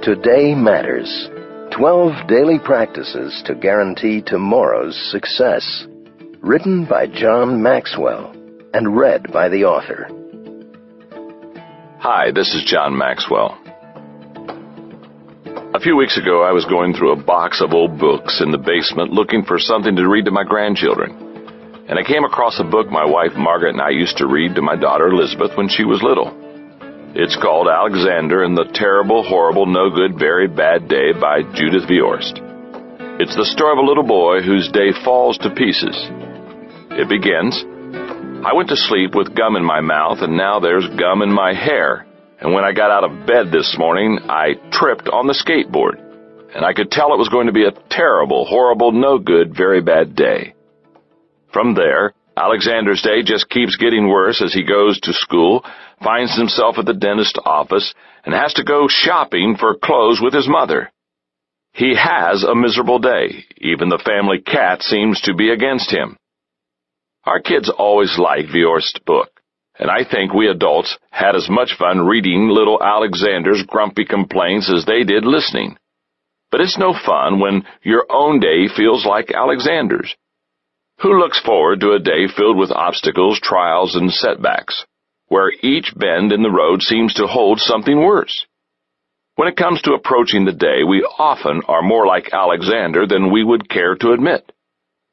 Today Matters 12 Daily Practices to Guarantee Tomorrow's Success. Written by John Maxwell and read by the author. Hi, this is John Maxwell. A few weeks ago, I was going through a box of old books in the basement looking for something to read to my grandchildren. And I came across a book my wife Margaret and I used to read to my daughter Elizabeth when she was little. It's called Alexander and the Terrible, Horrible, No Good, Very Bad Day by Judith Viorst. It's the story of a little boy whose day falls to pieces. It begins I went to sleep with gum in my mouth, and now there's gum in my hair. And when I got out of bed this morning, I tripped on the skateboard. And I could tell it was going to be a terrible, horrible, no good, very bad day. From there, Alexander's day just keeps getting worse as he goes to school, finds himself at the dentist's office, and has to go shopping for clothes with his mother. He has a miserable day. Even the family cat seems to be against him. Our kids always liked Viorst's book, and I think we adults had as much fun reading little Alexander's grumpy complaints as they did listening. But it's no fun when your own day feels like Alexander's. Who looks forward to a day filled with obstacles, trials, and setbacks, where each bend in the road seems to hold something worse? When it comes to approaching the day, we often are more like Alexander than we would care to admit.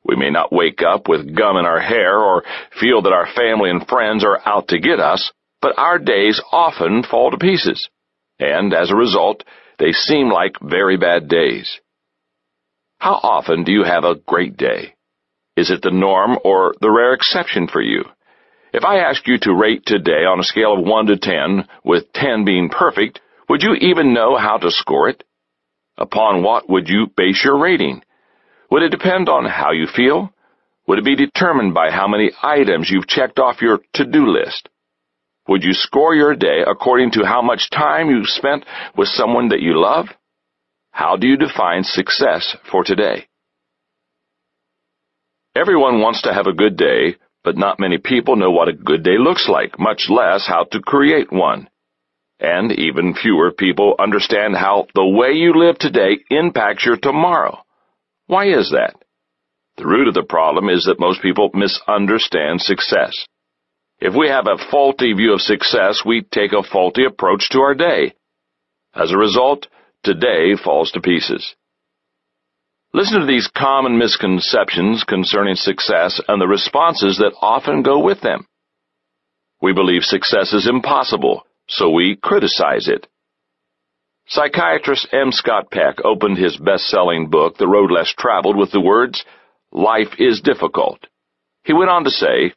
We may not wake up with gum in our hair or feel that our family and friends are out to get us, but our days often fall to pieces, and as a result, they seem like very bad days. How often do you have a great day? Is it the norm or the rare exception for you? If I asked you to rate today on a scale of 1 to 10, with 10 being perfect, would you even know how to score it? Upon what would you base your rating? Would it depend on how you feel? Would it be determined by how many items you've checked off your to-do list? Would you score your day according to how much time you've spent with someone that you love? How do you define success for today? Everyone wants to have a good day, but not many people know what a good day looks like, much less how to create one. And even fewer people understand how the way you live today impacts your tomorrow. Why is that? The root of the problem is that most people misunderstand success. If we have a faulty view of success, we take a faulty approach to our day. As a result, today falls to pieces. Listen to these common misconceptions concerning success and the responses that often go with them. We believe success is impossible, so we criticize it. Psychiatrist M. Scott Peck opened his best-selling book, The Road Less Traveled, with the words, Life is difficult. He went on to say,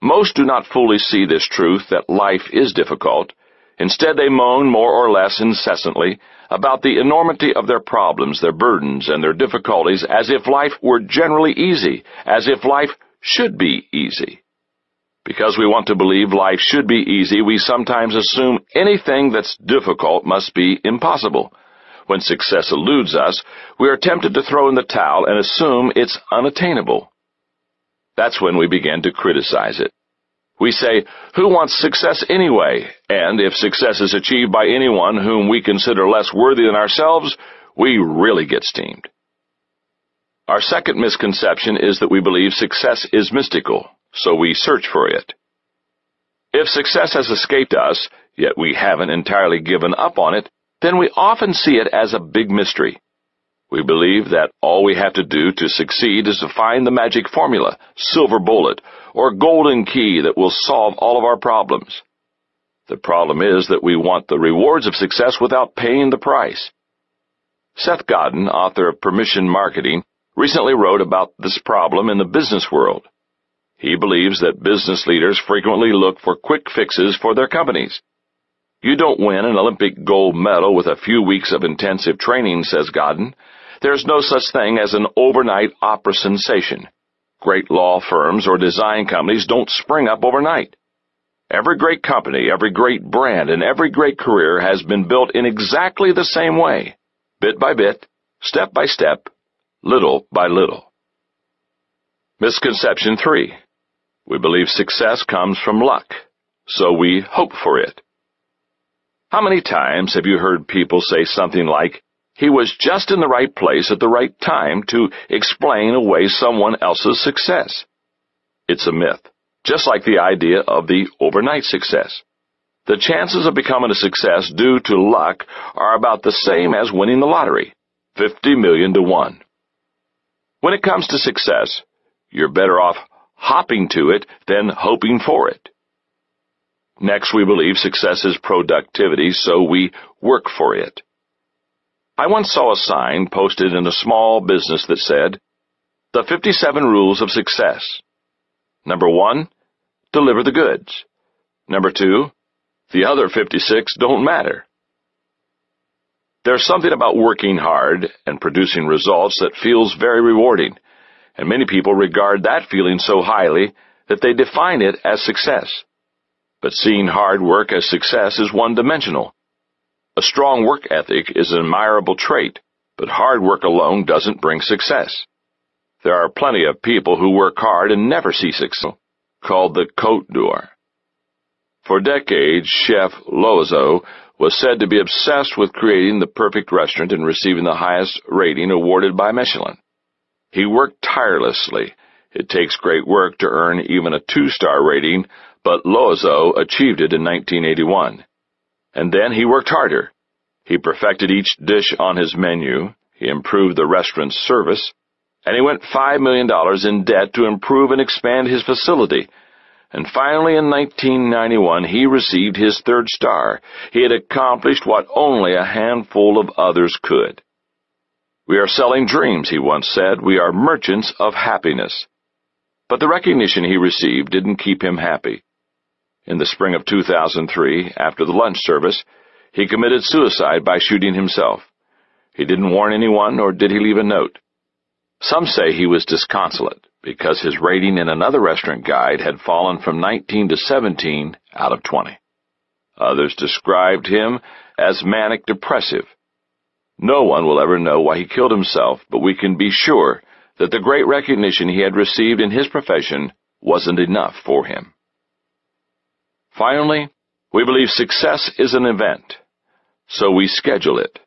Most do not fully see this truth that life is difficult. Instead, they moan more or less incessantly about the enormity of their problems, their burdens, and their difficulties as if life were generally easy, as if life should be easy. Because we want to believe life should be easy, we sometimes assume anything that's difficult must be impossible. When success eludes us, we are tempted to throw in the towel and assume it's unattainable. That's when we begin to criticize it. We say, who wants success anyway? And if success is achieved by anyone whom we consider less worthy than ourselves, we really get steamed. Our second misconception is that we believe success is mystical, so we search for it. If success has escaped us, yet we haven't entirely given up on it, then we often see it as a big mystery. We believe that all we have to do to succeed is to find the magic formula, silver bullet, or golden key that will solve all of our problems. The problem is that we want the rewards of success without paying the price. Seth Godin, author of Permission Marketing, recently wrote about this problem in the business world. He believes that business leaders frequently look for quick fixes for their companies. You don't win an Olympic gold medal with a few weeks of intensive training, says Godin. There's no such thing as an overnight opera sensation. Great law firms or design companies don't spring up overnight. Every great company, every great brand, and every great career has been built in exactly the same way, bit by bit, step by step, little by little. Misconception 3. We believe success comes from luck, so we hope for it. How many times have you heard people say something like, he was just in the right place at the right time to explain away someone else's success? It's a myth, just like the idea of the overnight success. The chances of becoming a success due to luck are about the same as winning the lottery, 50 million to 1. When it comes to success, you're better off hopping to it than hoping for it. Next, we believe success is productivity, so we work for it. I once saw a sign posted in a small business that said, The 57 Rules of Success. Number one, deliver the goods. Number two, the other 56 don't matter. There's something about working hard and producing results that feels very rewarding, and many people regard that feeling so highly that they define it as success. But seeing hard work as success is one-dimensional. A strong work ethic is an admirable trait, but hard work alone doesn't bring success. There are plenty of people who work hard and never see success, called the Côte d'Or. For decades, Chef Loiseau was said to be obsessed with creating the perfect restaurant and receiving the highest rating awarded by Michelin. He worked tirelessly. It takes great work to earn even a two-star rating, but Loiseau achieved it in 1981. And then he worked harder. He perfected each dish on his menu, he improved the restaurant's service, and he went $5 million in debt to improve and expand his facility. And finally, in 1991, he received his third star. He had accomplished what only a handful of others could. We are selling dreams, he once said. We are merchants of happiness. But the recognition he received didn't keep him happy. In the spring of 2003, after the lunch service, he committed suicide by shooting himself. He didn't warn anyone, nor did he leave a note. Some say he was disconsolate because his rating in another restaurant guide had fallen from 19 to 17 out of 20. Others described him as manic depressive. No one will ever know why he killed himself, but we can be sure that the great recognition he had received in his profession wasn't enough for him. Finally, we believe success is an event, so we schedule it.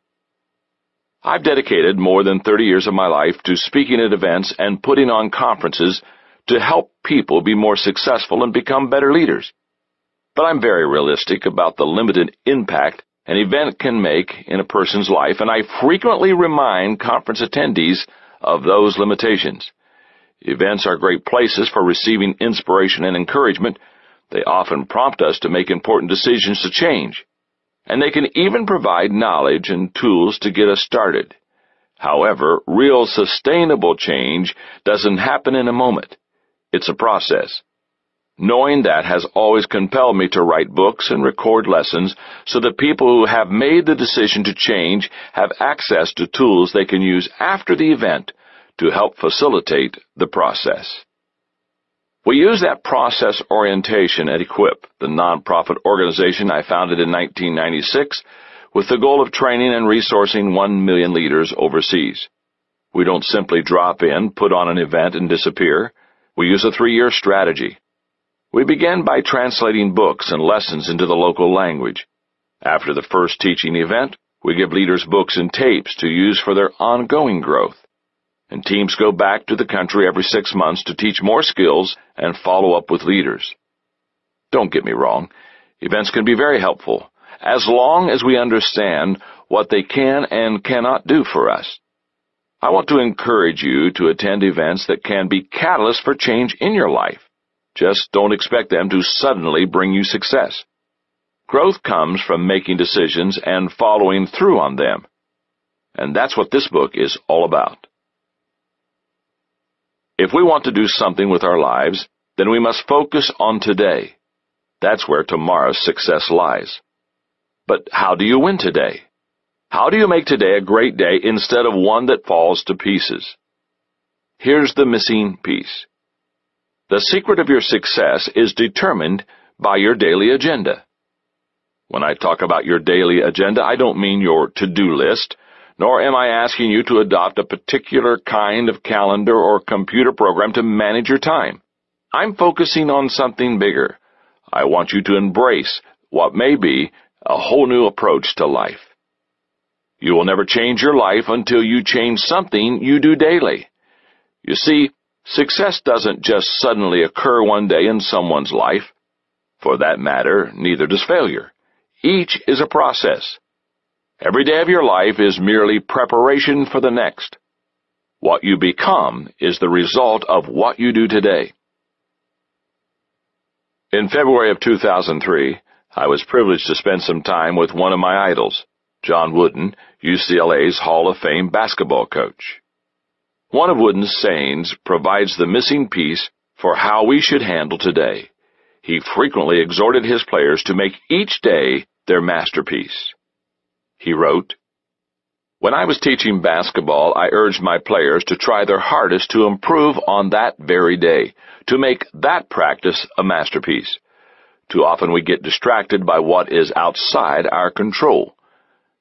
I've dedicated more than 30 years of my life to speaking at events and putting on conferences to help people be more successful and become better leaders. But I'm very realistic about the limited impact an event can make in a person's life, and I frequently remind conference attendees of those limitations. Events are great places for receiving inspiration and encouragement, they often prompt us to make important decisions to change, and they can even provide knowledge and tools to get us started. However, real sustainable change doesn't happen in a moment. It's a process. Knowing that has always compelled me to write books and record lessons so that people who have made the decision to change have access to tools they can use after the event to help facilitate the process. We use that process orientation at Equip, the nonprofit organization I founded in 1996, with the goal of training and resourcing 1 million leaders overseas. We don't simply drop in, put on an event, and disappear. We use a three-year strategy. We begin by translating books and lessons into the local language. After the first teaching event, we give leaders books and tapes to use for their ongoing growth and teams go back to the country every six months to teach more skills and follow up with leaders. Don't get me wrong, events can be very helpful, as long as we understand what they can and cannot do for us. I want to encourage you to attend events that can be catalysts for change in your life. Just don't expect them to suddenly bring you success. Growth comes from making decisions and following through on them. And that's what this book is all about. If we want to do something with our lives, then we must focus on today. That's where tomorrow's success lies. But how do you win today? How do you make today a great day instead of one that falls to pieces? Here's the missing piece. The secret of your success is determined by your daily agenda. When I talk about your daily agenda, I don't mean your to-do list, nor am I asking you to adopt a particular kind of calendar or computer program to manage your time. I'm focusing on something bigger. I want you to embrace what may be a whole new approach to life. You will never change your life until you change something you do daily. You see, success doesn't just suddenly occur one day in someone's life. For that matter, neither does failure. Each is a process. Every day of your life is merely preparation for the next. What you become is the result of what you do today. In February of 2003, I was privileged to spend some time with one of my idols, John Wooden, UCLA's Hall of Fame basketball coach. One of Wooden's sayings provides the missing piece for how we should handle today. He frequently exhorted his players to make each day their masterpiece. He wrote, When I was teaching basketball, I urged my players to try their hardest to improve on that very day, to make that practice a masterpiece. Too often we get distracted by what is outside our control.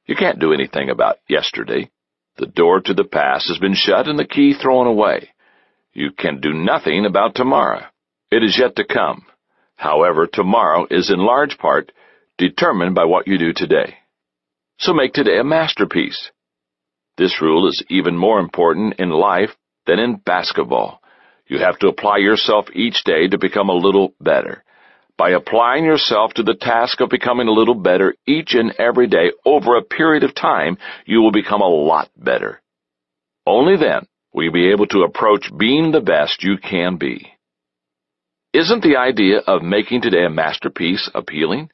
You can't do anything about yesterday. The door to the past has been shut and the key thrown away. You can do nothing about tomorrow. It is yet to come. However, tomorrow is in large part determined by what you do today. So make today a masterpiece. This rule is even more important in life than in basketball. You have to apply yourself each day to become a little better. By applying yourself to the task of becoming a little better each and every day over a period of time, you will become a lot better. Only then will you be able to approach being the best you can be. Isn't the idea of making today a masterpiece appealing?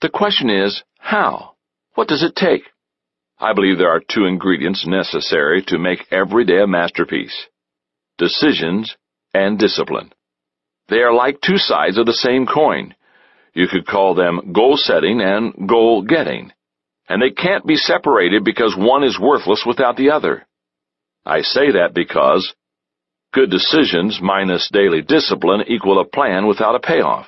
The question is, how? What does it take? I believe there are two ingredients necessary to make every day a masterpiece. Decisions and discipline. They are like two sides of the same coin. You could call them goal setting and goal getting. And they can't be separated because one is worthless without the other. I say that because good decisions minus daily discipline equal a plan without a payoff.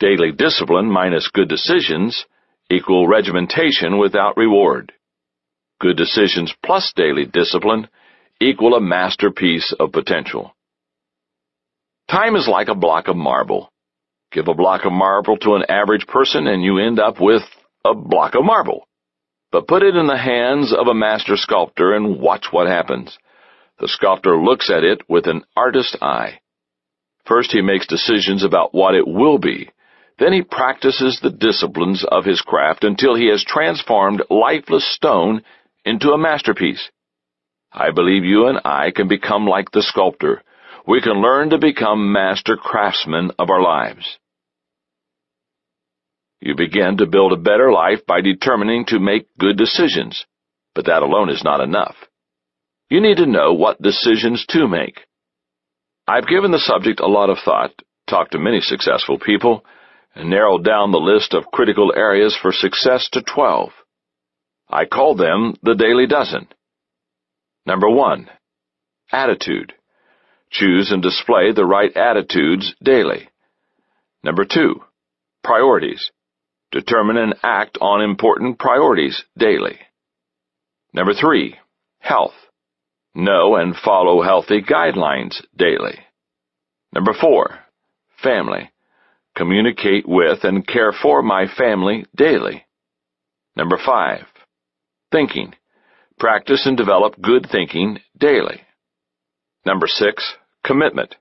Daily discipline minus good decisions equal regimentation without reward. Good decisions plus daily discipline equal a masterpiece of potential. Time is like a block of marble. Give a block of marble to an average person and you end up with a block of marble. But put it in the hands of a master sculptor and watch what happens. The sculptor looks at it with an artist's eye. First he makes decisions about what it will be. Then he practices the disciplines of his craft until he has transformed lifeless stone into a masterpiece. I believe you and I can become like the sculptor we can learn to become master craftsmen of our lives. You begin to build a better life by determining to make good decisions, but that alone is not enough. You need to know what decisions to make. I've given the subject a lot of thought, talked to many successful people, and narrowed down the list of critical areas for success to 12. I call them the Daily Dozen. Number one, attitude. Choose and display the right attitudes daily. Number two, priorities. Determine and act on important priorities daily. Number three, health. Know and follow healthy guidelines daily. Number four, family. Communicate with and care for my family daily. Number five, thinking. Practice and develop good thinking daily. Number six, Commitment.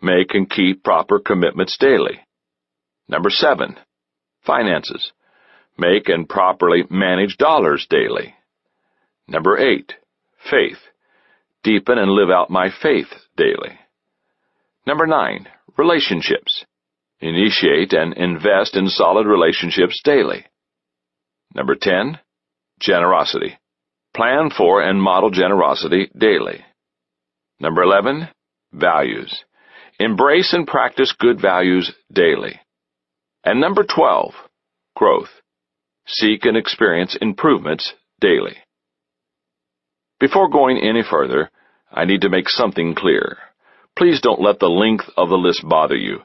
Make and keep proper commitments daily. Number seven, finances. Make and properly manage dollars daily. Number eight, faith. Deepen and live out my faith daily. Number nine, relationships. Initiate and invest in solid relationships daily. Number 10, generosity. Plan for and model generosity daily. Number 11, values. Embrace and practice good values daily. And number 12, growth. Seek and experience improvements daily. Before going any further, I need to make something clear. Please don't let the length of the list bother you.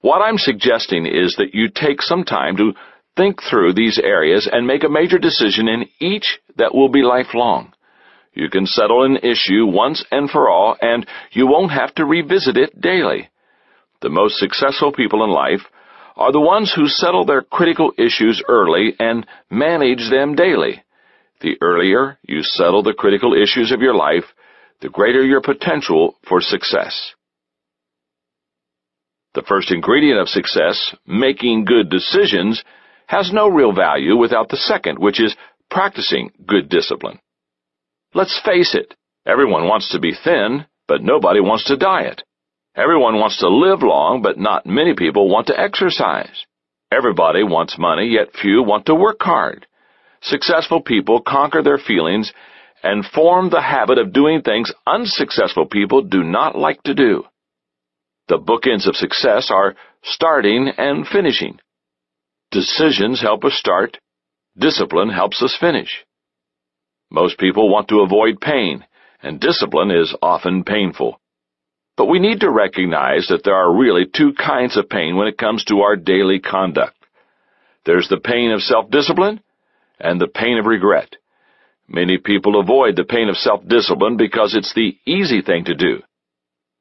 What I'm suggesting is that you take some time to think through these areas and make a major decision in each that will be lifelong. You can settle an issue once and for all, and you won't have to revisit it daily. The most successful people in life are the ones who settle their critical issues early and manage them daily. The earlier you settle the critical issues of your life, the greater your potential for success. The first ingredient of success, making good decisions, has no real value without the second, which is practicing good discipline. Let's face it, everyone wants to be thin, but nobody wants to diet. Everyone wants to live long, but not many people want to exercise. Everybody wants money, yet few want to work hard. Successful people conquer their feelings and form the habit of doing things unsuccessful people do not like to do. The bookends of success are starting and finishing. Decisions help us start. Discipline helps us finish. Most people want to avoid pain, and discipline is often painful. But we need to recognize that there are really two kinds of pain when it comes to our daily conduct. There's the pain of self-discipline and the pain of regret. Many people avoid the pain of self-discipline because it's the easy thing to do.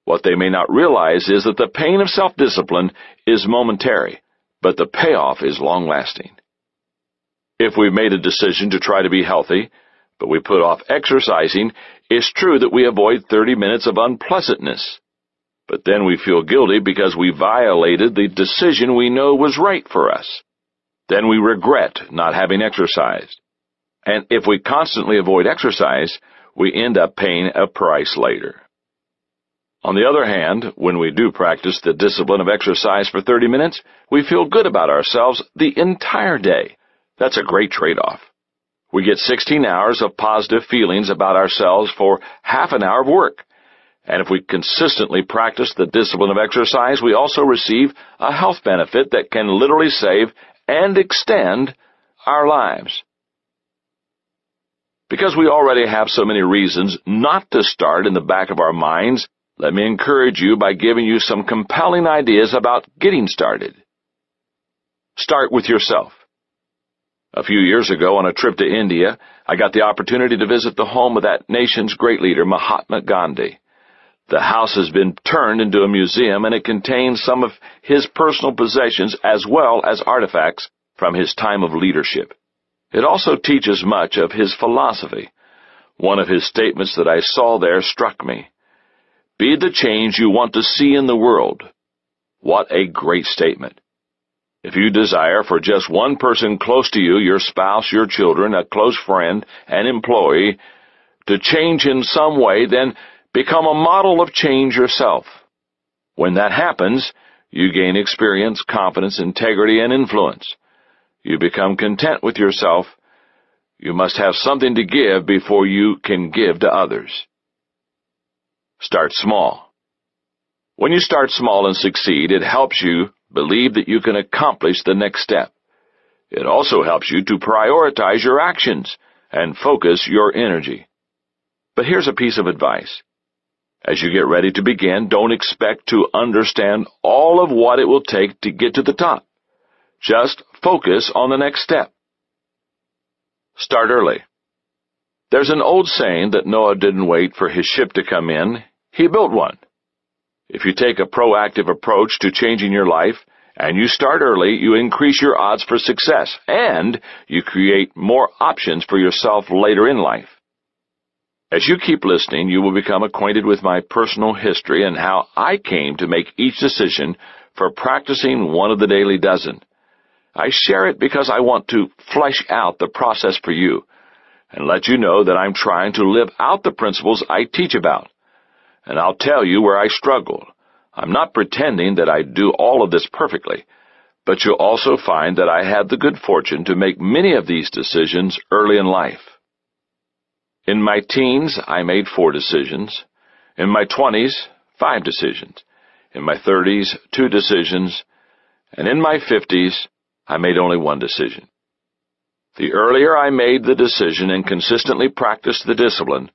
What they may not realize is that the pain of self-discipline is momentary, but the payoff is long-lasting. If we've made a decision to try to be healthy, but we put off exercising, it's true that we avoid 30 minutes of unpleasantness. But then we feel guilty because we violated the decision we know was right for us. Then we regret not having exercised. And if we constantly avoid exercise, we end up paying a price later. On the other hand, when we do practice the discipline of exercise for 30 minutes, we feel good about ourselves the entire day. That's a great trade-off. We get 16 hours of positive feelings about ourselves for half an hour of work. And if we consistently practice the discipline of exercise, we also receive a health benefit that can literally save and extend our lives. Because we already have so many reasons not to start in the back of our minds, let me encourage you by giving you some compelling ideas about getting started. Start with yourself. A few years ago, on a trip to India, I got the opportunity to visit the home of that nation's great leader, Mahatma Gandhi. The house has been turned into a museum, and it contains some of his personal possessions as well as artifacts from his time of leadership. It also teaches much of his philosophy. One of his statements that I saw there struck me. Be the change you want to see in the world. What a great statement. If you desire for just one person close to you, your spouse, your children, a close friend, an employee, to change in some way, then become a model of change yourself. When that happens, you gain experience, confidence, integrity, and influence. You become content with yourself. You must have something to give before you can give to others. Start small. When you start small and succeed, it helps you believe that you can accomplish the next step. It also helps you to prioritize your actions and focus your energy. But here's a piece of advice. As you get ready to begin, don't expect to understand all of what it will take to get to the top. Just focus on the next step. Start early. There's an old saying that Noah didn't wait for his ship to come in, he built one. If you take a proactive approach to changing your life, and you start early, you increase your odds for success, and you create more options for yourself later in life. As you keep listening, you will become acquainted with my personal history and how I came to make each decision for practicing one of the daily dozen. I share it because I want to flesh out the process for you and let you know that I'm trying to live out the principles I teach about. And I'll tell you where I struggle. I'm not pretending that I do all of this perfectly, but you'll also find that I had the good fortune to make many of these decisions early in life. In my teens, I made four decisions. In my twenties, five decisions. In my thirties, two decisions. And in my fifties, I made only one decision. The earlier I made the decision and consistently practiced the discipline,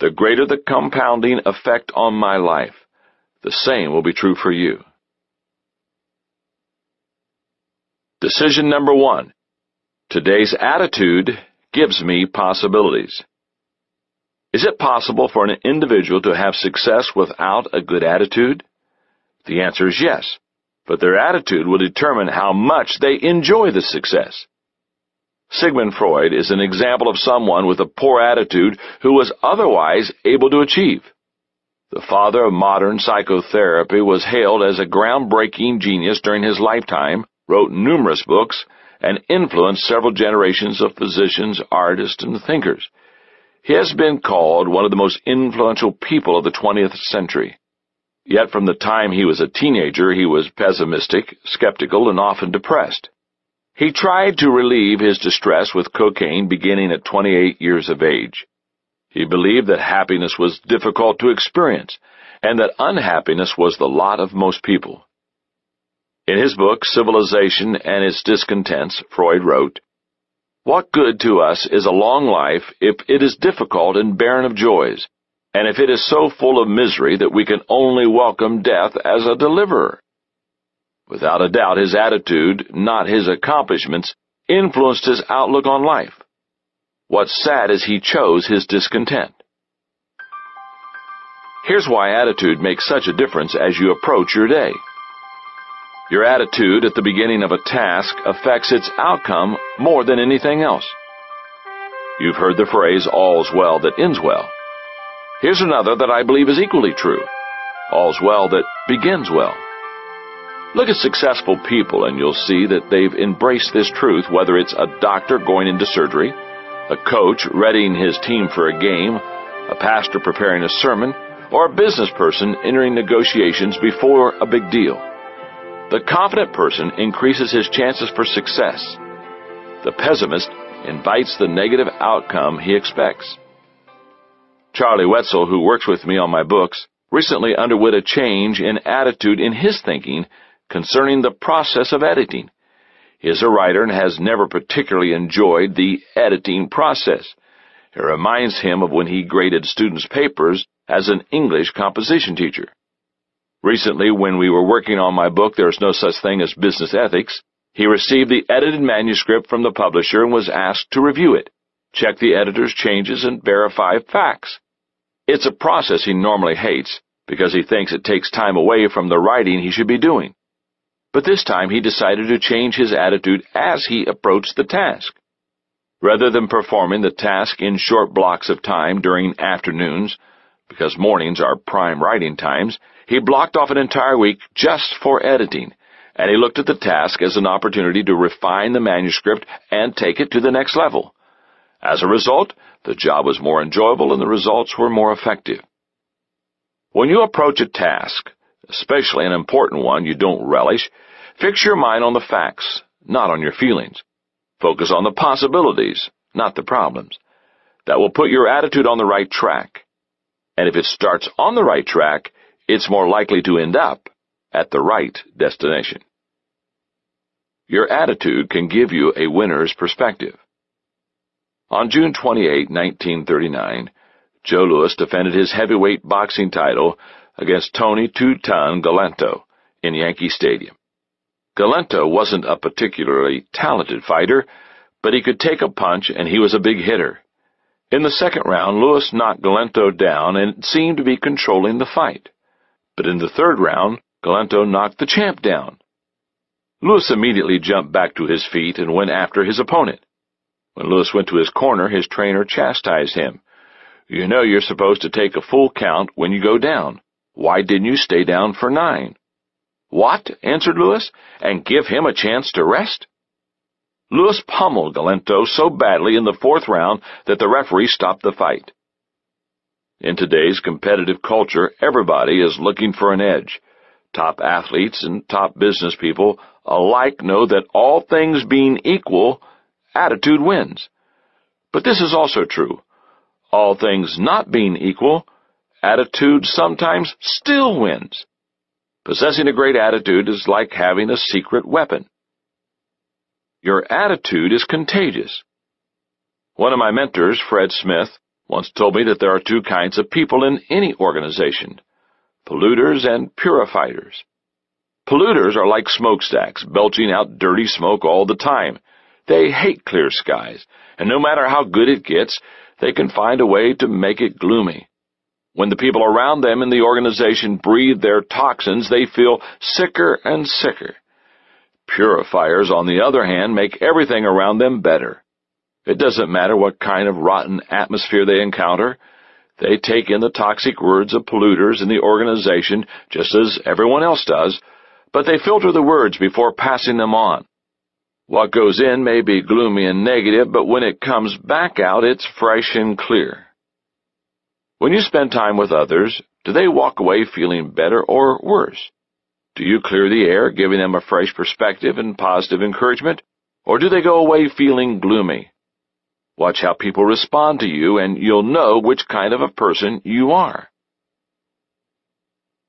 the greater the compounding effect on my life. The same will be true for you. Decision number one. Today's attitude gives me possibilities. Is it possible for an individual to have success without a good attitude? The answer is yes. but their attitude will determine how much they enjoy the success. Sigmund Freud is an example of someone with a poor attitude who was otherwise able to achieve. The father of modern psychotherapy was hailed as a groundbreaking genius during his lifetime, wrote numerous books, and influenced several generations of physicians, artists, and thinkers. He has been called one of the most influential people of the 20th century. Yet from the time he was a teenager, he was pessimistic, skeptical, and often depressed. He tried to relieve his distress with cocaine beginning at 28 years of age. He believed that happiness was difficult to experience, and that unhappiness was the lot of most people. In his book, Civilization and Its Discontents, Freud wrote, What good to us is a long life if it is difficult and barren of joys, and if it is so full of misery that we can only welcome death as a deliverer? Without a doubt, his attitude, not his accomplishments, influenced his outlook on life. What's sad is he chose his discontent. Here's why attitude makes such a difference as you approach your day. Your attitude at the beginning of a task affects its outcome more than anything else. You've heard the phrase, all's well that ends well. Here's another that I believe is equally true. All's well that begins well. Look at successful people and you'll see that they've embraced this truth, whether it's a doctor going into surgery, a coach readying his team for a game, a pastor preparing a sermon, or a business person entering negotiations before a big deal. The confident person increases his chances for success. The pessimist invites the negative outcome he expects. Charlie Wetzel, who works with me on my books, recently underwent a change in attitude in his thinking concerning the process of editing He is a writer and has never particularly enjoyed the editing process. It reminds him of when he graded students' papers as an English composition teacher. Recently, when we were working on my book There is No Such Thing as Business Ethics, he received the edited manuscript from the publisher and was asked to review it, check the editor's changes, and verify facts. It's a process he normally hates because he thinks it takes time away from the writing he should be doing but this time he decided to change his attitude as he approached the task. Rather than performing the task in short blocks of time during afternoons, because mornings are prime writing times, he blocked off an entire week just for editing, and he looked at the task as an opportunity to refine the manuscript and take it to the next level. As a result, the job was more enjoyable and the results were more effective. When you approach a task, especially an important one you don't relish, Fix your mind on the facts, not on your feelings. Focus on the possibilities, not the problems. That will put your attitude on the right track. And if it starts on the right track, it's more likely to end up at the right destination. Your attitude can give you a winner's perspective. On June 28, 1939, Joe Louis defended his heavyweight boxing title against Tony Two-Ton Galento in Yankee Stadium. Galento wasn't a particularly talented fighter, but he could take a punch and he was a big hitter. In the second round, Louis knocked Galento down and seemed to be controlling the fight. But in the third round, Galento knocked the champ down. Louis immediately jumped back to his feet and went after his opponent. When Louis went to his corner, his trainer chastised him. You know you're supposed to take a full count when you go down. Why didn't you stay down for nine? What? answered Louis, and give him a chance to rest? Louis pummeled Galento so badly in the fourth round that the referee stopped the fight. In today's competitive culture, everybody is looking for an edge. Top athletes and top business people alike know that all things being equal, attitude wins. But this is also true. All things not being equal, attitude sometimes still wins. Possessing a great attitude is like having a secret weapon. Your attitude is contagious. One of my mentors, Fred Smith, once told me that there are two kinds of people in any organization polluters and purifiers. Polluters are like smokestacks, belching out dirty smoke all the time. They hate clear skies, and no matter how good it gets, they can find a way to make it gloomy. When the people around them in the organization breathe their toxins, they feel sicker and sicker. Purifiers, on the other hand, make everything around them better. It doesn't matter what kind of rotten atmosphere they encounter. They take in the toxic words of polluters in the organization just as everyone else does, but they filter the words before passing them on. What goes in may be gloomy and negative, but when it comes back out, it's fresh and clear. When you spend time with others, do they walk away feeling better or worse? Do you clear the air, giving them a fresh perspective and positive encouragement, or do they go away feeling gloomy? Watch how people respond to you, and you'll know which kind of a person you are.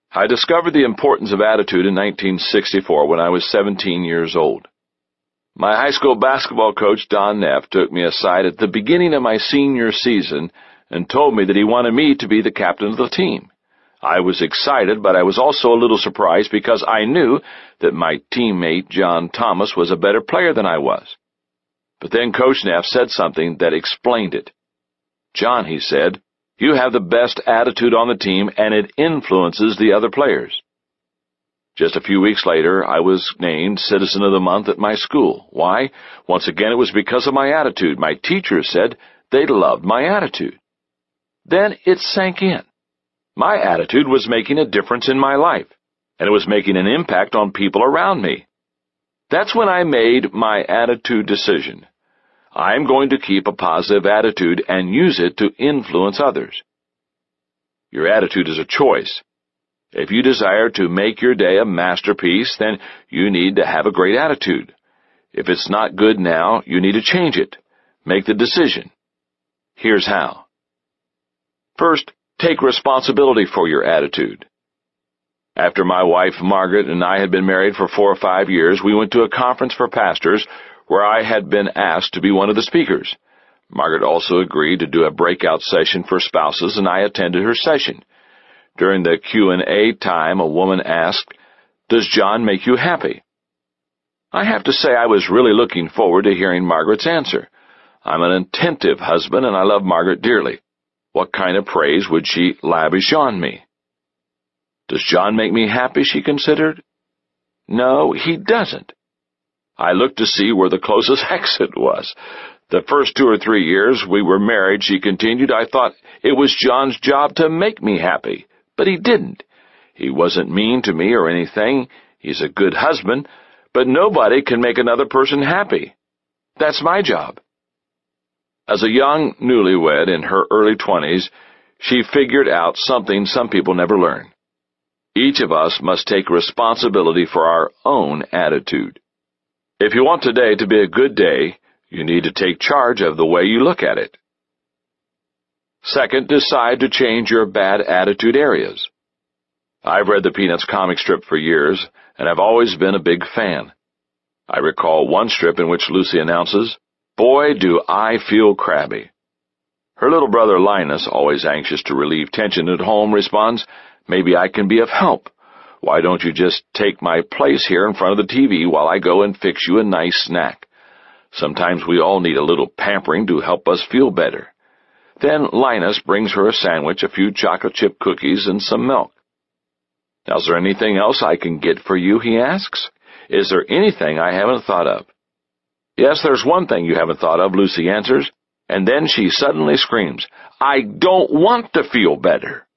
I discovered the importance of attitude in 1964 when I was 17 years old. My high school basketball coach, Don Neff, took me aside at the beginning of my senior season and told me that he wanted me to be the captain of the team. I was excited, but I was also a little surprised because I knew that my teammate, John Thomas, was a better player than I was. But then Coach Neff said something that explained it. John, he said, you have the best attitude on the team and it influences the other players. Just a few weeks later, I was named Citizen of the Month at my school. Why? Once again, it was because of my attitude. My teachers said they loved my attitude. Then it sank in. My attitude was making a difference in my life, and it was making an impact on people around me. That's when I made my attitude decision. I'm going to keep a positive attitude and use it to influence others. Your attitude is a choice. If you desire to make your day a masterpiece, then you need to have a great attitude. If it's not good now, you need to change it. Make the decision. Here's how. First, take responsibility for your attitude. After my wife Margaret and I had been married for four or five years, we went to a conference for pastors where I had been asked to be one of the speakers. Margaret also agreed to do a breakout session for spouses and I attended her session. During the Q&A time, a woman asked, Does John make you happy? I have to say I was really looking forward to hearing Margaret's answer. I'm an attentive husband and I love Margaret dearly. What kind of praise would she lavish on me? Does John make me happy, she considered. No, he doesn't. I looked to see where the closest exit was. The first two or three years we were married, she continued, I thought it was John's job to make me happy. But he didn't. He wasn't mean to me or anything. He's a good husband, but nobody can make another person happy. That's my job. As a young newlywed in her early twenties, she figured out something some people never learn. Each of us must take responsibility for our own attitude. If you want today to be a good day, you need to take charge of the way you look at it. Second, decide to change your bad attitude areas. I've read the Peanuts comic strip for years, and I've always been a big fan. I recall one strip in which Lucy announces, Boy, do I feel crabby. Her little brother Linus, always anxious to relieve tension at home, responds, Maybe I can be of help. Why don't you just take my place here in front of the TV while I go and fix you a nice snack? Sometimes we all need a little pampering to help us feel better. Then Linus brings her a sandwich, a few chocolate chip cookies, and some milk. Is there anything else I can get for you, he asks. Is there anything I haven't thought of? Yes, there's one thing you haven't thought of, Lucy answers, and then she suddenly screams, I don't want to feel better.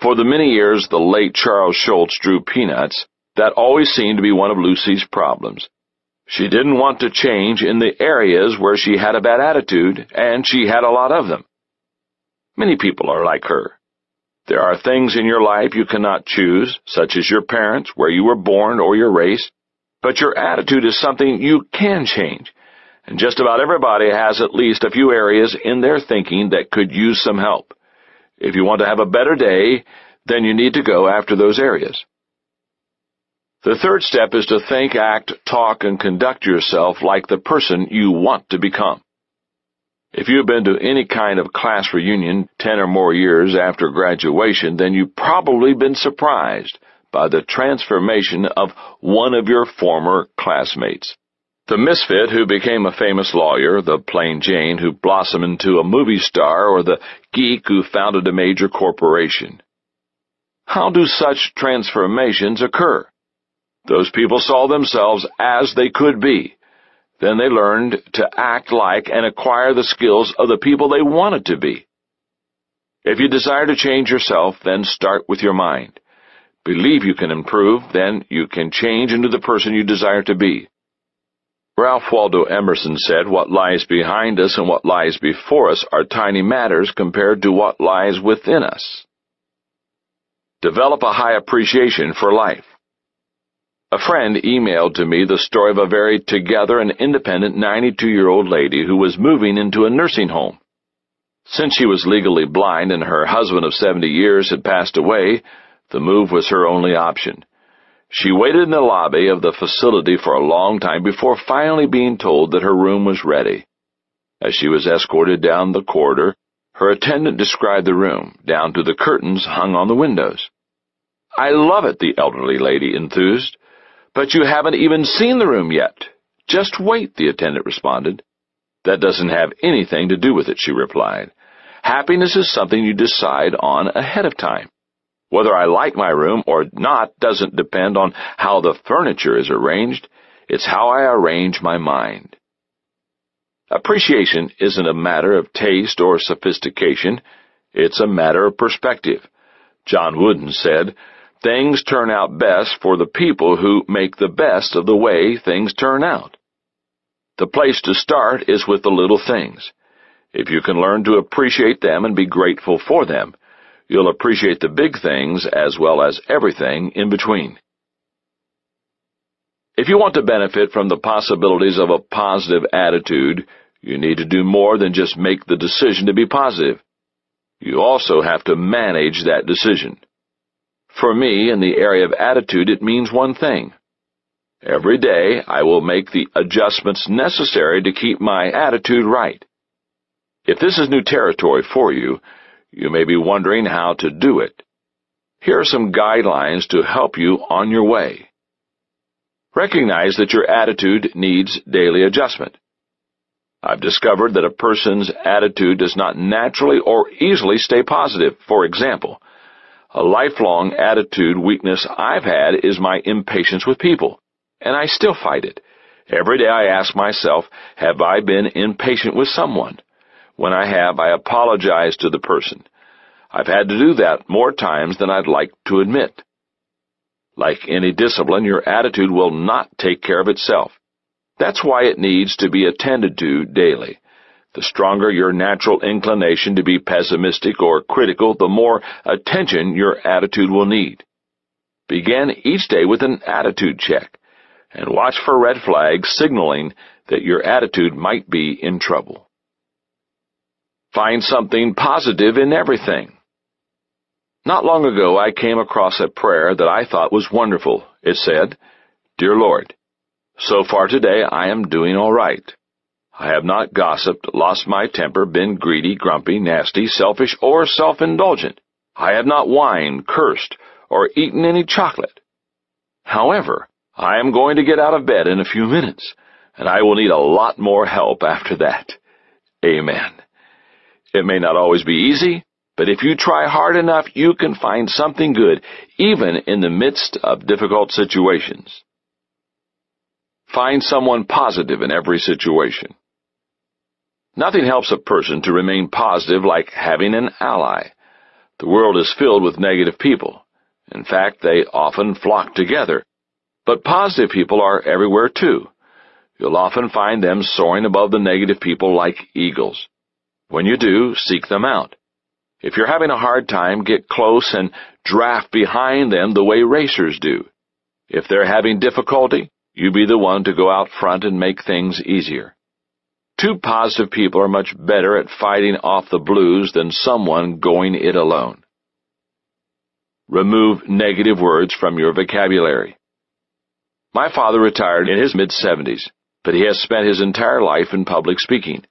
For the many years the late Charles Schulz drew peanuts, that always seemed to be one of Lucy's problems. She didn't want to change in the areas where she had a bad attitude, and she had a lot of them. Many people are like her. There are things in your life you cannot choose, such as your parents, where you were born, or your race, but your attitude is something you can change, and just about everybody has at least a few areas in their thinking that could use some help. If you want to have a better day, then you need to go after those areas. The third step is to think, act, talk, and conduct yourself like the person you want to become. If you've been to any kind of class reunion ten or more years after graduation, then you've probably been surprised by the transformation of one of your former classmates. The misfit who became a famous lawyer, the plain Jane who blossomed into a movie star, or the geek who founded a major corporation. How do such transformations occur? Those people saw themselves as they could be. Then they learned to act like and acquire the skills of the people they wanted to be. If you desire to change yourself, then start with your mind. Believe you can improve, then you can change into the person you desire to be. Ralph Waldo Emerson said, What lies behind us and what lies before us are tiny matters compared to what lies within us. Develop a high appreciation for life. A friend emailed to me the story of a very together and independent 92-year-old lady who was moving into a nursing home. Since she was legally blind and her husband of 70 years had passed away, the move was her only option. She waited in the lobby of the facility for a long time before finally being told that her room was ready. As she was escorted down the corridor, her attendant described the room, down to the curtains hung on the windows. I love it, the elderly lady enthused. But you haven't even seen the room yet. Just wait, the attendant responded. That doesn't have anything to do with it, she replied. Happiness is something you decide on ahead of time. Whether I like my room or not doesn't depend on how the furniture is arranged. It's how I arrange my mind. Appreciation isn't a matter of taste or sophistication. It's a matter of perspective. John Wooden said, Things turn out best for the people who make the best of the way things turn out. The place to start is with the little things. If you can learn to appreciate them and be grateful for them, you'll appreciate the big things as well as everything in between. If you want to benefit from the possibilities of a positive attitude, you need to do more than just make the decision to be positive. You also have to manage that decision. For me, in the area of attitude, it means one thing. Every day, I will make the adjustments necessary to keep my attitude right. If this is new territory for you, you may be wondering how to do it. Here are some guidelines to help you on your way. Recognize that your attitude needs daily adjustment. I've discovered that a person's attitude does not naturally or easily stay positive. For example, a lifelong attitude weakness I've had is my impatience with people, and I still fight it. Every day I ask myself, have I been impatient with someone? When I have, I apologize to the person. I've had to do that more times than I'd like to admit. Like any discipline, your attitude will not take care of itself. That's why it needs to be attended to daily. The stronger your natural inclination to be pessimistic or critical, the more attention your attitude will need. Begin each day with an attitude check, and watch for red flags signaling that your attitude might be in trouble. Find something positive in everything. Not long ago I came across a prayer that I thought was wonderful. It said, Dear Lord, so far today I am doing all right. I have not gossiped, lost my temper, been greedy, grumpy, nasty, selfish, or self-indulgent. I have not whined, cursed, or eaten any chocolate. However, I am going to get out of bed in a few minutes, and I will need a lot more help after that. Amen. It may not always be easy, but if you try hard enough, you can find something good, even in the midst of difficult situations. Find someone positive in every situation. Nothing helps a person to remain positive like having an ally. The world is filled with negative people. In fact, they often flock together. But positive people are everywhere too. You'll often find them soaring above the negative people like eagles. When you do, seek them out. If you're having a hard time, get close and draft behind them the way racers do. If they're having difficulty, you be the one to go out front and make things easier. Two positive people are much better at fighting off the blues than someone going it alone. Remove negative words from your vocabulary. My father retired in his mid-70s, but he has spent his entire life in public speaking.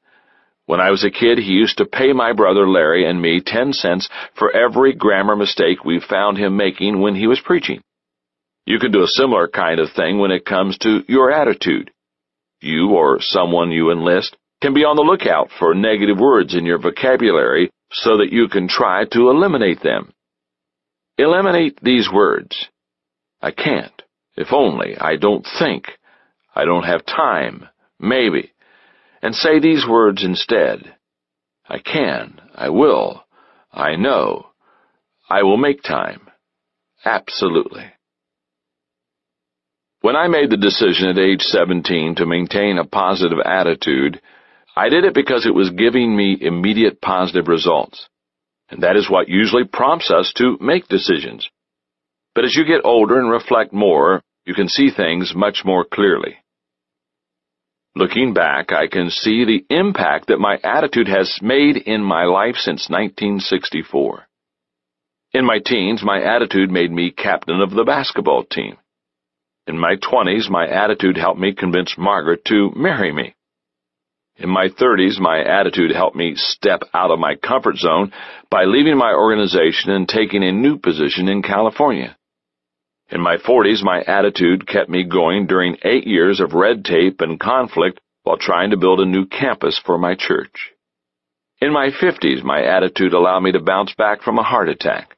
When I was a kid, he used to pay my brother Larry and me ten cents for every grammar mistake we found him making when he was preaching. You can do a similar kind of thing when it comes to your attitude. you or someone you enlist can be on the lookout for negative words in your vocabulary so that you can try to eliminate them. Eliminate these words. I can't. If only. I don't think. I don't have time. Maybe. And say these words instead. I can. I will. I know. I will make time. Absolutely. When I made the decision at age 17 to maintain a positive attitude, I did it because it was giving me immediate positive results. And that is what usually prompts us to make decisions. But as you get older and reflect more, you can see things much more clearly. Looking back, I can see the impact that my attitude has made in my life since 1964. In my teens, my attitude made me captain of the basketball team. In my twenties, my attitude helped me convince Margaret to marry me. In my thirties, my attitude helped me step out of my comfort zone by leaving my organization and taking a new position in California. In my forties, my attitude kept me going during eight years of red tape and conflict while trying to build a new campus for my church. In my fifties, my attitude allowed me to bounce back from a heart attack.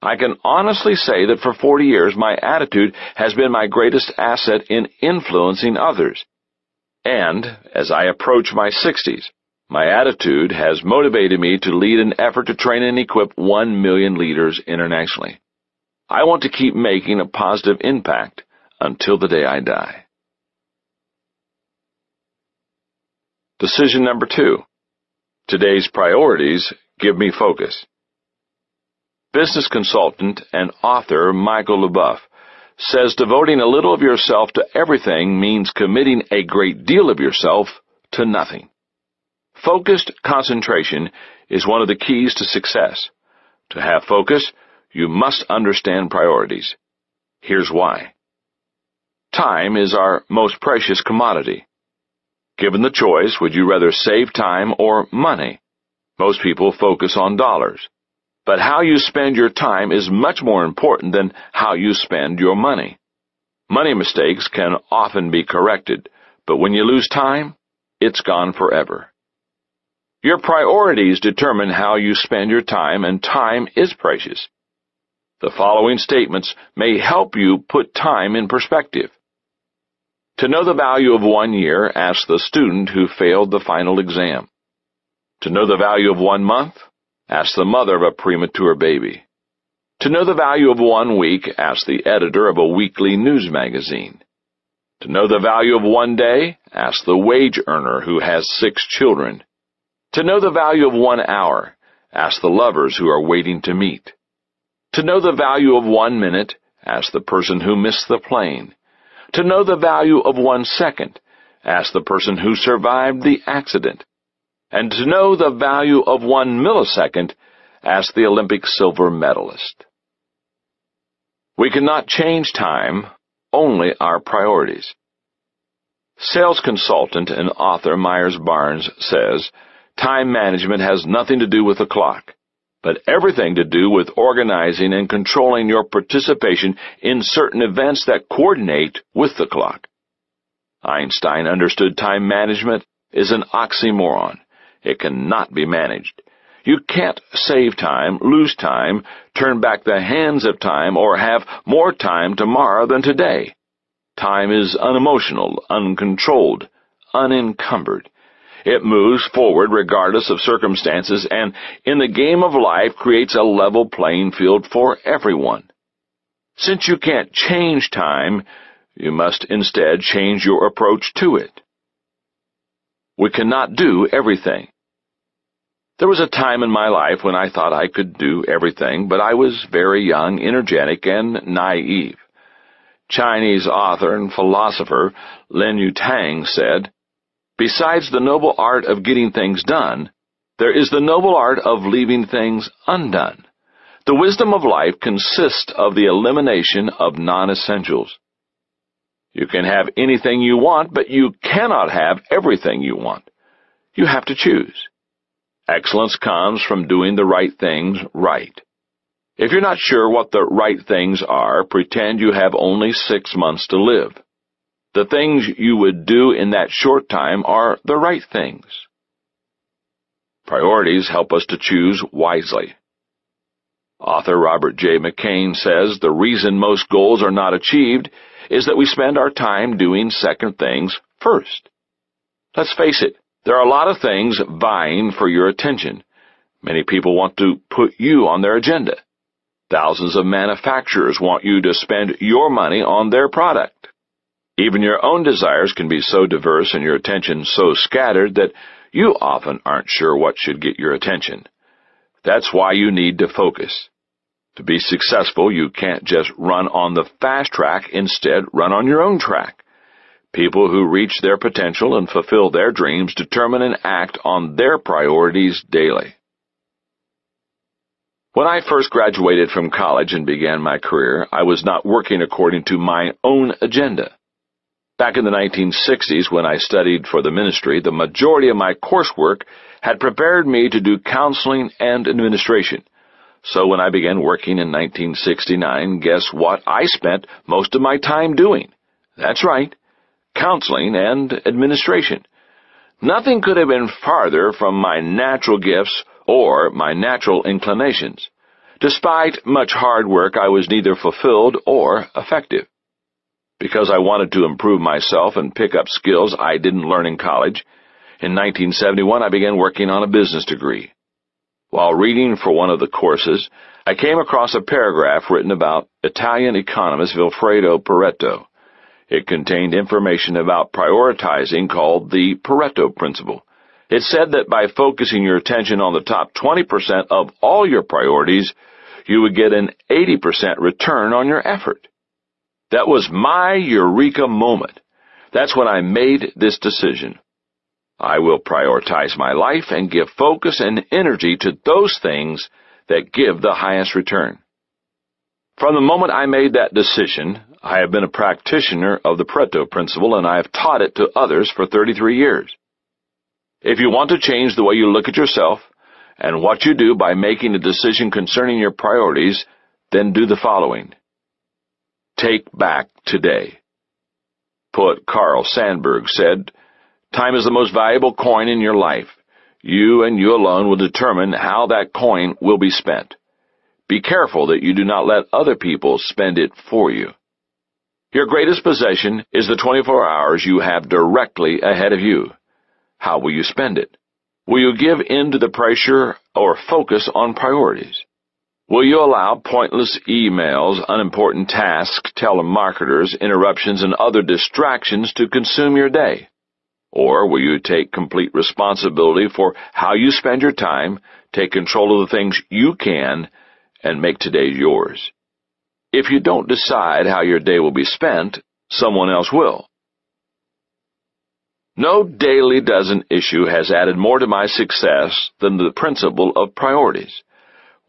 I can honestly say that for 40 years my attitude has been my greatest asset in influencing others. And, as I approach my 60s, my attitude has motivated me to lead an effort to train and equip 1 million leaders internationally. I want to keep making a positive impact until the day I die. Decision number two. Today's priorities give me focus. Business consultant and author Michael LeBoeuf says devoting a little of yourself to everything means committing a great deal of yourself to nothing. Focused concentration is one of the keys to success. To have focus, you must understand priorities. Here's why. Time is our most precious commodity. Given the choice, would you rather save time or money? Most people focus on dollars. But how you spend your time is much more important than how you spend your money. Money mistakes can often be corrected, but when you lose time, it's gone forever. Your priorities determine how you spend your time, and time is precious. The following statements may help you put time in perspective. To know the value of one year, ask the student who failed the final exam. To know the value of one month, Ask the mother of a premature baby. To know the value of one week, ask the editor of a weekly news magazine. To know the value of one day, ask the wage earner who has six children. To know the value of one hour, ask the lovers who are waiting to meet. To know the value of one minute, ask the person who missed the plane. To know the value of one second, ask the person who survived the accident. And to know the value of one millisecond, ask the Olympic silver medalist. We cannot change time, only our priorities. Sales consultant and author Myers Barnes says, Time management has nothing to do with the clock, but everything to do with organizing and controlling your participation in certain events that coordinate with the clock. Einstein understood time management is an oxymoron. It cannot be managed. You can't save time, lose time, turn back the hands of time, or have more time tomorrow than today. Time is unemotional, uncontrolled, unencumbered. It moves forward regardless of circumstances and in the game of life creates a level playing field for everyone. Since you can't change time, you must instead change your approach to it. We cannot do everything. There was a time in my life when I thought I could do everything, but I was very young, energetic, and naive. Chinese author and philosopher Lin Yutang said, Besides the noble art of getting things done, there is the noble art of leaving things undone. The wisdom of life consists of the elimination of non-essentials. You can have anything you want, but you cannot have everything you want. You have to choose. Excellence comes from doing the right things right. If you're not sure what the right things are, pretend you have only six months to live. The things you would do in that short time are the right things. Priorities help us to choose wisely. Author Robert J. McKain says the reason most goals are not achieved is that we spend our time doing second things first. Let's face it, there are a lot of things vying for your attention. Many people want to put you on their agenda. Thousands of manufacturers want you to spend your money on their product. Even your own desires can be so diverse and your attention so scattered that you often aren't sure what should get your attention. That's why you need to focus. To be successful, you can't just run on the fast track, instead run on your own track. People who reach their potential and fulfill their dreams determine and act on their priorities daily. When I first graduated from college and began my career, I was not working according to my own agenda. Back in the 1960s, when I studied for the ministry, the majority of my coursework had prepared me to do counseling and administration. So when I began working in 1969, guess what I spent most of my time doing? That's right, counseling and administration. Nothing could have been farther from my natural gifts or my natural inclinations. Despite much hard work, I was neither fulfilled or effective. Because I wanted to improve myself and pick up skills I didn't learn in college, in 1971 I began working on a business degree. While reading for one of the courses, I came across a paragraph written about Italian economist Vilfredo Pareto. It contained information about prioritizing called the Pareto Principle. It said that by focusing your attention on the top 20% of all your priorities, you would get an 80% return on your effort. That was my eureka moment. That's when I made this decision. I will prioritize my life and give focus and energy to those things that give the highest return. From the moment I made that decision, I have been a practitioner of the Pareto principle and I have taught it to others for 33 years. If you want to change the way you look at yourself and what you do by making a decision concerning your priorities, then do the following. Take back today. Poet Carl Sandburg said, Time is the most valuable coin in your life. You and you alone will determine how that coin will be spent. Be careful that you do not let other people spend it for you. Your greatest possession is the 24 hours you have directly ahead of you. How will you spend it? Will you give in to the pressure or focus on priorities? Will you allow pointless emails, unimportant tasks, telemarketers, interruptions, and other distractions to consume your day? Or will you take complete responsibility for how you spend your time, take control of the things you can, and make today yours? If you don't decide how your day will be spent, someone else will. No daily dozen issue has added more to my success than the principle of priorities.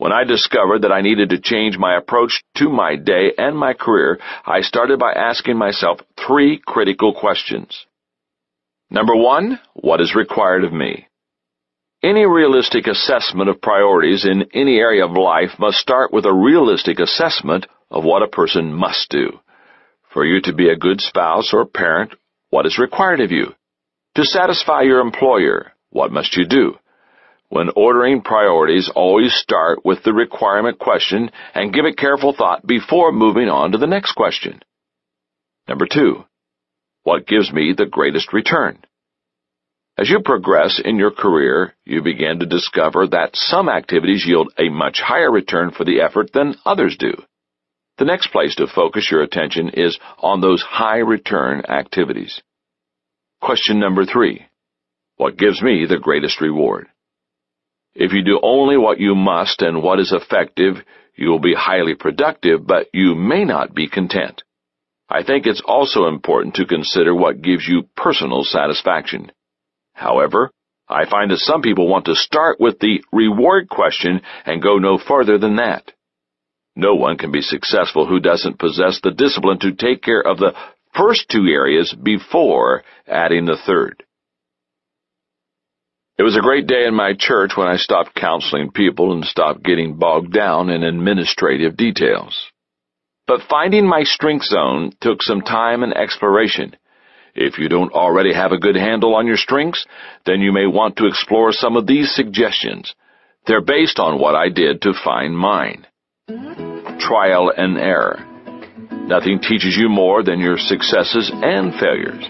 When I discovered that I needed to change my approach to my day and my career, I started by asking myself three critical questions. Number one, what is required of me? Any realistic assessment of priorities in any area of life must start with a realistic assessment of what a person must do. For you to be a good spouse or parent, what is required of you? To satisfy your employer, what must you do? When ordering priorities, always start with the requirement question and give it careful thought before moving on to the next question. Number two, what gives me the greatest return? As you progress in your career, you begin to discover that some activities yield a much higher return for the effort than others do. The next place to focus your attention is on those high return activities. Question number three. What gives me the greatest reward? If you do only what you must and what is effective, you will be highly productive, but you may not be content. I think it's also important to consider what gives you personal satisfaction. However, I find that some people want to start with the reward question and go no further than that. No one can be successful who doesn't possess the discipline to take care of the first two areas before adding the third. It was a great day in my church when I stopped counseling people and stopped getting bogged down in administrative details. But finding my strength zone took some time and exploration. If you don't already have a good handle on your strengths, then you may want to explore some of these suggestions. They're based on what I did to find mine. Trial and error. Nothing teaches you more than your successes and failures.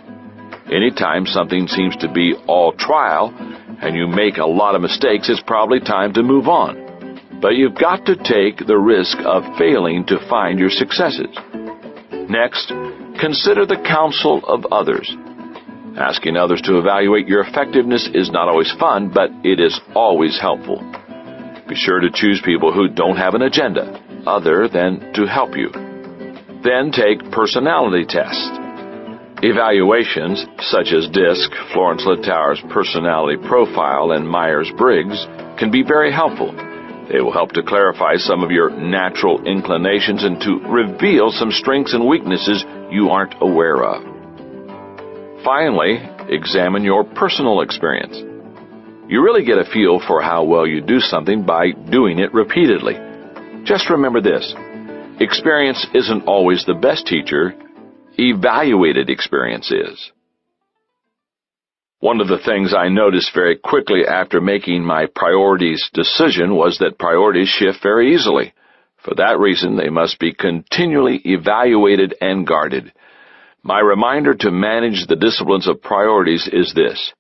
Anytime something seems to be all trial and you make a lot of mistakes, it's probably time to move on. But you've got to take the risk of failing to find your successes. Next, consider the counsel of others. Asking others to evaluate your effectiveness is not always fun, but it is always helpful. Be sure to choose people who don't have an agenda other than to help you. Then take personality tests. Evaluations, such as DISC, Florence Littauer's personality profile, and Myers-Briggs, can be very helpful. They will help to clarify some of your natural inclinations and to reveal some strengths and weaknesses you aren't aware of. Finally, examine your personal experience. You really get a feel for how well you do something by doing it repeatedly. Just remember this. Experience isn't always the best teacher, evaluated experience is. One of the things I noticed very quickly after making my priorities decision was that priorities shift very easily. For that reason, they must be continually evaluated and guarded. My reminder to manage the disciplines of priorities is this.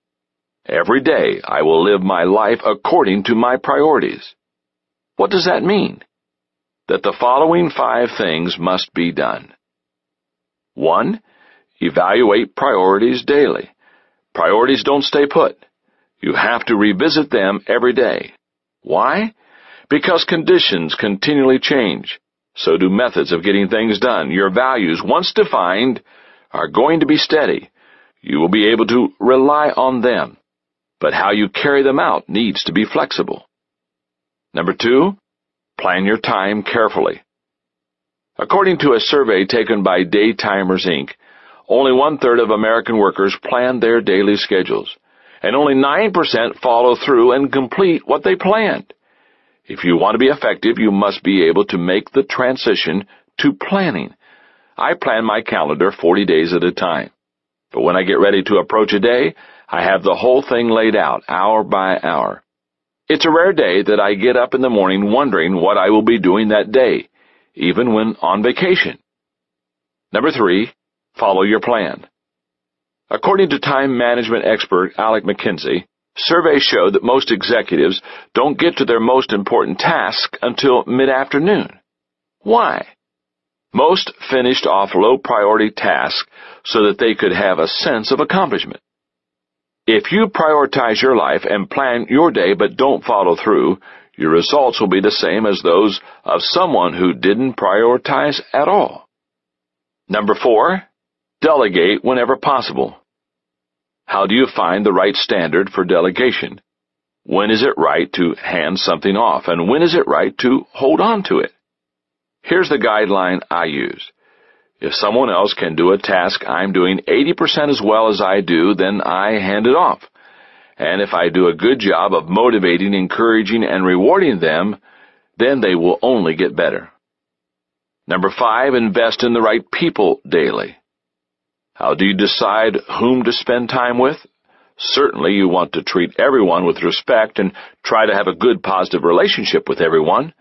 Every day I will live my life according to my priorities. What does that mean? That the following five things must be done. 1. Evaluate priorities daily. Priorities don't stay put. You have to revisit them every day. Why? Because conditions continually change. So do methods of getting things done. Your values, once defined, are going to be steady. You will be able to rely on them. But how you carry them out needs to be flexible. Number two, plan your time carefully. According to a survey taken by Daytimers Inc., only one-third of American workers plan their daily schedules, and only 9% follow through and complete what they planned. If you want to be effective, you must be able to make the transition to planning. I plan my calendar 40 days at a time. But when I get ready to approach a day, I have the whole thing laid out, hour by hour. It's a rare day that I get up in the morning wondering what I will be doing that day even when on vacation. Number three, follow your plan. According to time management expert Alec Mackenzie, surveys show that most executives don't get to their most important task until mid-afternoon. Why? Most finished off low priority tasks so that they could have a sense of accomplishment. If you prioritize your life and plan your day but don't follow through, your results will be the same as those of someone who didn't prioritize at all. Number four, delegate whenever possible. How do you find the right standard for delegation? When is it right to hand something off, and when is it right to hold on to it? Here's the guideline I use. If someone else can do a task I'm doing 80% as well as I do, then I hand it off and if I do a good job of motivating, encouraging, and rewarding them, then they will only get better. Number five, invest in the right people daily. How do you decide whom to spend time with? Certainly you want to treat everyone with respect and try to have a good positive relationship with everyone,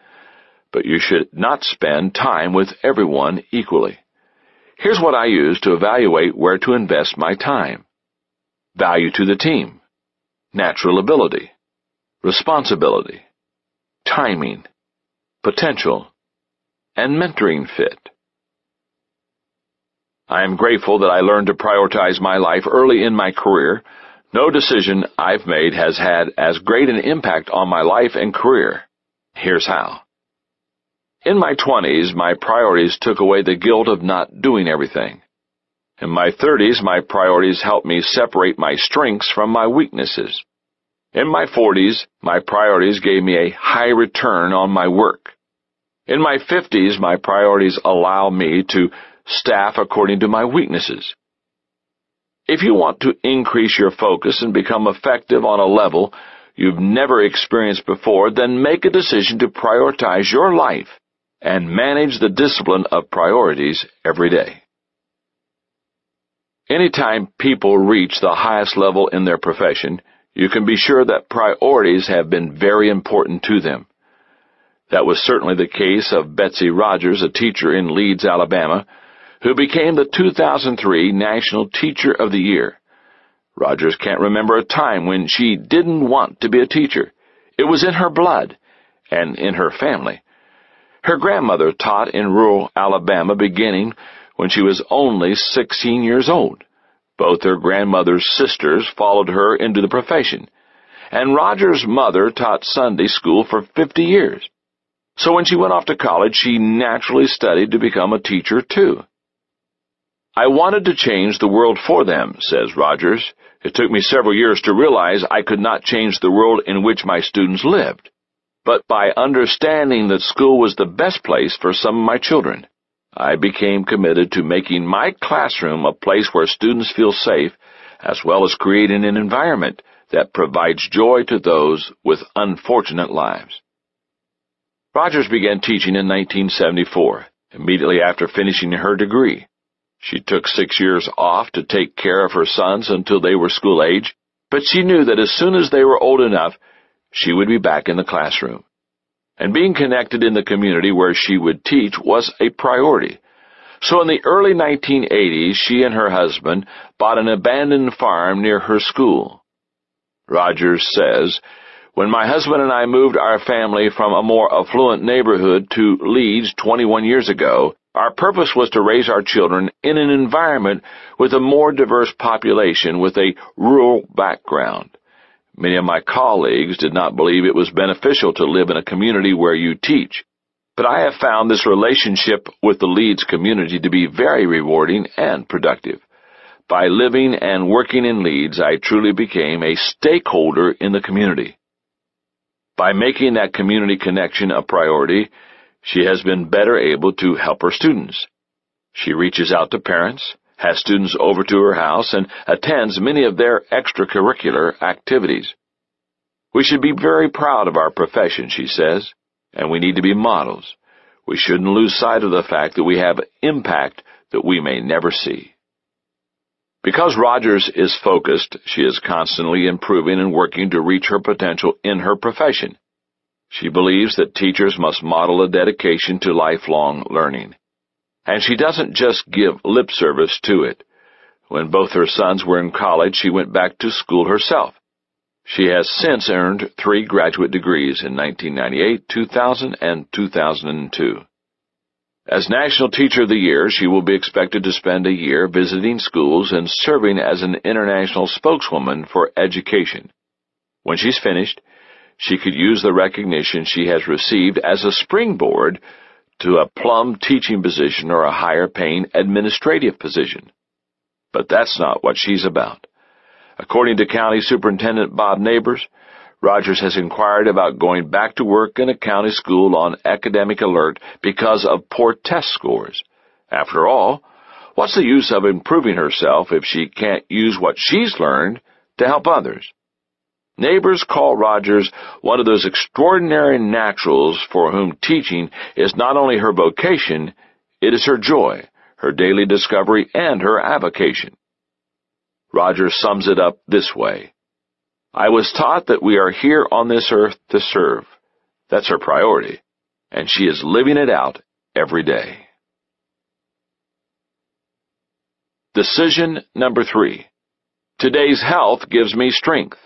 but you should not spend time with everyone equally. Here's what I use to evaluate where to invest my time. Value to the team natural ability, responsibility, timing, potential, and mentoring fit. I am grateful that I learned to prioritize my life early in my career. No decision I've made has had as great an impact on my life and career. Here's how. In my 20s, my priorities took away the guilt of not doing everything. In my 30s, my priorities helped me separate my strengths from my weaknesses. In my 40s, my priorities gave me a high return on my work. In my 50s, my priorities allow me to staff according to my weaknesses. If you want to increase your focus and become effective on a level you've never experienced before, then make a decision to prioritize your life and manage the discipline of priorities every day. Anytime people reach the highest level in their profession, you can be sure that priorities have been very important to them. That was certainly the case of Betsy Rogers, a teacher in Leeds, Alabama, who became the 2003 National Teacher of the Year. Rogers can't remember a time when she didn't want to be a teacher. It was in her blood and in her family. Her grandmother taught in rural Alabama beginning when she was only 16 years old. Both her grandmother's sisters followed her into the profession, and Rogers' mother taught Sunday school for 50 years. So when she went off to college, she naturally studied to become a teacher too. I wanted to change the world for them, says Rogers. It took me several years to realize I could not change the world in which my students lived. But by understanding that school was the best place for some of my children, I became committed to making my classroom a place where students feel safe, as well as creating an environment that provides joy to those with unfortunate lives. Rogers began teaching in 1974, immediately after finishing her degree. She took six years off to take care of her sons until they were school age, but she knew that as soon as they were old enough, she would be back in the classroom and being connected in the community where she would teach was a priority. So in the early 1980s, she and her husband bought an abandoned farm near her school. Rogers says, When my husband and I moved our family from a more affluent neighborhood to Leeds 21 years ago, our purpose was to raise our children in an environment with a more diverse population with a rural background. Many of my colleagues did not believe it was beneficial to live in a community where you teach, but I have found this relationship with the Leeds community to be very rewarding and productive. By living and working in Leeds, I truly became a stakeholder in the community. By making that community connection a priority, she has been better able to help her students. She reaches out to parents, has students over to her house, and attends many of their extracurricular activities. We should be very proud of our profession, she says, and we need to be models. We shouldn't lose sight of the fact that we have impact that we may never see. Because Rogers is focused, she is constantly improving and working to reach her potential in her profession. She believes that teachers must model a dedication to lifelong learning. And she doesn't just give lip service to it. When both her sons were in college, she went back to school herself. She has since earned three graduate degrees in 1998, 2000, and 2002. As National Teacher of the Year, she will be expected to spend a year visiting schools and serving as an international spokeswoman for education. When she's finished, she could use the recognition she has received as a springboard to a plum teaching position or a higher paying administrative position. But that's not what she's about. According to County Superintendent Bob Neighbors, Rogers has inquired about going back to work in a county school on academic alert because of poor test scores. After all, what's the use of improving herself if she can't use what she's learned to help others? Neighbors call Rogers one of those extraordinary naturals for whom teaching is not only her vocation, it is her joy, her daily discovery, and her avocation. Rogers sums it up this way. I was taught that we are here on this earth to serve. That's her priority, and she is living it out every day. Decision number three. Today's health gives me strength.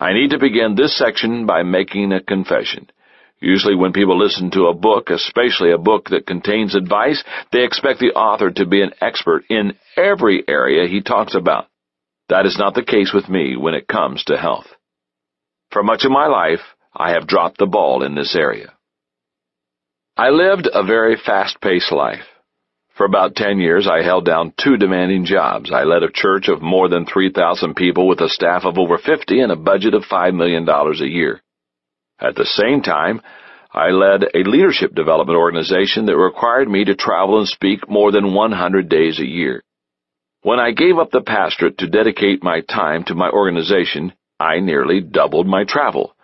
I need to begin this section by making a confession. Usually when people listen to a book, especially a book that contains advice, they expect the author to be an expert in every area he talks about. That is not the case with me when it comes to health. For much of my life, I have dropped the ball in this area. I lived a very fast-paced life. For about ten years, I held down two demanding jobs. I led a church of more than 3,000 people with a staff of over 50 and a budget of $5 million a year. At the same time, I led a leadership development organization that required me to travel and speak more than 100 days a year. When I gave up the pastorate to dedicate my time to my organization, I nearly doubled my travel.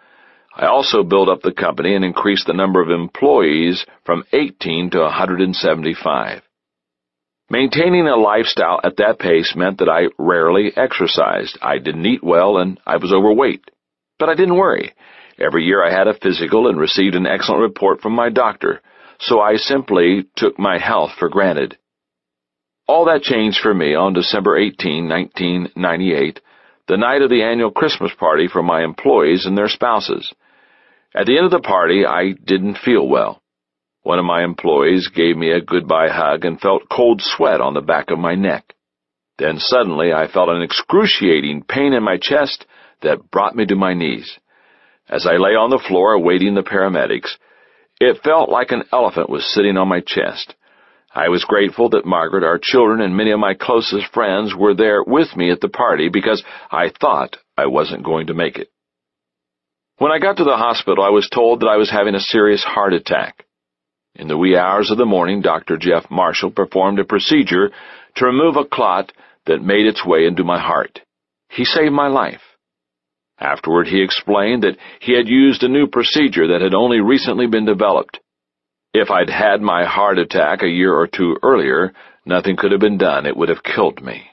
I also built up the company and increased the number of employees from 18 to 175. Maintaining a lifestyle at that pace meant that I rarely exercised. I didn't eat well and I was overweight. But I didn't worry. Every year I had a physical and received an excellent report from my doctor, so I simply took my health for granted. All that changed for me on December 18, 1998, the night of the annual Christmas party for my employees and their spouses. At the end of the party, I didn't feel well. One of my employees gave me a goodbye hug and felt cold sweat on the back of my neck. Then suddenly I felt an excruciating pain in my chest that brought me to my knees. As I lay on the floor awaiting the paramedics, it felt like an elephant was sitting on my chest. I was grateful that Margaret, our children, and many of my closest friends were there with me at the party because I thought I wasn't going to make it. When I got to the hospital, I was told that I was having a serious heart attack. In the wee hours of the morning, Dr. Jeff Marshall performed a procedure to remove a clot that made its way into my heart. He saved my life. Afterward, he explained that he had used a new procedure that had only recently been developed. If I'd had my heart attack a year or two earlier, nothing could have been done. It would have killed me.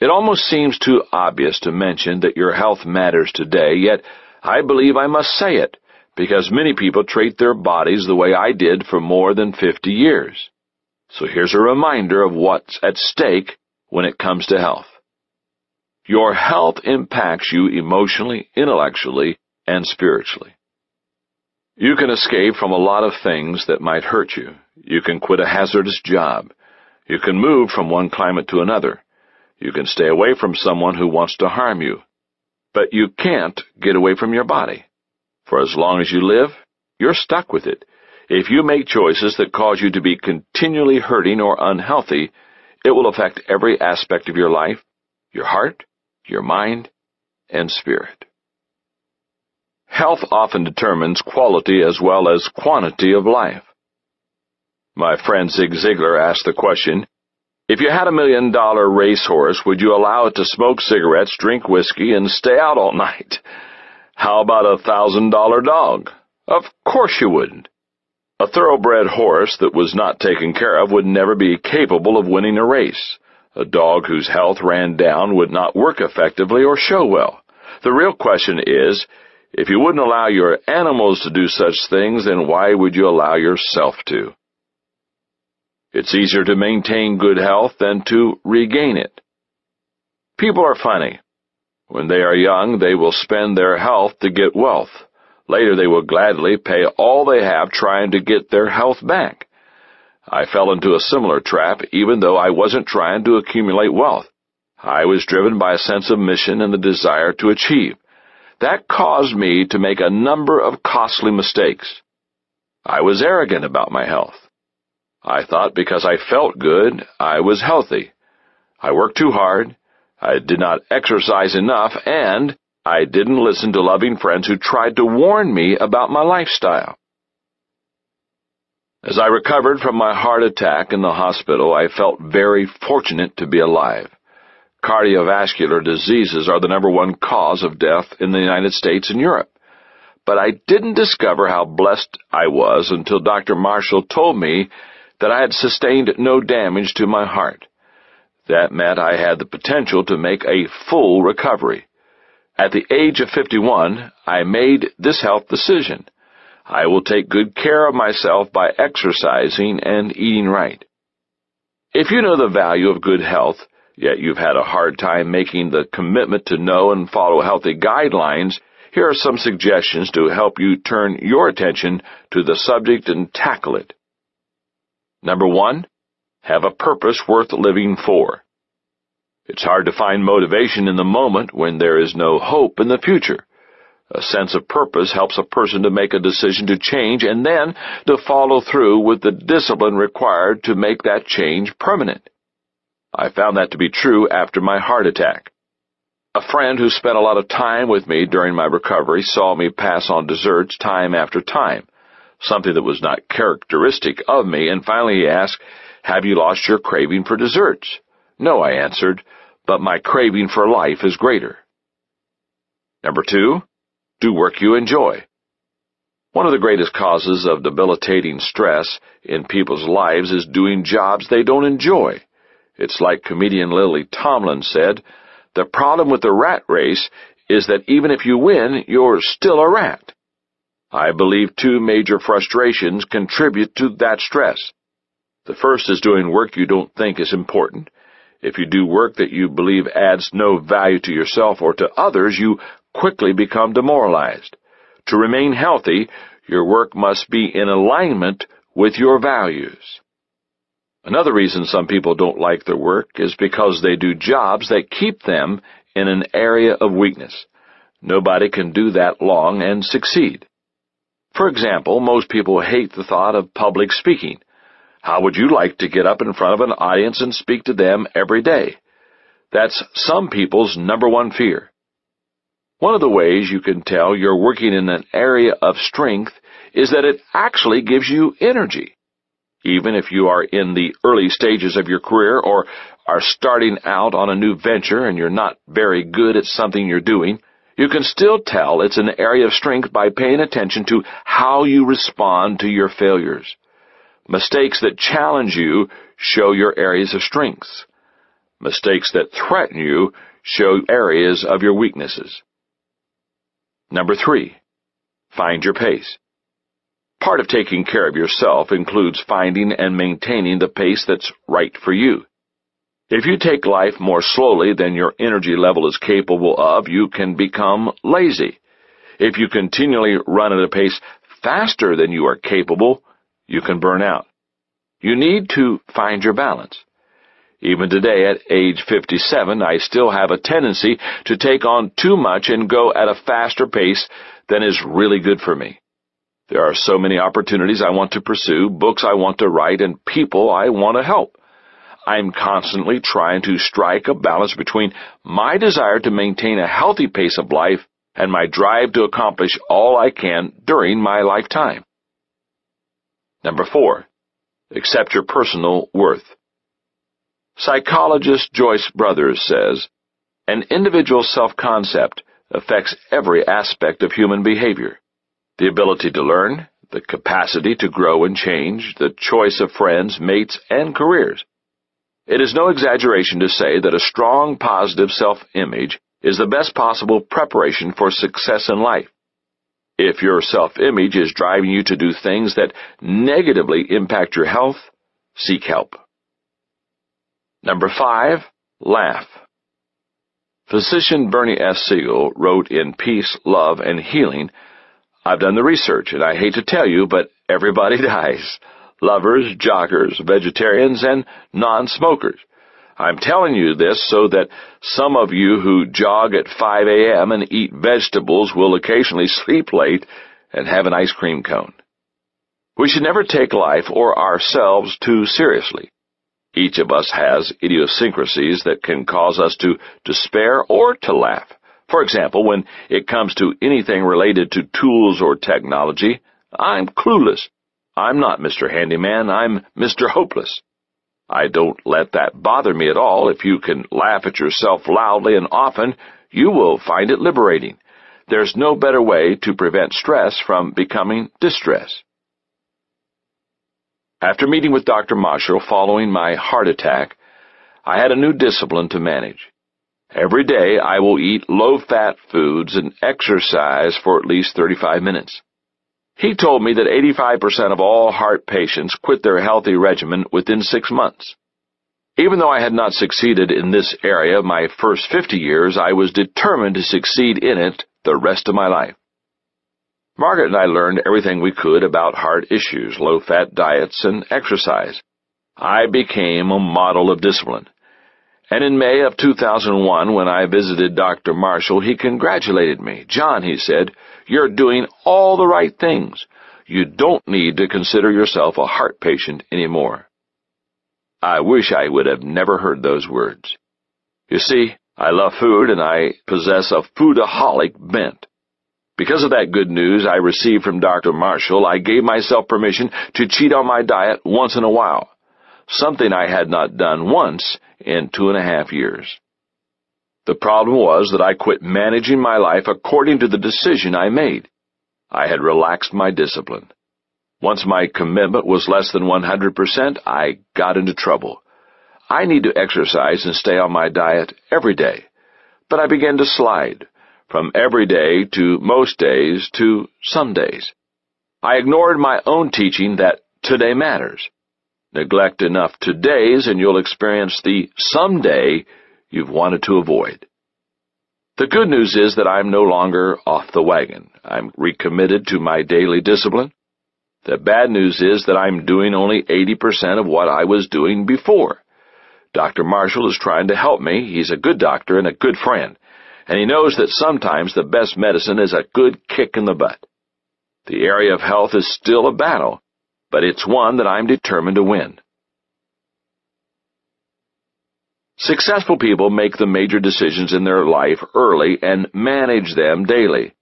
It almost seems too obvious to mention that your health matters today, yet I believe I must say it, because many people treat their bodies the way I did for more than 50 years. So here's a reminder of what's at stake when it comes to health. Your health impacts you emotionally, intellectually, and spiritually. You can escape from a lot of things that might hurt you. You can quit a hazardous job. You can move from one climate to another. You can stay away from someone who wants to harm you. But you can't get away from your body. For as long as you live, you're stuck with it. If you make choices that cause you to be continually hurting or unhealthy, it will affect every aspect of your life, your heart, your mind, and spirit. Health often determines quality as well as quantity of life. My friend Zig Ziglar asked the question, if you had a million dollar racehorse, would you allow it to smoke cigarettes, drink whiskey, and stay out all night? How about a thousand dollar dog? Of course you wouldn't. A thoroughbred horse that was not taken care of would never be capable of winning a race. A dog whose health ran down would not work effectively or show well. The real question is, if you wouldn't allow your animals to do such things, then why would you allow yourself to? It's easier to maintain good health than to regain it. People are funny. When they are young, they will spend their health to get wealth. Later, they will gladly pay all they have trying to get their health back. I fell into a similar trap, even though I wasn't trying to accumulate wealth. I was driven by a sense of mission and the desire to achieve. That caused me to make a number of costly mistakes. I was arrogant about my health. I thought because I felt good, I was healthy. I worked too hard, I did not exercise enough, and I didn't listen to loving friends who tried to warn me about my lifestyle. As I recovered from my heart attack in the hospital, I felt very fortunate to be alive. Cardiovascular diseases are the number one cause of death in the United States and Europe. But I didn't discover how blessed I was until Dr. Marshall told me that I had sustained no damage to my heart. That meant I had the potential to make a full recovery. At the age of 51, I made this health decision. I will take good care of myself by exercising and eating right. If you know the value of good health, yet you've had a hard time making the commitment to know and follow healthy guidelines, here are some suggestions to help you turn your attention to the subject and tackle it. Number one, have a purpose worth living for. It's hard to find motivation in the moment when there is no hope in the future. A sense of purpose helps a person to make a decision to change and then to follow through with the discipline required to make that change permanent. I found that to be true after my heart attack. A friend who spent a lot of time with me during my recovery saw me pass on desserts time after time, something that was not characteristic of me, and finally he asked, Have you lost your craving for desserts? No, I answered, but my craving for life is greater. Number two, do work you enjoy. One of the greatest causes of debilitating stress in people's lives is doing jobs they don't enjoy. It's like comedian Lily Tomlin said, the problem with the rat race is that even if you win, you're still a rat. I believe two major frustrations contribute to that stress. The first is doing work you don't think is important. If you do work that you believe adds no value to yourself or to others, you quickly become demoralized. To remain healthy, your work must be in alignment with your values. Another reason some people don't like their work is because they do jobs that keep them in an area of weakness. Nobody can do that long and succeed. For example, most people hate the thought of public speaking. How would you like to get up in front of an audience and speak to them every day? That's some people's number one fear. One of the ways you can tell you're working in an area of strength is that it actually gives you energy. Even if you are in the early stages of your career or are starting out on a new venture and you're not very good at something you're doing, you can still tell it's an area of strength by paying attention to how you respond to your failures. Mistakes that challenge you show your areas of strengths. Mistakes that threaten you show areas of your weaknesses. Number three, find your pace. Part of taking care of yourself includes finding and maintaining the pace that's right for you. If you take life more slowly than your energy level is capable of, you can become lazy. If you continually run at a pace faster than you are capable, you can burn out. You need to find your balance. Even today, at age 57, I still have a tendency to take on too much and go at a faster pace than is really good for me. There are so many opportunities I want to pursue, books I want to write, and people I want to help. I'm constantly trying to strike a balance between my desire to maintain a healthy pace of life and my drive to accomplish all I can during my lifetime. Number four, accept your personal worth. Psychologist Joyce Brothers says, an individual's self-concept affects every aspect of human behavior. The ability to learn, the capacity to grow and change, the choice of friends, mates, and careers. It is no exaggeration to say that a strong positive self-image is the best possible preparation for success in life. If your self-image is driving you to do things that negatively impact your health, seek help. Number five, laugh. Physician Bernie S. Siegel wrote in Peace, Love, and Healing, I've done the research, and I hate to tell you, but everybody dies lovers, joggers, vegetarians, and non-smokers. I'm telling you this so that some of you who jog at 5 a.m. and eat vegetables will occasionally sleep late and have an ice cream cone. We should never take life or ourselves too seriously. Each of us has idiosyncrasies that can cause us to despair or to laugh. For example, when it comes to anything related to tools or technology, I'm clueless. I'm not Mr. Handyman, I'm Mr. Hopeless. I don't let that bother me at all. If you can laugh at yourself loudly and often, you will find it liberating. There's no better way to prevent stress from becoming distress. After meeting with Dr. Marshall following my heart attack, I had a new discipline to manage. Every day I will eat low-fat foods and exercise for at least 35 minutes. He told me that 85% of all heart patients quit their healthy regimen within six months. Even though I had not succeeded in this area my first 50 years, I was determined to succeed in it the rest of my life. Margaret and I learned everything we could about heart issues, low-fat diets, and exercise. I became a model of discipline. And in May of 2001, when I visited Dr. Marshall, he congratulated me. John, he said, you're doing all the right things. You don't need to consider yourself a heart patient anymore. I wish I would have never heard those words. You see, I love food and I possess a foodaholic bent. Because of that good news I received from Dr. Marshall, I gave myself permission to cheat on my diet once in a while, something I had not done once in two and a half years. The problem was that I quit managing my life according to the decision I made. I had relaxed my discipline. Once my commitment was less than 100%, I got into trouble. I need to exercise and stay on my diet every day. But I began to slide from every day to most days to some days. I ignored my own teaching that today matters. Neglect enough todays and you'll experience the someday you've wanted to avoid. The good news is that I'm no longer off the wagon. I'm recommitted to my daily discipline. The bad news is that I'm doing only 80% of what I was doing before. Dr. Marshall is trying to help me. He's a good doctor and a good friend, and he knows that sometimes the best medicine is a good kick in the butt. The area of health is still a battle, but it's one that I'm determined to win. Successful people make the major decisions in their life early and manage them daily.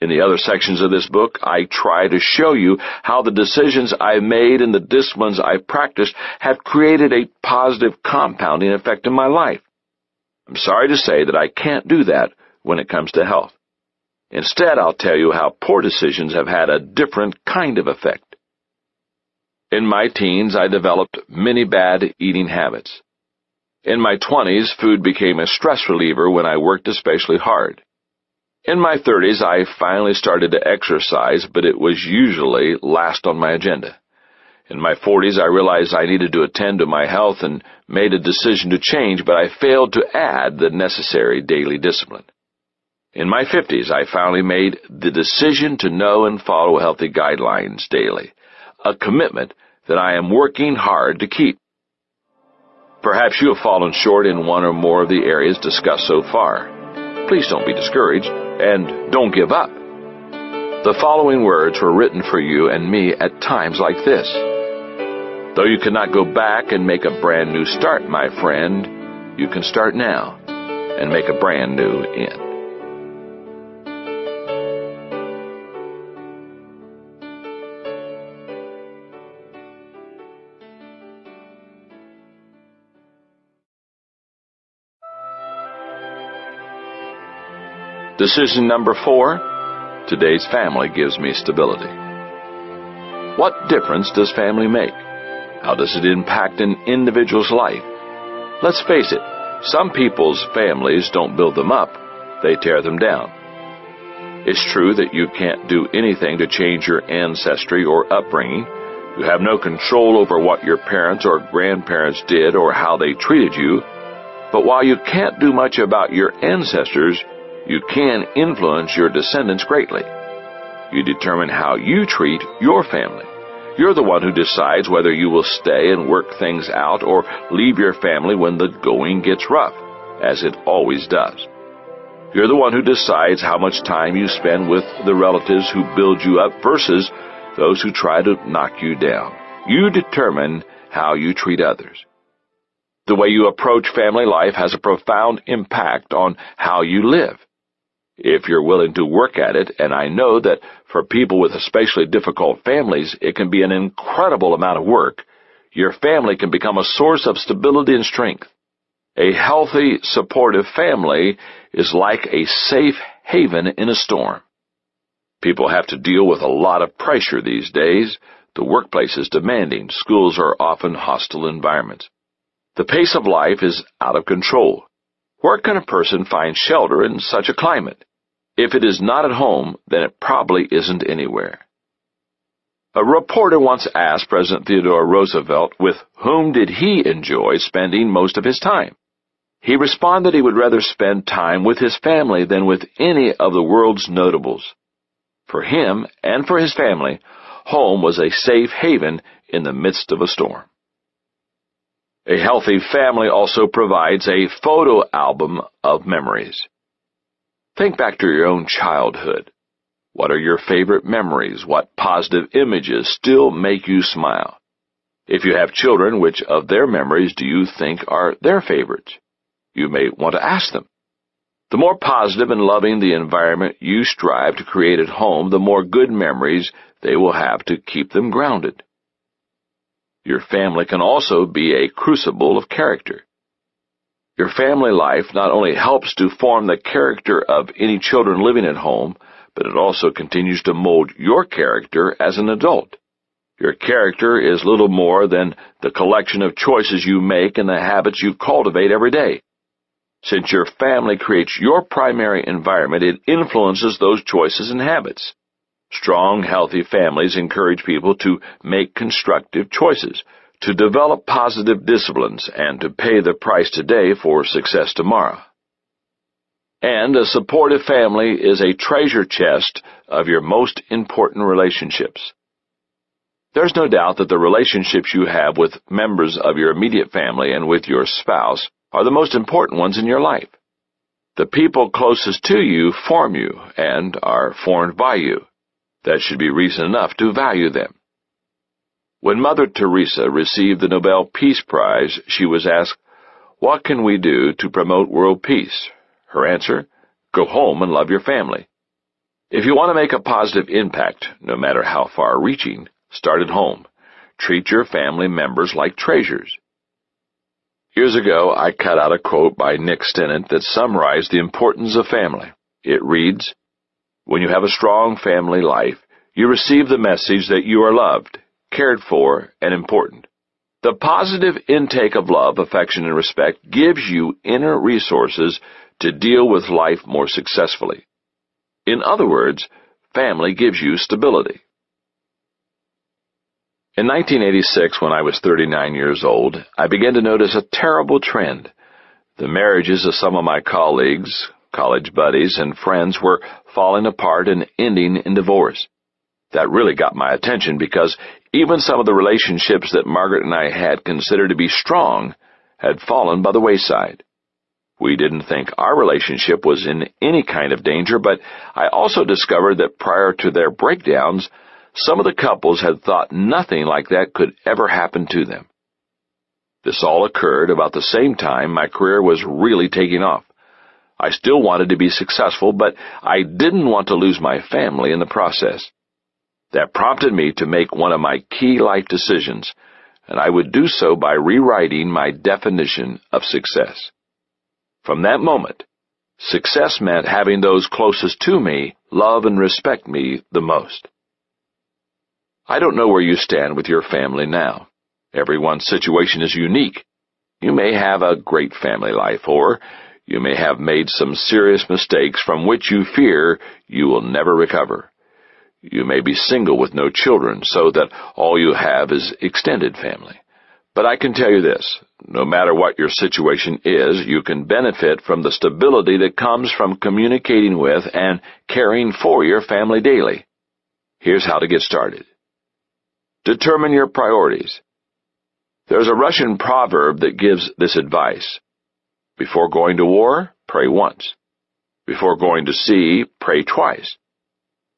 In the other sections of this book, I try to show you how the decisions I've made and the disciplines I've practiced have created a positive compounding effect in my life. I'm sorry to say that I can't do that when it comes to health. Instead, I'll tell you how poor decisions have had a different kind of effect. In my teens, I developed many bad eating habits. In my twenties, food became a stress reliever when I worked especially hard. In my 30s, I finally started to exercise, but it was usually last on my agenda. In my 40s, I realized I needed to attend to my health and made a decision to change, but I failed to add the necessary daily discipline. In my 50s, I finally made the decision to know and follow healthy guidelines daily, a commitment that I am working hard to keep. Perhaps you have fallen short in one or more of the areas discussed so far. Please don't be discouraged and don't give up. The following words were written for you and me at times like this. Though you cannot go back and make a brand new start, my friend, you can start now and make a brand new end. Decision number four, today's family gives me stability. What difference does family make? How does it impact an individual's life? Let's face it, some people's families don't build them up, they tear them down. It's true that you can't do anything to change your ancestry or upbringing. You have no control over what your parents or grandparents did or how they treated you. But while you can't do much about your ancestors, you can influence your descendants greatly. You determine how you treat your family. You're the one who decides whether you will stay and work things out or leave your family when the going gets rough, as it always does. You're the one who decides how much time you spend with the relatives who build you up versus those who try to knock you down. You determine how you treat others. The way you approach family life has a profound impact on how you live if you're willing to work at it, and I know that for people with especially difficult families, it can be an incredible amount of work, your family can become a source of stability and strength. A healthy, supportive family is like a safe haven in a storm. People have to deal with a lot of pressure these days. The workplace is demanding. Schools are often hostile environments. The pace of life is out of control. Where can a person find shelter in such a climate? If it is not at home, then it probably isn't anywhere. A reporter once asked President Theodore Roosevelt with whom did he enjoy spending most of his time. He responded that he would rather spend time with his family than with any of the world's notables. For him and for his family, home was a safe haven in the midst of a storm. A healthy family also provides a photo album of memories. Think back to your own childhood. What are your favorite memories? What positive images still make you smile? If you have children, which of their memories do you think are their favorites? You may want to ask them. The more positive and loving the environment you strive to create at home, the more good memories they will have to keep them grounded. Your family can also be a crucible of character. Your family life not only helps to form the character of any children living at home, but it also continues to mold your character as an adult. Your character is little more than the collection of choices you make and the habits you cultivate every day. Since your family creates your primary environment, it influences those choices and habits. Strong, healthy families encourage people to make constructive choices, to develop positive disciplines, and to pay the price today for success tomorrow. And a supportive family is a treasure chest of your most important relationships. There's no doubt that the relationships you have with members of your immediate family and with your spouse are the most important ones in your life. The people closest to you form you and are formed by you. That should be reason enough to value them. When Mother Teresa received the Nobel Peace Prize, she was asked, What can we do to promote world peace? Her answer, Go home and love your family. If you want to make a positive impact, no matter how far-reaching, start at home. Treat your family members like treasures. Years ago, I cut out a quote by Nick Stinnett that summarized the importance of family. It reads, When you have a strong family life, you receive the message that you are loved, cared for, and important. The positive intake of love, affection, and respect gives you inner resources to deal with life more successfully. In other words, family gives you stability. In 1986, when I was 39 years old, I began to notice a terrible trend. The marriages of some of my colleagues, college buddies, and friends were falling apart and ending in divorce. That really got my attention because even some of the relationships that Margaret and I had considered to be strong had fallen by the wayside. We didn't think our relationship was in any kind of danger, but I also discovered that prior to their breakdowns, some of the couples had thought nothing like that could ever happen to them. This all occurred about the same time my career was really taking off. I still wanted to be successful, but I didn't want to lose my family in the process. That prompted me to make one of my key life decisions, and I would do so by rewriting my definition of success. From that moment, success meant having those closest to me love and respect me the most. I don't know where you stand with your family now. Everyone's situation is unique. You may have a great family life, or you may have made some serious mistakes from which you fear you will never recover. You may be single with no children, so that all you have is extended family. But I can tell you this, no matter what your situation is, you can benefit from the stability that comes from communicating with and caring for your family daily. Here's how to get started. Determine your priorities. There's a Russian proverb that gives this advice. Before going to war, pray once. Before going to sea, pray twice.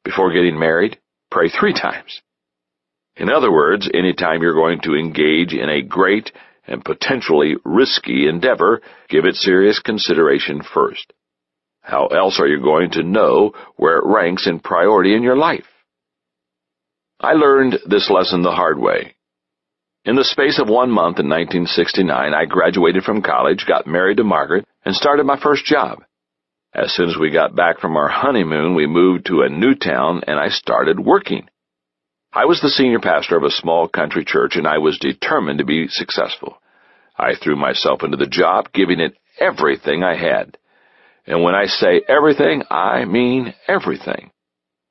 Before getting married, pray three times. In other words, anytime you're going to engage in a great and potentially risky endeavor, give it serious consideration first. How else are you going to know where it ranks in priority in your life? I learned this lesson the hard way. In the space of one month in 1969, I graduated from college, got married to Margaret, and started my first job. As soon as we got back from our honeymoon, we moved to a new town and I started working. I was the senior pastor of a small country church and I was determined to be successful. I threw myself into the job, giving it everything I had. And when I say everything, I mean everything.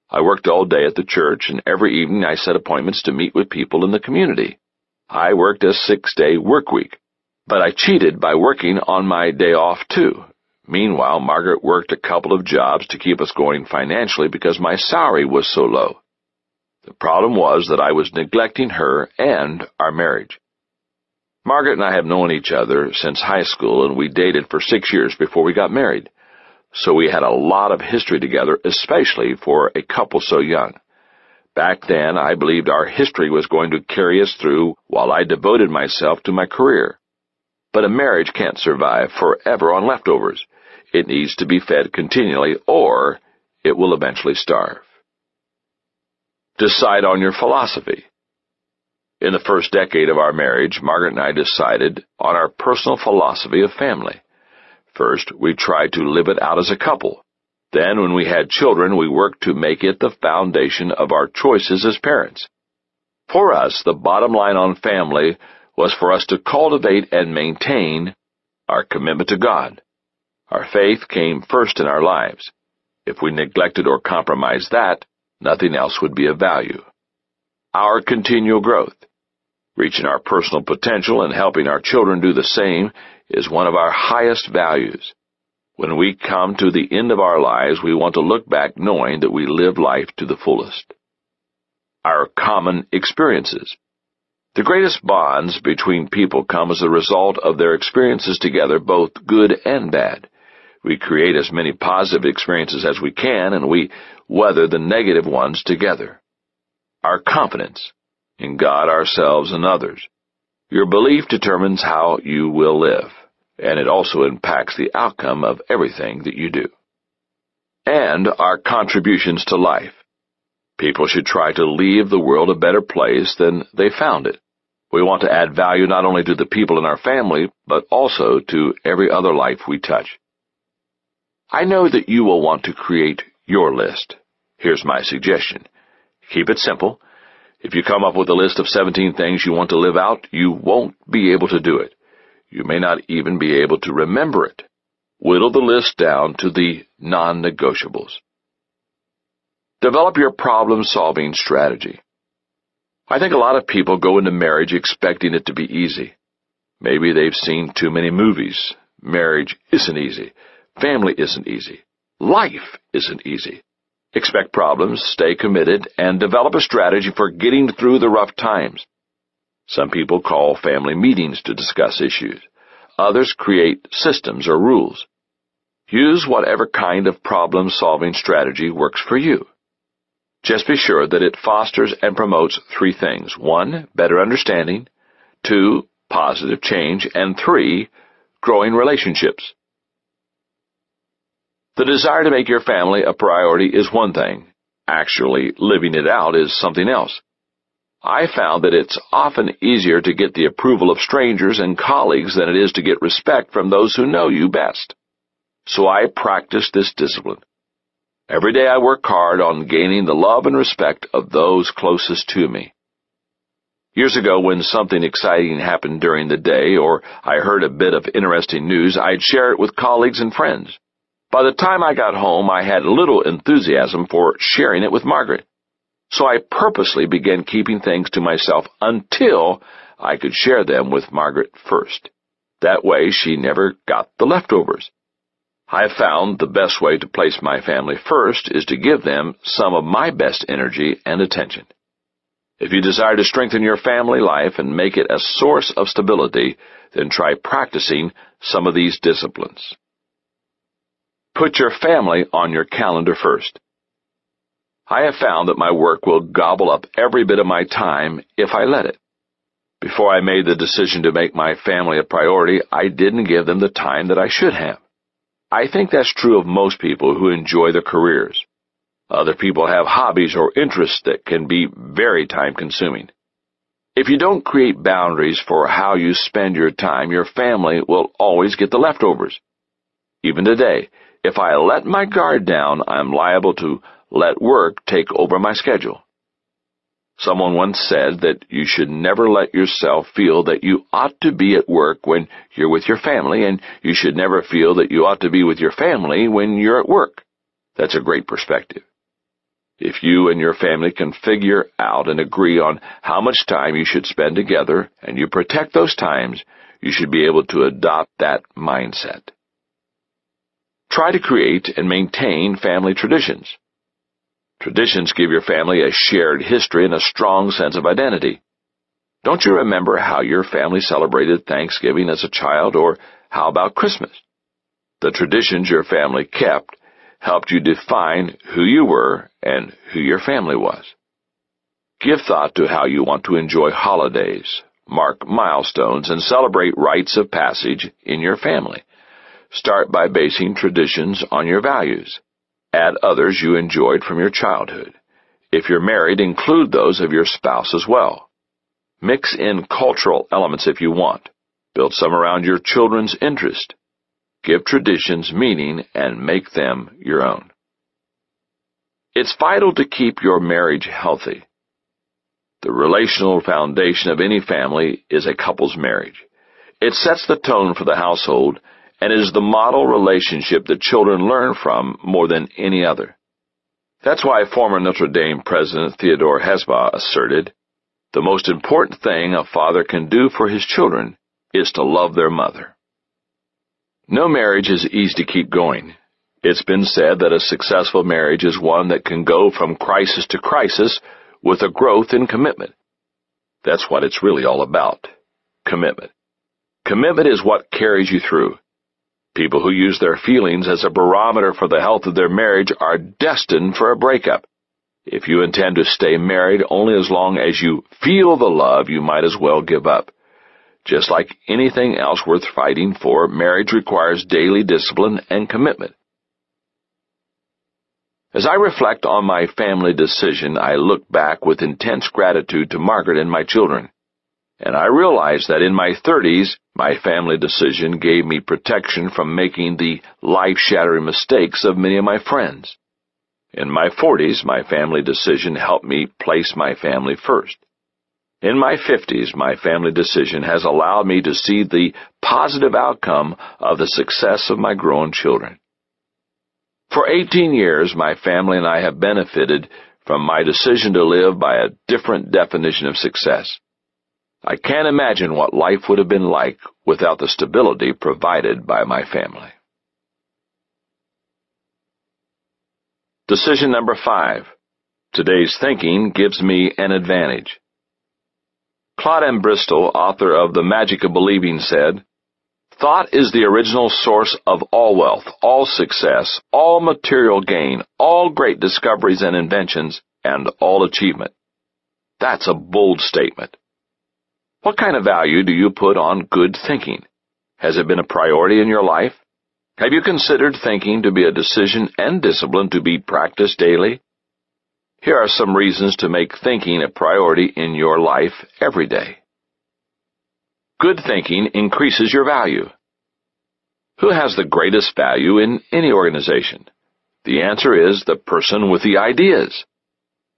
I worked all day at the church and every evening I set appointments to meet with people in the community. I worked a six-day work week, but I cheated by working on my day off too. Meanwhile, Margaret worked a couple of jobs to keep us going financially because my salary was so low. The problem was that I was neglecting her and our marriage. Margaret and I have known each other since high school, and we dated for six years before we got married. So we had a lot of history together, especially for a couple so young. Back then, I believed our history was going to carry us through while I devoted myself to my career. But a marriage can't survive forever on leftovers. It needs to be fed continually, or it will eventually starve. Decide on your philosophy. In the first decade of our marriage, Margaret and I decided on our personal philosophy of family. First, we tried to live it out as a couple. Then, when we had children, we worked to make it the foundation of our choices as parents. For us, the bottom line on family was for us to cultivate and maintain our commitment to God. Our faith came first in our lives. If we neglected or compromised that, nothing else would be of value. Our continual growth, reaching our personal potential and helping our children do the same, is one of our highest values. When we come to the end of our lives, we want to look back knowing that we lived life to the fullest. Our common experiences. The greatest bonds between people come as a result of their experiences together, both good and bad. We create as many positive experiences as we can, and we weather the negative ones together. Our confidence in God, ourselves, and others. Your belief determines how you will live and it also impacts the outcome of everything that you do. And our contributions to life. People should try to leave the world a better place than they found it. We want to add value not only to the people in our family, but also to every other life we touch. I know that you will want to create your list. Here's my suggestion. Keep it simple. If you come up with a list of 17 things you want to live out, you won't be able to do it. You may not even be able to remember it. Whittle the list down to the non-negotiables. Develop your problem-solving strategy. I think a lot of people go into marriage expecting it to be easy. Maybe they've seen too many movies. Marriage isn't easy. Family isn't easy. Life isn't easy. Expect problems, stay committed, and develop a strategy for getting through the rough times. Some people call family meetings to discuss issues. Others create systems or rules. Use whatever kind of problem-solving strategy works for you. Just be sure that it fosters and promotes three things. One, better understanding. Two, positive change. And three, growing relationships. The desire to make your family a priority is one thing. Actually, living it out is something else. I found that it's often easier to get the approval of strangers and colleagues than it is to get respect from those who know you best. So I practice this discipline. Every day I work hard on gaining the love and respect of those closest to me. Years ago, when something exciting happened during the day or I heard a bit of interesting news, I'd share it with colleagues and friends. By the time I got home, I had little enthusiasm for sharing it with Margaret so I purposely began keeping things to myself until I could share them with Margaret first. That way she never got the leftovers. I have found the best way to place my family first is to give them some of my best energy and attention. If you desire to strengthen your family life and make it a source of stability, then try practicing some of these disciplines. Put your family on your calendar first. I have found that my work will gobble up every bit of my time if I let it. Before I made the decision to make my family a priority, I didn't give them the time that I should have. I think that's true of most people who enjoy their careers. Other people have hobbies or interests that can be very time-consuming. If you don't create boundaries for how you spend your time, your family will always get the leftovers. Even today, if I let my guard down, I'm liable to let work take over my schedule. Someone once said that you should never let yourself feel that you ought to be at work when you're with your family, and you should never feel that you ought to be with your family when you're at work. That's a great perspective. If you and your family can figure out and agree on how much time you should spend together, and you protect those times, you should be able to adopt that mindset. Try to create and maintain family traditions. Traditions give your family a shared history and a strong sense of identity. Don't you remember how your family celebrated Thanksgiving as a child, or how about Christmas? The traditions your family kept helped you define who you were and who your family was. Give thought to how you want to enjoy holidays, mark milestones, and celebrate rites of passage in your family. Start by basing traditions on your values. Add others you enjoyed from your childhood. If you're married, include those of your spouse as well. Mix in cultural elements if you want. Build some around your children's interest. Give traditions meaning and make them your own. It's vital to keep your marriage healthy. The relational foundation of any family is a couple's marriage. It sets the tone for the household and is the model relationship that children learn from more than any other. That's why former Notre Dame President Theodore Hesburgh asserted, the most important thing a father can do for his children is to love their mother. No marriage is easy to keep going. It's been said that a successful marriage is one that can go from crisis to crisis with a growth in commitment. That's what it's really all about. Commitment. Commitment is what carries you through. People who use their feelings as a barometer for the health of their marriage are destined for a breakup. If you intend to stay married only as long as you feel the love, you might as well give up. Just like anything else worth fighting for, marriage requires daily discipline and commitment. As I reflect on my family decision, I look back with intense gratitude to Margaret and my children. And I realize that in my thirties, my family decision gave me protection from making the life-shattering mistakes of many of my friends. In my forties, my family decision helped me place my family first. In my fifties, my family decision has allowed me to see the positive outcome of the success of my grown children. For 18 years, my family and I have benefited from my decision to live by a different definition of success. I can't imagine what life would have been like without the stability provided by my family. Decision number five. Today's thinking gives me an advantage. Claude M. Bristol, author of The Magic of Believing, said, Thought is the original source of all wealth, all success, all material gain, all great discoveries and inventions, and all achievement. That's a bold statement. What kind of value do you put on good thinking? Has it been a priority in your life? Have you considered thinking to be a decision and discipline to be practiced daily? Here are some reasons to make thinking a priority in your life every day. Good thinking increases your value. Who has the greatest value in any organization? The answer is the person with the ideas.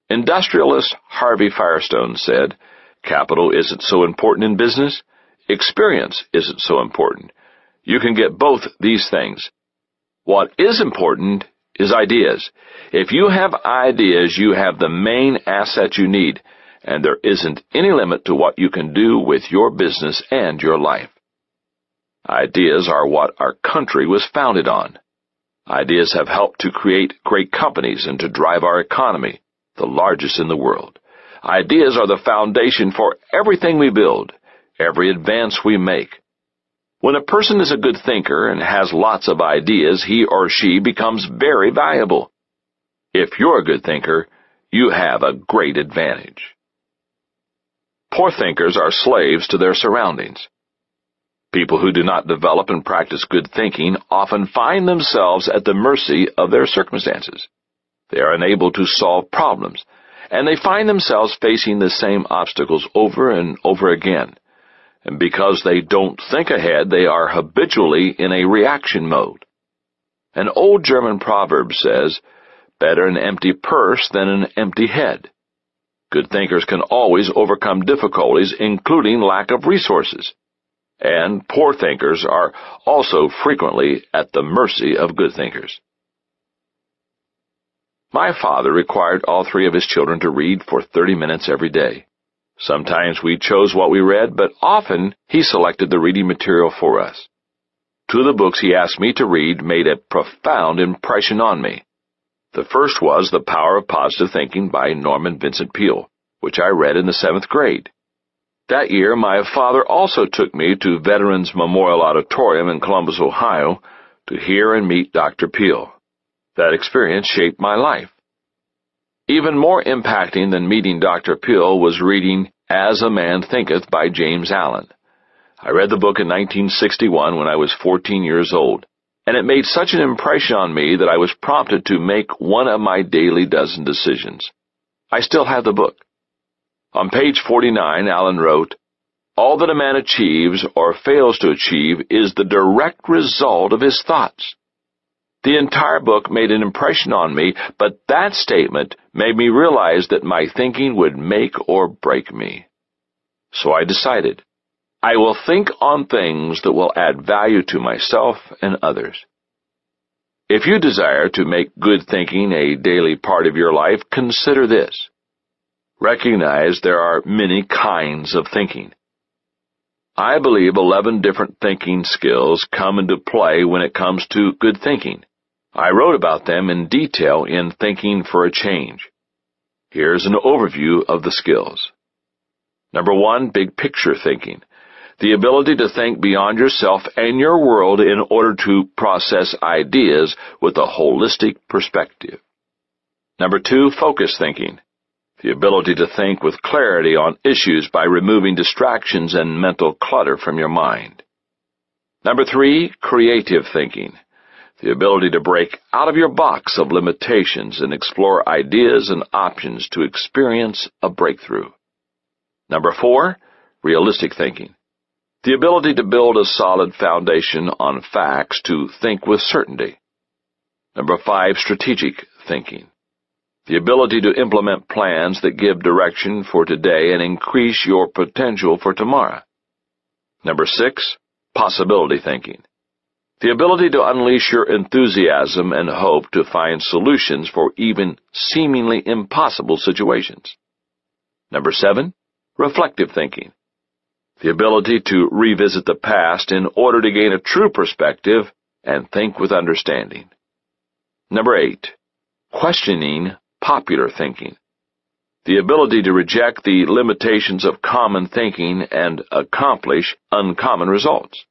Industrialist Harvey Firestone said, Capital isn't so important in business. Experience isn't so important. You can get both these things. What is important is ideas. If you have ideas, you have the main asset you need and there isn't any limit to what you can do with your business and your life. Ideas are what our country was founded on. Ideas have helped to create great companies and to drive our economy, the largest in the world. Ideas are the foundation for everything we build, every advance we make. When a person is a good thinker and has lots of ideas, he or she becomes very valuable. If you're a good thinker, you have a great advantage. Poor thinkers are slaves to their surroundings. People who do not develop and practice good thinking often find themselves at the mercy of their circumstances. They are unable to solve problems, and they find themselves facing the same obstacles over and over again. And because they don't think ahead, they are habitually in a reaction mode. An old German proverb says, better an empty purse than an empty head. Good thinkers can always overcome difficulties, including lack of resources. And poor thinkers are also frequently at the mercy of good thinkers. My father required all three of his children to read for 30 minutes every day. Sometimes we chose what we read, but often he selected the reading material for us. Two of the books he asked me to read made a profound impression on me. The first was The Power of Positive Thinking by Norman Vincent Peale, which I read in the seventh grade. That year, my father also took me to Veterans Memorial Auditorium in Columbus, Ohio, to hear and meet Dr. Peale. That experience shaped my life. Even more impacting than meeting Dr. Peale was reading As a Man Thinketh by James Allen. I read the book in 1961 when I was 14 years old and it made such an impression on me that I was prompted to make one of my daily dozen decisions. I still have the book. On page 49, Allen wrote, All that a man achieves or fails to achieve is the direct result of his thoughts. The entire book made an impression on me, but that statement made me realize that my thinking would make or break me. So I decided, I will think on things that will add value to myself and others. If you desire to make good thinking a daily part of your life, consider this. Recognize there are many kinds of thinking. I believe 11 different thinking skills come into play when it comes to good thinking. I wrote about them in detail in Thinking for a Change. Here's an overview of the skills. Number one, big picture thinking. The ability to think beyond yourself and your world in order to process ideas with a holistic perspective. Number two, focus thinking. The ability to think with clarity on issues by removing distractions and mental clutter from your mind. Number three, creative thinking the ability to break out of your box of limitations and explore ideas and options to experience a breakthrough. Number four, realistic thinking. The ability to build a solid foundation on facts to think with certainty. Number five, strategic thinking. The ability to implement plans that give direction for today and increase your potential for tomorrow. Number six, possibility thinking. The ability to unleash your enthusiasm and hope to find solutions for even seemingly impossible situations. Number seven, reflective thinking. The ability to revisit the past in order to gain a true perspective and think with understanding. Number eight, questioning popular thinking. The ability to reject the limitations of common thinking and accomplish uncommon results.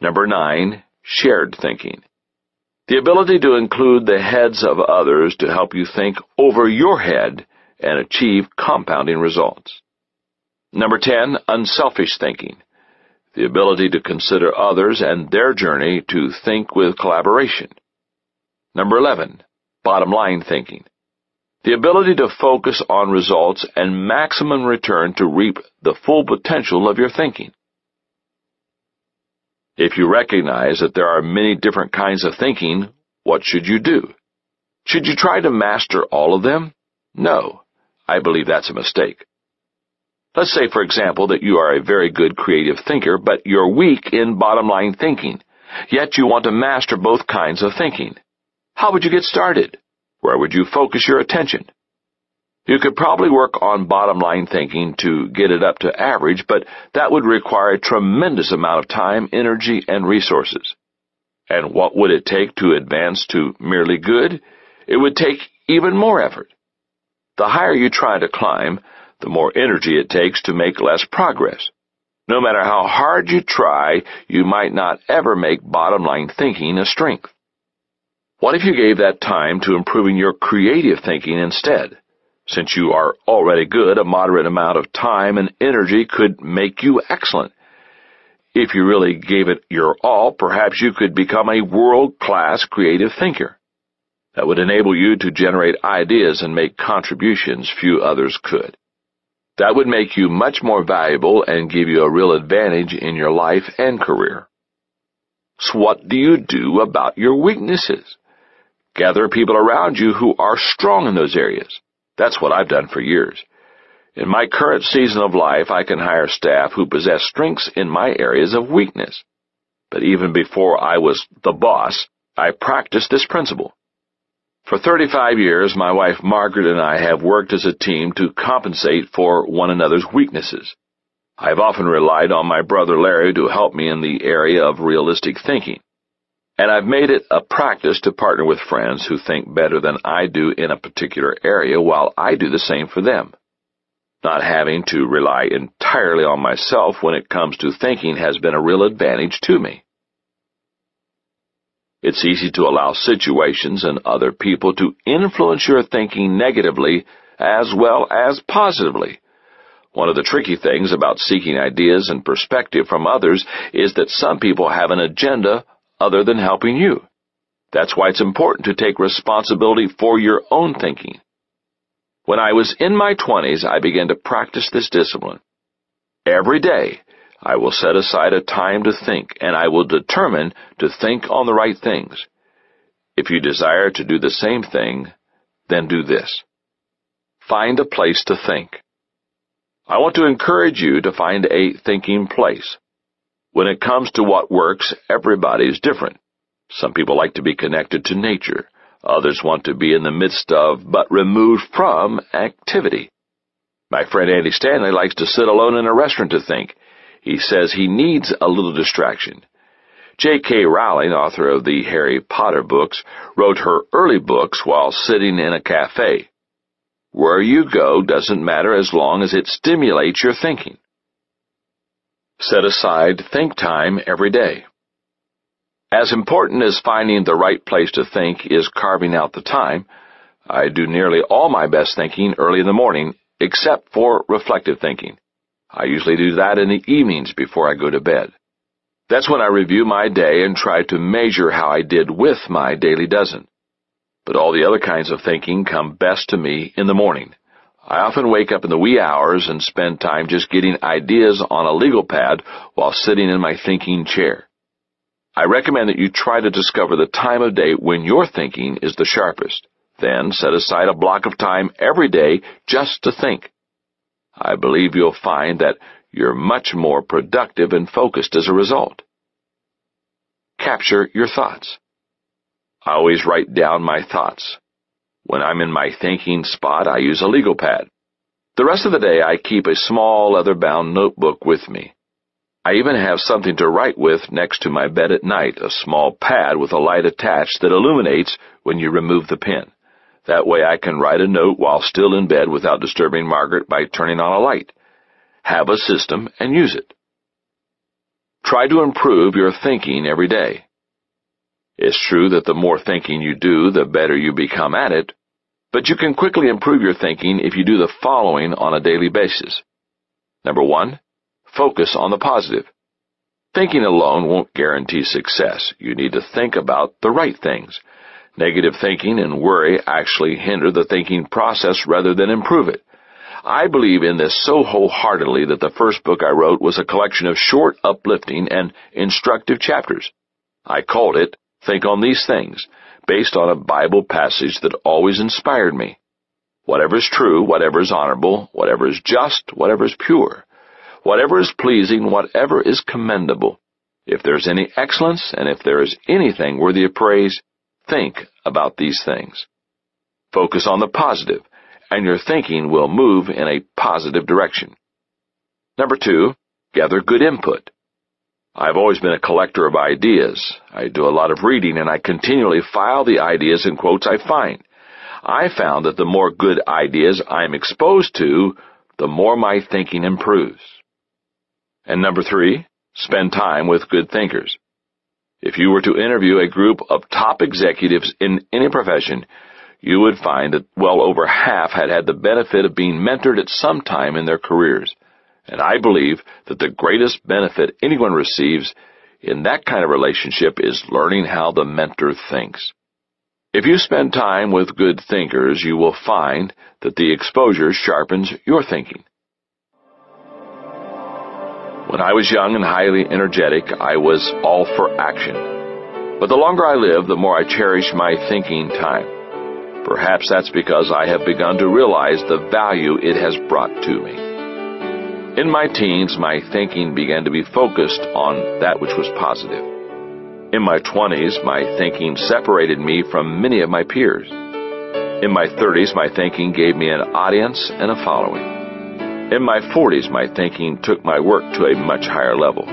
Number nine, shared thinking. The ability to include the heads of others to help you think over your head and achieve compounding results. Number 10, unselfish thinking. The ability to consider others and their journey to think with collaboration. Number 11, bottom line thinking. The ability to focus on results and maximum return to reap the full potential of your thinking. If you recognize that there are many different kinds of thinking, what should you do? Should you try to master all of them? No. I believe that's a mistake. Let's say, for example, that you are a very good creative thinker, but you're weak in bottom line thinking, yet you want to master both kinds of thinking. How would you get started? Where would you focus your attention? You could probably work on bottom line thinking to get it up to average, but that would require a tremendous amount of time, energy, and resources. And what would it take to advance to merely good? It would take even more effort. The higher you try to climb, the more energy it takes to make less progress. No matter how hard you try, you might not ever make bottom line thinking a strength. What if you gave that time to improving your creative thinking instead? Since you are already good, a moderate amount of time and energy could make you excellent. If you really gave it your all, perhaps you could become a world-class creative thinker. That would enable you to generate ideas and make contributions few others could. That would make you much more valuable and give you a real advantage in your life and career. So what do you do about your weaknesses? Gather people around you who are strong in those areas. That's what I've done for years. In my current season of life, I can hire staff who possess strengths in my areas of weakness. But even before I was the boss, I practiced this principle. For 35 years, my wife Margaret and I have worked as a team to compensate for one another's weaknesses. I've often relied on my brother Larry to help me in the area of realistic thinking and I've made it a practice to partner with friends who think better than I do in a particular area while I do the same for them. Not having to rely entirely on myself when it comes to thinking has been a real advantage to me. It's easy to allow situations and other people to influence your thinking negatively as well as positively. One of the tricky things about seeking ideas and perspective from others is that some people have an agenda other than helping you. That's why it's important to take responsibility for your own thinking. When I was in my twenties, I began to practice this discipline. Every day, I will set aside a time to think, and I will determine to think on the right things. If you desire to do the same thing, then do this. Find a place to think. I want to encourage you to find a thinking place. When it comes to what works, everybody is different. Some people like to be connected to nature. Others want to be in the midst of, but removed from, activity. My friend Andy Stanley likes to sit alone in a restaurant to think. He says he needs a little distraction. J.K. Rowling, author of the Harry Potter books, wrote her early books while sitting in a cafe. Where you go doesn't matter as long as it stimulates your thinking. Set aside think time every day. As important as finding the right place to think is carving out the time, I do nearly all my best thinking early in the morning, except for reflective thinking. I usually do that in the evenings before I go to bed. That's when I review my day and try to measure how I did with my daily dozen. But all the other kinds of thinking come best to me in the morning. I often wake up in the wee hours and spend time just getting ideas on a legal pad while sitting in my thinking chair. I recommend that you try to discover the time of day when your thinking is the sharpest. Then set aside a block of time every day just to think. I believe you'll find that you're much more productive and focused as a result. Capture your thoughts. I always write down my thoughts. When I'm in my thinking spot, I use a legal pad. The rest of the day, I keep a small leather-bound notebook with me. I even have something to write with next to my bed at night, a small pad with a light attached that illuminates when you remove the pen. That way I can write a note while still in bed without disturbing Margaret by turning on a light have a system, and use it. Try to improve your thinking every day. It's true that the more thinking you do, the better you become at it, but you can quickly improve your thinking if you do the following on a daily basis. Number one, focus on the positive. Thinking alone won't guarantee success. You need to think about the right things. Negative thinking and worry actually hinder the thinking process rather than improve it. I believe in this so wholeheartedly that the first book I wrote was a collection of short, uplifting, and instructive chapters. I called it Think on These Things, based on a Bible passage that always inspired me. Whatever is true, whatever is honorable, whatever is just, whatever is pure, whatever is pleasing, whatever is commendable, if there is any excellence, and if there is anything worthy of praise, think about these things. Focus on the positive and your thinking will move in a positive direction. Number two, gather good input. I've always been a collector of ideas. I do a lot of reading and I continually file the ideas and quotes I find. I found that the more good ideas I'm exposed to, the more my thinking improves. And number three, spend time with good thinkers. If you were to interview a group of top executives in any profession, you would find that well over half had had the benefit of being mentored at some time in their careers. And I believe that the greatest benefit anyone receives in that kind of relationship is learning how the mentor thinks. If you spend time with good thinkers, you will find that the exposure sharpens your thinking. When I was young and highly energetic, I was all for action. But the longer I live, the more I cherish my thinking time. Perhaps that's because I have begun to realize the value it has brought to me. In my teens, my thinking began to be focused on that which was positive. In my 20s, my thinking separated me from many of my peers. In my 30s, my thinking gave me an audience and a following. In my 40s, my thinking took my work to a much higher level.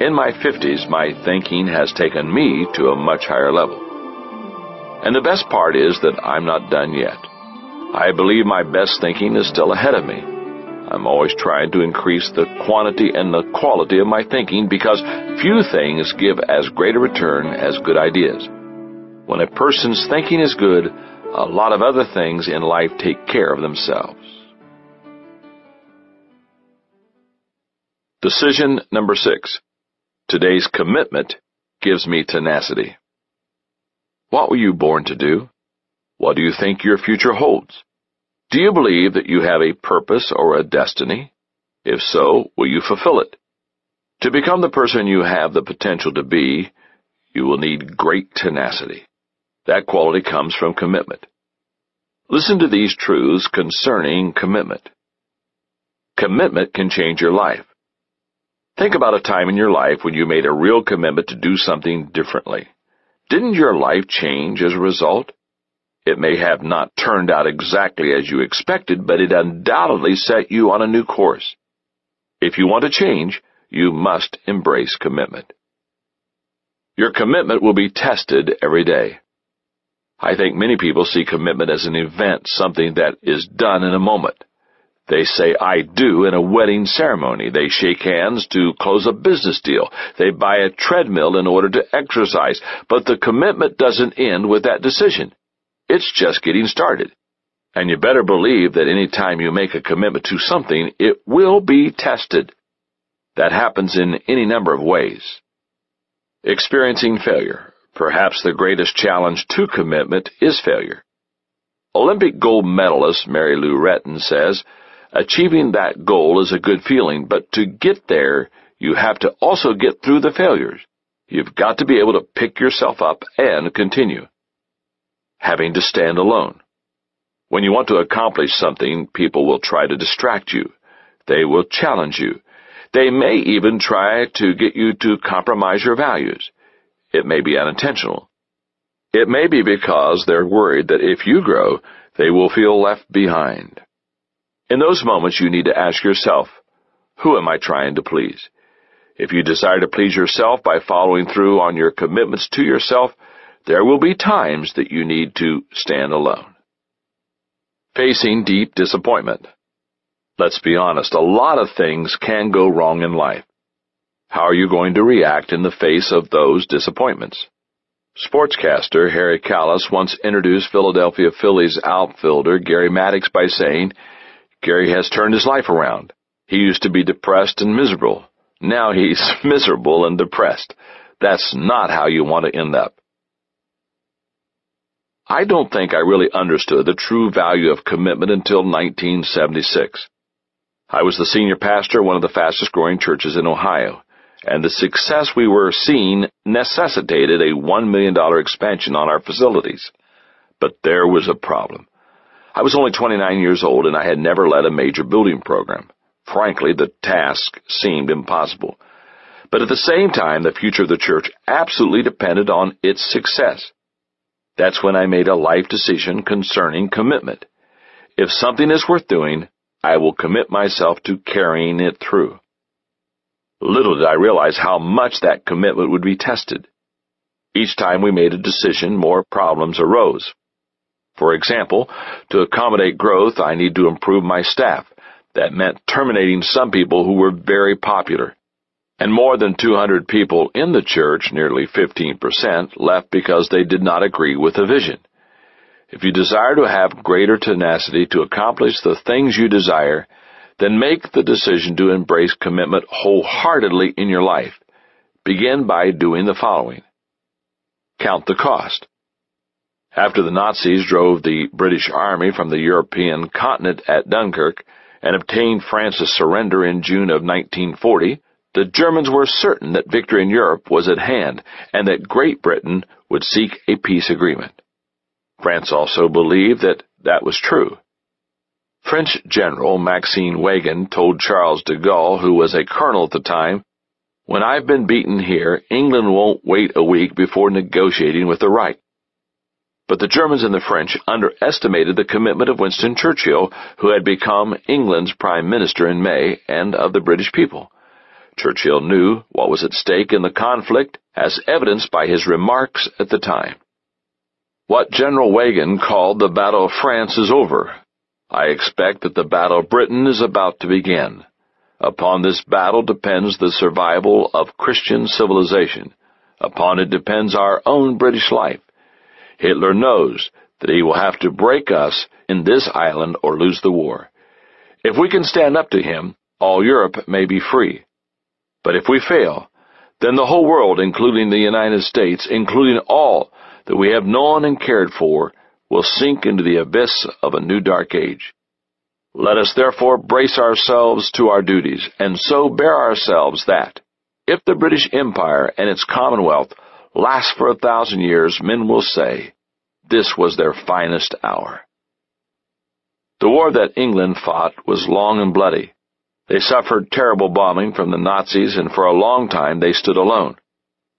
In my 50s, my thinking has taken me to a much higher level. And the best part is that I'm not done yet. I believe my best thinking is still ahead of me. I'm always trying to increase the quantity and the quality of my thinking because few things give as great a return as good ideas. When a person's thinking is good, a lot of other things in life take care of themselves. Decision number six. Today's commitment gives me tenacity. What were you born to do? What do you think your future holds? Do you believe that you have a purpose or a destiny? If so, will you fulfill it? To become the person you have the potential to be, you will need great tenacity. That quality comes from commitment. Listen to these truths concerning commitment. Commitment can change your life. Think about a time in your life when you made a real commitment to do something differently. Didn't your life change as a result? It may have not turned out exactly as you expected, but it undoubtedly set you on a new course. If you want to change, you must embrace commitment. Your commitment will be tested every day. I think many people see commitment as an event, something that is done in a moment. They say I do in a wedding ceremony. They shake hands to close a business deal. They buy a treadmill in order to exercise. But the commitment doesn't end with that decision. It's just getting started. And you better believe that any time you make a commitment to something, it will be tested. That happens in any number of ways. Experiencing failure. Perhaps the greatest challenge to commitment is failure. Olympic gold medalist Mary Lou Retton says, Achieving that goal is a good feeling, but to get there, you have to also get through the failures. You've got to be able to pick yourself up and continue. Having to stand alone. When you want to accomplish something, people will try to distract you. They will challenge you. They may even try to get you to compromise your values. It may be unintentional. It may be because they're worried that if you grow, they will feel left behind. In those moments, you need to ask yourself, who am I trying to please? If you desire to please yourself by following through on your commitments to yourself, there will be times that you need to stand alone. Facing deep disappointment. Let's be honest, a lot of things can go wrong in life. How are you going to react in the face of those disappointments? Sportscaster Harry Kalas once introduced Philadelphia Phillies outfielder Gary Maddox by saying, Gary has turned his life around. He used to be depressed and miserable. Now he's miserable and depressed. That's not how you want to end up. I don't think I really understood the true value of commitment until 1976. I was the senior pastor of one of the fastest growing churches in Ohio, and the success we were seeing necessitated a $1 million expansion on our facilities. But there was a problem. I was only 29 years old and I had never led a major building program. Frankly, the task seemed impossible. But at the same time, the future of the church absolutely depended on its success. That's when I made a life decision concerning commitment. If something is worth doing, I will commit myself to carrying it through. Little did I realize how much that commitment would be tested. Each time we made a decision, more problems arose. For example, to accommodate growth, I need to improve my staff. That meant terminating some people who were very popular. And more than 200 people in the church, nearly 15%, left because they did not agree with the vision. If you desire to have greater tenacity to accomplish the things you desire, then make the decision to embrace commitment wholeheartedly in your life. Begin by doing the following. Count the cost. After the Nazis drove the British Army from the European continent at Dunkirk and obtained France's surrender in June of 1940, the Germans were certain that victory in Europe was at hand and that Great Britain would seek a peace agreement. France also believed that that was true. French General Maxime Weygand told Charles de Gaulle, who was a colonel at the time, When I've been beaten here, England won't wait a week before negotiating with the Reich. But the Germans and the French underestimated the commitment of Winston Churchill, who had become England's Prime Minister in May, and of the British people. Churchill knew what was at stake in the conflict, as evidenced by his remarks at the time. What General Weygand called the Battle of France is over. I expect that the Battle of Britain is about to begin. Upon this battle depends the survival of Christian civilization. Upon it depends our own British life. Hitler knows that he will have to break us in this island or lose the war. If we can stand up to him, all Europe may be free. But if we fail, then the whole world, including the United States, including all that we have known and cared for, will sink into the abyss of a new dark age. Let us therefore brace ourselves to our duties, and so bear ourselves that, if the British Empire and its Commonwealth last for a thousand years, men will say, this was their finest hour. The war that England fought was long and bloody. They suffered terrible bombing from the Nazis, and for a long time they stood alone.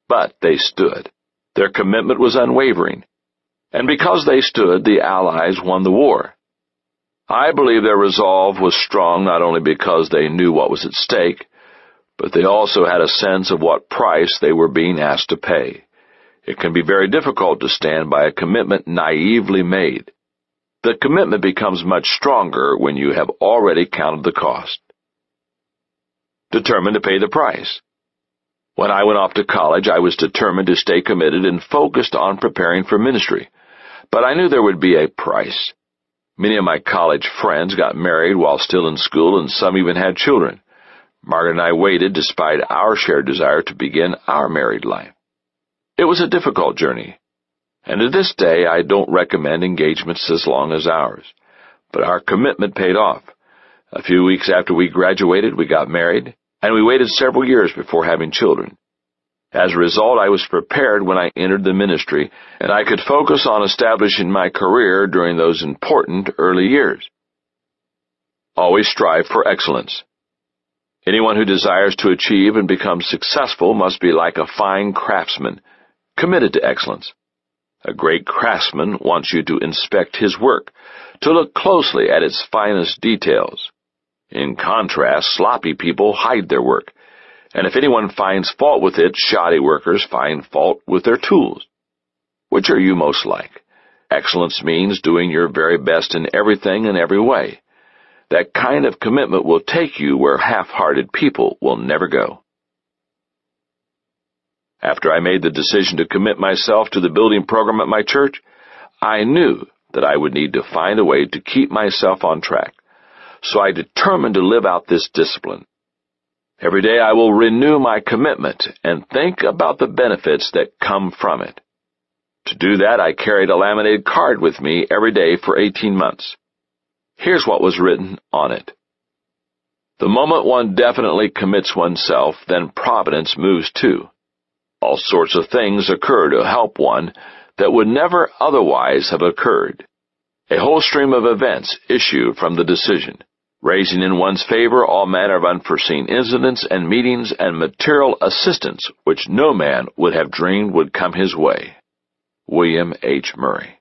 But they stood. Their commitment was unwavering. And because they stood, the Allies won the war. I believe their resolve was strong not only because they knew what was at stake, but they also had a sense of what price they were being asked to pay. It can be very difficult to stand by a commitment naively made. The commitment becomes much stronger when you have already counted the cost. Determined to pay the price. When I went off to college, I was determined to stay committed and focused on preparing for ministry. But I knew there would be a price. Many of my college friends got married while still in school, and some even had children. Margaret and I waited despite our shared desire to begin our married life. It was a difficult journey, and to this day I don't recommend engagements as long as ours. But our commitment paid off. A few weeks after we graduated, we got married, and we waited several years before having children. As a result, I was prepared when I entered the ministry, and I could focus on establishing my career during those important early years. Always strive for excellence. Anyone who desires to achieve and become successful must be like a fine craftsman, committed to excellence. A great craftsman wants you to inspect his work, to look closely at its finest details. In contrast, sloppy people hide their work, and if anyone finds fault with it, shoddy workers find fault with their tools. Which are you most like? Excellence means doing your very best in everything and every way. That kind of commitment will take you where half-hearted people will never go. After I made the decision to commit myself to the building program at my church, I knew that I would need to find a way to keep myself on track. So I determined to live out this discipline. Every day I will renew my commitment and think about the benefits that come from it. To do that, I carried a laminated card with me every day for 18 months. Here's what was written on it. The moment one definitely commits oneself, then providence moves too. All sorts of things occur to help one that would never otherwise have occurred. A whole stream of events issue from the decision, raising in one's favor all manner of unforeseen incidents and meetings and material assistance which no man would have dreamed would come his way. William H. Murray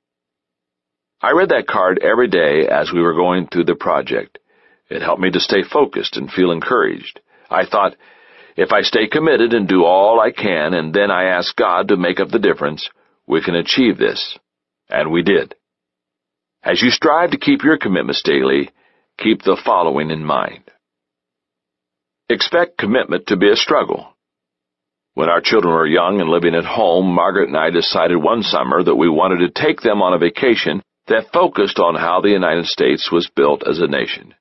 I read that card every day as we were going through the project. It helped me to stay focused and feel encouraged. I thought, if I stay committed and do all I can and then I ask God to make up the difference, we can achieve this. And we did. As you strive to keep your commitments daily, keep the following in mind. Expect commitment to be a struggle. When our children were young and living at home, Margaret and I decided one summer that we wanted to take them on a vacation that focused on how the United States was built as a nation.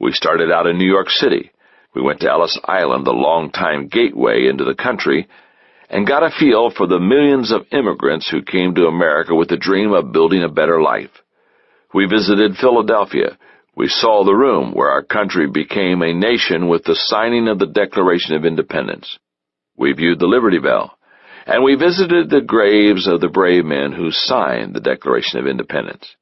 We started out in New York City. We went to Ellis Island, the long-time gateway into the country, and got a feel for the millions of immigrants who came to America with the dream of building a better life. We visited Philadelphia. We saw the room where our country became a nation with the signing of the Declaration of Independence. We viewed the Liberty Bell and we visited the graves of the brave men who signed the Declaration of Independence.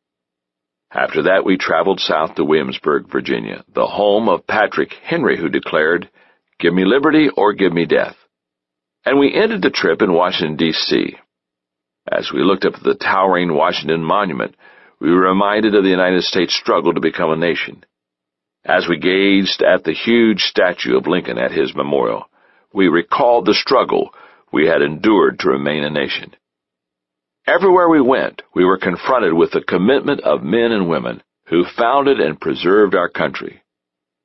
After that, we traveled south to Williamsburg, Virginia, the home of Patrick Henry, who declared, Give me liberty or give me death. And we ended the trip in Washington, D.C. As we looked up at the towering Washington Monument, we were reminded of the United States struggle to become a nation. As we gazed at the huge statue of Lincoln at his memorial, we recalled the struggle we had endured to remain a nation. Everywhere we went, we were confronted with the commitment of men and women who founded and preserved our country.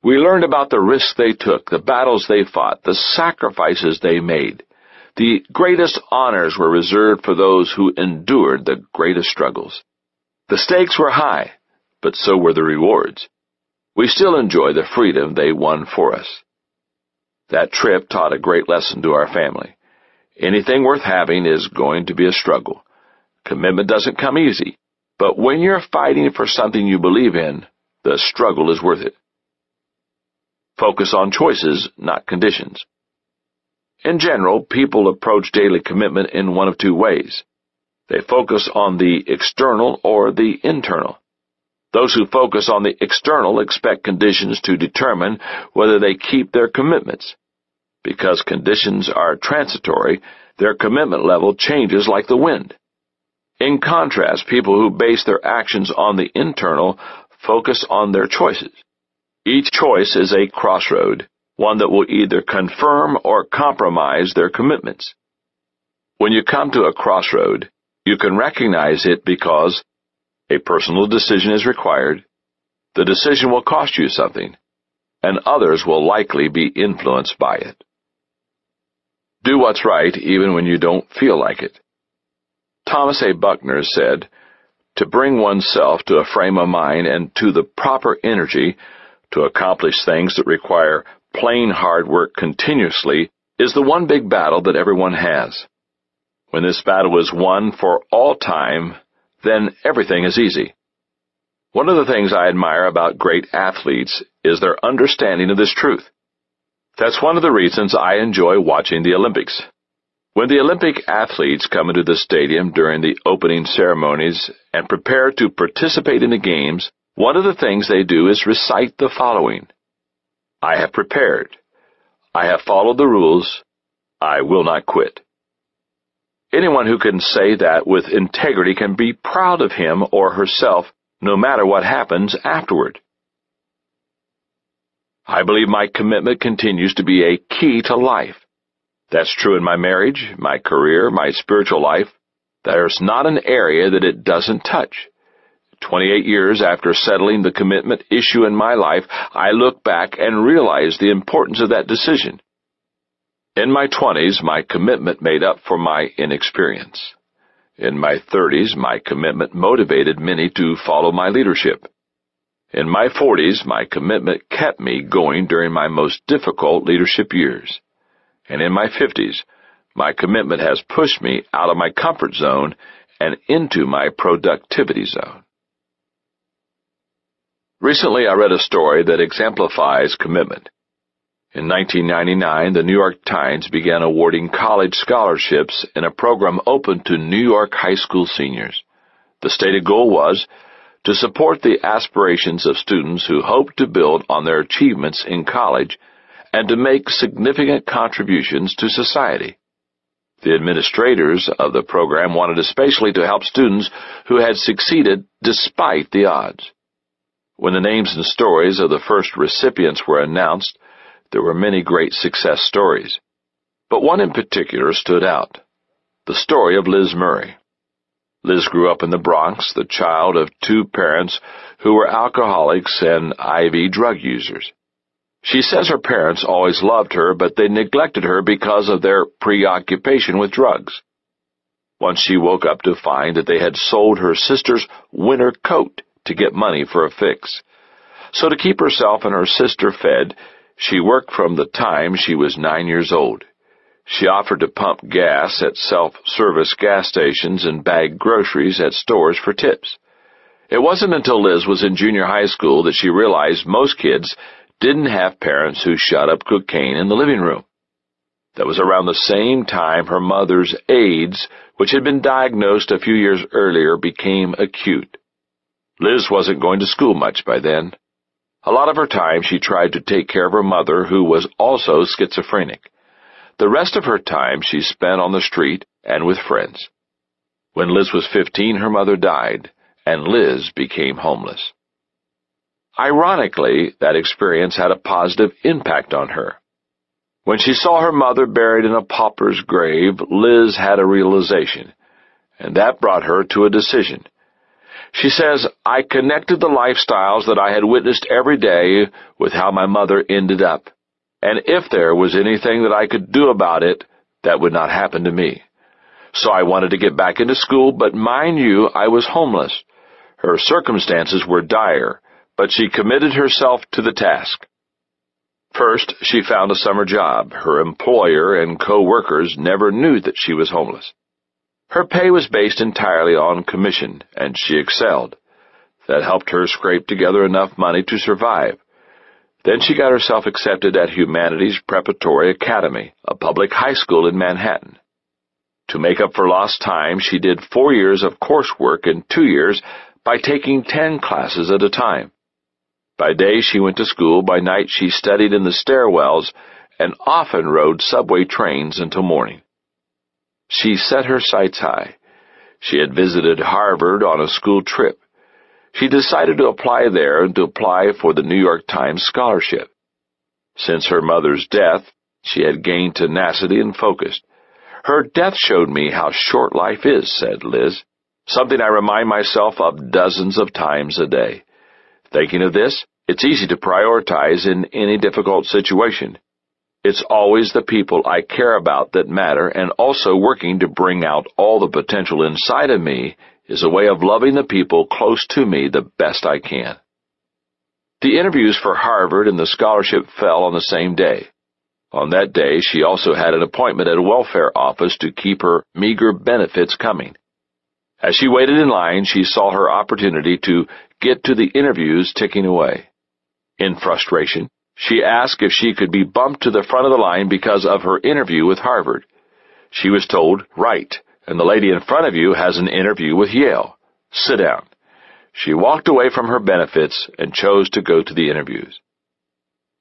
We learned about the risks they took, the battles they fought, the sacrifices they made. The greatest honors were reserved for those who endured the greatest struggles. The stakes were high, but so were the rewards. We still enjoy the freedom they won for us. That trip taught a great lesson to our family. Anything worth having is going to be a struggle. Commitment doesn't come easy, but when you're fighting for something you believe in, the struggle is worth it. Focus on choices, not conditions. In general, people approach daily commitment in one of two ways. They focus on the external or the internal. Those who focus on the external expect conditions to determine whether they keep their commitments. Because conditions are transitory, their commitment level changes like the wind. In contrast, people who base their actions on the internal focus on their choices. Each choice is a crossroad, one that will either confirm or compromise their commitments. When you come to a crossroad, you can recognize it because a personal decision is required, the decision will cost you something, and others will likely be influenced by it. Do what's right even when you don't feel like it. Thomas A. Buckner said, To bring oneself to a frame of mind and to the proper energy to accomplish things that require plain hard work continuously is the one big battle that everyone has. When this battle is won for all time, then everything is easy. One of the things I admire about great athletes is their understanding of this truth. That's one of the reasons I enjoy watching the Olympics. When the Olympic athletes come into the stadium during the opening ceremonies and prepare to participate in the games, one of the things they do is recite the following. I have prepared. I have followed the rules. I will not quit. Anyone who can say that with integrity can be proud of him or herself no matter what happens afterward. I believe my commitment continues to be a key to life. That's true in my marriage, my career, my spiritual life. There's not an area that it doesn't touch. 28 years after settling the commitment issue in my life, I look back and realize the importance of that decision. In my 20s, my commitment made up for my inexperience. In my 30s, my commitment motivated many to follow my leadership. In my 40s, my commitment kept me going during my most difficult leadership years. And in my 50s, my commitment has pushed me out of my comfort zone and into my productivity zone. Recently, I read a story that exemplifies commitment. In 1999, the New York Times began awarding college scholarships in a program open to New York high school seniors. The stated goal was to support the aspirations of students who hope to build on their achievements in college and to make significant contributions to society. The administrators of the program wanted especially to help students who had succeeded despite the odds. When the names and stories of the first recipients were announced, there were many great success stories, but one in particular stood out the story of Liz Murray. Liz grew up in the Bronx, the child of two parents who were alcoholics and IV drug users. She says her parents always loved her, but they neglected her because of their preoccupation with drugs. Once she woke up to find that they had sold her sister's winter coat to get money for a fix. So to keep herself and her sister fed, she worked from the time she was nine years old. She offered to pump gas at self-service gas stations and bag groceries at stores for tips. It wasn't until Liz was in junior high school that she realized most kids didn't have parents who shot up cocaine in the living room. That was around the same time her mother's AIDS, which had been diagnosed a few years earlier, became acute. Liz wasn't going to school much by then. A lot of her time she tried to take care of her mother, who was also schizophrenic. The rest of her time she spent on the street and with friends. When Liz was 15, her mother died, and Liz became homeless. Ironically, that experience had a positive impact on her. When she saw her mother buried in a pauper's grave, Liz had a realization, and that brought her to a decision. She says, I connected the lifestyles that I had witnessed every day with how my mother ended up. And if there was anything that I could do about it, that would not happen to me. So I wanted to get back into school, but mind you, I was homeless. Her circumstances were dire, but she committed herself to the task. First, she found a summer job. Her employer and co-workers never knew that she was homeless. Her pay was based entirely on commission, and she excelled. That helped her scrape together enough money to survive. Then she got herself accepted at Humanities Preparatory Academy, a public high school in Manhattan. To make up for lost time, she did four years of coursework in two years by taking ten classes at a time. By day she went to school, by night she studied in the stairwells, and often rode subway trains until morning. She set her sights high. She had visited Harvard on a school trip. She decided to apply there and to apply for the New York Times scholarship. Since her mother's death, she had gained tenacity and focus. Her death showed me how short life is, said Liz, something I remind myself of dozens of times a day. Thinking of this, it's easy to prioritize in any difficult situation. It's always the people I care about that matter, and also working to bring out all the potential inside of me is a way of loving the people close to me the best I can. The interviews for Harvard and the scholarship fell on the same day. On that day, she also had an appointment at a welfare office to keep her meager benefits coming. As she waited in line, she saw her opportunity to get to the interviews ticking away. In frustration, she asked if she could be bumped to the front of the line because of her interview with Harvard. She was told, right, and the lady in front of you has an interview with Yale. Sit down. She walked away from her benefits and chose to go to the interviews.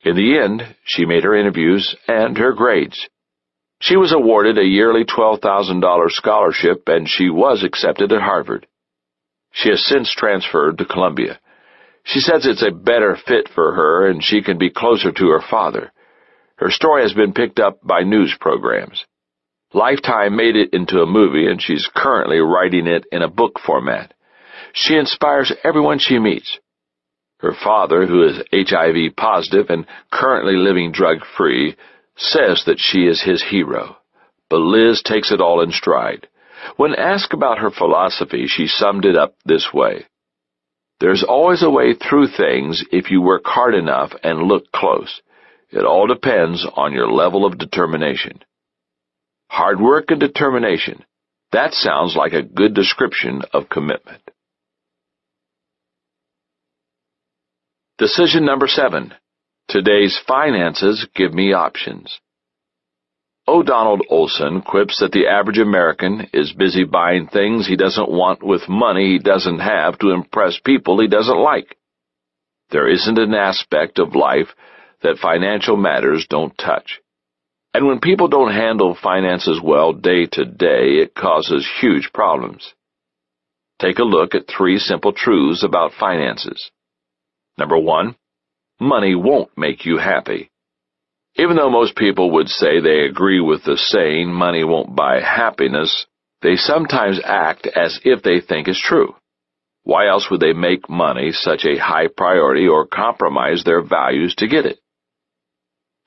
In the end, she made her interviews and her grades. She was awarded a yearly $12,000 scholarship and she was accepted at Harvard. She has since transferred to Columbia. She says it's a better fit for her and she can be closer to her father. Her story has been picked up by news programs. Lifetime made it into a movie and she's currently writing it in a book format. She inspires everyone she meets. Her father, who is HIV positive and currently living drug-free, says that she is his hero. But Liz takes it all in stride. When asked about her philosophy, she summed it up this way. There's always a way through things if you work hard enough and look close. It all depends on your level of determination. Hard work and determination. That sounds like a good description of commitment. Decision number seven. Today's finances give me options. O. Donald Olson quips that the average American is busy buying things he doesn't want with money he doesn't have to impress people he doesn't like. There isn't an aspect of life that financial matters don't touch. And when people don't handle finances well day to day, it causes huge problems. Take a look at three simple truths about finances. Number one, money won't make you happy. Even though most people would say they agree with the saying, money won't buy happiness, they sometimes act as if they think it's true. Why else would they make money such a high priority or compromise their values to get it?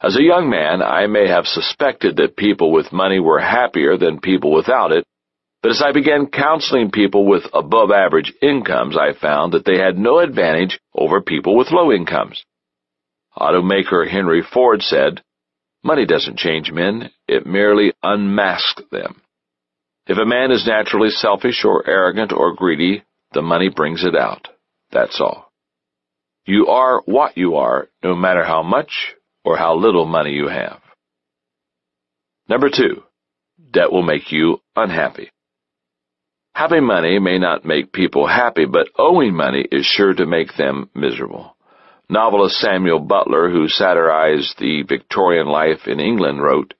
As a young man, I may have suspected that people with money were happier than people without it, but as I began counseling people with above average incomes, I found that they had no advantage over people with low incomes. Automaker Henry Ford said, Money doesn't change men, it merely unmasks them. If a man is naturally selfish or arrogant or greedy, the money brings it out. That's all. You are what you are, no matter how much or how little money you have. Number two, debt will make you unhappy. Having money may not make people happy, but owing money is sure to make them miserable. Novelist Samuel Butler, who satirized the Victorian life in England, wrote,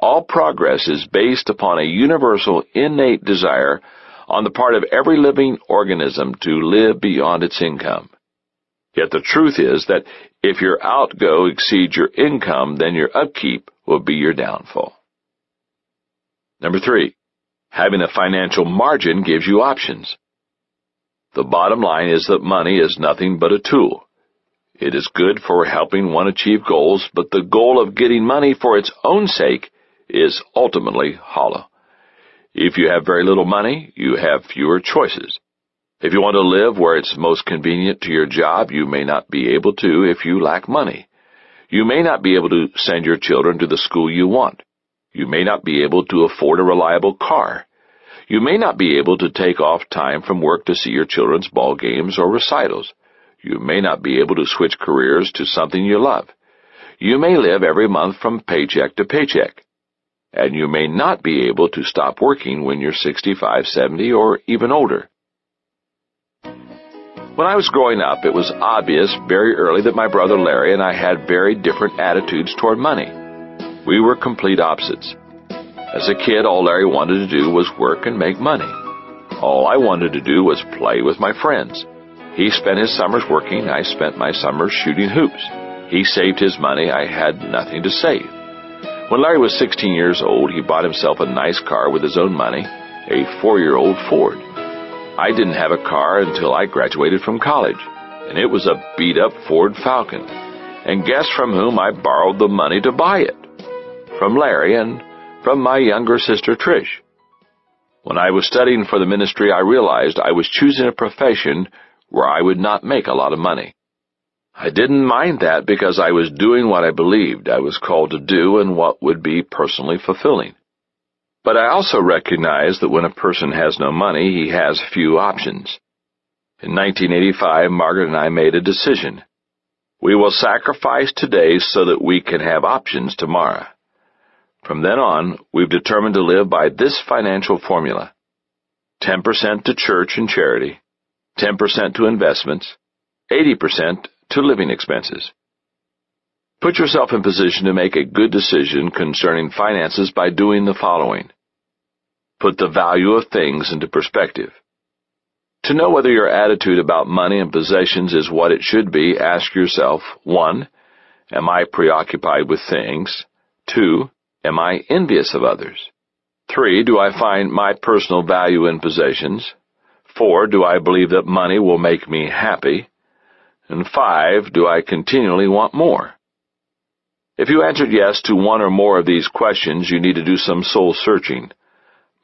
All progress is based upon a universal innate desire on the part of every living organism to live beyond its income. Yet the truth is that if your outgo exceeds your income, then your upkeep will be your downfall. Number three, Having a financial margin gives you options. The bottom line is that money is nothing but a tool. It is good for helping one achieve goals, but the goal of getting money for its own sake is ultimately hollow. If you have very little money, you have fewer choices. If you want to live where it's most convenient to your job, you may not be able to if you lack money. You may not be able to send your children to the school you want. You may not be able to afford a reliable car. You may not be able to take off time from work to see your children's ball games or recitals. You may not be able to switch careers to something you love. You may live every month from paycheck to paycheck. and you may not be able to stop working when you're 65, 70, or even older. When I was growing up, it was obvious very early that my brother Larry and I had very different attitudes toward money. We were complete opposites. As a kid, all Larry wanted to do was work and make money. All I wanted to do was play with my friends. He spent his summers working, I spent my summers shooting hoops. He saved his money, I had nothing to save. When Larry was 16 years old, he bought himself a nice car with his own money, a four-year-old Ford. I didn't have a car until I graduated from college, and it was a beat-up Ford Falcon. And guess from whom I borrowed the money to buy it? From Larry and from my younger sister Trish. When I was studying for the ministry, I realized I was choosing a profession where I would not make a lot of money. I didn't mind that because I was doing what I believed I was called to do and what would be personally fulfilling. But I also recognized that when a person has no money, he has few options. In 1985, Margaret and I made a decision. We will sacrifice today so that we can have options tomorrow. From then on, we've determined to live by this financial formula. 10% to church and charity, 10% to investments, 80% to living expenses. Put yourself in position to make a good decision concerning finances by doing the following. Put the value of things into perspective. To know whether your attitude about money and possessions is what it should be, ask yourself, 1. Am I preoccupied with things? 2. Am I envious of others? 3. Do I find my personal value in possessions? 4. Do I believe that money will make me happy? And five, do I continually want more? If you answered yes to one or more of these questions, you need to do some soul searching.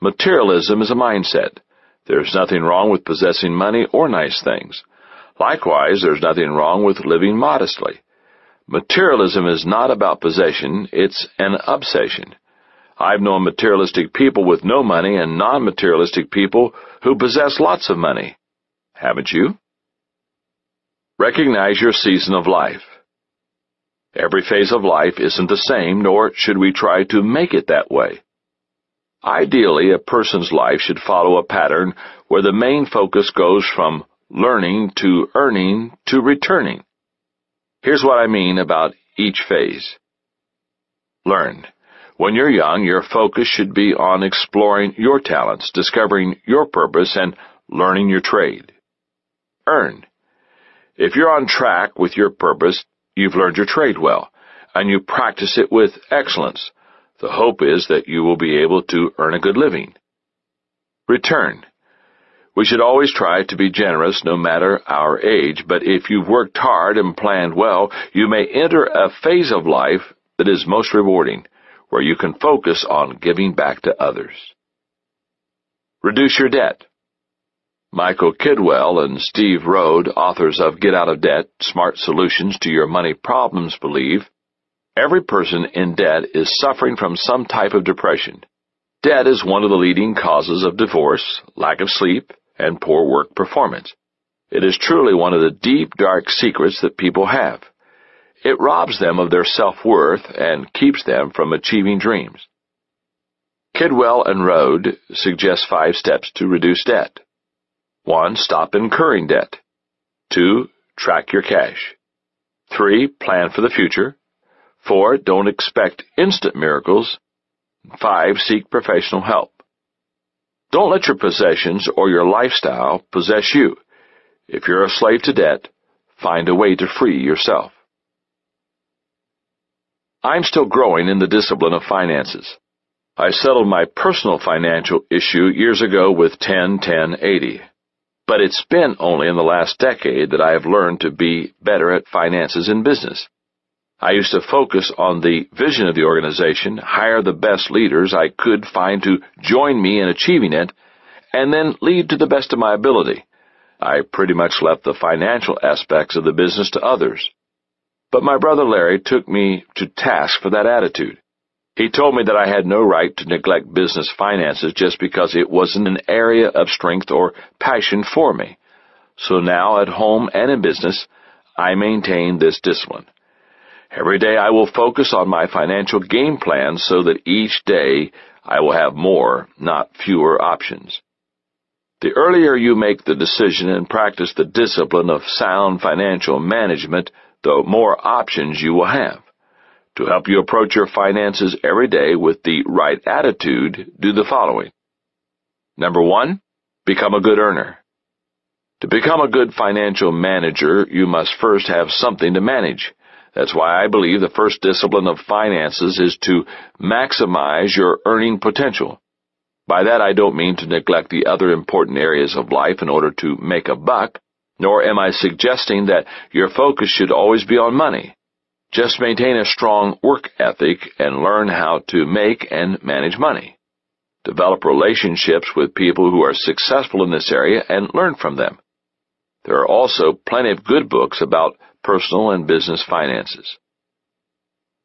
Materialism is a mindset. There's nothing wrong with possessing money or nice things. Likewise, there's nothing wrong with living modestly. Materialism is not about possession, it's an obsession. I've known materialistic people with no money and non-materialistic people who possess lots of money. Haven't you? Recognize your season of life. Every phase of life isn't the same, nor should we try to make it that way. Ideally, a person's life should follow a pattern where the main focus goes from learning to earning to returning. Here's what I mean about each phase. Learn. When you're young, your focus should be on exploring your talents, discovering your purpose, and learning your trade. Earn. If you're on track with your purpose, you've learned your trade well, and you practice it with excellence. The hope is that you will be able to earn a good living. Return. We should always try to be generous no matter our age, but if you've worked hard and planned well, you may enter a phase of life that is most rewarding, where you can focus on giving back to others. Reduce your debt. Michael Kidwell and Steve Rhode, authors of Get Out of Debt, Smart Solutions to Your Money Problems, believe every person in debt is suffering from some type of depression. Debt is one of the leading causes of divorce, lack of sleep, and poor work performance. It is truly one of the deep, dark secrets that people have. It robs them of their self-worth and keeps them from achieving dreams. Kidwell and Rhode suggest five steps to reduce debt. 1. Stop incurring debt. 2. Track your cash. 3. Plan for the future. 4. Don't expect instant miracles. 5. Seek professional help. Don't let your possessions or your lifestyle possess you. If you're a slave to debt, find a way to free yourself. I'm still growing in the discipline of finances. I settled my personal financial issue years ago with 10-10-80. But it's been only in the last decade that I have learned to be better at finances in business. I used to focus on the vision of the organization, hire the best leaders I could find to join me in achieving it, and then lead to the best of my ability. I pretty much left the financial aspects of the business to others. But my brother Larry took me to task for that attitude. He told me that I had no right to neglect business finances just because it wasn't an area of strength or passion for me. So now, at home and in business, I maintain this discipline. Every day I will focus on my financial game plan so that each day I will have more, not fewer options. The earlier you make the decision and practice the discipline of sound financial management, the more options you will have. To help you approach your finances every day with the right attitude, do the following. Number one, become a good earner. To become a good financial manager, you must first have something to manage. That's why I believe the first discipline of finances is to maximize your earning potential. By that I don't mean to neglect the other important areas of life in order to make a buck, nor am I suggesting that your focus should always be on money. Just maintain a strong work ethic and learn how to make and manage money. Develop relationships with people who are successful in this area and learn from them. There are also plenty of good books about personal and business finances.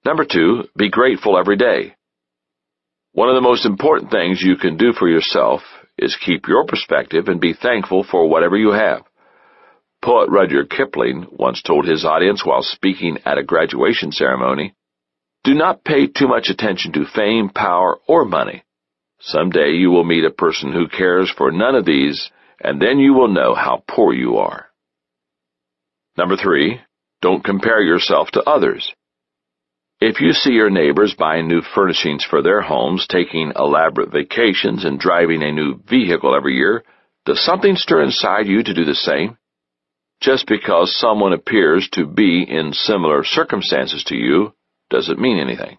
Number two, be grateful every day. One of the most important things you can do for yourself is keep your perspective and be thankful for whatever you have. Poet Rudyard Kipling once told his audience while speaking at a graduation ceremony, Do not pay too much attention to fame, power, or money. Someday you will meet a person who cares for none of these, and then you will know how poor you are. Number three, don't compare yourself to others. If you see your neighbors buying new furnishings for their homes, taking elaborate vacations, and driving a new vehicle every year, does something stir inside you to do the same? Just because someone appears to be in similar circumstances to you doesn't mean anything.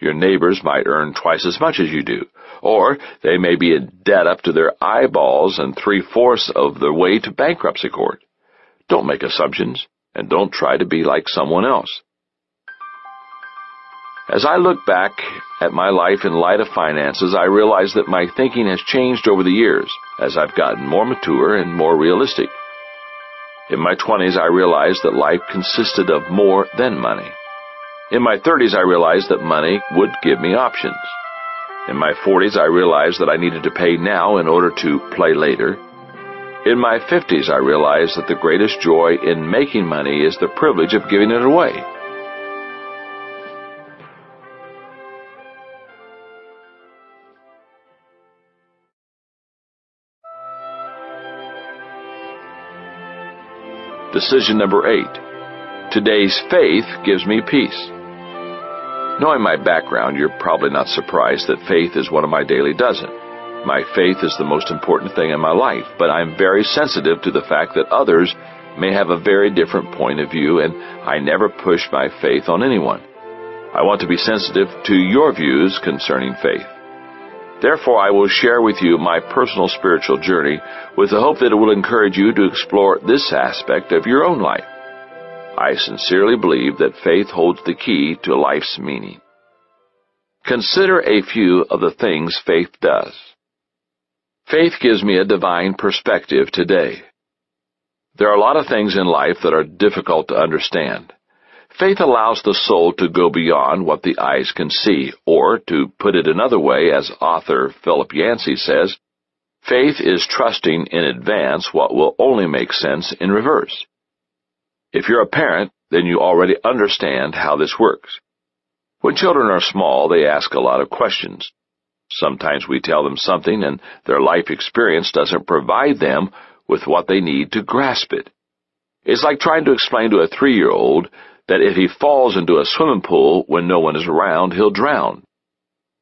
Your neighbors might earn twice as much as you do, or they may be in debt up to their eyeballs and three-fourths of the way to bankruptcy court. Don't make assumptions, and don't try to be like someone else. As I look back at my life in light of finances, I realize that my thinking has changed over the years as I've gotten more mature and more realistic. In my 20s, I realized that life consisted of more than money. In my 30s, I realized that money would give me options. In my 40s, I realized that I needed to pay now in order to play later. In my 50s, I realized that the greatest joy in making money is the privilege of giving it away. Decision number eight. Today's faith gives me peace. Knowing my background, you're probably not surprised that faith is one of my daily dozen. My faith is the most important thing in my life, but I'm very sensitive to the fact that others may have a very different point of view, and I never push my faith on anyone. I want to be sensitive to your views concerning faith. Therefore, I will share with you my personal spiritual journey with the hope that it will encourage you to explore this aspect of your own life. I sincerely believe that faith holds the key to life's meaning. Consider a few of the things faith does. Faith gives me a divine perspective today. There are a lot of things in life that are difficult to understand. Faith allows the soul to go beyond what the eyes can see, or, to put it another way, as author Philip Yancey says, faith is trusting in advance what will only make sense in reverse. If you're a parent, then you already understand how this works. When children are small, they ask a lot of questions. Sometimes we tell them something and their life experience doesn't provide them with what they need to grasp it. It's like trying to explain to a three-year-old that if he falls into a swimming pool when no one is around, he'll drown.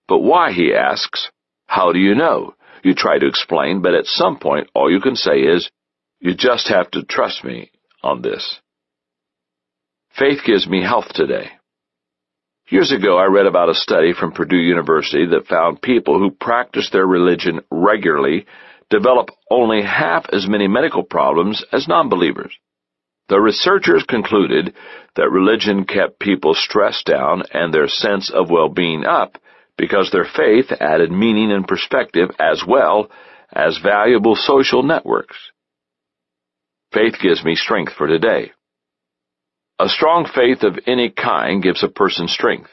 But why, he asks. How do you know? You try to explain, but at some point all you can say is, you just have to trust me on this. Faith gives me health today. Years ago, I read about a study from Purdue University that found people who practice their religion regularly develop only half as many medical problems as non-believers. The researchers concluded that religion kept people stressed down and their sense of well-being up because their faith added meaning and perspective as well as valuable social networks. Faith gives me strength for today. A strong faith of any kind gives a person strength.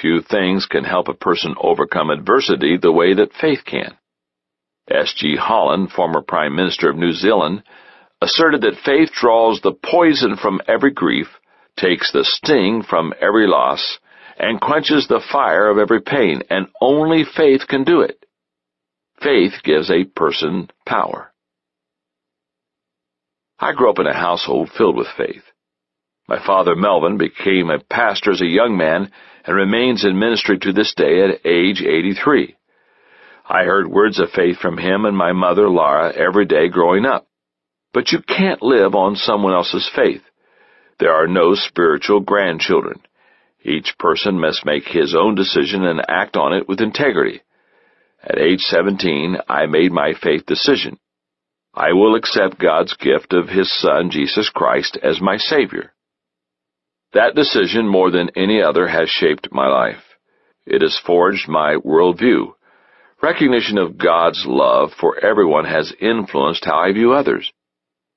Few things can help a person overcome adversity the way that faith can. S.G. Holland, former Prime Minister of New Zealand, asserted that faith draws the poison from every grief, takes the sting from every loss, and quenches the fire of every pain, and only faith can do it. Faith gives a person power. I grew up in a household filled with faith. My father, Melvin, became a pastor as a young man and remains in ministry to this day at age 83. I heard words of faith from him and my mother, Laura, every day growing up. But you can't live on someone else's faith. There are no spiritual grandchildren. Each person must make his own decision and act on it with integrity. At age 17, I made my faith decision. I will accept God's gift of His Son, Jesus Christ, as my Savior. That decision, more than any other, has shaped my life. It has forged my worldview. Recognition of God's love for everyone has influenced how I view others.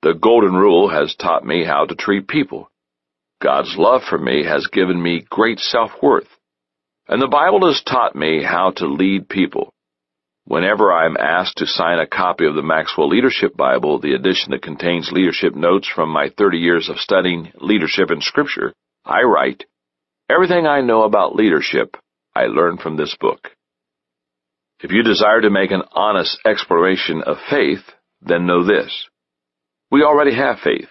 The Golden Rule has taught me how to treat people. God's love for me has given me great self-worth. And the Bible has taught me how to lead people. Whenever I'm asked to sign a copy of the Maxwell Leadership Bible, the edition that contains leadership notes from my 30 years of studying leadership in Scripture, I write, Everything I know about leadership, I learned from this book. If you desire to make an honest exploration of faith, then know this. We already have faith.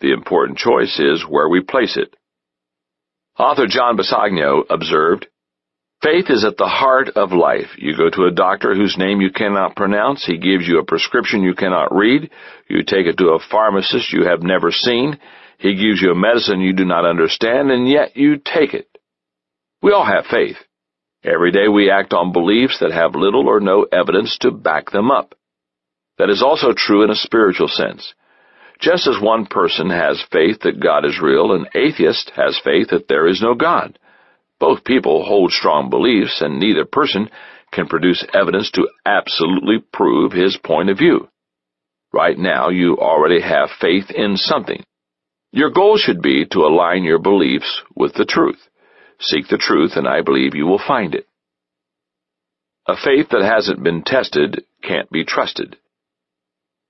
The important choice is where we place it. Author John Bisagno observed, Faith is at the heart of life. You go to a doctor whose name you cannot pronounce. He gives you a prescription you cannot read. You take it to a pharmacist you have never seen. He gives you a medicine you do not understand, and yet you take it. We all have faith. Every day we act on beliefs that have little or no evidence to back them up. That is also true in a spiritual sense. Just as one person has faith that God is real, an atheist has faith that there is no God. Both people hold strong beliefs, and neither person can produce evidence to absolutely prove his point of view. Right now, you already have faith in something. Your goal should be to align your beliefs with the truth. Seek the truth, and I believe you will find it. A faith that hasn't been tested can't be trusted.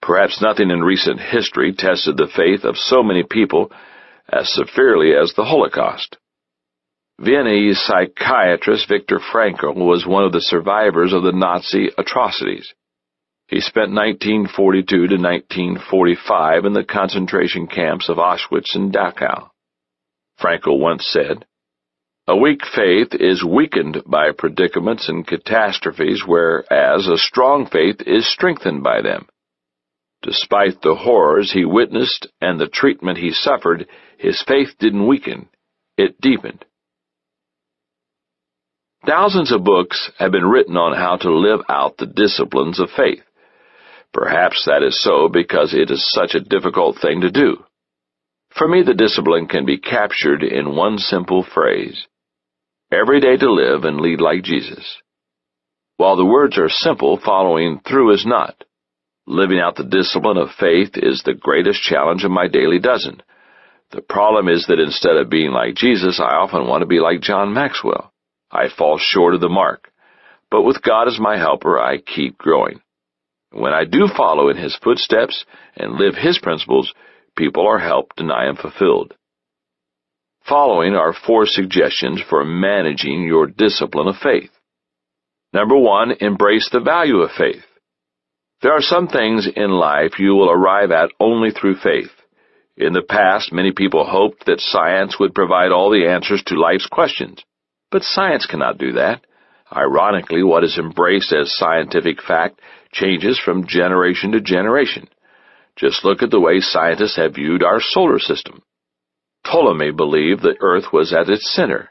Perhaps nothing in recent history tested the faith of so many people as severely as the Holocaust. Viennese psychiatrist Viktor Frankl was one of the survivors of the Nazi atrocities. He spent 1942 to 1945 in the concentration camps of Auschwitz and Dachau. Frankl once said, A weak faith is weakened by predicaments and catastrophes, whereas a strong faith is strengthened by them. Despite the horrors he witnessed and the treatment he suffered, his faith didn't weaken, it deepened. Thousands of books have been written on how to live out the disciplines of faith. Perhaps that is so because it is such a difficult thing to do. For me, the discipline can be captured in one simple phrase. Every day to live and lead like Jesus. While the words are simple, following through is not. Living out the discipline of faith is the greatest challenge of my daily dozen. The problem is that instead of being like Jesus, I often want to be like John Maxwell. I fall short of the mark. But with God as my helper, I keep growing. When I do follow in His footsteps and live His principles, people are helped and I am fulfilled. Following are four suggestions for managing your discipline of faith. Number one, embrace the value of faith. There are some things in life you will arrive at only through faith. In the past, many people hoped that science would provide all the answers to life's questions. But science cannot do that. Ironically, what is embraced as scientific fact changes from generation to generation. Just look at the way scientists have viewed our solar system. Ptolemy believed the Earth was at its center.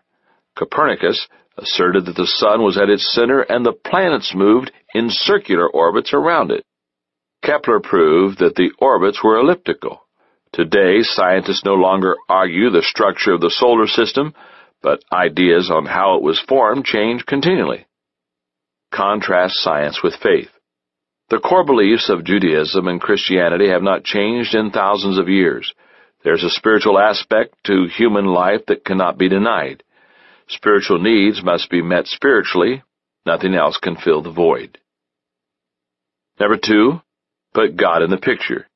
Copernicus asserted that the Sun was at its center and the planets moved in circular orbits around it. Kepler proved that the orbits were elliptical. Today, scientists no longer argue the structure of the solar system, but ideas on how it was formed change continually. Contrast science with faith. The core beliefs of Judaism and Christianity have not changed in thousands of years. There's a spiritual aspect to human life that cannot be denied. Spiritual needs must be met spiritually. Nothing else can fill the void. Number two, put God in the picture.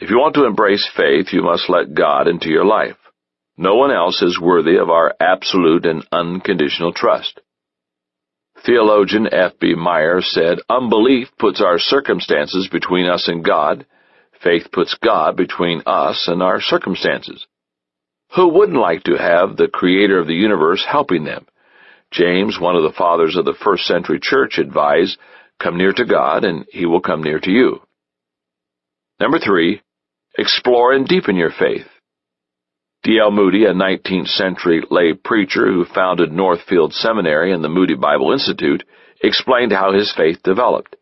If you want to embrace faith, you must let God into your life. No one else is worthy of our absolute and unconditional trust. Theologian F.B. Meyer said, Unbelief puts our circumstances between us and God. Faith puts God between us and our circumstances. Who wouldn't like to have the Creator of the universe helping them? James, one of the fathers of the first century church, advised, Come near to God, and He will come near to you. Number three, explore and deepen your faith. D.L. Moody, a 19th century lay preacher who founded Northfield Seminary and the Moody Bible Institute, explained how his faith developed.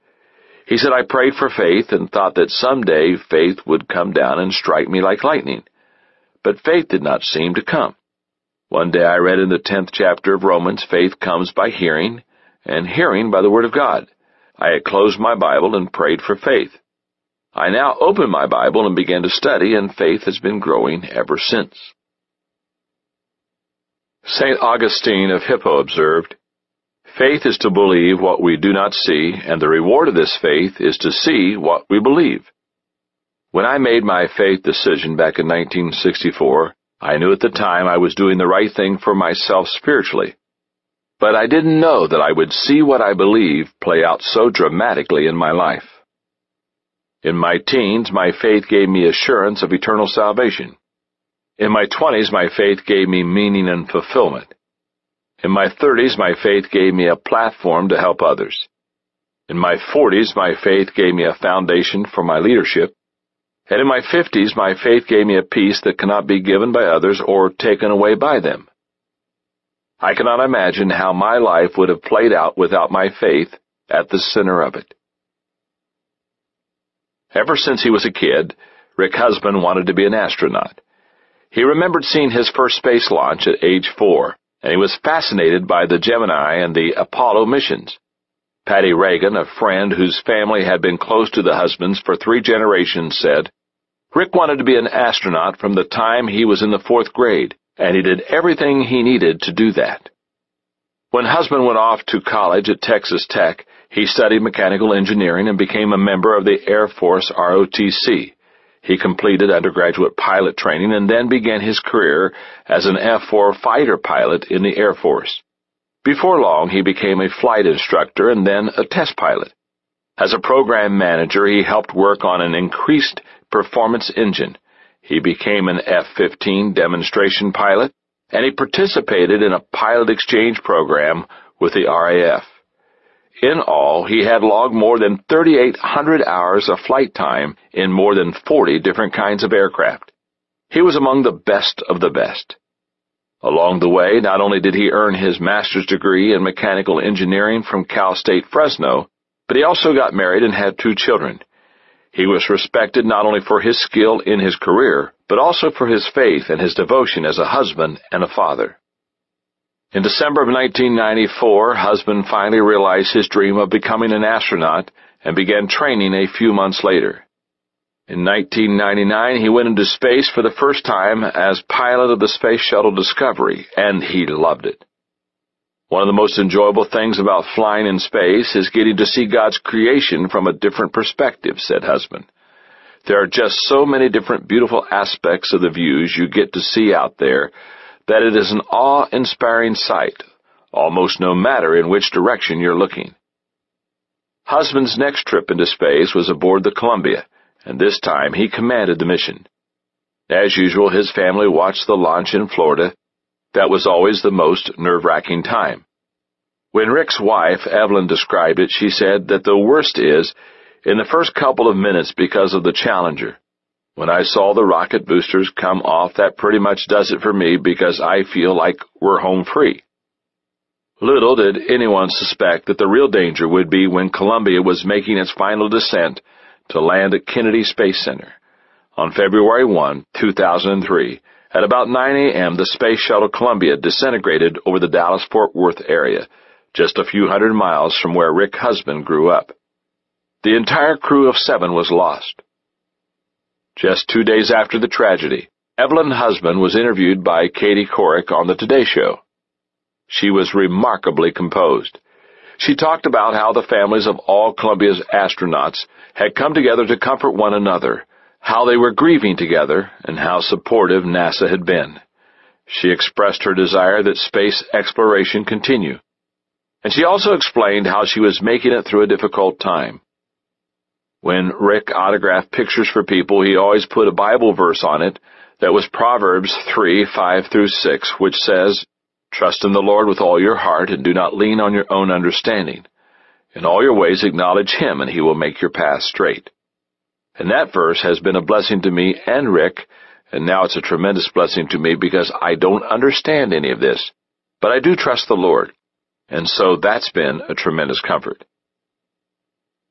He said, I prayed for faith and thought that someday faith would come down and strike me like lightning. But faith did not seem to come. One day I read in the 10th chapter of Romans, faith comes by hearing, and hearing by the Word of God. I had closed my Bible and prayed for faith. I now opened my Bible and began to study, and faith has been growing ever since. St. Augustine of Hippo observed, Faith is to believe what we do not see, and the reward of this faith is to see what we believe. When I made my faith decision back in 1964, I knew at the time I was doing the right thing for myself spiritually. But I didn't know that I would see what I believe play out so dramatically in my life. In my teens, my faith gave me assurance of eternal salvation. In my twenties, my faith gave me meaning and fulfillment. In my thirties, my faith gave me a platform to help others. In my forties, my faith gave me a foundation for my leadership. And in my fifties, my faith gave me a peace that cannot be given by others or taken away by them. I cannot imagine how my life would have played out without my faith at the center of it. Ever since he was a kid, Rick Husband wanted to be an astronaut. He remembered seeing his first space launch at age four, and he was fascinated by the Gemini and the Apollo missions. Patty Reagan, a friend whose family had been close to the Husbands for three generations, said, Rick wanted to be an astronaut from the time he was in the fourth grade, and he did everything he needed to do that. When Husband went off to college at Texas Tech, he studied mechanical engineering and became a member of the Air Force ROTC. He completed undergraduate pilot training and then began his career as an F-4 fighter pilot in the Air Force. Before long, he became a flight instructor and then a test pilot. As a program manager, he helped work on an increased performance engine. He became an F-15 demonstration pilot, and he participated in a pilot exchange program with the RAF. In all, he had logged more than 3,800 hours of flight time in more than 40 different kinds of aircraft. He was among the best of the best. Along the way, not only did he earn his master's degree in mechanical engineering from Cal State Fresno, but he also got married and had two children. He was respected not only for his skill in his career, but also for his faith and his devotion as a husband and a father. In December of 1994, Husband finally realized his dream of becoming an astronaut and began training a few months later. In 1999, he went into space for the first time as pilot of the Space Shuttle Discovery, and he loved it. One of the most enjoyable things about flying in space is getting to see God's creation from a different perspective, said Husband. There are just so many different beautiful aspects of the views you get to see out there that it is an awe-inspiring sight, almost no matter in which direction you're looking. Husband's next trip into space was aboard the Columbia, and this time he commanded the mission. As usual, his family watched the launch in Florida. That was always the most nerve-wracking time. When Rick's wife, Evelyn, described it, she said that the worst is in the first couple of minutes because of the Challenger. When I saw the rocket boosters come off, that pretty much does it for me because I feel like we're home free. Little did anyone suspect that the real danger would be when Columbia was making its final descent to land at Kennedy Space Center. On February 1, 2003, at about 9 a.m., the Space Shuttle Columbia disintegrated over the Dallas-Fort Worth area, just a few hundred miles from where Rick Husband grew up. The entire crew of seven was lost. Just two days after the tragedy, Evelyn Husband was interviewed by Katie Couric on the Today Show. She was remarkably composed. She talked about how the families of all Columbia's astronauts had come together to comfort one another, how they were grieving together, and how supportive NASA had been. She expressed her desire that space exploration continue. And she also explained how she was making it through a difficult time. When Rick autographed pictures for people, he always put a Bible verse on it that was Proverbs 3, 5 through 6, which says, Trust in the Lord with all your heart and do not lean on your own understanding. In all your ways acknowledge Him and He will make your path straight. And that verse has been a blessing to me and Rick, and now it's a tremendous blessing to me because I don't understand any of this. But I do trust the Lord. And so that's been a tremendous comfort.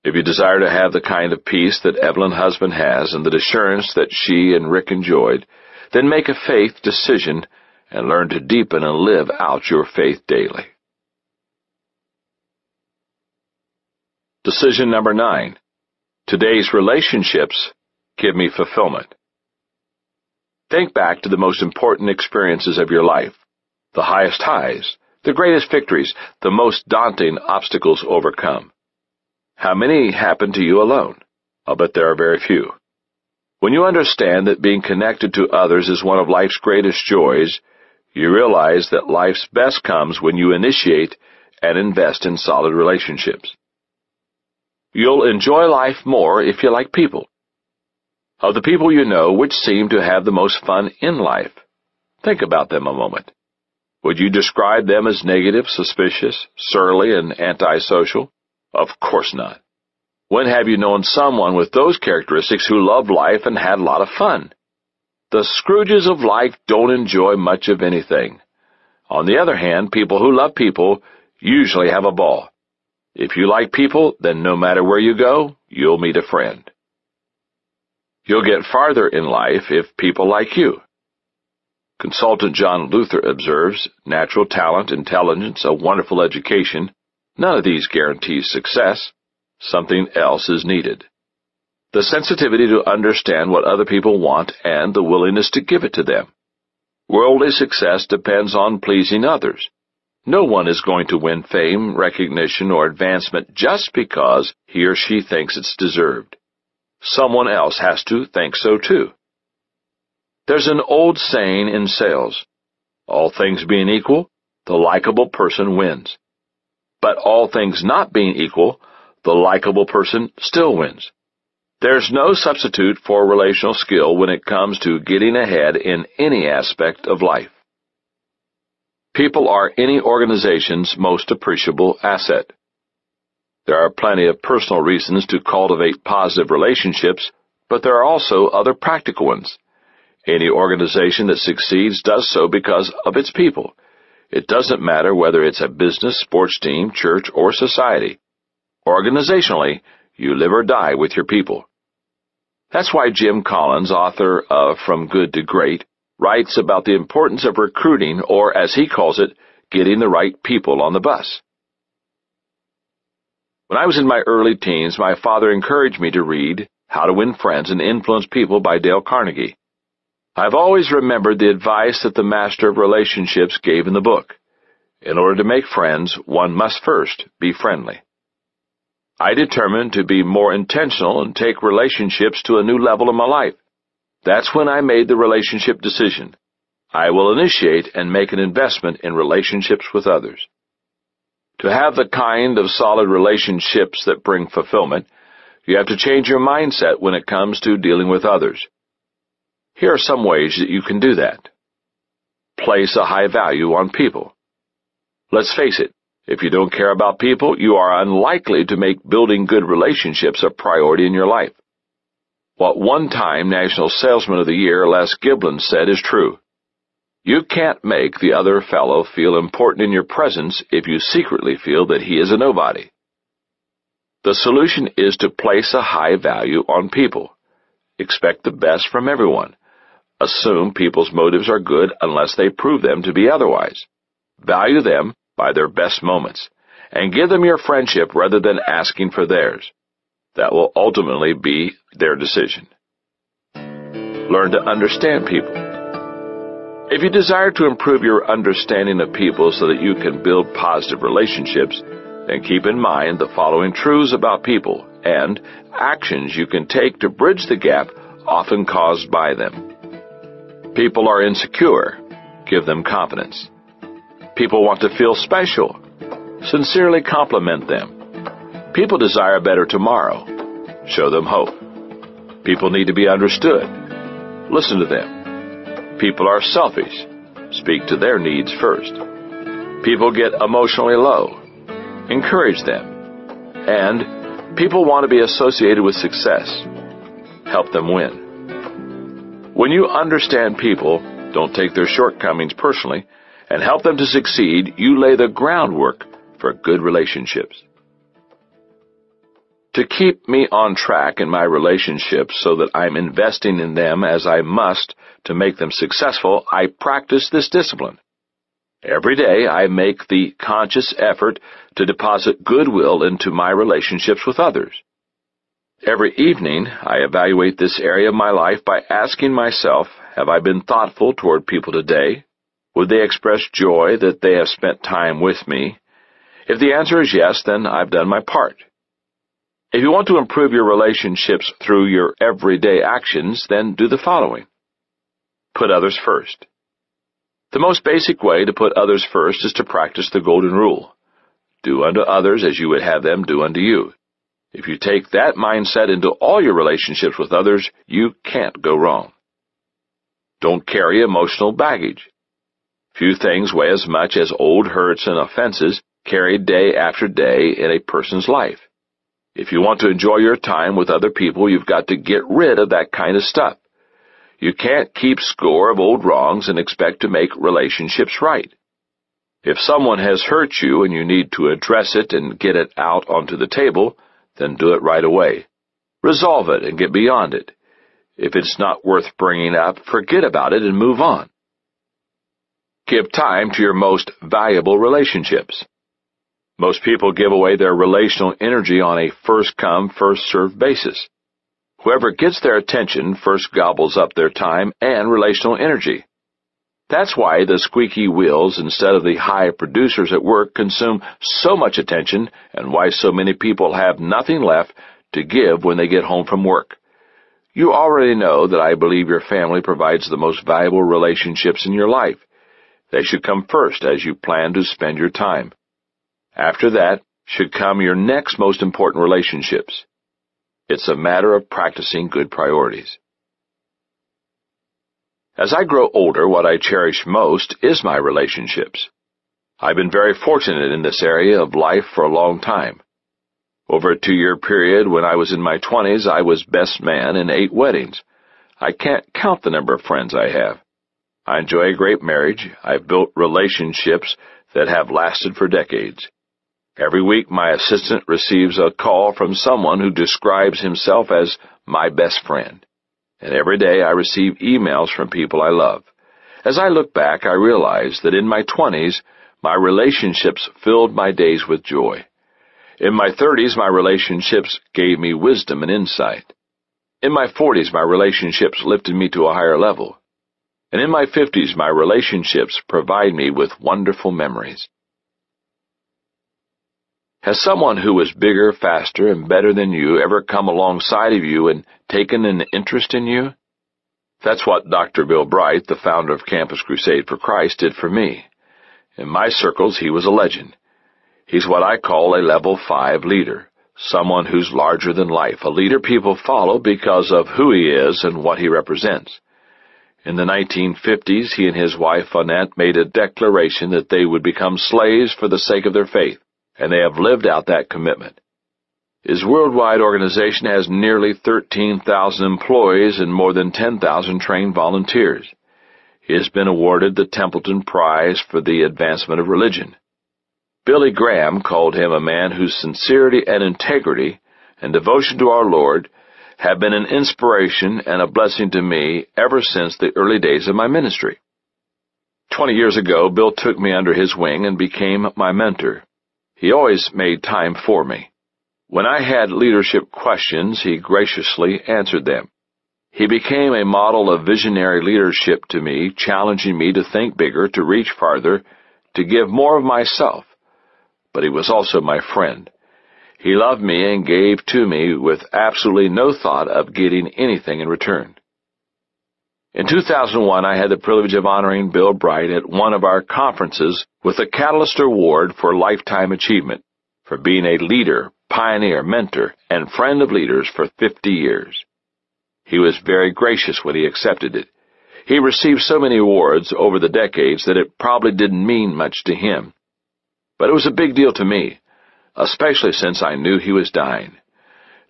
If you desire to have the kind of peace that Evelyn Husband has and the assurance that she and Rick enjoyed, then make a faith decision and learn to deepen and live out your faith daily. Decision number nine. Today's relationships give me fulfillment. Think back to the most important experiences of your life, the highest highs, the greatest victories, the most daunting obstacles overcome. How many happened to you alone? I'll bet there are very few. When you understand that being connected to others is one of life's greatest joys, you realize that life's best comes when you initiate and invest in solid relationships. You'll enjoy life more if you like people. Of the people you know, which seem to have the most fun in life? Think about them a moment. Would you describe them as negative, suspicious, surly, and antisocial? Of course not. When have you known someone with those characteristics who loved life and had a lot of fun? The Scrooges of life don't enjoy much of anything. On the other hand, people who love people usually have a ball. If you like people, then no matter where you go, you'll meet a friend. You'll get farther in life if people like you. Consultant John Luther observes, natural talent, intelligence, a wonderful education, none of these guarantees success. Something else is needed. The sensitivity to understand what other people want and the willingness to give it to them. Worldly success depends on pleasing others. No one is going to win fame, recognition, or advancement just because he or she thinks it's deserved someone else has to think so too. There's an old saying in sales, all things being equal, the likable person wins. But all things not being equal, the likable person still wins. There's no substitute for relational skill when it comes to getting ahead in any aspect of life. People are any organization's most appreciable asset. There are plenty of personal reasons to cultivate positive relationships, but there are also other practical ones. Any organization that succeeds does so because of its people. It doesn't matter whether it's a business, sports team, church, or society. Organizationally, you live or die with your people. That's why Jim Collins, author of From Good to Great, writes about the importance of recruiting, or as he calls it, getting the right people on the bus. When I was in my early teens, my father encouraged me to read How to Win Friends and Influence People by Dale Carnegie. I've always remembered the advice that the Master of Relationships gave in the book. In order to make friends, one must first be friendly. I determined to be more intentional and take relationships to a new level in my life. That's when I made the relationship decision. I will initiate and make an investment in relationships with others. To have the kind of solid relationships that bring fulfillment, you have to change your mindset when it comes to dealing with others. Here are some ways that you can do that. Place a high value on people. Let's face it, if you don't care about people, you are unlikely to make building good relationships a priority in your life. What one-time National Salesman of the Year Les Giblin said is true. You can't make the other fellow feel important in your presence if you secretly feel that he is a nobody. The solution is to place a high value on people. Expect the best from everyone. Assume people's motives are good unless they prove them to be otherwise. Value them by their best moments, and give them your friendship rather than asking for theirs. That will ultimately be their decision. Learn to understand people. If you desire to improve your understanding of people so that you can build positive relationships, then keep in mind the following truths about people and actions you can take to bridge the gap often caused by them. People are insecure. Give them confidence. People want to feel special. Sincerely compliment them. People desire a better tomorrow. Show them hope. People need to be understood. Listen to them. People are selfish. Speak to their needs first. People get emotionally low. Encourage them. And people want to be associated with success. Help them win. When you understand people, don't take their shortcomings personally, and help them to succeed, you lay the groundwork for good relationships. To keep me on track in my relationships so that I'm investing in them as I must to make them successful, I practice this discipline. Every day I make the conscious effort to deposit goodwill into my relationships with others. Every evening I evaluate this area of my life by asking myself, have I been thoughtful toward people today? Would they express joy that they have spent time with me? If the answer is yes, then I've done my part. If you want to improve your relationships through your everyday actions, then do the following. Put others first. The most basic way to put others first is to practice the golden rule. Do unto others as you would have them do unto you. If you take that mindset into all your relationships with others, you can't go wrong. Don't carry emotional baggage. Few things weigh as much as old hurts and offenses carried day after day in a person's life. If you want to enjoy your time with other people, you've got to get rid of that kind of stuff. You can't keep score of old wrongs and expect to make relationships right. If someone has hurt you and you need to address it and get it out onto the table, then do it right away. Resolve it and get beyond it. If it's not worth bringing up, forget about it and move on. Give time to your most valuable relationships. Most people give away their relational energy on a first-come, first-served basis. Whoever gets their attention first gobbles up their time and relational energy. That's why the squeaky wheels instead of the high producers at work consume so much attention and why so many people have nothing left to give when they get home from work. You already know that I believe your family provides the most valuable relationships in your life. They should come first as you plan to spend your time. After that should come your next most important relationships. It's a matter of practicing good priorities. As I grow older, what I cherish most is my relationships. I've been very fortunate in this area of life for a long time. Over a two-year period when I was in my twenties, I was best man in eight weddings. I can't count the number of friends I have. I enjoy a great marriage. I've built relationships that have lasted for decades. Every week my assistant receives a call from someone who describes himself as my best friend. And every day I receive emails from people I love. As I look back, I realize that in my twenties, my relationships filled my days with joy. In my thirties, my relationships gave me wisdom and insight. In my forties, my relationships lifted me to a higher level. And in my fifties, my relationships provide me with wonderful memories. Has someone who was bigger, faster, and better than you ever come alongside of you and taken an interest in you? That's what Dr. Bill Bright, the founder of Campus Crusade for Christ, did for me. In my circles, he was a legend. He's what I call a level 5 leader, someone who's larger than life, a leader people follow because of who he is and what he represents. In the 1950s, he and his wife Annette made a declaration that they would become slaves for the sake of their faith and they have lived out that commitment. His worldwide organization has nearly 13,000 employees and more than 10,000 trained volunteers. He has been awarded the Templeton Prize for the Advancement of Religion. Billy Graham called him a man whose sincerity and integrity and devotion to our Lord have been an inspiration and a blessing to me ever since the early days of my ministry. Twenty years ago, Bill took me under his wing and became my mentor. He always made time for me. When I had leadership questions, he graciously answered them. He became a model of visionary leadership to me, challenging me to think bigger, to reach farther, to give more of myself. But he was also my friend. He loved me and gave to me with absolutely no thought of getting anything in return. In 2001, I had the privilege of honoring Bill Bright at one of our conferences with the Catalyst Award for Lifetime Achievement for being a leader, pioneer, mentor, and friend of leaders for 50 years. He was very gracious when he accepted it. He received so many awards over the decades that it probably didn't mean much to him. But it was a big deal to me, especially since I knew he was dying.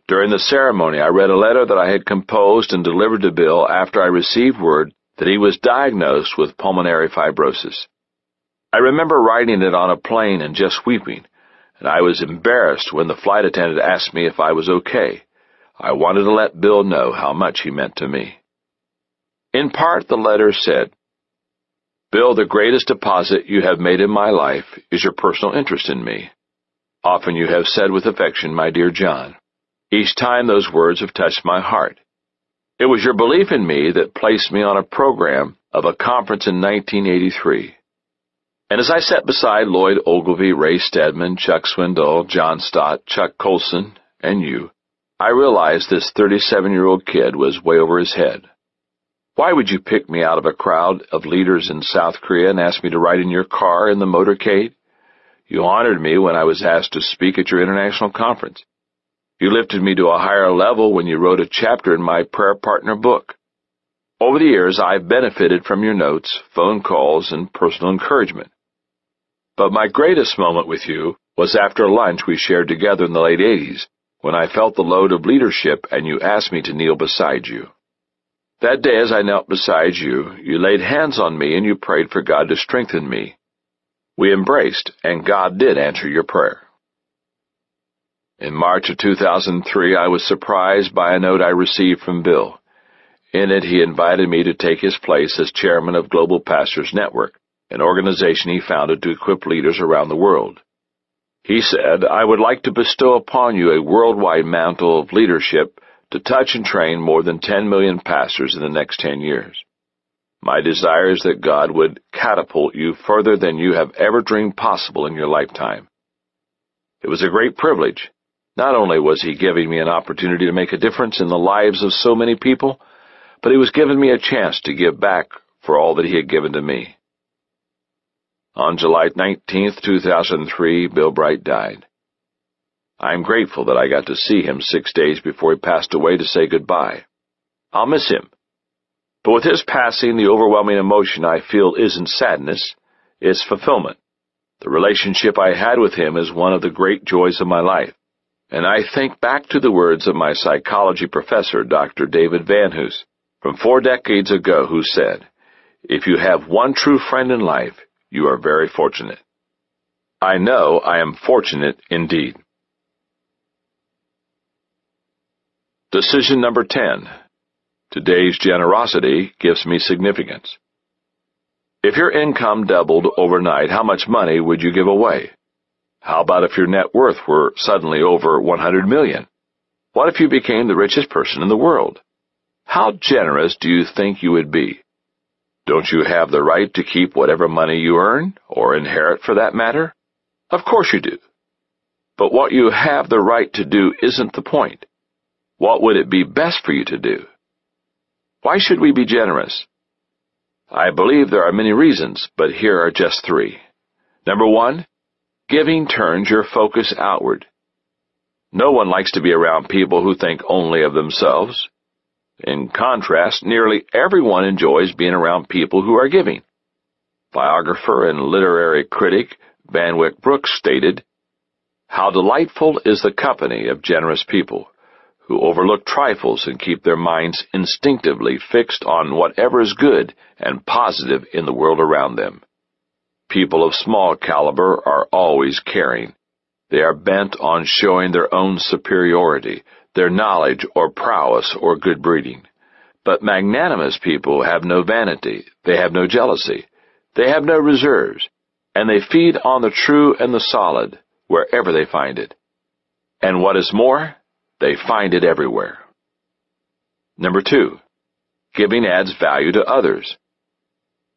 During the ceremony, I read a letter that I had composed and delivered to Bill after I received word that he was diagnosed with pulmonary fibrosis. I remember writing it on a plane and just weeping, and I was embarrassed when the flight attendant asked me if I was okay. I wanted to let Bill know how much he meant to me. In part, the letter said, Bill, the greatest deposit you have made in my life is your personal interest in me. Often you have said with affection, my dear John. Each time those words have touched my heart. It was your belief in me that placed me on a program of a conference in 1983. And as I sat beside Lloyd Ogilvie, Ray Stedman, Chuck Swindoll, John Stott, Chuck Colson, and you, I realized this 37-year-old kid was way over his head. Why would you pick me out of a crowd of leaders in South Korea and ask me to ride in your car in the motorcade? You honored me when I was asked to speak at your international conference. You lifted me to a higher level when you wrote a chapter in my prayer partner book. Over the years, I've benefited from your notes, phone calls, and personal encouragement. But my greatest moment with you was after lunch we shared together in the late 80s, when I felt the load of leadership and you asked me to kneel beside you. That day as I knelt beside you, you laid hands on me and you prayed for God to strengthen me. We embraced, and God did answer your prayer. In March of 2003, I was surprised by a note I received from Bill. In it, he invited me to take his place as chairman of Global Pastors Network, an organization he founded to equip leaders around the world. He said, I would like to bestow upon you a worldwide mantle of leadership to touch and train more than 10 million pastors in the next 10 years. My desire is that God would catapult you further than you have ever dreamed possible in your lifetime. It was a great privilege not only was he giving me an opportunity to make a difference in the lives of so many people, but he was giving me a chance to give back for all that he had given to me. On July 19, 2003, Bill Bright died. I am grateful that I got to see him six days before he passed away to say goodbye. I'll miss him. But with his passing, the overwhelming emotion I feel isn't sadness, it's fulfillment. The relationship I had with him is one of the great joys of my life. And I think back to the words of my psychology professor, Dr. David Vanhoose, from four decades ago, who said, If you have one true friend in life, you are very fortunate. I know I am fortunate indeed. Decision number 10. Today's generosity gives me significance. If your income doubled overnight, how much money would you give away? How about if your net worth were suddenly over 100 million? What if you became the richest person in the world? How generous do you think you would be? Don't you have the right to keep whatever money you earn, or inherit for that matter? Of course you do. But what you have the right to do isn't the point. What would it be best for you to do? Why should we be generous? I believe there are many reasons, but here are just three. Number one, Giving turns your focus outward. No one likes to be around people who think only of themselves. In contrast, nearly everyone enjoys being around people who are giving. Biographer and literary critic Van Wyck Brooks stated, How delightful is the company of generous people, who overlook trifles and keep their minds instinctively fixed on whatever is good and positive in the world around them. People of small caliber are always caring. They are bent on showing their own superiority, their knowledge or prowess or good breeding. But magnanimous people have no vanity, they have no jealousy, they have no reserves, and they feed on the true and the solid wherever they find it. And what is more, they find it everywhere. Number two, giving adds value to others.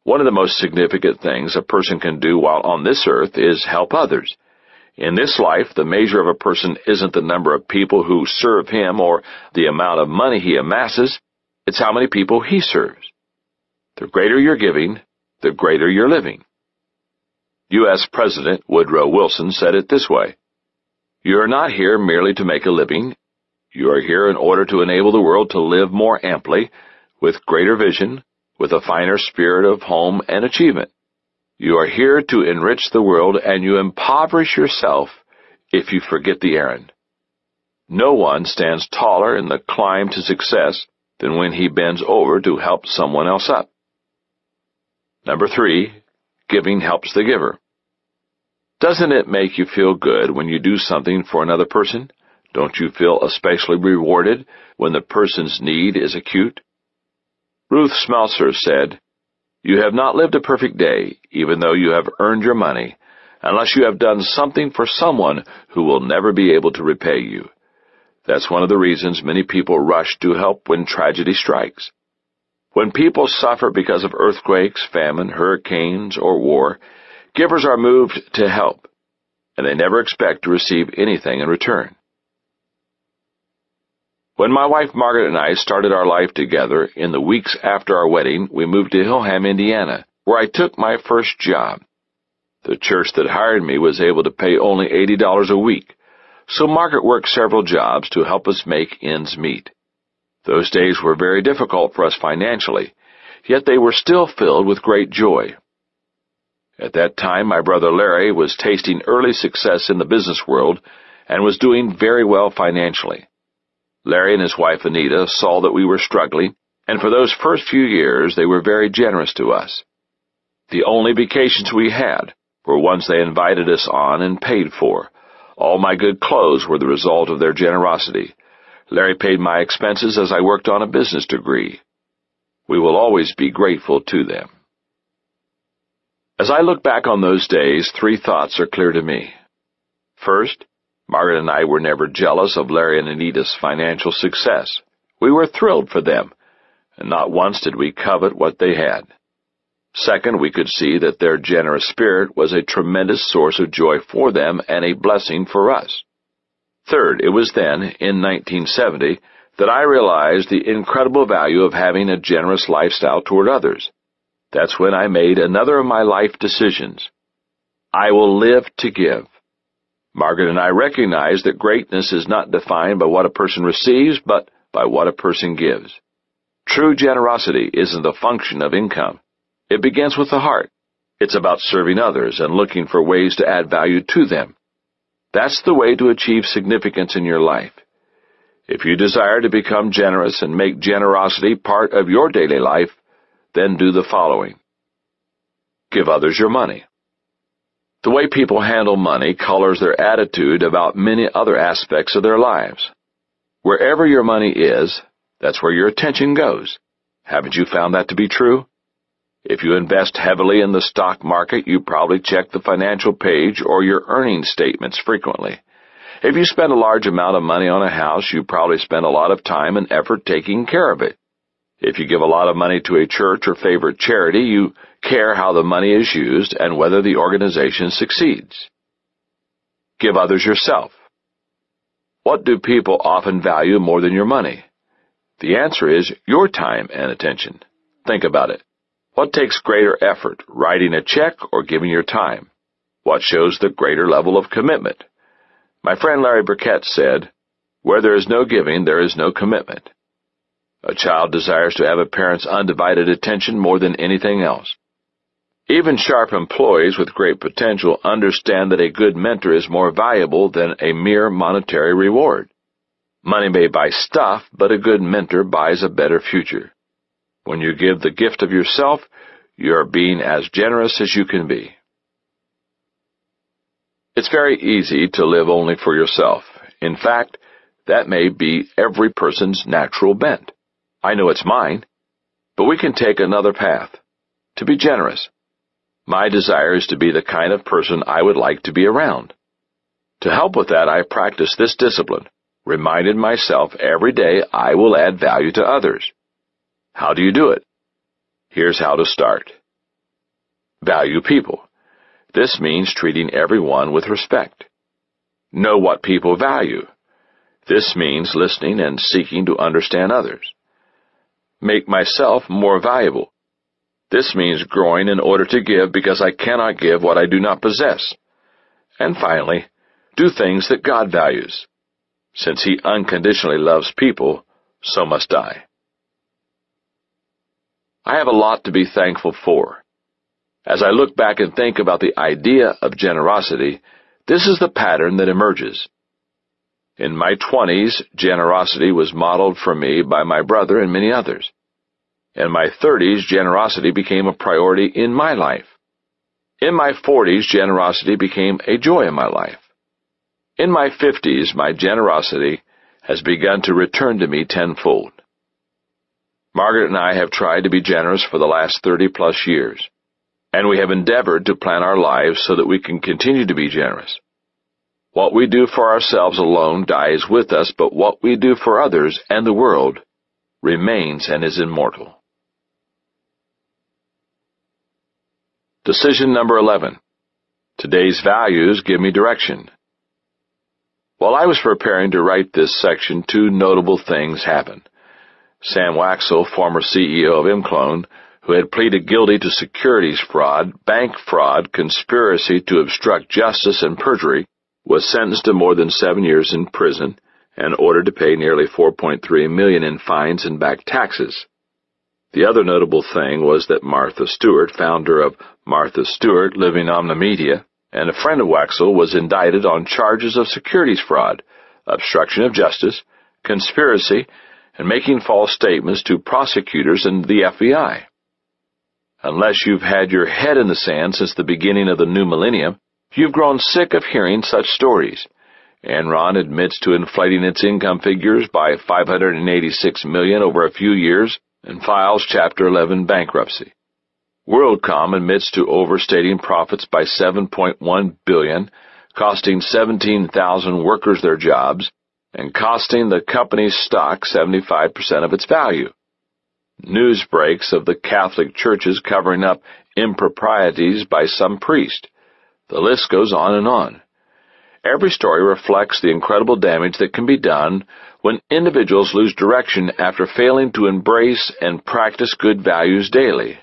One of the most significant things a person can do while on this earth is help others. In this life, the measure of a person isn't the number of people who serve him or the amount of money he amasses, it's how many people he serves. The greater your giving, the greater your living. U.S. President Woodrow Wilson said it this way, You are not here merely to make a living. You are here in order to enable the world to live more amply, with greater vision, with a finer spirit of home and achievement. You are here to enrich the world and you impoverish yourself if you forget the errand. No one stands taller in the climb to success than when he bends over to help someone else up. Number three, giving helps the giver. Doesn't it make you feel good when you do something for another person? Don't you feel especially rewarded when the person's need is acute? Ruth Smeltzer said, You have not lived a perfect day, even though you have earned your money, unless you have done something for someone who will never be able to repay you. That's one of the reasons many people rush to help when tragedy strikes. When people suffer because of earthquakes, famine, hurricanes, or war, givers are moved to help, and they never expect to receive anything in return. When my wife Margaret and I started our life together, in the weeks after our wedding, we moved to Hillham, Indiana, where I took my first job. The church that hired me was able to pay only $80 a week, so Margaret worked several jobs to help us make ends meet. Those days were very difficult for us financially, yet they were still filled with great joy. At that time, my brother Larry was tasting early success in the business world and was doing very well financially. Larry and his wife Anita saw that we were struggling, and for those first few years they were very generous to us. The only vacations we had were ones they invited us on and paid for. All my good clothes were the result of their generosity. Larry paid my expenses as I worked on a business degree. We will always be grateful to them. As I look back on those days, three thoughts are clear to me. First, Margaret and I were never jealous of Larry and Anita's financial success. We were thrilled for them, and not once did we covet what they had. Second, we could see that their generous spirit was a tremendous source of joy for them and a blessing for us. Third, it was then, in 1970, that I realized the incredible value of having a generous lifestyle toward others. That's when I made another of my life decisions. I will live to give. Margaret and I recognize that greatness is not defined by what a person receives, but by what a person gives. True generosity isn't a function of income. It begins with the heart. It's about serving others and looking for ways to add value to them. That's the way to achieve significance in your life. If you desire to become generous and make generosity part of your daily life, then do the following. Give others your money. The way people handle money colors their attitude about many other aspects of their lives. Wherever your money is, that's where your attention goes. Haven't you found that to be true? If you invest heavily in the stock market, you probably check the financial page or your earnings statements frequently. If you spend a large amount of money on a house, you probably spend a lot of time and effort taking care of it. If you give a lot of money to a church or favorite charity, you care how the money is used and whether the organization succeeds. Give others yourself. What do people often value more than your money? The answer is your time and attention. Think about it. What takes greater effort, writing a check or giving your time? What shows the greater level of commitment? My friend Larry Burkett said, Where there is no giving, there is no commitment. A child desires to have a parent's undivided attention more than anything else. Even sharp employees with great potential understand that a good mentor is more valuable than a mere monetary reward. Money may buy stuff, but a good mentor buys a better future. When you give the gift of yourself, you are being as generous as you can be. It's very easy to live only for yourself. In fact, that may be every person's natural bent. I know it's mine. But we can take another path. To be generous. My desire is to be the kind of person I would like to be around. To help with that, I practice this discipline, reminded myself every day I will add value to others. How do you do it? Here's how to start. Value people. This means treating everyone with respect. Know what people value. This means listening and seeking to understand others make myself more valuable. This means growing in order to give because I cannot give what I do not possess. And finally, do things that God values. Since He unconditionally loves people, so must I. I have a lot to be thankful for. As I look back and think about the idea of generosity, this is the pattern that emerges. In my twenties, generosity was modeled for me by my brother and many others. In my thirties, generosity became a priority in my life. In my forties, generosity became a joy in my life. In my fifties, my generosity has begun to return to me tenfold. Margaret and I have tried to be generous for the last 30 plus years, and we have endeavored to plan our lives so that we can continue to be generous. What we do for ourselves alone dies with us, but what we do for others and the world remains and is immortal. Decision number 11. Today's values give me direction. While I was preparing to write this section, two notable things happened. Sam Waksal, former CEO of Imclone, who had pleaded guilty to securities fraud, bank fraud, conspiracy to obstruct justice, and perjury, was sentenced to more than seven years in prison and ordered to pay nearly 4.3 million in fines and back taxes. The other notable thing was that Martha Stewart, founder of Martha Stewart Living Omnimedia, and a friend of Waksal was indicted on charges of securities fraud, obstruction of justice, conspiracy, and making false statements to prosecutors and the FBI. Unless you've had your head in the sand since the beginning of the new millennium, you've grown sick of hearing such stories. Enron admits to inflating its income figures by 586 million over a few years and files Chapter 11 bankruptcy. WorldCom admits to overstating profits by 7.1 billion, costing 17,000 workers their jobs, and costing the company's stock 75% of its value. News breaks of the Catholic churches covering up improprieties by some priest. The list goes on and on. Every story reflects the incredible damage that can be done when individuals lose direction after failing to embrace and practice good values daily.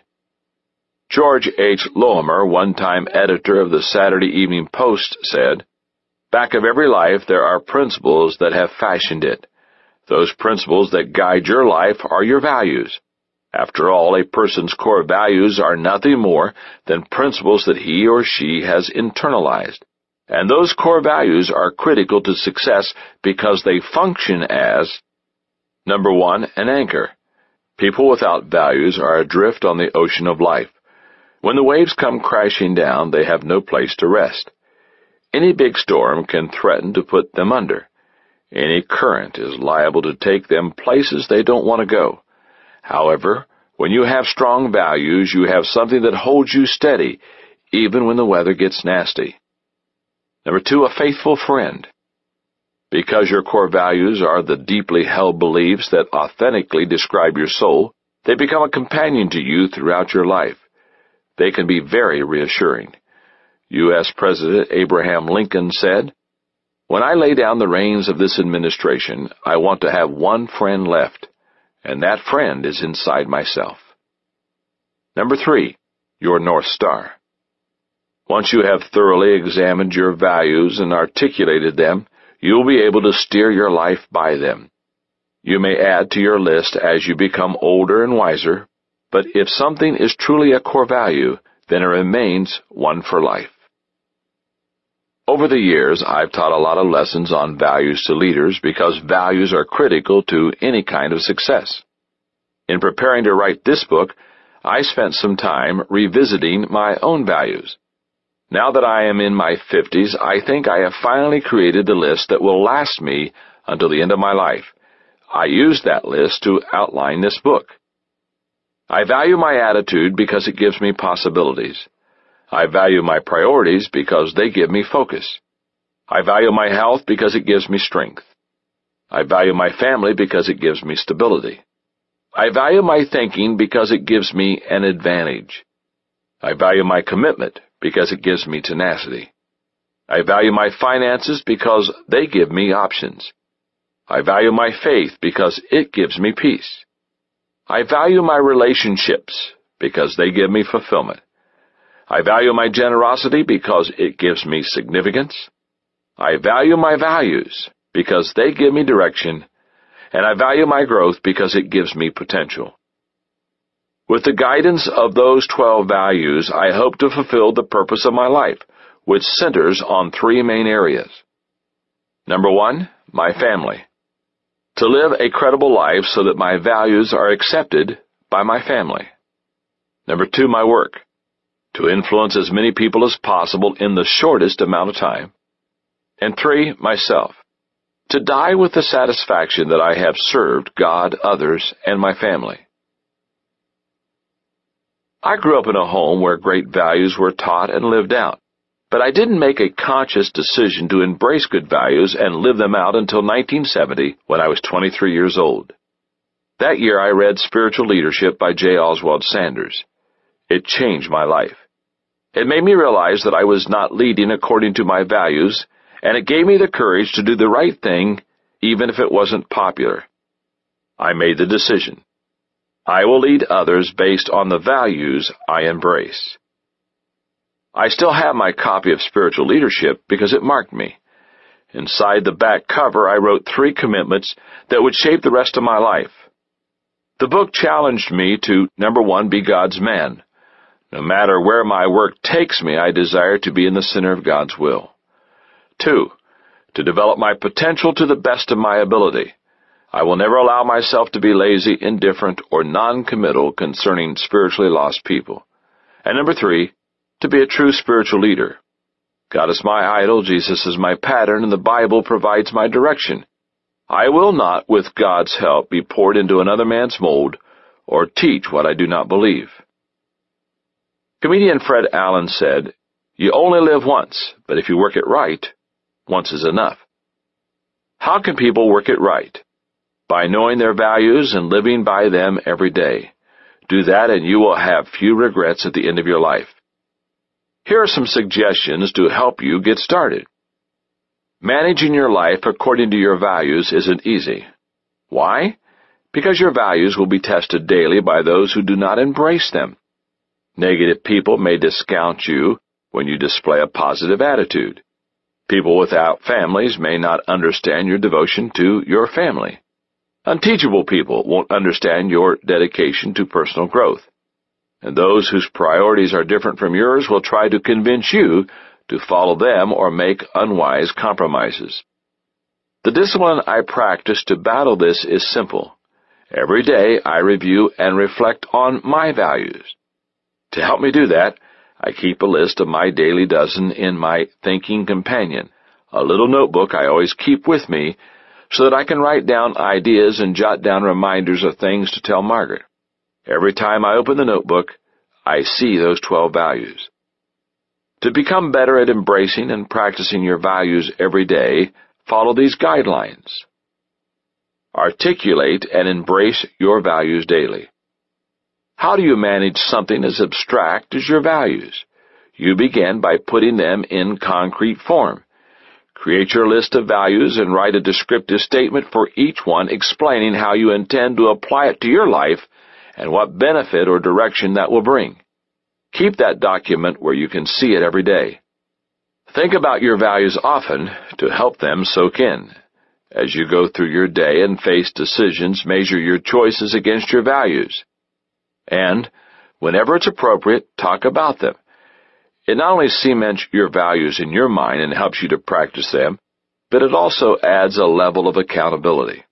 George H. Lorimer, one-time editor of the Saturday Evening Post, said, Back of every life there are principles that have fashioned it. Those principles that guide your life are your values. After all, a person's core values are nothing more than principles that he or she has internalized. And those core values are critical to success because they function as Number one, an anchor. People without values are adrift on the ocean of life. When the waves come crashing down, they have no place to rest. Any big storm can threaten to put them under. Any current is liable to take them places they don't want to go. However, when you have strong values, you have something that holds you steady, even when the weather gets nasty. Number two, a faithful friend. Because your core values are the deeply held beliefs that authentically describe your soul, they become a companion to you throughout your life. They can be very reassuring. U.S. President Abraham Lincoln said, When I lay down the reins of this administration, I want to have one friend left, and that friend is inside myself. Number three, your North Star. Once you have thoroughly examined your values and articulated them, you will be able to steer your life by them. You may add to your list as you become older and wiser, but if something is truly a core value, then it remains one for life. Over the years, I've taught a lot of lessons on values to leaders because values are critical to any kind of success. In preparing to write this book, I spent some time revisiting my own values. Now that I am in my fifties, I think I have finally created the list that will last me until the end of my life. I used that list to outline this book. I value my attitude because it gives me possibilities. I value my priorities because they give me focus. I value my health because it gives me strength. I value my family because it gives me stability. I value my thinking because it gives me an advantage. I value my commitment because it gives me tenacity. I value my finances because they give me options. I value my faith because it gives me peace. I value my relationships because they give me fulfillment. I value my generosity because it gives me significance. I value my values because they give me direction, and I value my growth because it gives me potential. With the guidance of those 12 values, I hope to fulfill the purpose of my life, which centers on three main areas. Number one, my family. To live a credible life so that my values are accepted by my family. Number two, my work. To influence as many people as possible in the shortest amount of time. And three, myself. To die with the satisfaction that I have served God, others, and my family. I grew up in a home where great values were taught and lived out, but I didn't make a conscious decision to embrace good values and live them out until 1970 when I was 23 years old. That year I read Spiritual Leadership by J. Oswald Sanders. It changed my life. It made me realize that I was not leading according to my values, and it gave me the courage to do the right thing even if it wasn't popular. I made the decision. I will lead others based on the values I embrace. I still have my copy of Spiritual Leadership because it marked me. Inside the back cover, I wrote three commitments that would shape the rest of my life. The book challenged me to, number one, be God's man. No matter where my work takes me, I desire to be in the center of God's will. Two, to develop my potential to the best of my ability. I will never allow myself to be lazy, indifferent, or non-committal concerning spiritually lost people. And number three, to be a true spiritual leader. God is my idol, Jesus is my pattern, and the Bible provides my direction. I will not, with God's help, be poured into another man's mold or teach what I do not believe. Comedian Fred Allen said, You only live once, but if you work it right, once is enough. How can people work it right? By knowing their values and living by them every day. Do that and you will have few regrets at the end of your life. Here are some suggestions to help you get started. Managing your life according to your values isn't easy. Why? Because your values will be tested daily by those who do not embrace them. Negative people may discount you when you display a positive attitude. People without families may not understand your devotion to your family. Unteachable people won't understand your dedication to personal growth. And those whose priorities are different from yours will try to convince you to follow them or make unwise compromises. The discipline I practice to battle this is simple. Every day I review and reflect on my values. To help me do that, I keep a list of my daily dozen in my thinking companion, a little notebook I always keep with me so that I can write down ideas and jot down reminders of things to tell Margaret. Every time I open the notebook, I see those 12 values. To become better at embracing and practicing your values every day, follow these guidelines. Articulate and embrace your values daily. How do you manage something as abstract as your values? You begin by putting them in concrete form. Create your list of values and write a descriptive statement for each one explaining how you intend to apply it to your life and what benefit or direction that will bring. Keep that document where you can see it every day. Think about your values often to help them soak in. As you go through your day and face decisions, measure your choices against your values. And, whenever it's appropriate, talk about them. It not only cements your values in your mind and helps you to practice them, but it also adds a level of accountability.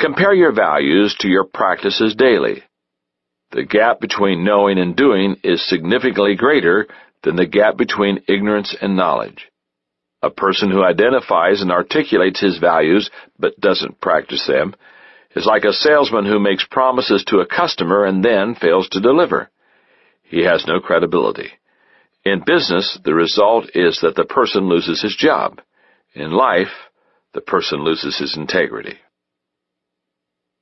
Compare your values to your practices daily. The gap between knowing and doing is significantly greater than the gap between ignorance and knowledge. A person who identifies and articulates his values but doesn't practice them is like a salesman who makes promises to a customer and then fails to deliver he has no credibility. In business, the result is that the person loses his job. In life, the person loses his integrity.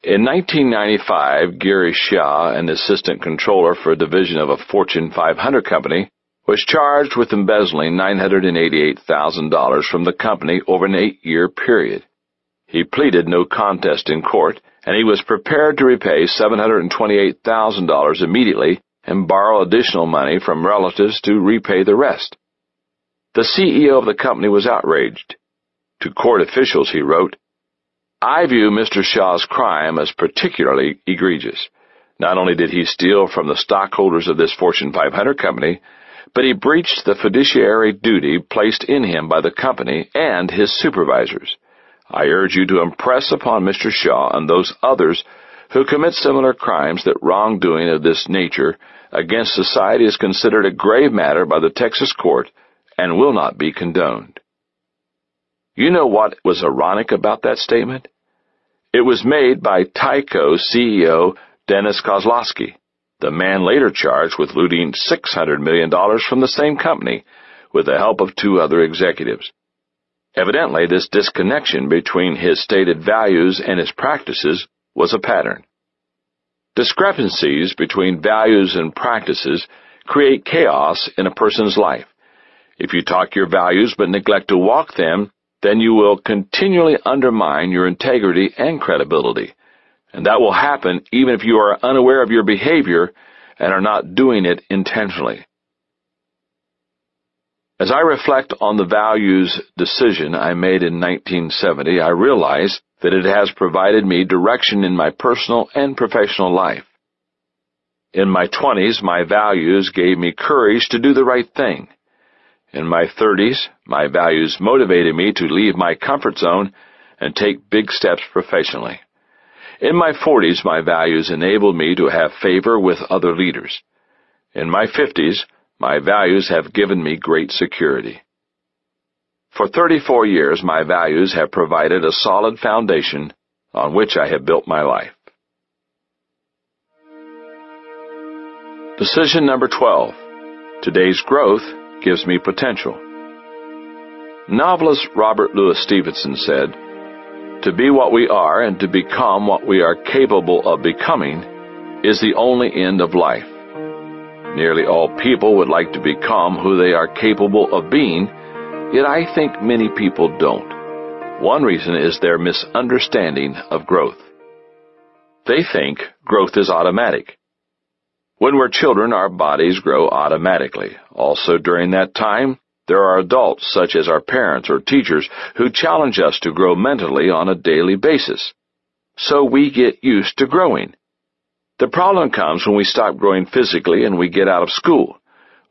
In 1995, Gary Shah, an assistant controller for a division of a Fortune 500 company, was charged with embezzling $988,000 from the company over an eight-year period. He pleaded no contest in court and he was prepared to repay $728,000 immediately and borrow additional money from relatives to repay the rest. The CEO of the company was outraged. To court officials, he wrote, I view Mr. Shaw's crime as particularly egregious. Not only did he steal from the stockholders of this Fortune 500 company, but he breached the fiduciary duty placed in him by the company and his supervisors. I urge you to impress upon Mr. Shaw and those others who commit similar crimes that wrongdoing of this nature against society is considered a grave matter by the Texas court and will not be condoned. You know what was ironic about that statement? It was made by Tyco CEO Dennis Kozlowski, the man later charged with looting $600 million from the same company with the help of two other executives. Evidently, this disconnection between his stated values and his practices was a pattern. Discrepancies between values and practices create chaos in a person's life. If you talk your values but neglect to walk them, then you will continually undermine your integrity and credibility. And that will happen even if you are unaware of your behavior and are not doing it intentionally. As I reflect on the values decision I made in 1970, I realize that it has provided me direction in my personal and professional life. In my 20s, my values gave me courage to do the right thing. In my 30s, my values motivated me to leave my comfort zone and take big steps professionally. In my 40s, my values enabled me to have favor with other leaders. In my 50s, my values have given me great security. For 34 years, my values have provided a solid foundation on which I have built my life. Decision number 12. Today's growth gives me potential. Novelist Robert Louis Stevenson said, To be what we are and to become what we are capable of becoming is the only end of life. Nearly all people would like to become who they are capable of being, yet I think many people don't. One reason is their misunderstanding of growth. They think growth is automatic. When we're children, our bodies grow automatically. Also, during that time, there are adults, such as our parents or teachers, who challenge us to grow mentally on a daily basis. So we get used to growing. The problem comes when we stop growing physically and we get out of school.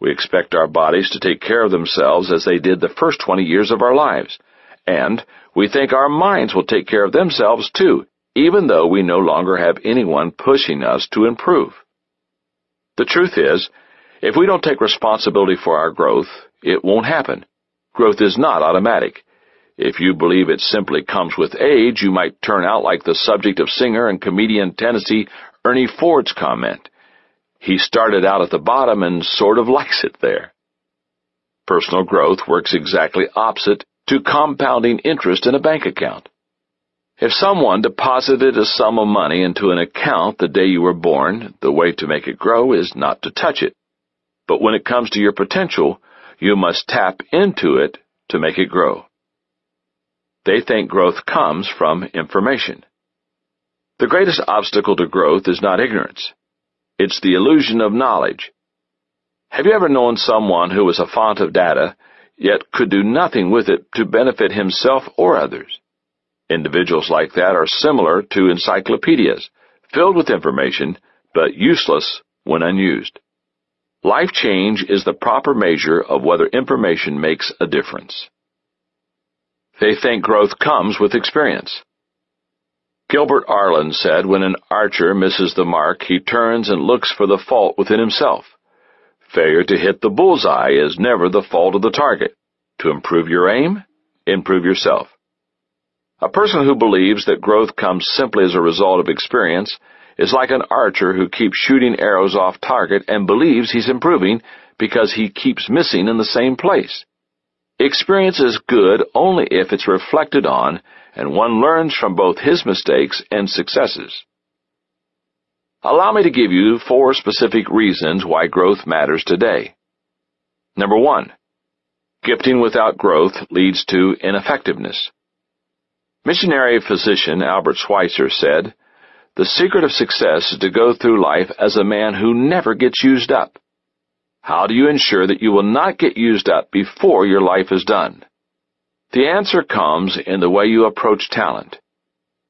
We expect our bodies to take care of themselves as they did the first 20 years of our lives. And we think our minds will take care of themselves too, even though we no longer have anyone pushing us to improve. The truth is, if we don't take responsibility for our growth, it won't happen. Growth is not automatic. If you believe it simply comes with age, you might turn out like the subject of singer and comedian Tennessee Ernie Ford's comment. He started out at the bottom and sort of likes it there. Personal growth works exactly opposite to compounding interest in a bank account. If someone deposited a sum of money into an account the day you were born, the way to make it grow is not to touch it. But when it comes to your potential, you must tap into it to make it grow. They think growth comes from information. The greatest obstacle to growth is not ignorance. It's the illusion of knowledge. Have you ever known someone who was a font of data, yet could do nothing with it to benefit himself or others? Individuals like that are similar to encyclopedias, filled with information, but useless when unused. Life change is the proper measure of whether information makes a difference. They think growth comes with experience. Gilbert Arland said when an archer misses the mark, he turns and looks for the fault within himself. Failure to hit the bullseye is never the fault of the target. To improve your aim, improve yourself. A person who believes that growth comes simply as a result of experience is like an archer who keeps shooting arrows off target and believes he's improving because he keeps missing in the same place. Experience is good only if it's reflected on and one learns from both his mistakes and successes. Allow me to give you four specific reasons why growth matters today. Number one, gifting without growth leads to ineffectiveness. Missionary physician Albert Schweitzer said, The secret of success is to go through life as a man who never gets used up. How do you ensure that you will not get used up before your life is done? The answer comes in the way you approach talent.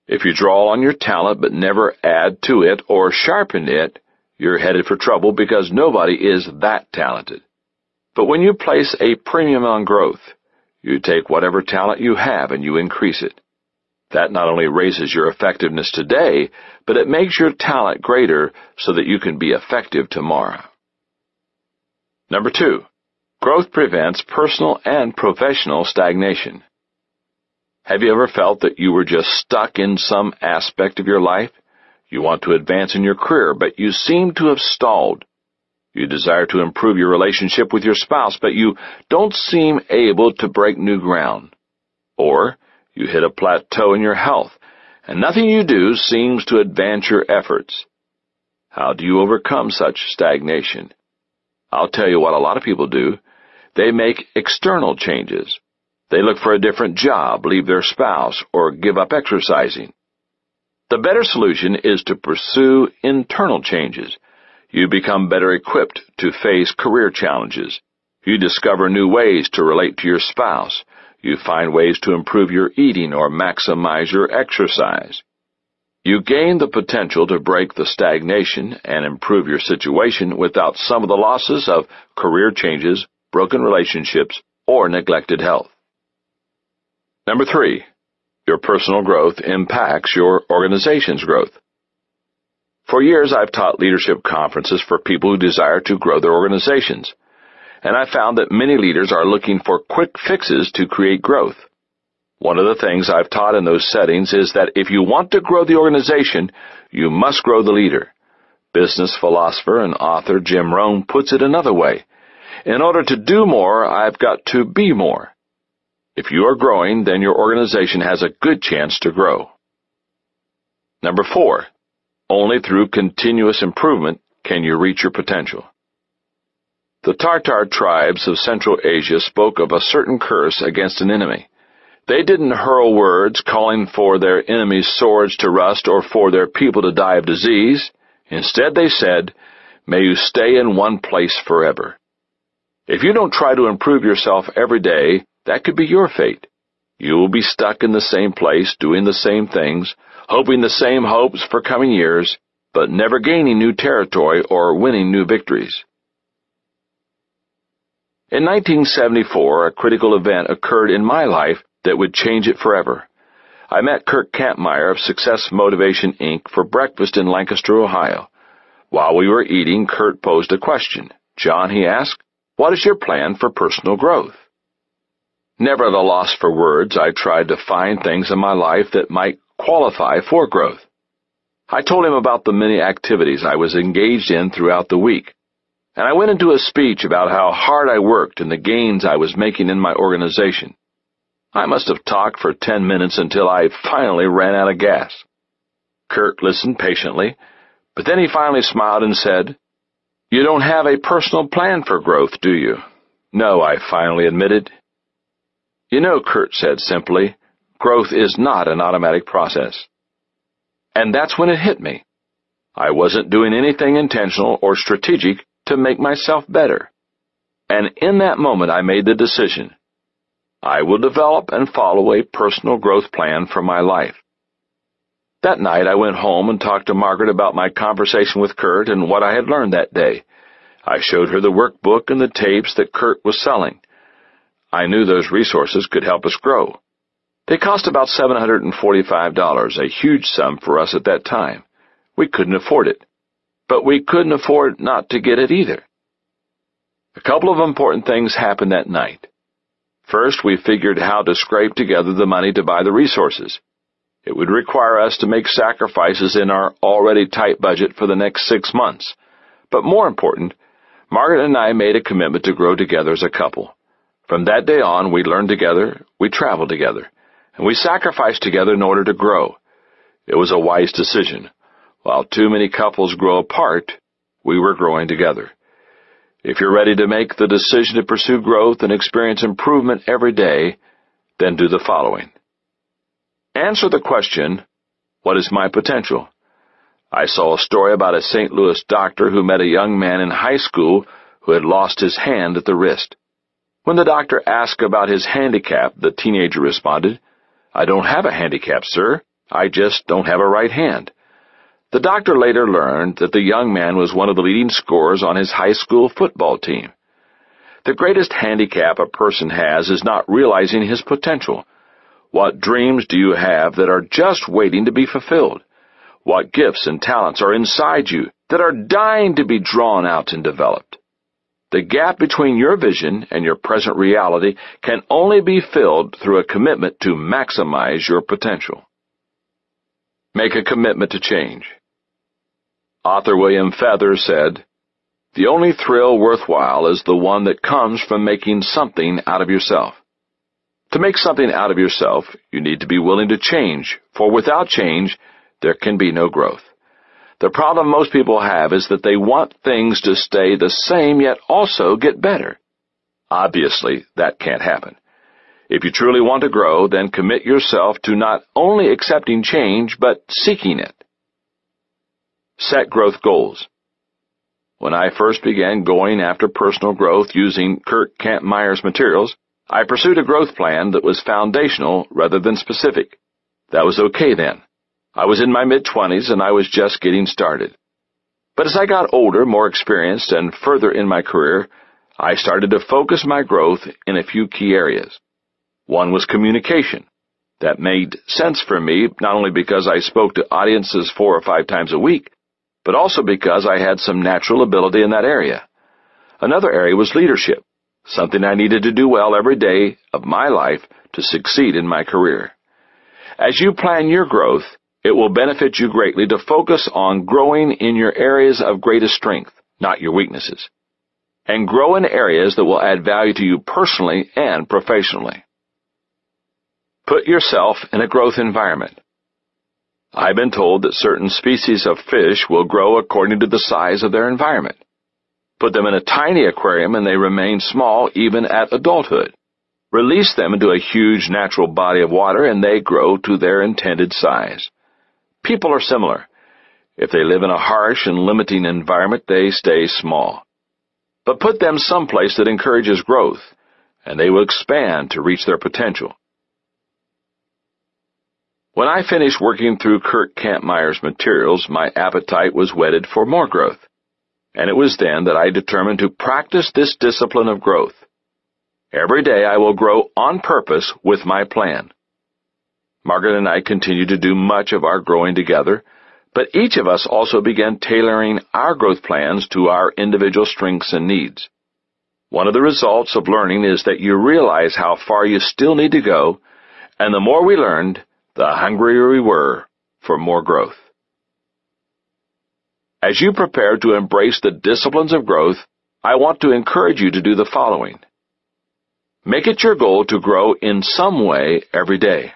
If you draw on your talent but never add to it or sharpen it, you're headed for trouble because nobody is that talented. But when you place a premium on growth, you take whatever talent you have and you increase it. That not only raises your effectiveness today, but it makes your talent greater so that you can be effective tomorrow. Number two, growth prevents personal and professional stagnation. Have you ever felt that you were just stuck in some aspect of your life? You want to advance in your career, but you seem to have stalled. You desire to improve your relationship with your spouse, but you don't seem able to break new ground. Or you hit a plateau in your health, and nothing you do seems to advance your efforts. How do you overcome such stagnation? I'll tell you what a lot of people do. They make external changes. They look for a different job, leave their spouse, or give up exercising. The better solution is to pursue internal changes. You become better equipped to face career challenges. You discover new ways to relate to your spouse. You find ways to improve your eating or maximize your exercise. You gain the potential to break the stagnation and improve your situation without some of the losses of career changes, broken relationships, or neglected health. Number three, your personal growth impacts your organization's growth. For years, I've taught leadership conferences for people who desire to grow their organizations, and I found that many leaders are looking for quick fixes to create growth. One of the things I've taught in those settings is that if you want to grow the organization, you must grow the leader. Business philosopher and author Jim Rohn puts it another way. In order to do more, I've got to be more. If you are growing, then your organization has a good chance to grow. Number four, only through continuous improvement can you reach your potential. The Tartar tribes of Central Asia spoke of a certain curse against an enemy. They didn't hurl words calling for their enemies' swords to rust or for their people to die of disease. Instead, they said, May you stay in one place forever. If you don't try to improve yourself every day, that could be your fate. You will be stuck in the same place, doing the same things, hoping the same hopes for coming years, but never gaining new territory or winning new victories. In 1974, a critical event occurred in my life that would change it forever. I met Curt Kampmeier of Success Motivation Inc. for breakfast in Lancaster, Ohio. While we were eating, Curt posed a question. John, he asked, what is your plan for personal growth? Never at a loss for words, I tried to find things in my life that might qualify for growth. I told him about the many activities I was engaged in throughout the week, and I went into a speech about how hard I worked and the gains I was making in my organization. I must have talked for ten minutes until I finally ran out of gas. Curt listened patiently, but then he finally smiled and said, You don't have a personal plan for growth, do you? No, I finally admitted. You know, Curt said simply, growth is not an automatic process. And that's when it hit me. I wasn't doing anything intentional or strategic to make myself better. And in that moment I made the decision. I will develop and follow a personal growth plan for my life. That night I went home and talked to Margaret about my conversation with Curt and what I had learned that day. I showed her the workbook and the tapes that Curt was selling. I knew those resources could help us grow. They cost about $745, a huge sum for us at that time. We couldn't afford it. But we couldn't afford not to get it either. A couple of important things happened that night. First, we figured how to scrape together the money to buy the resources. It would require us to make sacrifices in our already tight budget for the next six months. But more important, Margaret and I made a commitment to grow together as a couple. From that day on, we learned together, we traveled together, and we sacrificed together in order to grow. It was a wise decision. While too many couples grow apart, we were growing together. If you're ready to make the decision to pursue growth and experience improvement every day, then do the following. Answer the question, what is my potential? I saw a story about a St. Louis doctor who met a young man in high school who had lost his hand at the wrist. When the doctor asked about his handicap, the teenager responded, I don't have a handicap, sir. I just don't have a right hand. The doctor later learned that the young man was one of the leading scorers on his high school football team. The greatest handicap a person has is not realizing his potential. What dreams do you have that are just waiting to be fulfilled? What gifts and talents are inside you that are dying to be drawn out and developed? The gap between your vision and your present reality can only be filled through a commitment to maximize your potential. Make a commitment to change. Author William Feather said, The only thrill worthwhile is the one that comes from making something out of yourself. To make something out of yourself, you need to be willing to change, for without change, there can be no growth. The problem most people have is that they want things to stay the same yet also get better. Obviously, that can't happen. If you truly want to grow, then commit yourself to not only accepting change, but seeking it. Set growth goals. When I first began going after personal growth using Curt Kampmeier's materials, I pursued a growth plan that was foundational rather than specific. That was okay then. I was in my mid-twenties and I was just getting started. But as I got older, more experienced, and further in my career, I started to focus my growth in a few key areas. One was communication. That made sense for me not only because I spoke to audiences four or five times a week, but also because I had some natural ability in that area. Another area was leadership, something I needed to do well every day of my life to succeed in my career. As you plan your growth, it will benefit you greatly to focus on growing in your areas of greatest strength, not your weaknesses, and grow in areas that will add value to you personally and professionally. Put yourself in a growth environment. I've been told that certain species of fish will grow according to the size of their environment. Put them in a tiny aquarium and they remain small even at adulthood. Release them into a huge natural body of water and they grow to their intended size. People are similar. If they live in a harsh and limiting environment, they stay small. But put them someplace that encourages growth, and they will expand to reach their potential. When I finished working through Curt Kampmeier's materials, my appetite was whetted for more growth. And it was then that I determined to practice this discipline of growth. Every day I will grow on purpose with my plan. Margaret and I continued to do much of our growing together, but each of us also began tailoring our growth plans to our individual strengths and needs. One of the results of learning is that you realize how far you still need to go, and the more we learned, the hungrier we were for more growth. As you prepare to embrace the disciplines of growth, I want to encourage you to do the following. Make it your goal to grow in some way every day.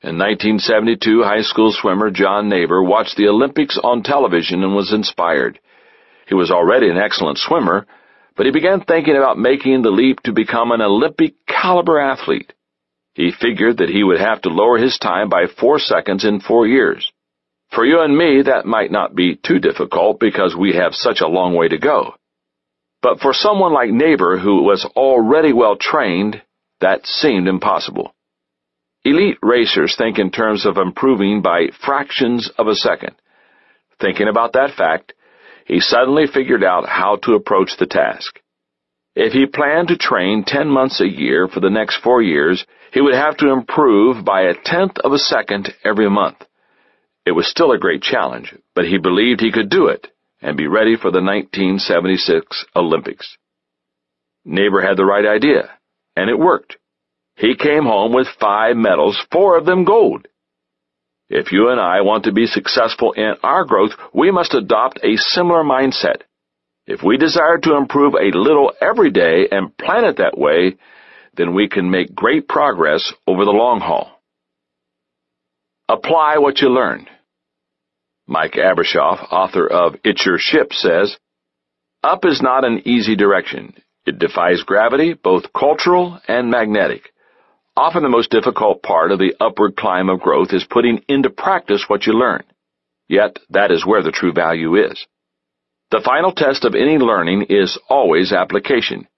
In 1972, high school swimmer John Naber watched the Olympics on television and was inspired. He was already an excellent swimmer, but he began thinking about making the leap to become an Olympic caliber athlete. He figured that he would have to lower his time by four seconds in four years. For you and me, that might not be too difficult because we have such a long way to go. But for someone like Naber who was already well trained, that seemed impossible. Elite racers think in terms of improving by fractions of a second. Thinking about that fact, he suddenly figured out how to approach the task. If he planned to train 10 months a year for the next four years, he would have to improve by a tenth of a second every month. It was still a great challenge, but he believed he could do it and be ready for the 1976 Olympics. Naber had the right idea, and it worked. He came home with five medals, four of them gold. If you and I want to be successful in our growth, we must adopt a similar mindset. If we desire to improve a little every day and plan it that way, then we can make great progress over the long haul. Apply what you learned. Mike Abrashoff, author of It's Your Ship, says, Up is not an easy direction. It defies gravity, both cultural and magnetic. Often the most difficult part of the upward climb of growth is putting into practice what you learn. Yet that is where the true value is. The final test of any learning is always application.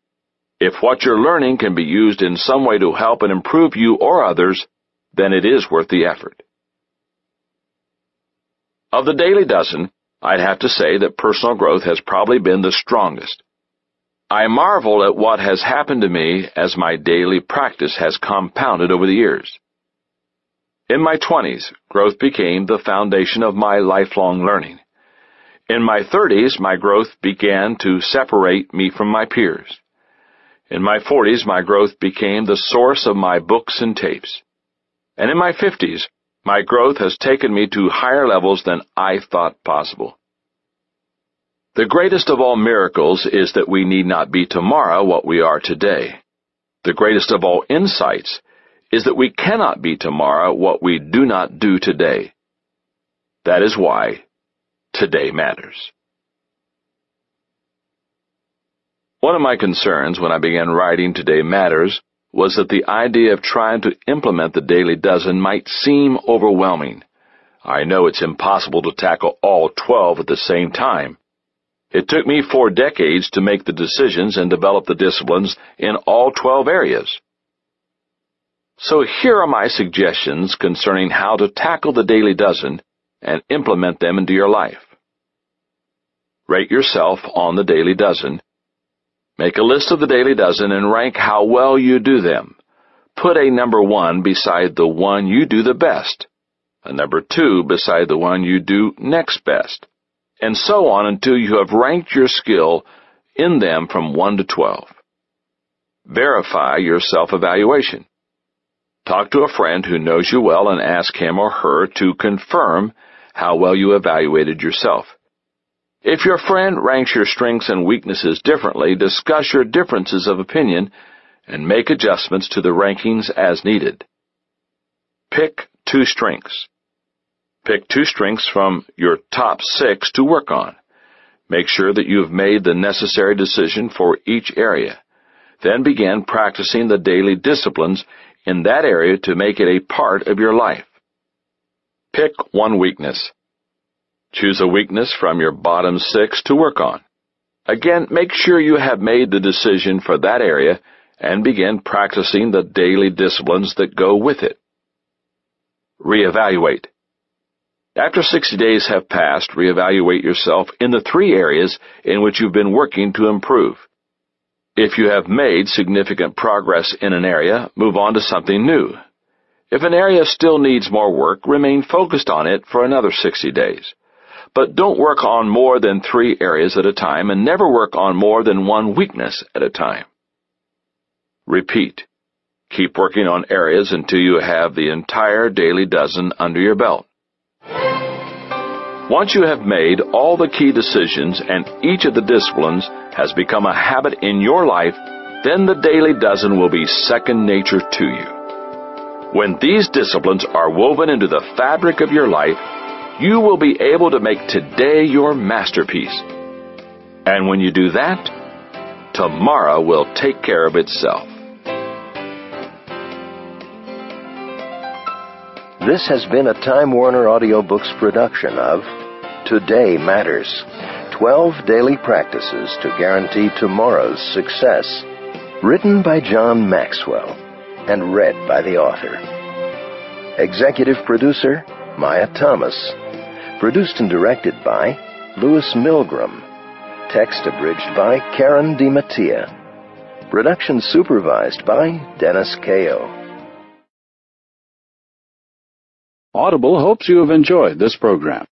If what you're learning can be used in some way to help and improve you or others, then it is worth the effort. Of the Daily Dozen, I'd have to say that personal growth has probably been the strongest. I marvel at what has happened to me as my daily practice has compounded over the years. In my 20s, growth became the foundation of my lifelong learning. In my 30s, my growth began to separate me from my peers. In my 40s, my growth became the source of my books and tapes. And in my 50s, my growth has taken me to higher levels than I thought possible. The greatest of all miracles is that we need not be tomorrow what we are today. The greatest of all insights is that we cannot be tomorrow what we do not do today. That is why today matters. One of my concerns when I began writing Today Matters was that the idea of trying to implement the Daily Dozen might seem overwhelming. I know it's impossible to tackle all 12 at the same time. It took me four decades to make the decisions and develop the disciplines in all 12 areas. So here are my suggestions concerning how to tackle the Daily Dozen and implement them into your life. Rate yourself on the Daily Dozen. Make a list of the Daily Dozen and rank how well you do them. Put a number one beside the one you do the best, a number two beside the one you do next best, and so on until you have ranked your skill in them from 1 to 12. Verify your self-evaluation. Talk to a friend who knows you well and ask him or her to confirm how well you evaluated yourself. If your friend ranks your strengths and weaknesses differently, discuss your differences of opinion and make adjustments to the rankings as needed. Pick two strengths. Pick two strengths from your top six to work on. Make sure that you have made the necessary decision for each area. Then begin practicing the daily disciplines in that area to make it a part of your life. Pick one weakness. Choose a weakness from your bottom six to work on. Again, make sure you have made the decision for that area and begin practicing the daily disciplines that go with it. Reevaluate. After 60 days have passed, reevaluate yourself in the three areas in which you've been working to improve. If you have made significant progress in an area, move on to something new. If an area still needs more work, remain focused on it for another 60 days. But don't work on more than three areas at a time and never work on more than one weakness at a time. Repeat. Keep working on areas until you have the entire daily dozen under your belt. Once you have made all the key decisions and each of the disciplines has become a habit in your life, then the daily dozen will be second nature to you. When these disciplines are woven into the fabric of your life, you will be able to make today your masterpiece. And when you do that, tomorrow will take care of itself. This has been a Time Warner Audiobooks production of Today Matters 12 Daily Practices to Guarantee Tomorrow's Success. Written by John Maxwell and read by the author. Executive producer Maya Thomas. Produced and directed by Louis Milgram. Text abridged by Karen DiMattia. Production supervised by Dennis Ko. Audible hopes you have enjoyed this program.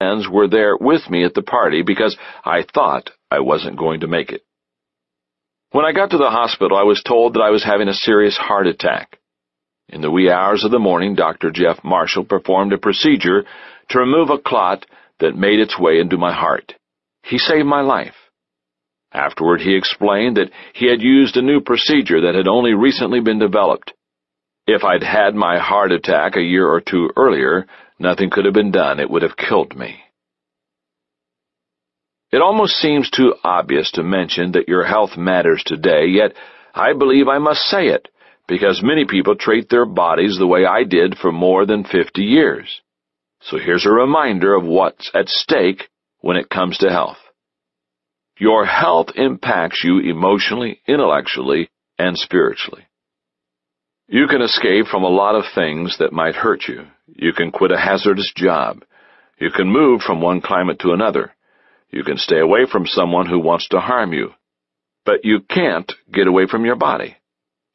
Friends were there with me at the party because I thought I wasn't going to make it. When I got to the hospital, I was told that I was having a serious heart attack. In the wee hours of the morning, Dr. Jeff Marshall performed a procedure to remove a clot that made its way into my heart. He saved my life. Afterward, he explained that he had used a new procedure that had only recently been developed. If I'd had my heart attack a year or two earlier, nothing could have been done. It would have killed me. It almost seems too obvious to mention that your health matters today, yet I believe I must say it because many people treat their bodies the way I did for more than 50 years. So here's a reminder of what's at stake when it comes to health. Your health impacts you emotionally, intellectually, and spiritually. You can escape from a lot of things that might hurt you. You can quit a hazardous job. You can move from one climate to another. You can stay away from someone who wants to harm you. But you can't get away from your body.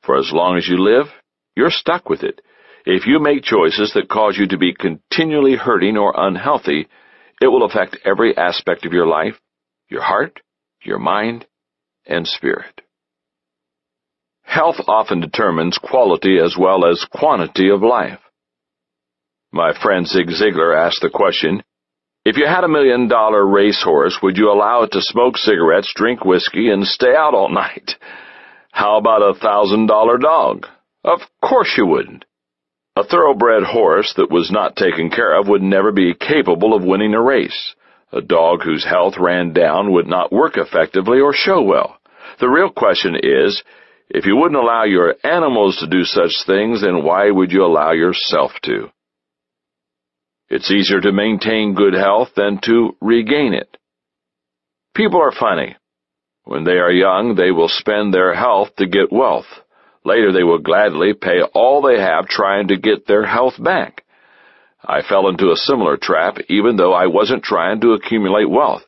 For as long as you live, you're stuck with it. If you make choices that cause you to be continually hurting or unhealthy, it will affect every aspect of your life, your heart, your mind, and spirit. Health often determines quality as well as quantity of life. My friend Zig Ziglar asked the question, if you had a million dollar racehorse, would you allow it to smoke cigarettes, drink whiskey, and stay out all night? How about a thousand dollar dog? Of course you wouldn't. A thoroughbred horse that was not taken care of would never be capable of winning a race. A dog whose health ran down would not work effectively or show well. The real question is, if you wouldn't allow your animals to do such things, then why would you allow yourself to? It's easier to maintain good health than to regain it. People are funny. When they are young, they will spend their health to get wealth. Later, they will gladly pay all they have trying to get their health back. I fell into a similar trap, even though I wasn't trying to accumulate wealth.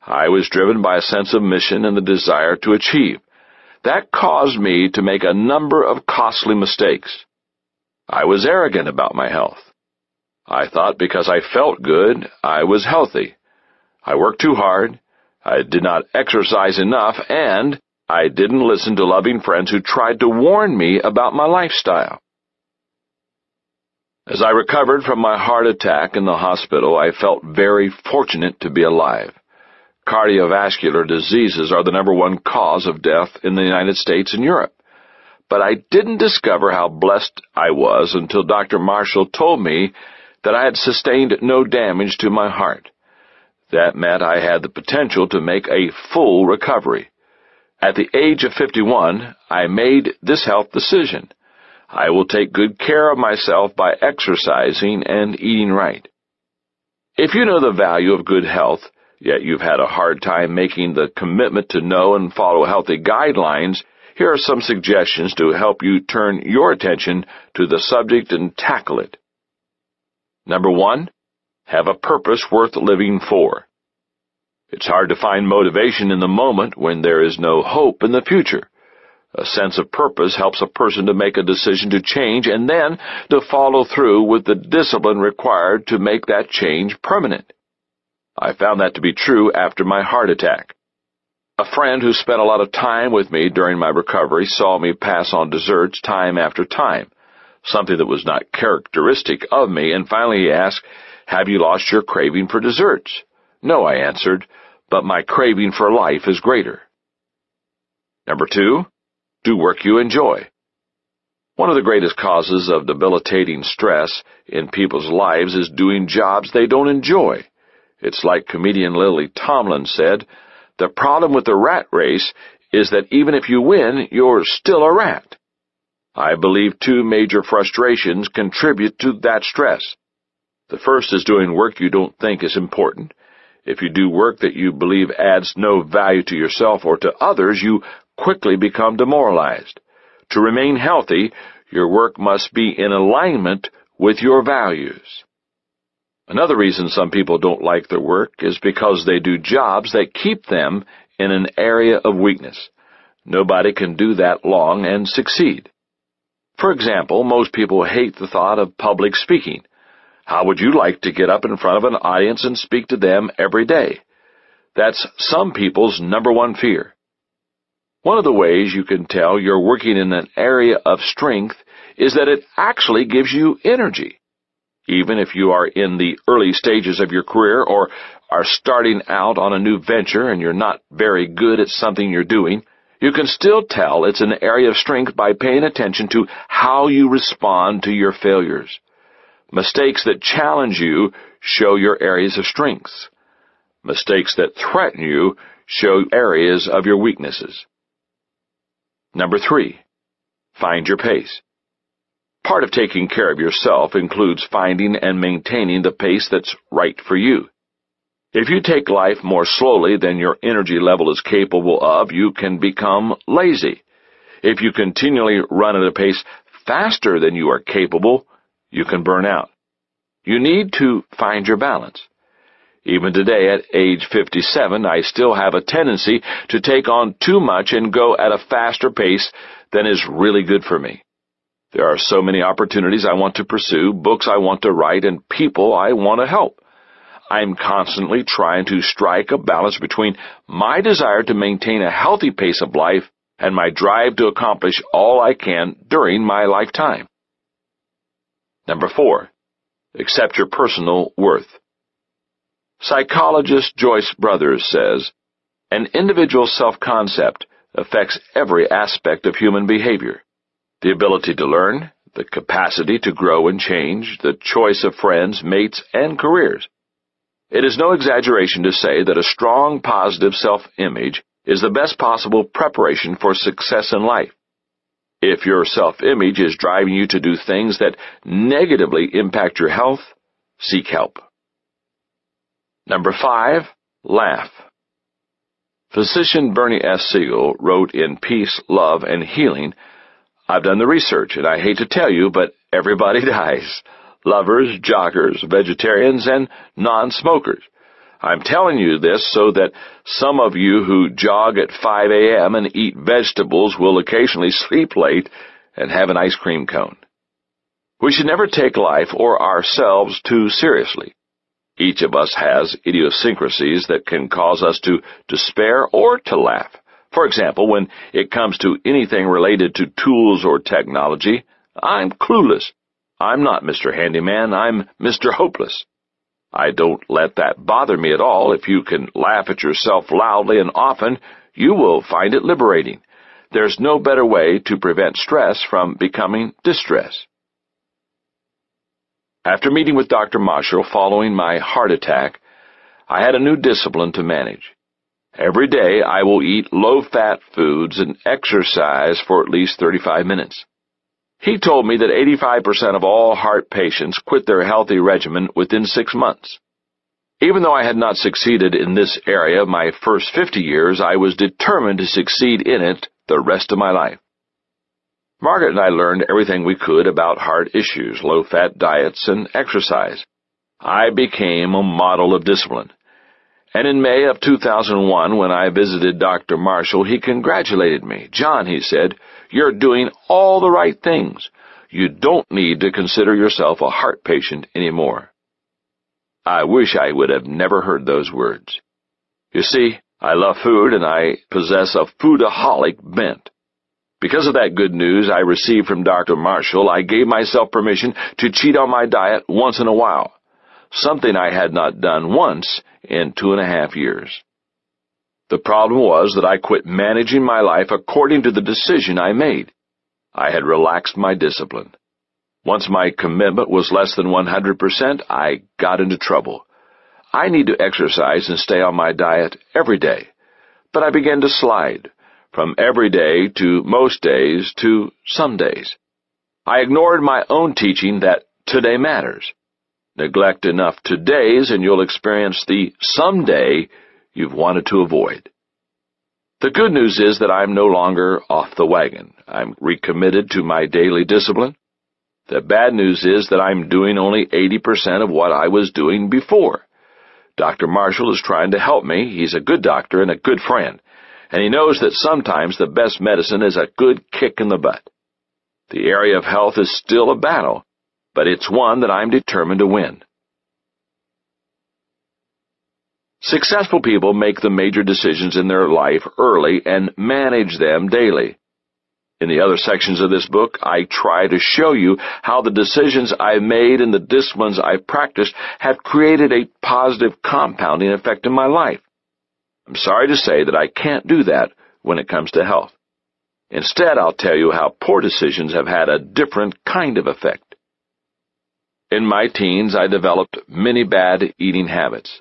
I was driven by a sense of mission and the desire to achieve. That caused me to make a number of costly mistakes. I was arrogant about my health. I thought because I felt good, I was healthy. I worked too hard, I did not exercise enough, and I didn't listen to loving friends who tried to warn me about my lifestyle. As I recovered from my heart attack in the hospital, I felt very fortunate to be alive. Cardiovascular diseases are the number one cause of death in the United States and Europe. But I didn't discover how blessed I was until Dr. Marshall told me that I had sustained no damage to my heart. That meant I had the potential to make a full recovery. At the age of 51, I made this health decision. I will take good care of myself by exercising and eating right. If you know the value of good health, yet you've had a hard time making the commitment to know and follow healthy guidelines, here are some suggestions to help you turn your attention to the subject and tackle it. Number one, have a purpose worth living for. It's hard to find motivation in the moment when there is no hope in the future. A sense of purpose helps a person to make a decision to change and then to follow through with the discipline required to make that change permanent. I found that to be true after my heart attack. A friend who spent a lot of time with me during my recovery saw me pass on desserts time after time, something that was not characteristic of me, and finally he asked, have you lost your craving for desserts? No, I answered, but my craving for life is greater. Number two, do work you enjoy. One of the greatest causes of debilitating stress in people's lives is doing jobs they don't enjoy. It's like comedian Lily Tomlin said, the problem with the rat race is that even if you win, you're still a rat. I believe two major frustrations contribute to that stress. The first is doing work you don't think is important. If you do work that you believe adds no value to yourself or to others, you quickly become demoralized. To remain healthy, your work must be in alignment with your values. Another reason some people don't like their work is because they do jobs that keep them in an area of weakness. Nobody can do that long and succeed. For example, most people hate the thought of public speaking. How would you like to get up in front of an audience and speak to them every day? That's some people's number one fear. One of the ways you can tell you're working in an area of strength is that it actually gives you energy. Even if you are in the early stages of your career or are starting out on a new venture and you're not very good at something you're doing, you can still tell it's an area of strength by paying attention to how you respond to your failures. Mistakes that challenge you show your areas of strengths. Mistakes that threaten you show areas of your weaknesses. Number three, find your pace. Part of taking care of yourself includes finding and maintaining the pace that's right for you. If you take life more slowly than your energy level is capable of, you can become lazy. If you continually run at a pace faster than you are capable, you can burn out. You need to find your balance. Even today, at age 57, I still have a tendency to take on too much and go at a faster pace than is really good for me. There are so many opportunities I want to pursue, books I want to write, and people I want to help. I'm constantly trying to strike a balance between my desire to maintain a healthy pace of life and my drive to accomplish all I can during my lifetime. Number four, accept your personal worth. Psychologist Joyce Brothers says, an individual's self-concept affects every aspect of human behavior. The ability to learn, the capacity to grow and change, the choice of friends, mates, and careers. It is no exaggeration to say that a strong positive self-image is the best possible preparation for success in life. If your self-image is driving you to do things that negatively impact your health, seek help. Number five, laugh. Physician Bernie S. Siegel wrote in Peace, Love, and Healing, I've done the research, and I hate to tell you, but everybody dies. Lovers, joggers, vegetarians, and non-smokers. I'm telling you this so that some of you who jog at 5 a.m. and eat vegetables will occasionally sleep late and have an ice cream cone. We should never take life or ourselves too seriously. Each of us has idiosyncrasies that can cause us to despair or to laugh. For example, when it comes to anything related to tools or technology, I'm clueless. I'm not Mr. Handyman, I'm Mr. Hopeless. I don't let that bother me at all. If you can laugh at yourself loudly and often, you will find it liberating. There's no better way to prevent stress from becoming distress. After meeting with Dr. Marshall following my heart attack, I had a new discipline to manage. Every day I will eat low-fat foods and exercise for at least 35 minutes. He told me that 85% of all heart patients quit their healthy regimen within six months. Even though I had not succeeded in this area my first 50 years, I was determined to succeed in it the rest of my life. Margaret and I learned everything we could about heart issues, low-fat diets, and exercise. I became a model of discipline. And in May of 2001, when I visited Dr. Marshall, he congratulated me. John, he said, you're doing all the right things. You don't need to consider yourself a heart patient anymore. I wish I would have never heard those words. You see, I love food and I possess a foodaholic bent. Because of that good news I received from Dr. Marshall, I gave myself permission to cheat on my diet once in a while, something I had not done once in two and a half years. The problem was that I quit managing my life according to the decision I made. I had relaxed my discipline. Once my commitment was less than 100%, I got into trouble. I need to exercise and stay on my diet every day. But I began to slide, from every day to most days to some days. I ignored my own teaching that today matters. Neglect enough todays and you'll experience the someday you've wanted to avoid. The good news is that I'm no longer off the wagon. I'm recommitted to my daily discipline. The bad news is that I'm doing only 80% of what I was doing before. Dr. Marshall is trying to help me. He's a good doctor and a good friend, and he knows that sometimes the best medicine is a good kick in the butt. The area of health is still a battle, but it's one that I'm determined to win. Successful people make the major decisions in their life early and manage them daily. In the other sections of this book, I try to show you how the decisions I've made and the disciplines I've practiced have created a positive compounding effect in my life. I'm sorry to say that I can't do that when it comes to health. Instead, I'll tell you how poor decisions have had a different kind of effect. In my teens, I developed many bad eating habits.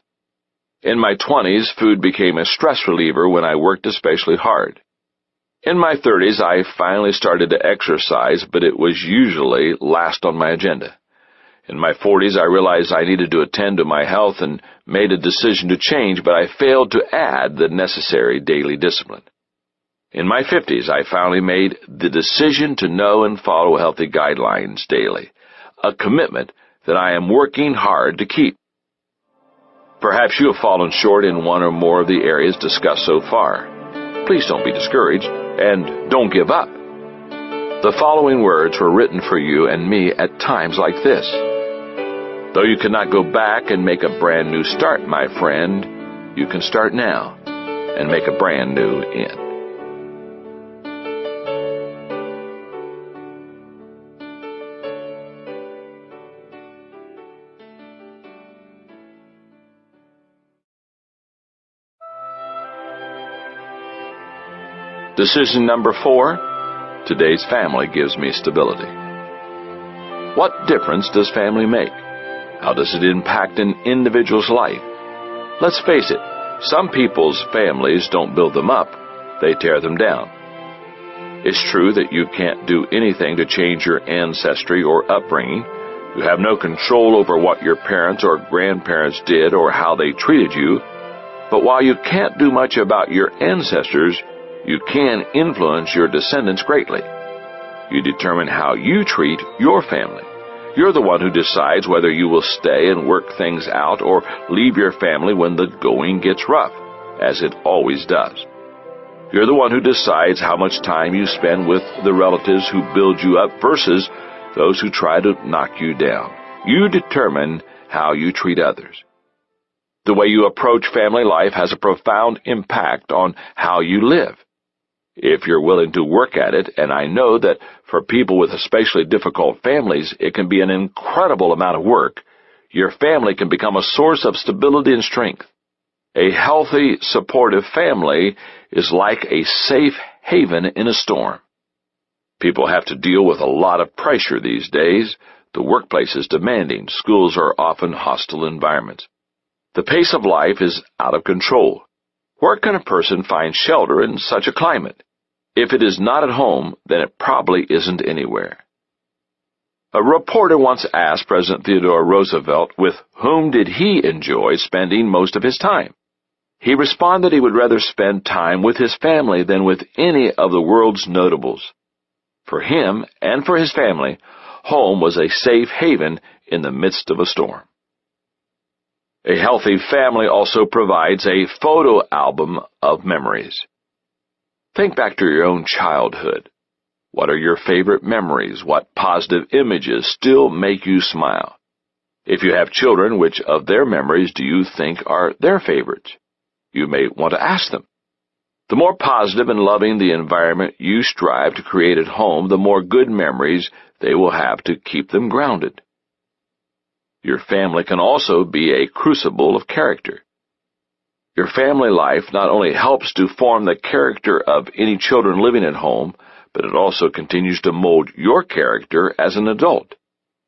In my twenties, food became a stress reliever when I worked especially hard. In my 30s, I finally started to exercise, but it was usually last on my agenda. In my 40s, I realized I needed to attend to my health and made a decision to change, but I failed to add the necessary daily discipline. In my 50s, I finally made the decision to know and follow healthy guidelines daily, a commitment that I am working hard to keep. Perhaps you have fallen short in one or more of the areas discussed so far. Please don't be discouraged and don't give up. The following words were written for you and me at times like this. Though you cannot go back and make a brand new start, my friend, you can start now and make a brand new end. Decision number four today's family gives me stability. What difference does family make? How does it impact an individual's life? Let's face it, some people's families don't build them up, they tear them down. It's true that you can't do anything to change your ancestry or upbringing. You have no control over what your parents or grandparents did or how they treated you. But while you can't do much about your ancestors, you can influence your descendants greatly. You determine how you treat your family. You're the one who decides whether you will stay and work things out or leave your family when the going gets rough, as it always does. You're the one who decides how much time you spend with the relatives who build you up versus those who try to knock you down. You determine how you treat others. The way you approach family life has a profound impact on how you live if you're willing to work at it, and I know that for people with especially difficult families, it can be an incredible amount of work, your family can become a source of stability and strength. A healthy, supportive family is like a safe haven in a storm. People have to deal with a lot of pressure these days. The workplace is demanding. Schools are often hostile environments. The pace of life is out of control. Where can a person find shelter in such a climate? If it is not at home, then it probably isn't anywhere. A reporter once asked President Theodore Roosevelt with whom did he enjoy spending most of his time. He responded that he would rather spend time with his family than with any of the world's notables. For him and for his family, home was a safe haven in the midst of a storm. A healthy family also provides a photo album of memories. Think back to your own childhood. What are your favorite memories? What positive images still make you smile? If you have children, which of their memories do you think are their favorites? You may want to ask them. The more positive and loving the environment you strive to create at home, the more good memories they will have to keep them grounded. Your family can also be a crucible of character. Your family life not only helps to form the character of any children living at home, but it also continues to mold your character as an adult.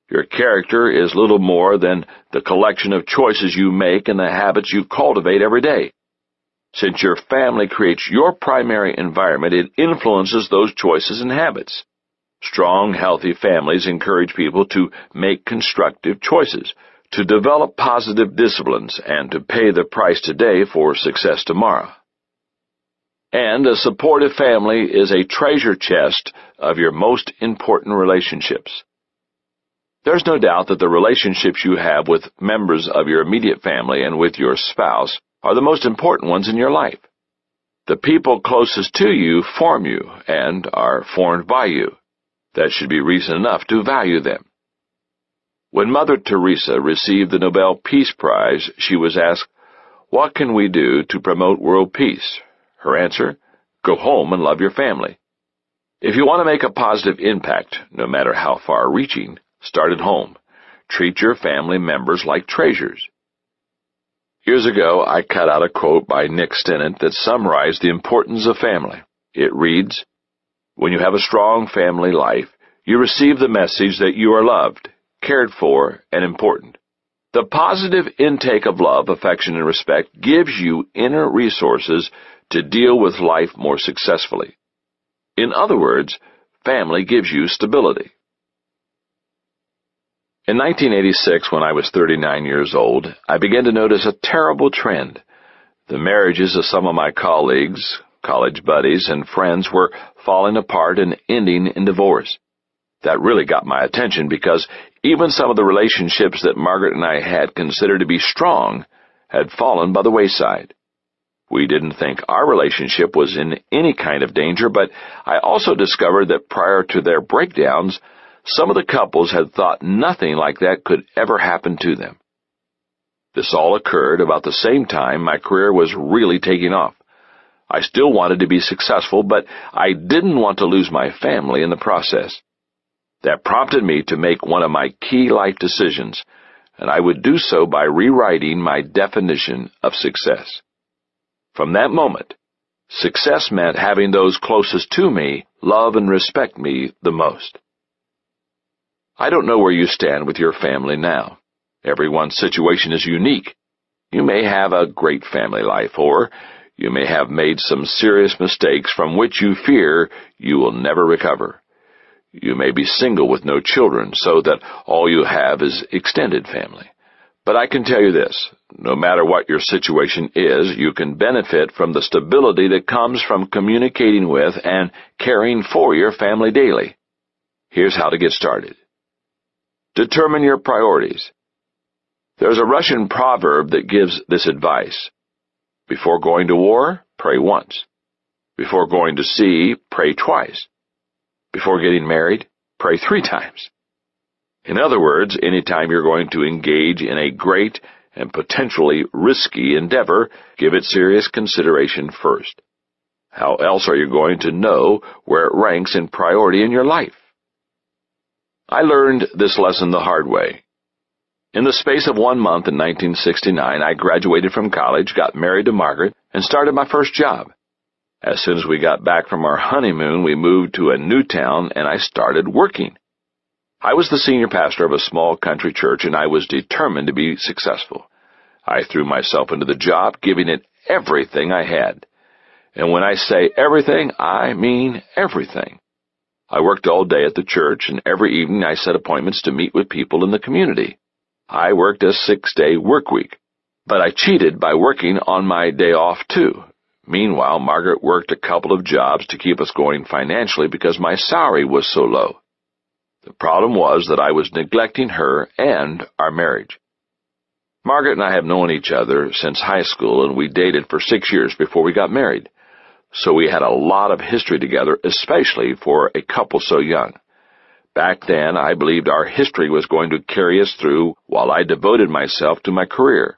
Your character is little more than the collection of choices you make and the habits you cultivate every day. Since your family creates your primary environment, it influences those choices and habits. Strong, healthy families encourage people to make constructive choices, to develop positive disciplines, and to pay the price today for success tomorrow. And a supportive family is a treasure chest of your most important relationships. There's no doubt that the relationships you have with members of your immediate family and with your spouse are the most important ones in your life. The people closest to you form you and are formed by you. That should be reason enough to value them. When Mother Teresa received the Nobel Peace Prize, she was asked, What can we do to promote world peace? Her answer, Go home and love your family. If you want to make a positive impact, no matter how far reaching, start at home. Treat your family members like treasures. Years ago, I cut out a quote by Nick Stinnett that summarized the importance of family. It reads, When you have a strong family life, you receive the message that you are loved, cared for, and important. The positive intake of love, affection, and respect gives you inner resources to deal with life more successfully. In other words, family gives you stability. In 1986, when I was 39 years old, I began to notice a terrible trend. The marriages of some of my colleagues, college buddies, and friends were falling apart and ending in divorce. That really got my attention because even some of the relationships that Margaret and I had considered to be strong had fallen by the wayside. We didn't think our relationship was in any kind of danger, but I also discovered that prior to their breakdowns, some of the couples had thought nothing like that could ever happen to them. This all occurred about the same time my career was really taking off. I still wanted to be successful, but I didn't want to lose my family in the process. That prompted me to make one of my key life decisions, and I would do so by rewriting my definition of success. From that moment, success meant having those closest to me love and respect me the most. I don't know where you stand with your family now. Everyone's situation is unique. You may have a great family life, or you may have made some serious mistakes from which you fear you will never recover. You may be single with no children, so that all you have is extended family. But I can tell you this, no matter what your situation is, you can benefit from the stability that comes from communicating with and caring for your family daily. Here's how to get started. Determine your priorities. There's a Russian proverb that gives this advice. Before going to war, pray once. Before going to sea, pray twice. Before getting married, pray three times. In other words, anytime you're going to engage in a great and potentially risky endeavor, give it serious consideration first. How else are you going to know where it ranks in priority in your life? I learned this lesson the hard way. In the space of one month in 1969, I graduated from college, got married to Margaret, and started my first job. As soon as we got back from our honeymoon, we moved to a new town and I started working. I was the senior pastor of a small country church and I was determined to be successful. I threw myself into the job, giving it everything I had. And when I say everything, I mean everything. I worked all day at the church and every evening I set appointments to meet with people in the community. I worked a six-day work week, but I cheated by working on my day off too, Meanwhile, Margaret worked a couple of jobs to keep us going financially because my salary was so low. The problem was that I was neglecting her and our marriage. Margaret and I have known each other since high school and we dated for six years before we got married. So we had a lot of history together, especially for a couple so young. Back then, I believed our history was going to carry us through while I devoted myself to my career.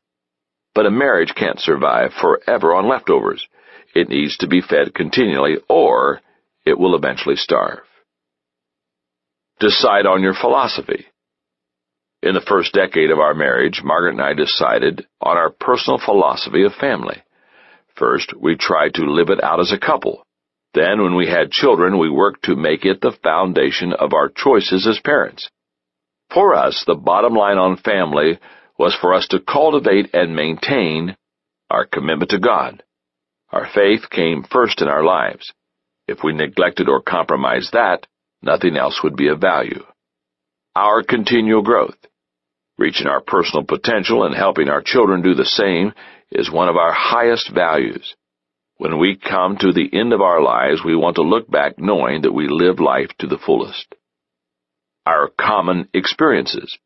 But a marriage can't survive forever on leftovers. It needs to be fed continually, or it will eventually starve. Decide on your philosophy. In the first decade of our marriage, Margaret and I decided on our personal philosophy of family. First, we tried to live it out as a couple. Then, when we had children, we worked to make it the foundation of our choices as parents. For us, the bottom line on family was for us to cultivate and maintain our commitment to God. Our faith came first in our lives. If we neglected or compromised that, nothing else would be of value. Our continual growth, reaching our personal potential and helping our children do the same, is one of our highest values. When we come to the end of our lives, we want to look back knowing that we lived life to the fullest. Our common experiences.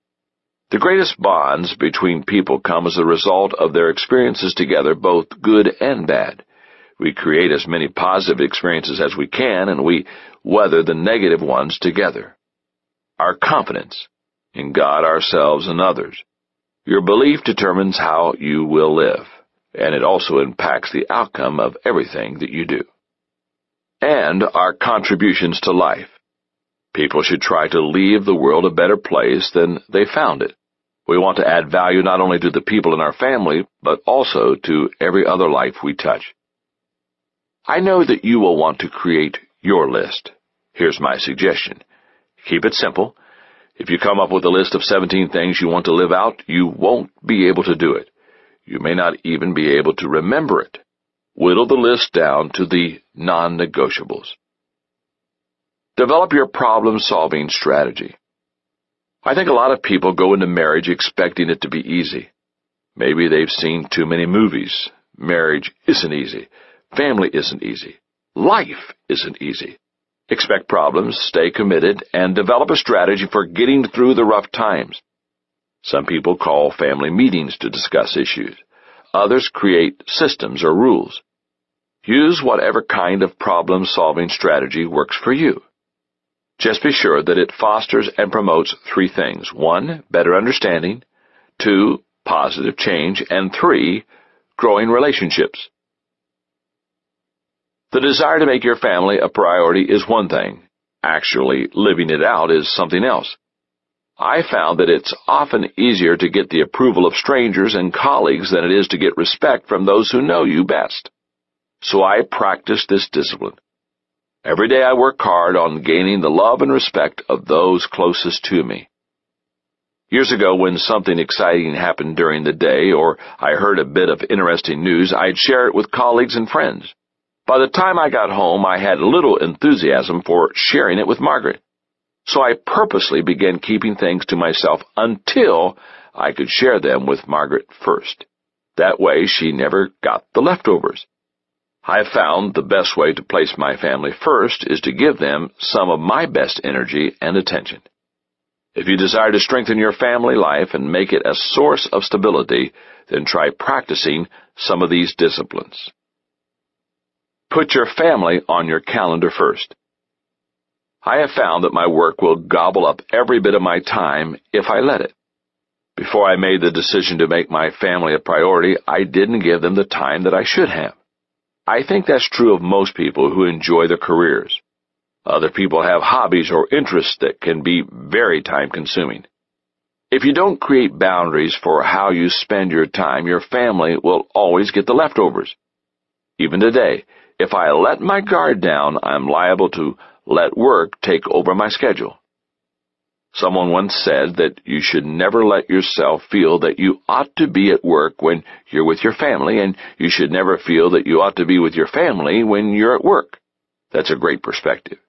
The greatest bonds between people come as a result of their experiences together, both good and bad. We create as many positive experiences as we can, and we weather the negative ones together. Our confidence. in God, ourselves, and others. Your belief determines how you will live, and it also impacts the outcome of everything that you do. And our contributions to life. People should try to leave the world a better place than they found it. We want to add value not only to the people in our family, but also to every other life we touch. I know that you will want to create your list. Here's my suggestion. Keep it simple. If you come up with a list of 17 things you want to live out, you won't be able to do it. You may not even be able to remember it. Whittle the list down to the non-negotiables. Develop your problem-solving strategy. I think a lot of people go into marriage expecting it to be easy. Maybe they've seen too many movies. Marriage isn't easy. Family isn't easy. Life isn't easy. Expect problems, stay committed, and develop a strategy for getting through the rough times. Some people call family meetings to discuss issues. Others create systems or rules. Use whatever kind of problem-solving strategy works for you. Just be sure that it fosters and promotes three things. One, better understanding. Two, positive change. And three, growing relationships. The desire to make your family a priority is one thing. Actually, living it out is something else. I found that it's often easier to get the approval of strangers and colleagues than it is to get respect from those who know you best. So I practice this discipline. Every day I work hard on gaining the love and respect of those closest to me. Years ago, when something exciting happened during the day or I heard a bit of interesting news, I'd share it with colleagues and friends. By the time I got home, I had little enthusiasm for sharing it with Margaret. So I purposely began keeping things to myself until I could share them with Margaret first. That way, she never got the leftovers. I found the best way to place my family first is to give them some of my best energy and attention. If you desire to strengthen your family life and make it a source of stability, then try practicing some of these disciplines. Put your family on your calendar first. I have found that my work will gobble up every bit of my time if I let it. Before I made the decision to make my family a priority, I didn't give them the time that I should have. I think that's true of most people who enjoy their careers. Other people have hobbies or interests that can be very time consuming. If you don't create boundaries for how you spend your time, your family will always get the leftovers. Even today, if I let my guard down, I'm liable to let work take over my schedule. Someone once said that you should never let yourself feel that you ought to be at work when you're with your family, and you should never feel that you ought to be with your family when you're at work. That's a great perspective.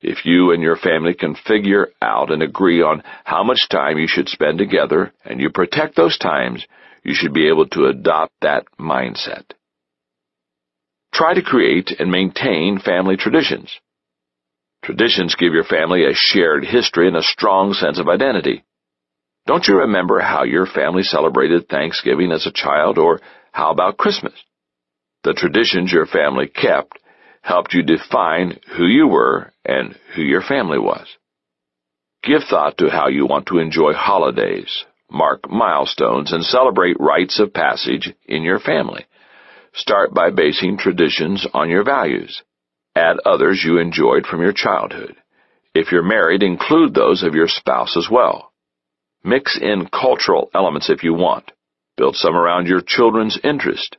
If you and your family can figure out and agree on how much time you should spend together, and you protect those times, you should be able to adopt that mindset. Try to create and maintain family traditions. Traditions give your family a shared history and a strong sense of identity. Don't you remember how your family celebrated Thanksgiving as a child, or how about Christmas? The traditions your family kept helped you define who you were and who your family was. Give thought to how you want to enjoy holidays, mark milestones, and celebrate rites of passage in your family. Start by basing traditions on your values. Add others you enjoyed from your childhood. If you're married, include those of your spouse as well. Mix in cultural elements if you want. Build some around your children's interest.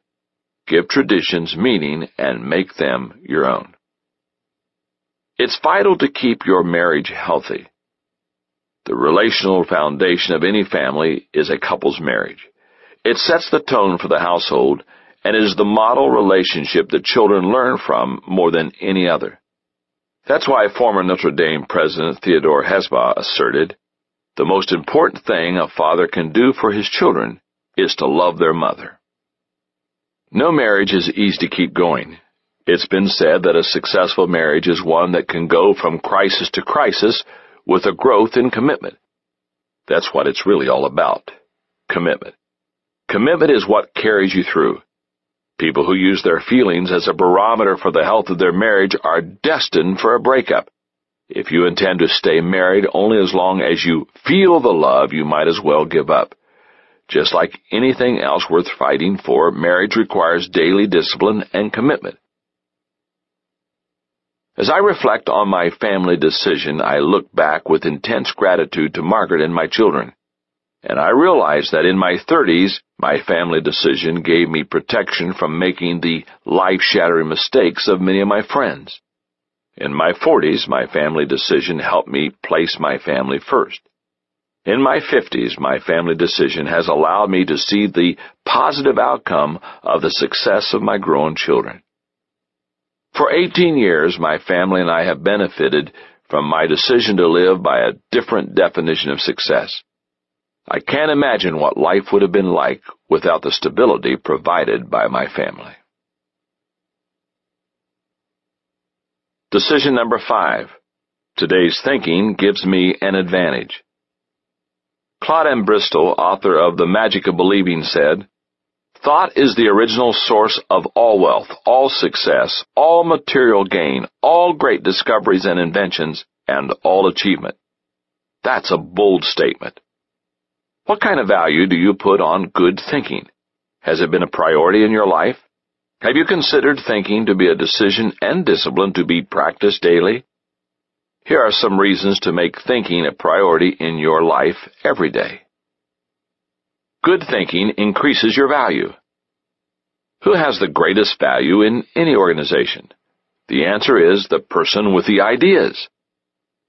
Give traditions meaning and make them your own. It's vital to keep your marriage healthy. The relational foundation of any family is a couple's marriage. It sets the tone for the household and is the model relationship that children learn from more than any other. That's why former Notre Dame President Theodore Hesburgh asserted, the most important thing a father can do for his children is to love their mother. No marriage is easy to keep going. It's been said that a successful marriage is one that can go from crisis to crisis with a growth in commitment. That's what it's really all about. Commitment. Commitment is what carries you through. People who use their feelings as a barometer for the health of their marriage are destined for a breakup. If you intend to stay married only as long as you feel the love, you might as well give up. Just like anything else worth fighting for, marriage requires daily discipline and commitment. As I reflect on my family decision, I look back with intense gratitude to Margaret and my children. And I realize that in my 30s, my family decision gave me protection from making the life-shattering mistakes of many of my friends. In my 40s, my family decision helped me place my family first. In my 50s, my family decision has allowed me to see the positive outcome of the success of my grown children. For 18 years, my family and I have benefited from my decision to live by a different definition of success. I can't imagine what life would have been like without the stability provided by my family. Decision number five. Today's thinking gives me an advantage. Claude M. Bristol, author of The Magic of Believing, said, Thought is the original source of all wealth, all success, all material gain, all great discoveries and inventions, and all achievement. That's a bold statement. What kind of value do you put on good thinking? Has it been a priority in your life? Have you considered thinking to be a decision and discipline to be practiced daily? Here are some reasons to make thinking a priority in your life every day. Good thinking increases your value. Who has the greatest value in any organization? The answer is the person with the ideas.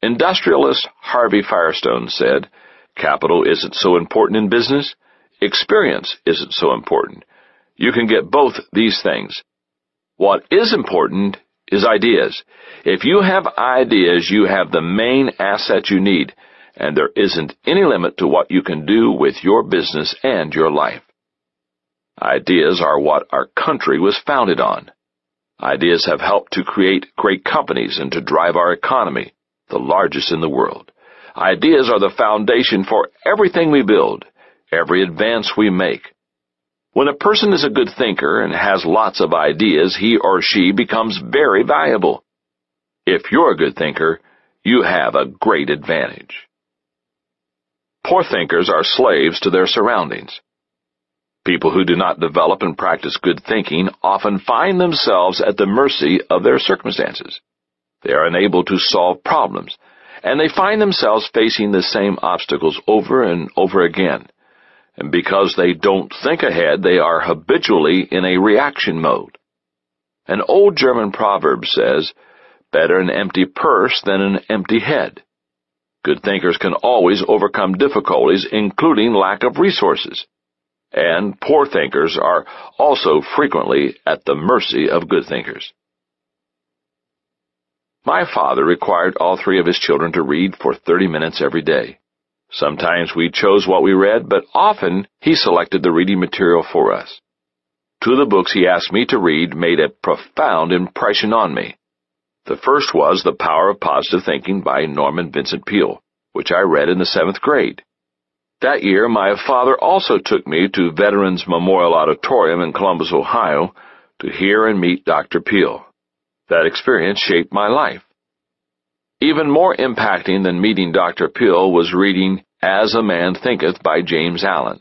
Industrialist Harvey Firestone said, Capital isn't so important in business. Experience isn't so important. You can get both these things. What is important is ideas. If you have ideas, you have the main asset you need, and there isn't any limit to what you can do with your business and your life. Ideas are what our country was founded on. Ideas have helped to create great companies and to drive our economy, the largest in the world. Ideas are the foundation for everything we build, every advance we make. When a person is a good thinker and has lots of ideas, he or she becomes very valuable. If you're a good thinker, you have a great advantage. Poor thinkers are slaves to their surroundings. People who do not develop and practice good thinking often find themselves at the mercy of their circumstances. They are unable to solve problems and they find themselves facing the same obstacles over and over again. And because they don't think ahead, they are habitually in a reaction mode. An old German proverb says, better an empty purse than an empty head. Good thinkers can always overcome difficulties, including lack of resources. And poor thinkers are also frequently at the mercy of good thinkers. My father required all three of his children to read for 30 minutes every day. Sometimes we chose what we read, but often he selected the reading material for us. Two of the books he asked me to read made a profound impression on me. The first was The Power of Positive Thinking by Norman Vincent Peale, which I read in the seventh grade. That year, my father also took me to Veterans Memorial Auditorium in Columbus, Ohio, to hear and meet Dr. Peale. That experience shaped my life. Even more impacting than meeting Dr. Peale was reading As a Man Thinketh by James Allen.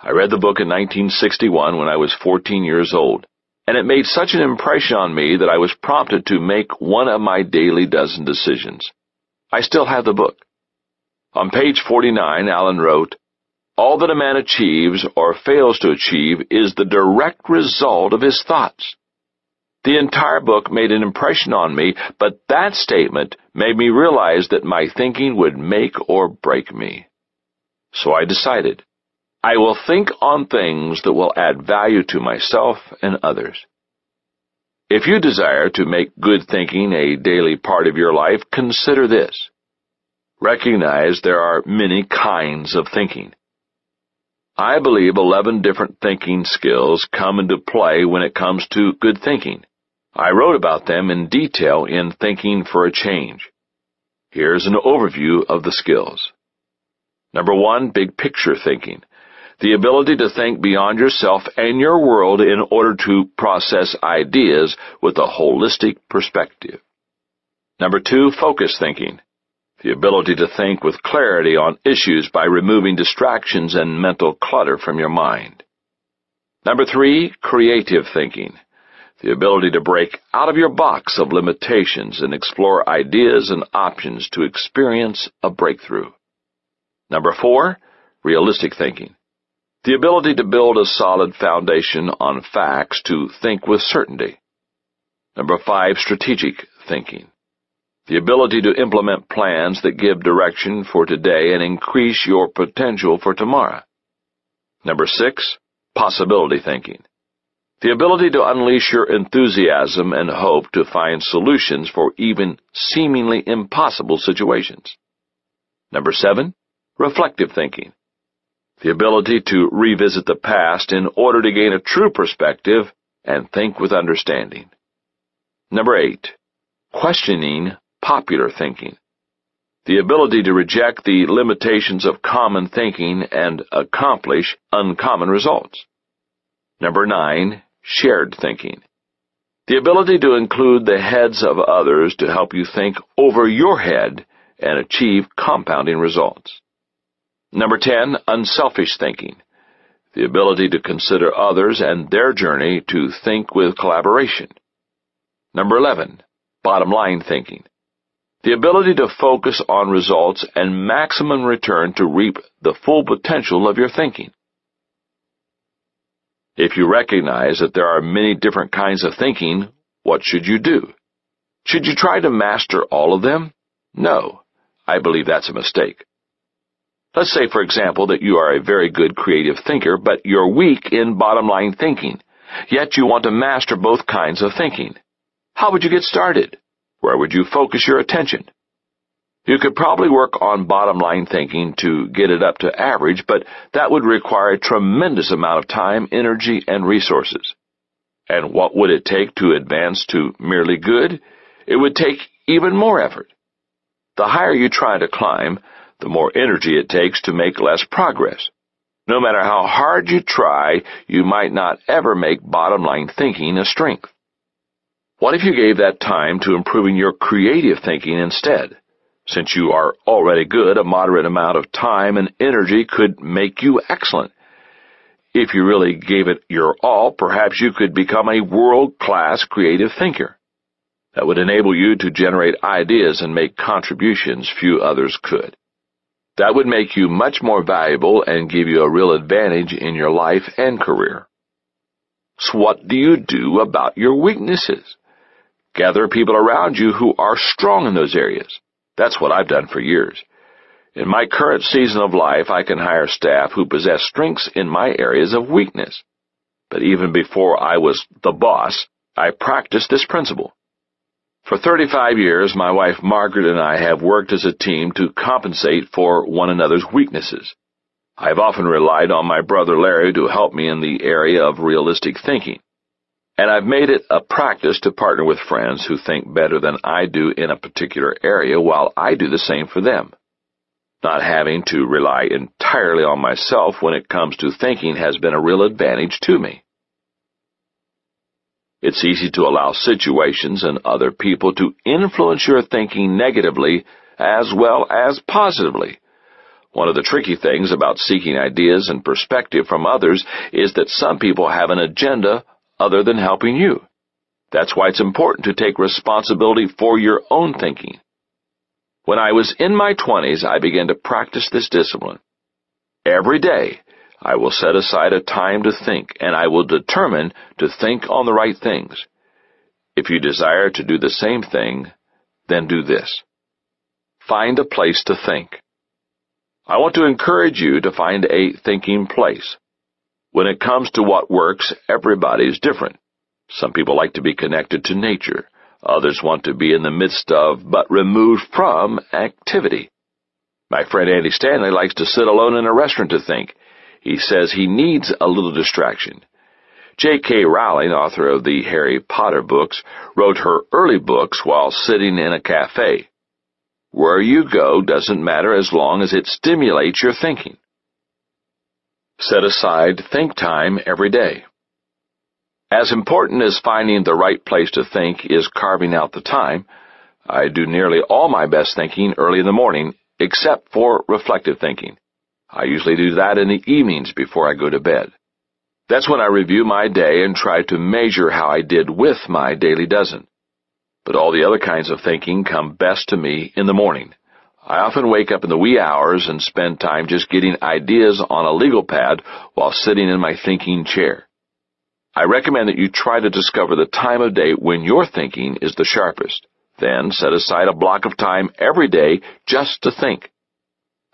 I read the book in 1961 when I was 14 years old, and it made such an impression on me that I was prompted to make one of my daily dozen decisions. I still have the book. On page 49, Allen wrote, All that a man achieves or fails to achieve is the direct result of his thoughts. The entire book made an impression on me, but that statement made me realize that my thinking would make or break me. So I decided, I will think on things that will add value to myself and others. If you desire to make good thinking a daily part of your life, consider this. Recognize there are many kinds of thinking. I believe 11 different thinking skills come into play when it comes to good thinking. I wrote about them in detail in Thinking for a Change. Here's an overview of the skills. Number one, big picture thinking. The ability to think beyond yourself and your world in order to process ideas with a holistic perspective. Number two, focus thinking. The ability to think with clarity on issues by removing distractions and mental clutter from your mind. Number three, creative thinking. The ability to break out of your box of limitations and explore ideas and options to experience a breakthrough. Number four, realistic thinking. The ability to build a solid foundation on facts to think with certainty. Number five, strategic thinking. The ability to implement plans that give direction for today and increase your potential for tomorrow. Number six, possibility thinking. The ability to unleash your enthusiasm and hope to find solutions for even seemingly impossible situations. Number seven, reflective thinking. The ability to revisit the past in order to gain a true perspective and think with understanding. Number eight, questioning popular thinking. The ability to reject the limitations of common thinking and accomplish uncommon results. Number nine, shared thinking. The ability to include the heads of others to help you think over your head and achieve compounding results. Number 10, unselfish thinking. The ability to consider others and their journey to think with collaboration. Number 11, bottom line thinking. The ability to focus on results and maximum return to reap the full potential of your thinking. If you recognize that there are many different kinds of thinking, what should you do? Should you try to master all of them? No, I believe that's a mistake. Let's say, for example, that you are a very good creative thinker, but you're weak in bottom line thinking, yet you want to master both kinds of thinking. How would you get started? Where would you focus your attention? You could probably work on bottom line thinking to get it up to average, but that would require a tremendous amount of time, energy, and resources. And what would it take to advance to merely good? It would take even more effort. The higher you try to climb, the more energy it takes to make less progress. No matter how hard you try, you might not ever make bottom line thinking a strength. What if you gave that time to improving your creative thinking instead? Since you are already good, a moderate amount of time and energy could make you excellent. If you really gave it your all, perhaps you could become a world-class creative thinker. That would enable you to generate ideas and make contributions few others could. That would make you much more valuable and give you a real advantage in your life and career. So what do you do about your weaknesses? Gather people around you who are strong in those areas. That's what I've done for years. In my current season of life, I can hire staff who possess strengths in my areas of weakness. But even before I was the boss, I practiced this principle. For 35 years, my wife Margaret and I have worked as a team to compensate for one another's weaknesses. I've often relied on my brother Larry to help me in the area of realistic thinking and I've made it a practice to partner with friends who think better than I do in a particular area while I do the same for them. Not having to rely entirely on myself when it comes to thinking has been a real advantage to me. It's easy to allow situations and other people to influence your thinking negatively as well as positively. One of the tricky things about seeking ideas and perspective from others is that some people have an agenda other than helping you. That's why it's important to take responsibility for your own thinking. When I was in my twenties, I began to practice this discipline. Every day, I will set aside a time to think, and I will determine to think on the right things. If you desire to do the same thing, then do this. Find a place to think. I want to encourage you to find a thinking place. When it comes to what works, everybody's different. Some people like to be connected to nature. Others want to be in the midst of, but removed from, activity. My friend Andy Stanley likes to sit alone in a restaurant to think. He says he needs a little distraction. J.K. Rowling, author of the Harry Potter books, wrote her early books while sitting in a cafe. Where you go doesn't matter as long as it stimulates your thinking. Set aside think time every day. As important as finding the right place to think is carving out the time, I do nearly all my best thinking early in the morning, except for reflective thinking. I usually do that in the evenings before I go to bed. That's when I review my day and try to measure how I did with my daily dozen. But all the other kinds of thinking come best to me in the morning. I often wake up in the wee hours and spend time just getting ideas on a legal pad while sitting in my thinking chair. I recommend that you try to discover the time of day when your thinking is the sharpest. Then set aside a block of time every day just to think.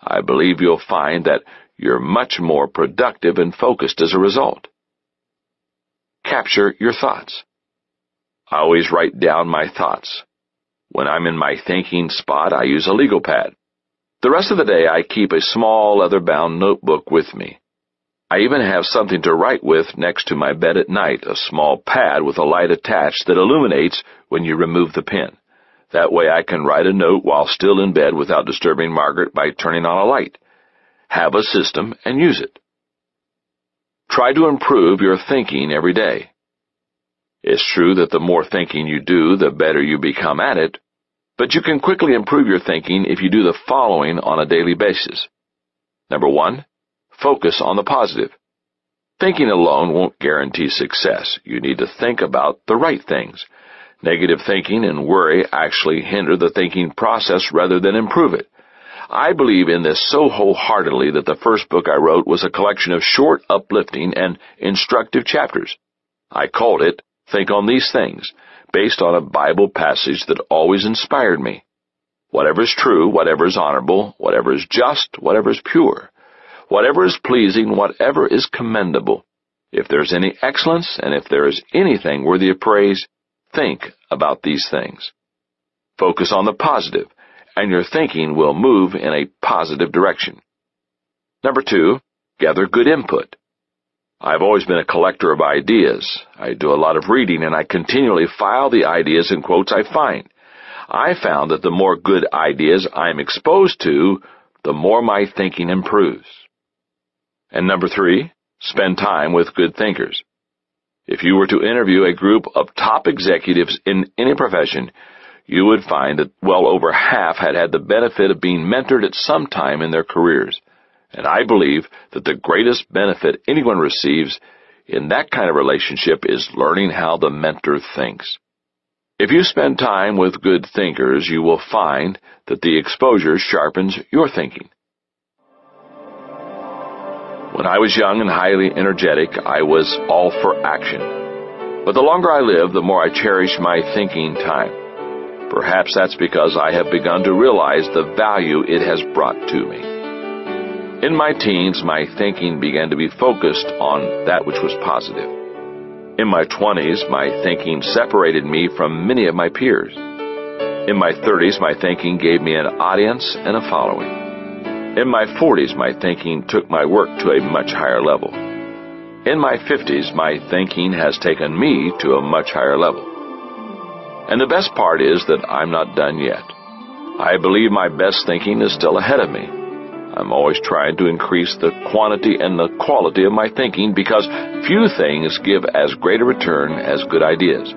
I believe you'll find that you're much more productive and focused as a result. Capture your thoughts. I always write down my thoughts. When I'm in my thinking spot, I use a legal pad. The rest of the day, I keep a small leather-bound notebook with me. I even have something to write with next to my bed at night, a small pad with a light attached that illuminates when you remove the pen. That way I can write a note while still in bed without disturbing Margaret by turning on a light. Have a system and use it. Try to improve your thinking every day. It's true that the more thinking you do, the better you become at it, but you can quickly improve your thinking if you do the following on a daily basis. Number one, focus on the positive. Thinking alone won't guarantee success. You need to think about the right things. Negative thinking and worry actually hinder the thinking process rather than improve it. I believe in this so wholeheartedly that the first book I wrote was a collection of short, uplifting, and instructive chapters. I called it Think on These Things, based on a Bible passage that always inspired me. Whatever is true, whatever is honorable, whatever is just, whatever is pure, whatever is pleasing, whatever is commendable, if there is any excellence, and if there is anything worthy of praise, Think about these things. Focus on the positive, and your thinking will move in a positive direction. Number two, gather good input. I've always been a collector of ideas. I do a lot of reading and I continually file the ideas and quotes I find. I found that the more good ideas I'm exposed to, the more my thinking improves. And number three, spend time with good thinkers. If you were to interview a group of top executives in any profession, you would find that well over half had had the benefit of being mentored at some time in their careers. And I believe that the greatest benefit anyone receives in that kind of relationship is learning how the mentor thinks. If you spend time with good thinkers, you will find that the exposure sharpens your thinking. When I was young and highly energetic, I was all for action. But the longer I live, the more I cherish my thinking time. Perhaps that's because I have begun to realize the value it has brought to me. In my teens, my thinking began to be focused on that which was positive. In my 20s, my thinking separated me from many of my peers. In my 30s, my thinking gave me an audience and a following. In my 40s, my thinking took my work to a much higher level. In my 50s, my thinking has taken me to a much higher level. And the best part is that I'm not done yet. I believe my best thinking is still ahead of me. I'm always trying to increase the quantity and the quality of my thinking because few things give as great a return as good ideas.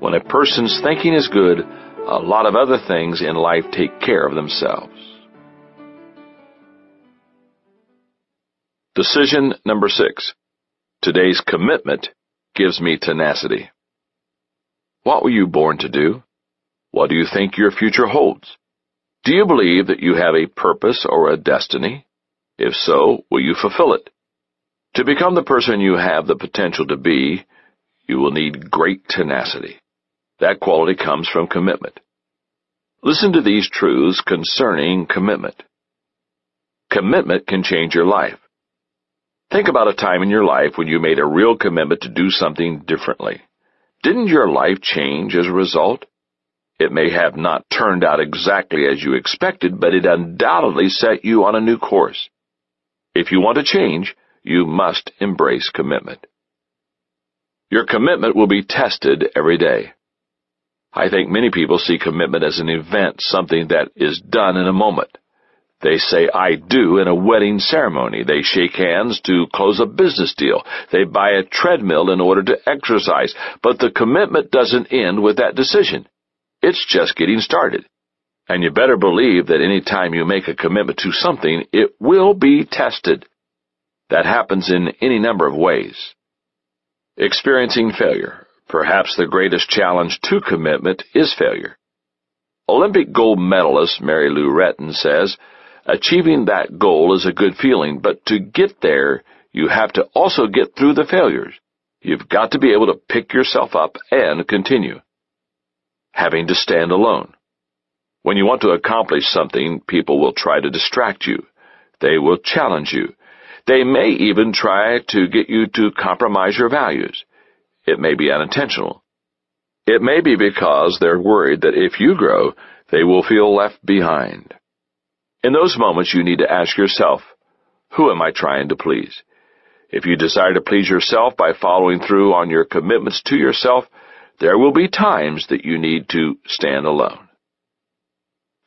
When a person's thinking is good, a lot of other things in life take care of themselves. Decision number six. Today's commitment gives me tenacity. What were you born to do? What do you think your future holds? Do you believe that you have a purpose or a destiny? If so, will you fulfill it? To become the person you have the potential to be, you will need great tenacity. That quality comes from commitment. Listen to these truths concerning commitment. Commitment can change your life. Think about a time in your life when you made a real commitment to do something differently. Didn't your life change as a result? It may have not turned out exactly as you expected, but it undoubtedly set you on a new course. If you want to change, you must embrace commitment. Your commitment will be tested every day. I think many people see commitment as an event, something that is done in a moment. They say I do in a wedding ceremony. They shake hands to close a business deal. They buy a treadmill in order to exercise. But the commitment doesn't end with that decision. It's just getting started. And you better believe that any time you make a commitment to something, it will be tested. That happens in any number of ways. Experiencing failure. Perhaps the greatest challenge to commitment is failure. Olympic gold medalist Mary Lou Retton says, Achieving that goal is a good feeling, but to get there, you have to also get through the failures. You've got to be able to pick yourself up and continue. Having to stand alone. When you want to accomplish something, people will try to distract you. They will challenge you. They may even try to get you to compromise your values. It may be unintentional. It may be because they're worried that if you grow, they will feel left behind. In those moments, you need to ask yourself, who am I trying to please? If you desire to please yourself by following through on your commitments to yourself, there will be times that you need to stand alone.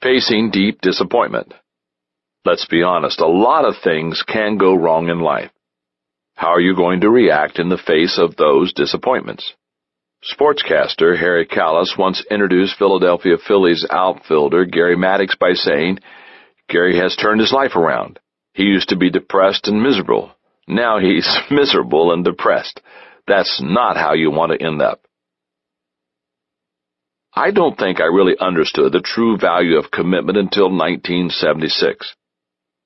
Facing deep disappointment. Let's be honest, a lot of things can go wrong in life. How are you going to react in the face of those disappointments? Sportscaster Harry Kalas once introduced Philadelphia Phillies outfielder Gary Maddox by saying, Gary has turned his life around. He used to be depressed and miserable. Now he's miserable and depressed. That's not how you want to end up. I don't think I really understood the true value of commitment until 1976.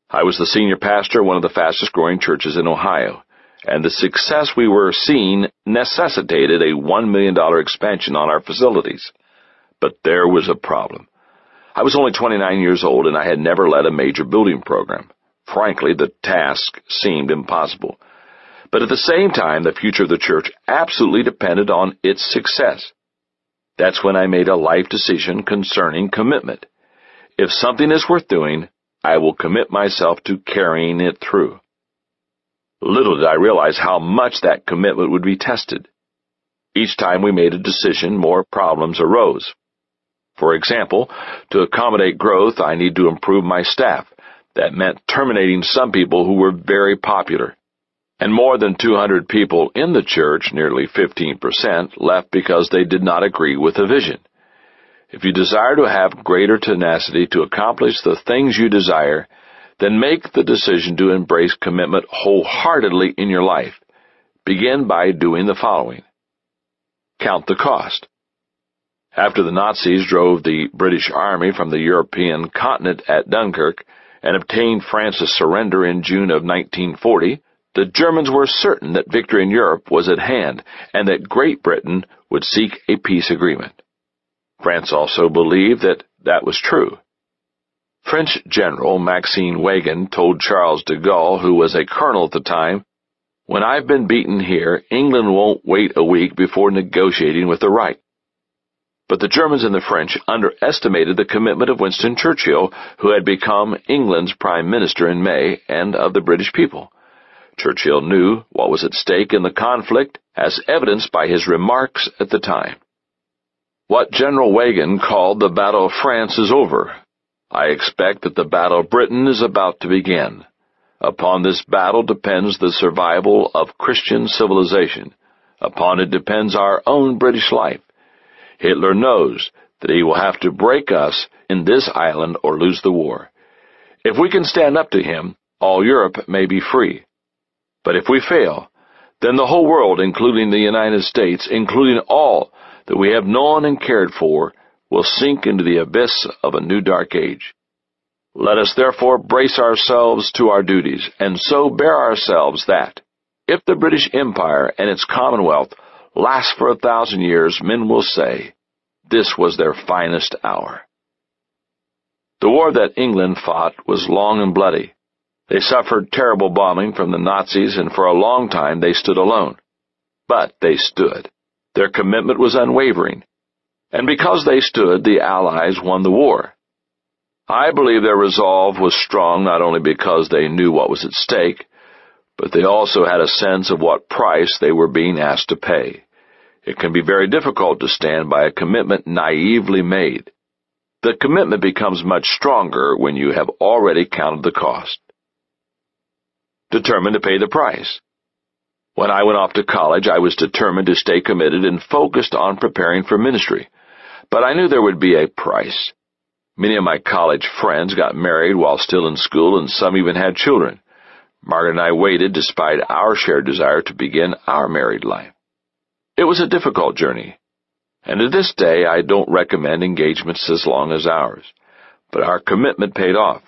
I was the senior pastor of one of the fastest growing churches in Ohio, and the success we were seeing necessitated a $1 million expansion on our facilities. But there was a problem. I was only 29 years old and I had never led a major building program. Frankly, the task seemed impossible. But at the same time, the future of the church absolutely depended on its success. That's when I made a life decision concerning commitment. If something is worth doing, I will commit myself to carrying it through. Little did I realize how much that commitment would be tested. Each time we made a decision, more problems arose. For example, to accommodate growth, I need to improve my staff. That meant terminating some people who were very popular and more than 200 people in the church, nearly 15%, left because they did not agree with the vision. If you desire to have greater tenacity to accomplish the things you desire, then make the decision to embrace commitment wholeheartedly in your life. Begin by doing the following. Count the cost. After the Nazis drove the British Army from the European continent at Dunkirk and obtained France's surrender in June of 1940, the Germans were certain that victory in Europe was at hand and that Great Britain would seek a peace agreement. France also believed that that was true. French General Maxime Weygand told Charles de Gaulle, who was a colonel at the time, When I've been beaten here, England won't wait a week before negotiating with the Reich. But the Germans and the French underestimated the commitment of Winston Churchill, who had become England's Prime Minister in May, and of the British people. Churchill knew what was at stake in the conflict, as evidenced by his remarks at the time. What General Weygand called the Battle of France is over. I expect that the Battle of Britain is about to begin. Upon this battle depends the survival of Christian civilization. Upon it depends our own British life. Hitler knows that he will have to break us in this island or lose the war. If we can stand up to him, all Europe may be free. But if we fail, then the whole world, including the United States, including all that we have known and cared for, will sink into the abyss of a new dark age. Let us therefore brace ourselves to our duties, and so bear ourselves that, if the British Empire and its Commonwealth last for a thousand years, men will say, this was their finest hour. The war that England fought was long and bloody. They suffered terrible bombing from the Nazis, and for a long time they stood alone. But they stood. Their commitment was unwavering. And because they stood, the Allies won the war. I believe their resolve was strong not only because they knew what was at stake, but they also had a sense of what price they were being asked to pay. It can be very difficult to stand by a commitment naively made. The commitment becomes much stronger when you have already counted the cost determined to pay the price. When I went off to college, I was determined to stay committed and focused on preparing for ministry. but I knew there would be a price. Many of my college friends got married while still in school, and some even had children. Margaret and I waited despite our shared desire to begin our married life. It was a difficult journey, and to this day I don't recommend engagements as long as ours. But our commitment paid off.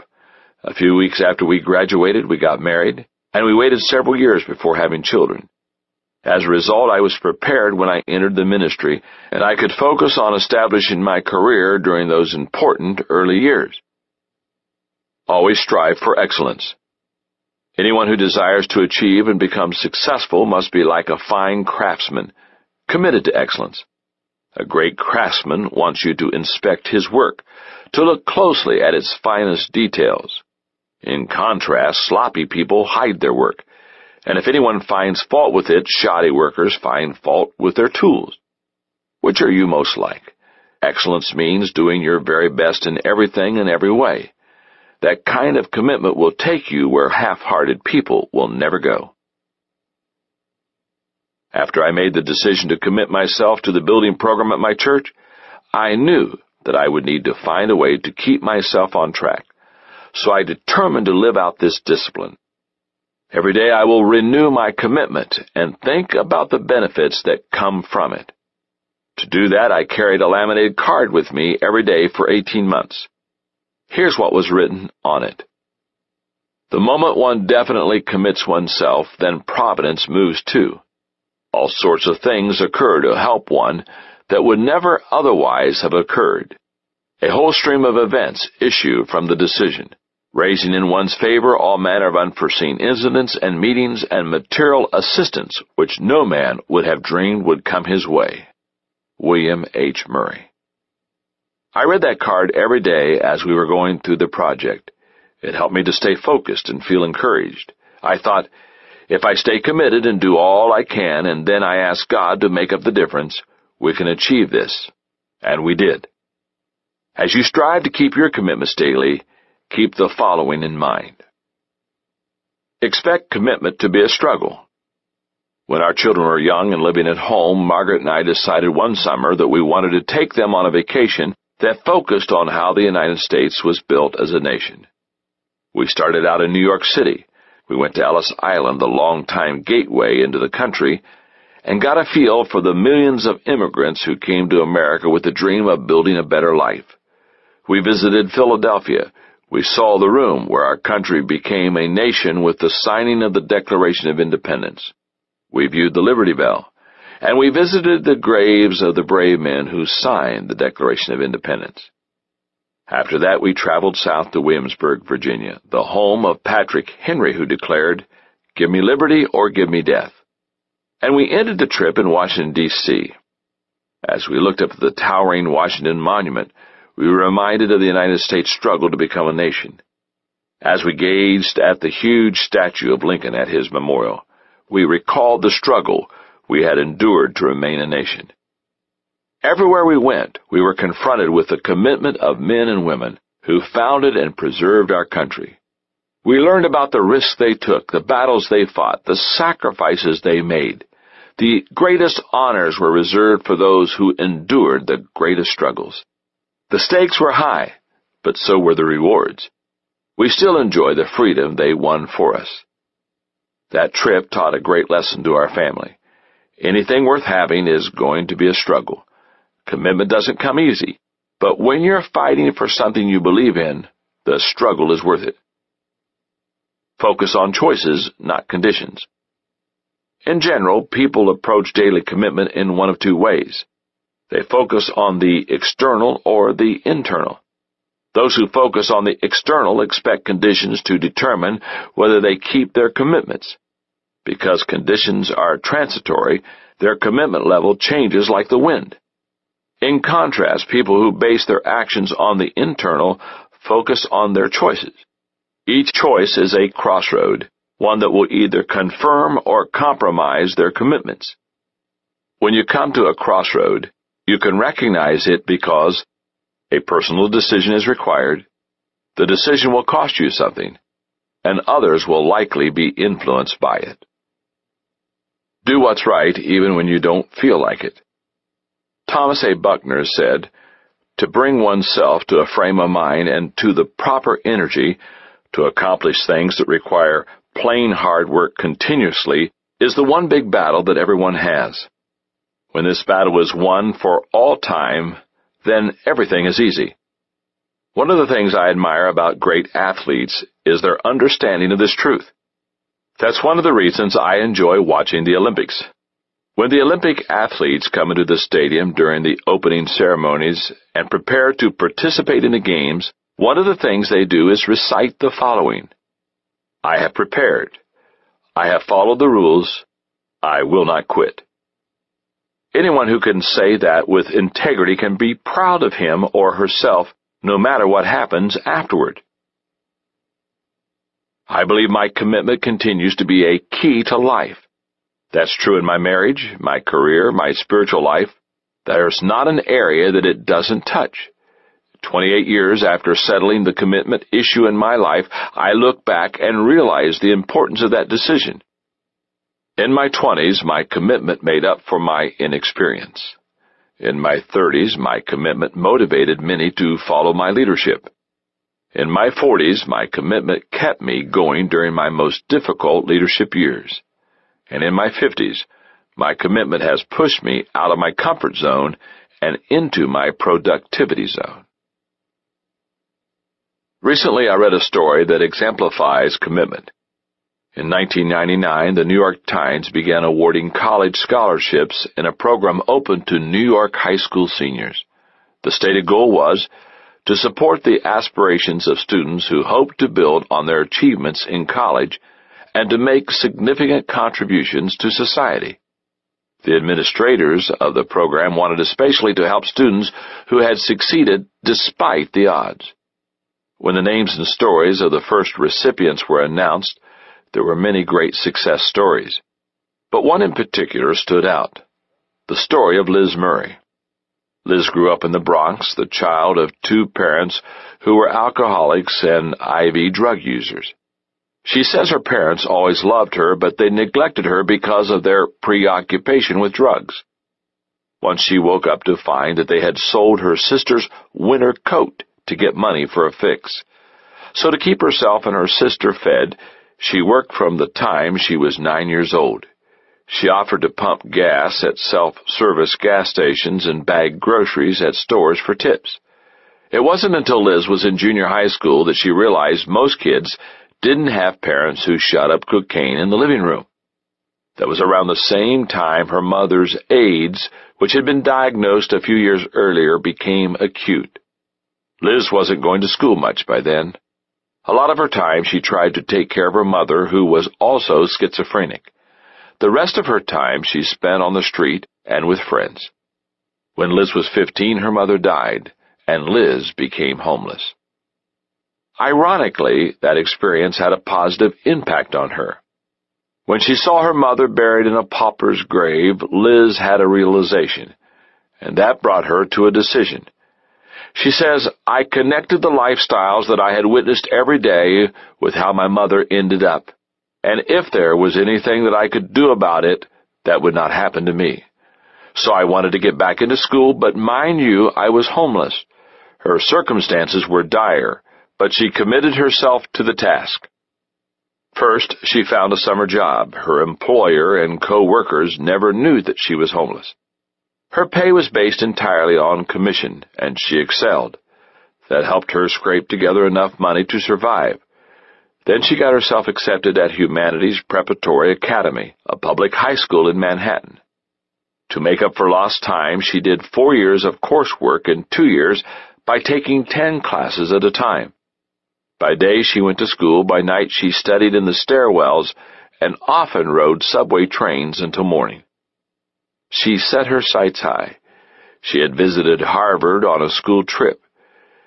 A few weeks after we graduated, we got married, and we waited several years before having children. As a result, I was prepared when I entered the ministry, and I could focus on establishing my career during those important early years. Always strive for excellence. Anyone who desires to achieve and become successful must be like a fine craftsman, committed to excellence. A great craftsman wants you to inspect his work, to look closely at its finest details. In contrast, sloppy people hide their work, and if anyone finds fault with it, shoddy workers find fault with their tools. Which are you most like? Excellence means doing your very best in everything and every way. That kind of commitment will take you where half-hearted people will never go. After I made the decision to commit myself to the building program at my church, I knew that I would need to find a way to keep myself on track. So I determined to live out this discipline. Every day I will renew my commitment and think about the benefits that come from it. To do that, I carried a laminated card with me every day for 18 months. Here's what was written on it. The moment one definitely commits oneself, then providence moves too. All sorts of things occur to help one that would never otherwise have occurred. A whole stream of events issue from the decision, raising in one's favor all manner of unforeseen incidents and meetings and material assistance which no man would have dreamed would come his way. William H. Murray I read that card every day as we were going through the project. It helped me to stay focused and feel encouraged. I thought, if I stay committed and do all I can and then I ask God to make up the difference, we can achieve this. And we did. As you strive to keep your commitments daily, keep the following in mind. Expect commitment to be a struggle. When our children were young and living at home, Margaret and I decided one summer that we wanted to take them on a vacation that focused on how the United States was built as a nation. We started out in New York City. We went to Ellis Island, the long-time gateway into the country, and got a feel for the millions of immigrants who came to America with the dream of building a better life. We visited Philadelphia. We saw the room where our country became a nation with the signing of the Declaration of Independence. We viewed the Liberty Bell and we visited the graves of the brave men who signed the Declaration of Independence. After that, we traveled south to Williamsburg, Virginia, the home of Patrick Henry, who declared, Give me liberty or give me death. And we ended the trip in Washington, D.C. As we looked up at the towering Washington Monument, we were reminded of the United States struggle to become a nation. As we gazed at the huge statue of Lincoln at his memorial, we recalled the struggle we had endured to remain a nation. Everywhere we went, we were confronted with the commitment of men and women who founded and preserved our country. We learned about the risks they took, the battles they fought, the sacrifices they made. The greatest honors were reserved for those who endured the greatest struggles. The stakes were high, but so were the rewards. We still enjoy the freedom they won for us. That trip taught a great lesson to our family. Anything worth having is going to be a struggle. Commitment doesn't come easy, but when you're fighting for something you believe in, the struggle is worth it. Focus on choices, not conditions. In general, people approach daily commitment in one of two ways. They focus on the external or the internal. Those who focus on the external expect conditions to determine whether they keep their commitments. Because conditions are transitory, their commitment level changes like the wind. In contrast, people who base their actions on the internal focus on their choices. Each choice is a crossroad, one that will either confirm or compromise their commitments. When you come to a crossroad, you can recognize it because a personal decision is required, the decision will cost you something, and others will likely be influenced by it. Do what's right even when you don't feel like it. Thomas A. Buckner said, To bring oneself to a frame of mind and to the proper energy to accomplish things that require plain hard work continuously is the one big battle that everyone has. When this battle is won for all time, then everything is easy. One of the things I admire about great athletes is their understanding of this truth. That's one of the reasons I enjoy watching the Olympics. When the Olympic athletes come into the stadium during the opening ceremonies and prepare to participate in the games, one of the things they do is recite the following. I have prepared. I have followed the rules. I will not quit. Anyone who can say that with integrity can be proud of him or herself no matter what happens afterward. I believe my commitment continues to be a key to life. That's true in my marriage, my career, my spiritual life. There's not an area that it doesn't touch. 28 years after settling the commitment issue in my life, I look back and realize the importance of that decision. In my 20s, my commitment made up for my inexperience. In my 30s, my commitment motivated many to follow my leadership. In my 40s, my commitment kept me going during my most difficult leadership years. And in my 50s, my commitment has pushed me out of my comfort zone and into my productivity zone. Recently, I read a story that exemplifies commitment. In 1999, the New York Times began awarding college scholarships in a program open to New York high school seniors. The stated goal was to support the aspirations of students who hope to build on their achievements in college and to make significant contributions to society. The administrators of the program wanted especially to help students who had succeeded despite the odds. When the names and stories of the first recipients were announced, there were many great success stories, but one in particular stood out the story of Liz Murray. Liz grew up in the Bronx, the child of two parents who were alcoholics and IV drug users. She says her parents always loved her, but they neglected her because of their preoccupation with drugs. Once she woke up to find that they had sold her sister's winter coat to get money for a fix. So to keep herself and her sister fed, she worked from the time she was nine years old. She offered to pump gas at self-service gas stations and bag groceries at stores for tips. It wasn't until Liz was in junior high school that she realized most kids didn't have parents who shot up cocaine in the living room. That was around the same time her mother's AIDS, which had been diagnosed a few years earlier, became acute. Liz wasn't going to school much by then. A lot of her time she tried to take care of her mother, who was also schizophrenic. The rest of her time she spent on the street and with friends. When Liz was 15, her mother died, and Liz became homeless. Ironically, that experience had a positive impact on her. When she saw her mother buried in a pauper's grave, Liz had a realization, and that brought her to a decision. She says, I connected the lifestyles that I had witnessed every day with how my mother ended up. And if there was anything that I could do about it, that would not happen to me. So I wanted to get back into school, but mind you, I was homeless. Her circumstances were dire, but she committed herself to the task. First, she found a summer job. Her employer and co-workers never knew that she was homeless. Her pay was based entirely on commission, and she excelled. That helped her scrape together enough money to survive. Then she got herself accepted at Humanities Preparatory Academy, a public high school in Manhattan. To make up for lost time, she did four years of coursework in two years by taking ten classes at a time. By day she went to school, by night she studied in the stairwells, and often rode subway trains until morning. She set her sights high. She had visited Harvard on a school trip.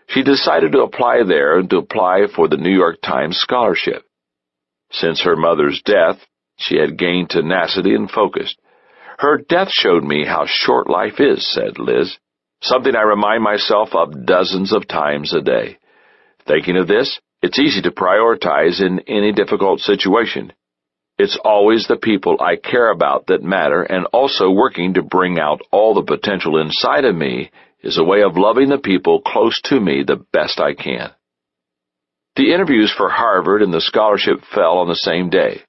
She decided to apply there and to apply for the New York Times scholarship. Since her mother's death, she had gained tenacity and focus. Her death showed me how short life is, said Liz, something I remind myself of dozens of times a day. Thinking of this, it's easy to prioritize in any difficult situation. It's always the people I care about that matter and also working to bring out all the potential inside of me is a way of loving the people close to me the best I can. The interviews for Harvard and the scholarship fell on the same day.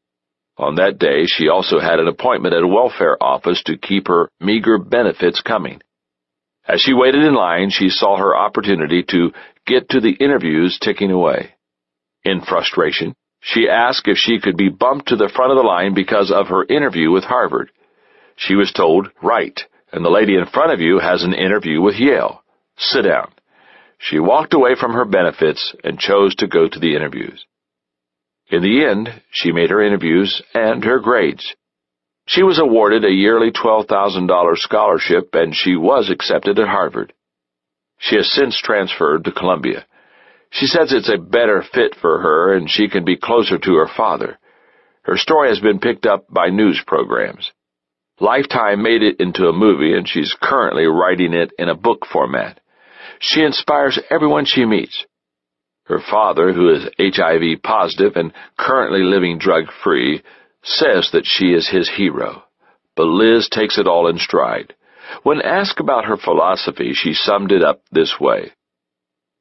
On that day, she also had an appointment at a welfare office to keep her meager benefits coming. As she waited in line, she saw her opportunity to get to the interviews ticking away. In frustration, she asked if she could be bumped to the front of the line because of her interview with Harvard. She was told, right, and the lady in front of you has an interview with Yale. Sit down. She walked away from her benefits and chose to go to the interviews. In the end, she made her interviews and her grades. She was awarded a yearly $12,000 scholarship and she was accepted at Harvard. She has since transferred to Columbia. She says it's a better fit for her and she can be closer to her father. Her story has been picked up by news programs. Lifetime made it into a movie and she's currently writing it in a book format. She inspires everyone she meets. Her father, who is HIV positive and currently living drug-free, says that she is his hero. But Liz takes it all in stride. When asked about her philosophy, she summed it up this way.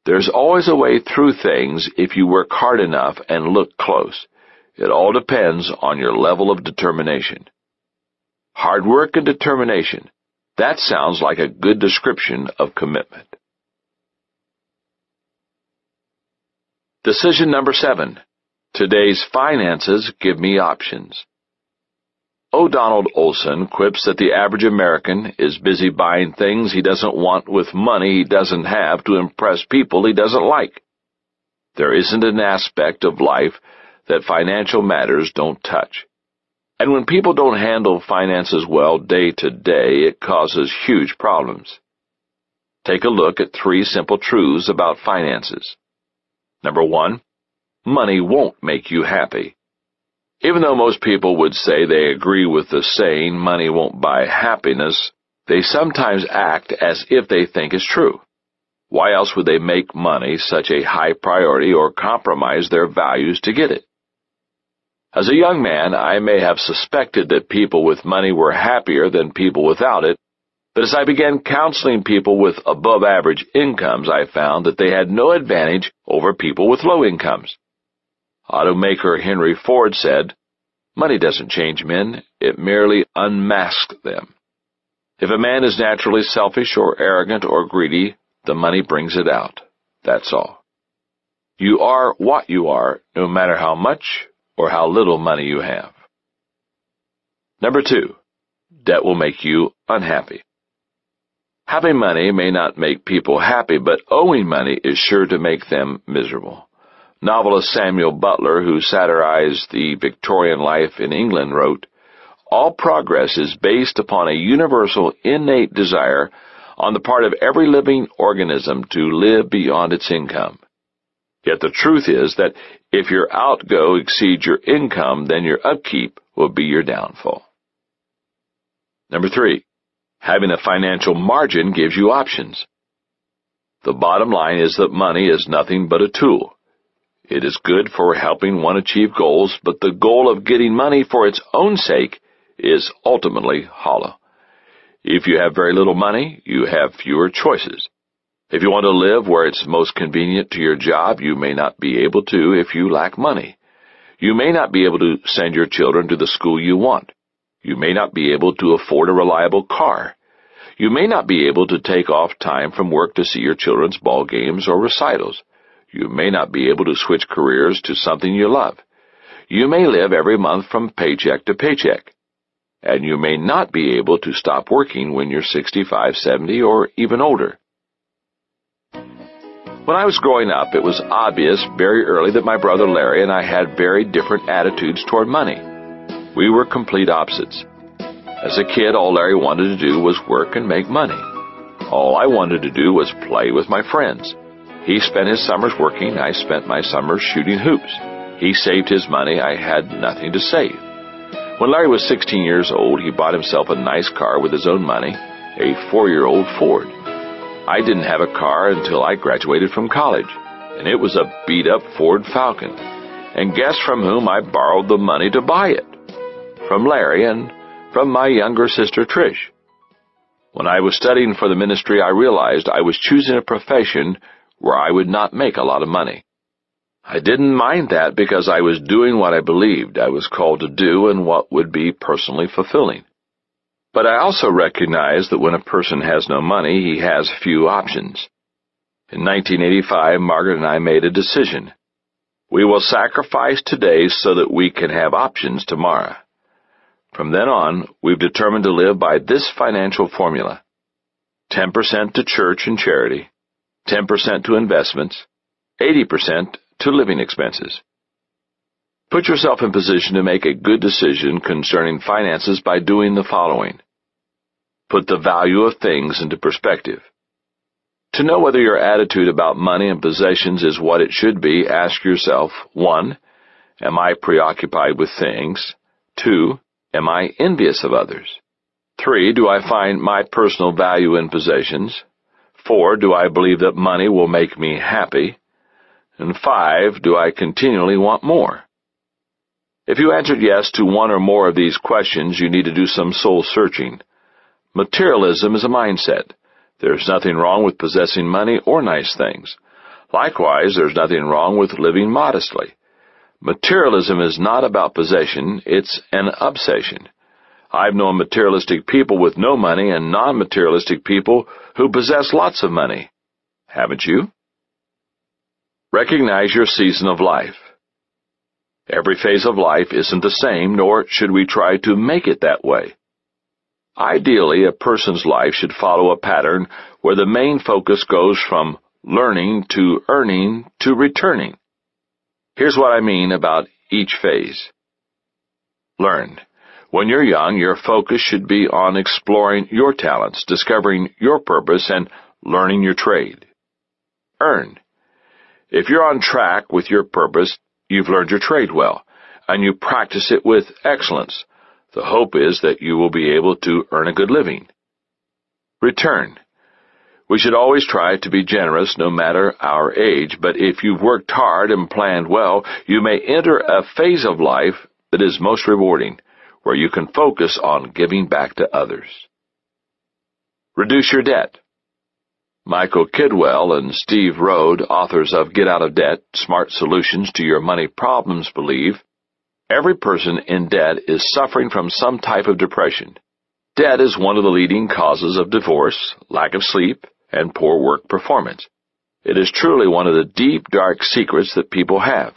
There's always a way through things if you work hard enough and look close. It all depends on your level of determination. Hard work and determination. That sounds like a good description of commitment. Decision number seven. Today's finances give me options. O. Donald Olson quips that the average American is busy buying things he doesn't want with money he doesn't have to impress people he doesn't like. There isn't an aspect of life that financial matters don't touch. And when people don't handle finances well day to day, it causes huge problems. Take a look at three simple truths about finances. Number one, money won't make you happy. Even though most people would say they agree with the saying, money won't buy happiness, they sometimes act as if they think it's true. Why else would they make money such a high priority or compromise their values to get it? As a young man, I may have suspected that people with money were happier than people without it, but as I began counseling people with above average incomes, I found that they had no advantage over people with low incomes. Automaker Henry Ford said, Money doesn't change men, it merely unmasks them. If a man is naturally selfish or arrogant or greedy, the money brings it out. That's all. You are what you are, no matter how much or how little money you have. Number two, debt will make you unhappy. Having money may not make people happy, but owing money is sure to make them miserable. Novelist Samuel Butler, who satirized the Victorian life in England, wrote, All progress is based upon a universal innate desire on the part of every living organism to live beyond its income. Yet the truth is that if your outgo exceeds your income, then your upkeep will be your downfall. Number three, Having a financial margin gives you options. The bottom line is that money is nothing but a tool. It is good for helping one achieve goals, but the goal of getting money for its own sake is ultimately hollow. If you have very little money, you have fewer choices. If you want to live where it's most convenient to your job, you may not be able to if you lack money. You may not be able to send your children to the school you want. You may not be able to afford a reliable car. You may not be able to take off time from work to see your children's ball games or recitals. You may not be able to switch careers to something you love. You may live every month from paycheck to paycheck. And you may not be able to stop working when you're 65, 70, or even older. When I was growing up, it was obvious very early that my brother Larry and I had very different attitudes toward money. We were complete opposites. As a kid, all Larry wanted to do was work and make money. All I wanted to do was play with my friends. He spent his summers working, I spent my summers shooting hoops. He saved his money, I had nothing to save. When Larry was 16 years old, he bought himself a nice car with his own money, a four-year-old Ford. I didn't have a car until I graduated from college, and it was a beat-up Ford Falcon. And guess from whom I borrowed the money to buy it? from Larry and from my younger sister Trish. When I was studying for the ministry, I realized I was choosing a profession where I would not make a lot of money. I didn't mind that because I was doing what I believed I was called to do and what would be personally fulfilling. But I also recognized that when a person has no money, he has few options. In 1985, Margaret and I made a decision. We will sacrifice today so that we can have options tomorrow. From then on, we've determined to live by this financial formula. 10% to church and charity, 10% to investments, 80% to living expenses. Put yourself in position to make a good decision concerning finances by doing the following. Put the value of things into perspective. To know whether your attitude about money and possessions is what it should be, ask yourself, 1. Am I preoccupied with things? 2. Am I envious of others? 3. Do I find my personal value in possessions? 4. Do I believe that money will make me happy? And five, do I continually want more? If you answered yes to one or more of these questions, you need to do some soul searching. Materialism is a mindset. There's nothing wrong with possessing money or nice things. Likewise, there's nothing wrong with living modestly. Materialism is not about possession, it's an obsession. I've known materialistic people with no money and non-materialistic people who possess lots of money. Haven't you? Recognize your season of life. Every phase of life isn't the same, nor should we try to make it that way. Ideally, a person's life should follow a pattern where the main focus goes from learning to earning to returning. Here's what I mean about each phase. Learn. When you're young, your focus should be on exploring your talents, discovering your purpose, and learning your trade. Earn. If you're on track with your purpose, you've learned your trade well, and you practice it with excellence. The hope is that you will be able to earn a good living. Return. We should always try to be generous no matter our age, but if you've worked hard and planned well, you may enter a phase of life that is most rewarding, where you can focus on giving back to others. Reduce your debt. Michael Kidwell and Steve Rhode, authors of Get Out of Debt, Smart Solutions to Your Money Problems, believe every person in debt is suffering from some type of depression. Debt is one of the leading causes of divorce, lack of sleep, and poor work performance. It is truly one of the deep, dark secrets that people have.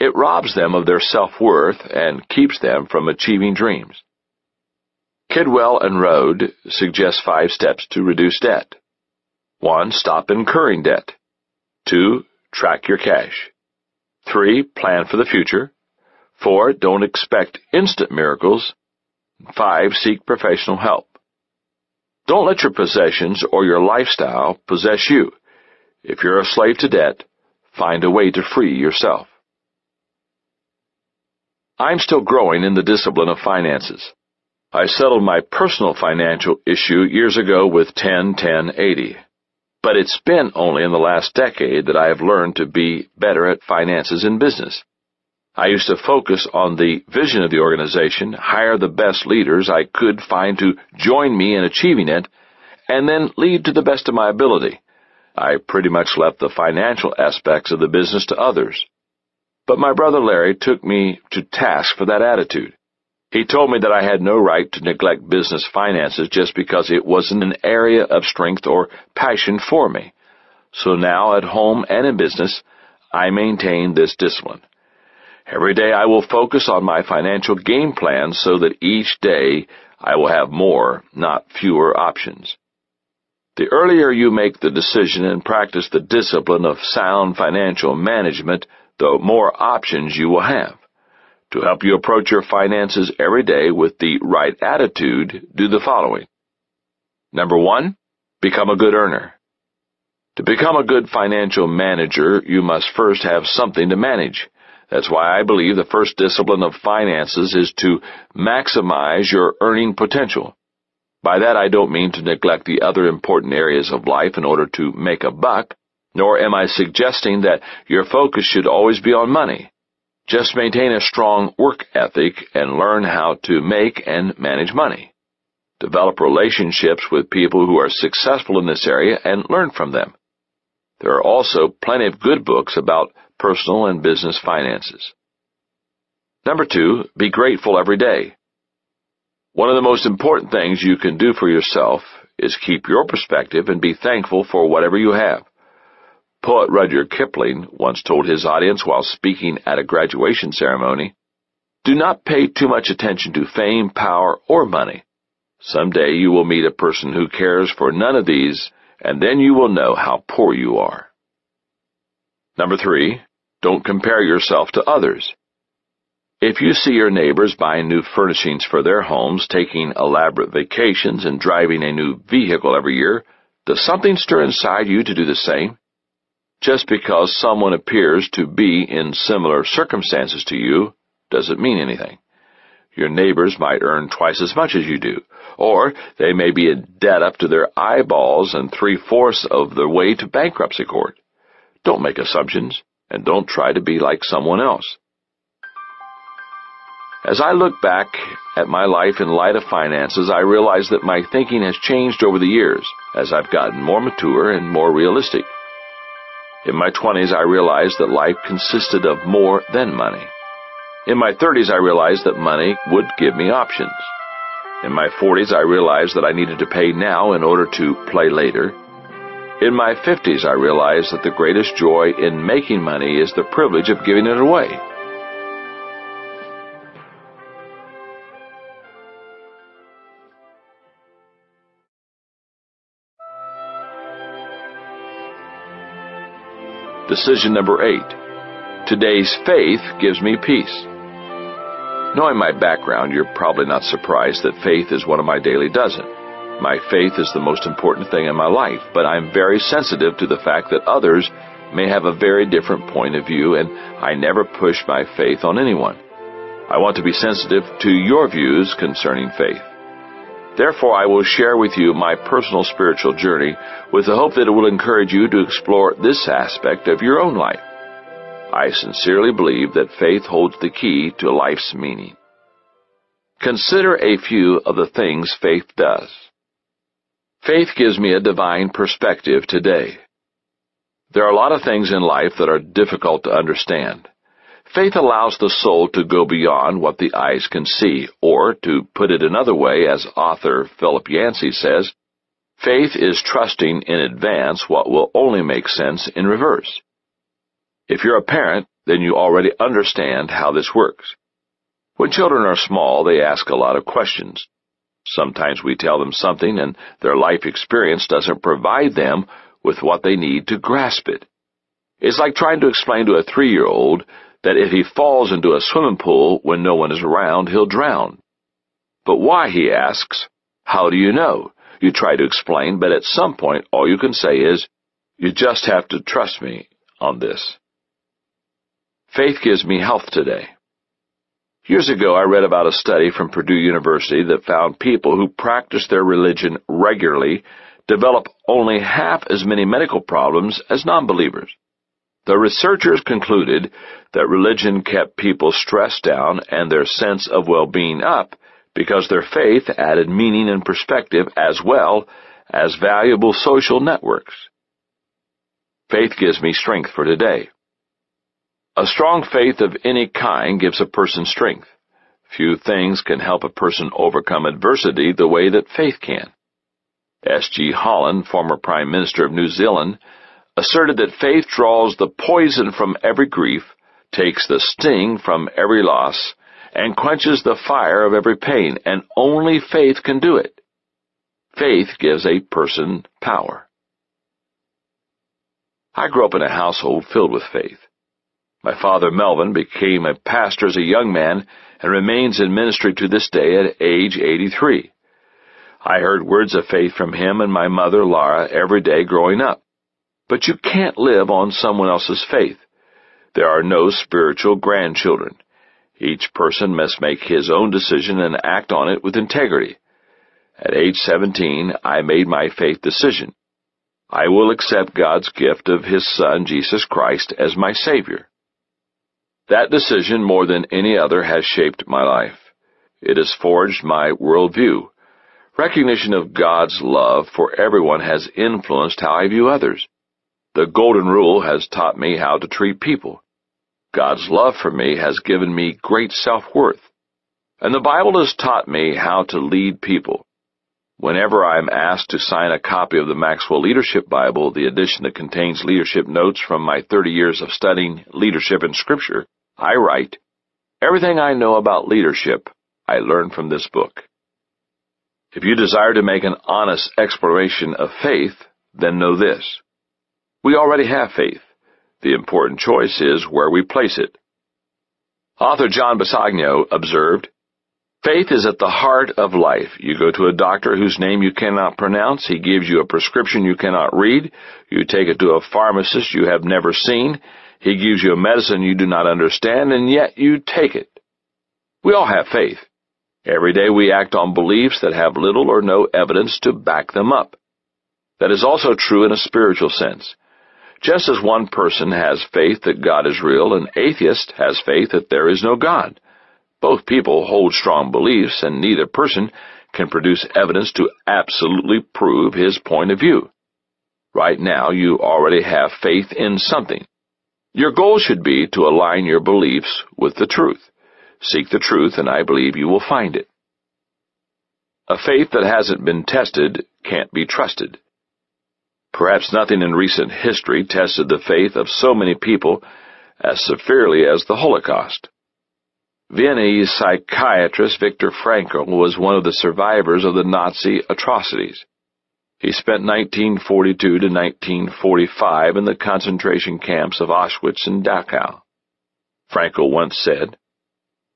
It robs them of their self-worth and keeps them from achieving dreams. Kidwell and Rhode suggest five steps to reduce debt. 1. Stop incurring debt. 2. Track your cash. 3. Plan for the future. 4. Don't expect instant miracles. 5. Seek professional help. Don't let your possessions or your lifestyle possess you. If you're a slave to debt, find a way to free yourself. I'm still growing in the discipline of finances. I settled my personal financial issue years ago with 10-10-80. But it's been only in the last decade that I have learned to be better at finances in business. I used to focus on the vision of the organization, hire the best leaders I could find to join me in achieving it, and then lead to the best of my ability. I pretty much left the financial aspects of the business to others. But my brother Larry took me to task for that attitude. He told me that I had no right to neglect business finances just because it wasn't an area of strength or passion for me. So now, at home and in business, I maintain this discipline. Every day I will focus on my financial game plan so that each day I will have more, not fewer options. The earlier you make the decision and practice the discipline of sound financial management, the more options you will have. To help you approach your finances every day with the right attitude, do the following. Number one, become a good earner. To become a good financial manager, you must first have something to manage. That's why I believe the first discipline of finances is to maximize your earning potential. By that I don't mean to neglect the other important areas of life in order to make a buck, nor am I suggesting that your focus should always be on money. Just maintain a strong work ethic and learn how to make and manage money. Develop relationships with people who are successful in this area and learn from them. There are also plenty of good books about personal and business finances. Number two, be grateful every day. One of the most important things you can do for yourself is keep your perspective and be thankful for whatever you have. Poet Rudyard Kipling once told his audience while speaking at a graduation ceremony, Do not pay too much attention to fame, power, or money. Someday you will meet a person who cares for none of these, and then you will know how poor you are. Number three, don't compare yourself to others. If you see your neighbors buying new furnishings for their homes, taking elaborate vacations, and driving a new vehicle every year, does something stir inside you to do the same? Just because someone appears to be in similar circumstances to you doesn't mean anything. Your neighbors might earn twice as much as you do, or they may be in debt up to their eyeballs and three-fourths of the way to bankruptcy court. Don't make assumptions, and don't try to be like someone else. As I look back at my life in light of finances, I realize that my thinking has changed over the years as I've gotten more mature and more realistic. In my 20s, I realized that life consisted of more than money. In my 30s, I realized that money would give me options. In my 40s, I realized that I needed to pay now in order to play later. In my 50s, I realized that the greatest joy in making money is the privilege of giving it away. Decision number eight. Today's faith gives me peace. Knowing my background, you're probably not surprised that faith is one of my daily dozen. My faith is the most important thing in my life, but I'm very sensitive to the fact that others may have a very different point of view, and I never push my faith on anyone. I want to be sensitive to your views concerning faith. Therefore, I will share with you my personal spiritual journey with the hope that it will encourage you to explore this aspect of your own life. I sincerely believe that faith holds the key to life's meaning. Consider a few of the things faith does. Faith gives me a divine perspective today. There are a lot of things in life that are difficult to understand. Faith allows the soul to go beyond what the eyes can see, or, to put it another way, as author Philip Yancey says, faith is trusting in advance what will only make sense in reverse. If you're a parent, then you already understand how this works. When children are small, they ask a lot of questions. Sometimes we tell them something and their life experience doesn't provide them with what they need to grasp it. It's like trying to explain to a three-year-old that if he falls into a swimming pool when no one is around, he'll drown. But why, he asks, how do you know? You try to explain, but at some point all you can say is, you just have to trust me on this. Faith gives me health today. Years ago, I read about a study from Purdue University that found people who practice their religion regularly develop only half as many medical problems as non-believers. The researchers concluded that religion kept people stressed down and their sense of well-being up because their faith added meaning and perspective as well as valuable social networks. Faith gives me strength for today. A strong faith of any kind gives a person strength. Few things can help a person overcome adversity the way that faith can. S.G. Holland, former Prime Minister of New Zealand, asserted that faith draws the poison from every grief, takes the sting from every loss, and quenches the fire of every pain, and only faith can do it. Faith gives a person power. I grew up in a household filled with faith. My father, Melvin, became a pastor as a young man and remains in ministry to this day at age 83. I heard words of faith from him and my mother, Laura, every day growing up. But you can't live on someone else's faith. There are no spiritual grandchildren. Each person must make his own decision and act on it with integrity. At age 17, I made my faith decision. I will accept God's gift of His Son, Jesus Christ, as my Savior. That decision, more than any other, has shaped my life. It has forged my worldview. Recognition of God's love for everyone has influenced how I view others. The Golden Rule has taught me how to treat people. God's love for me has given me great self-worth. And the Bible has taught me how to lead people. Whenever I am asked to sign a copy of the Maxwell Leadership Bible, the edition that contains leadership notes from my 30 years of studying leadership in Scripture, I write, Everything I know about leadership, I learned from this book. If you desire to make an honest exploration of faith, then know this. We already have faith. The important choice is where we place it. Author John Bisagno observed, Faith is at the heart of life. You go to a doctor whose name you cannot pronounce. He gives you a prescription you cannot read. You take it to a pharmacist you have never seen. He gives you a medicine you do not understand, and yet you take it. We all have faith. Every day we act on beliefs that have little or no evidence to back them up. That is also true in a spiritual sense. Just as one person has faith that God is real, an atheist has faith that there is no God. Both people hold strong beliefs, and neither person can produce evidence to absolutely prove his point of view. Right now, you already have faith in something. Your goal should be to align your beliefs with the truth. Seek the truth, and I believe you will find it. A faith that hasn't been tested can't be trusted. Perhaps nothing in recent history tested the faith of so many people as severely as the Holocaust. Viennese psychiatrist Viktor Frankl was one of the survivors of the Nazi atrocities. He spent 1942 to 1945 in the concentration camps of Auschwitz and Dachau. Frankl once said,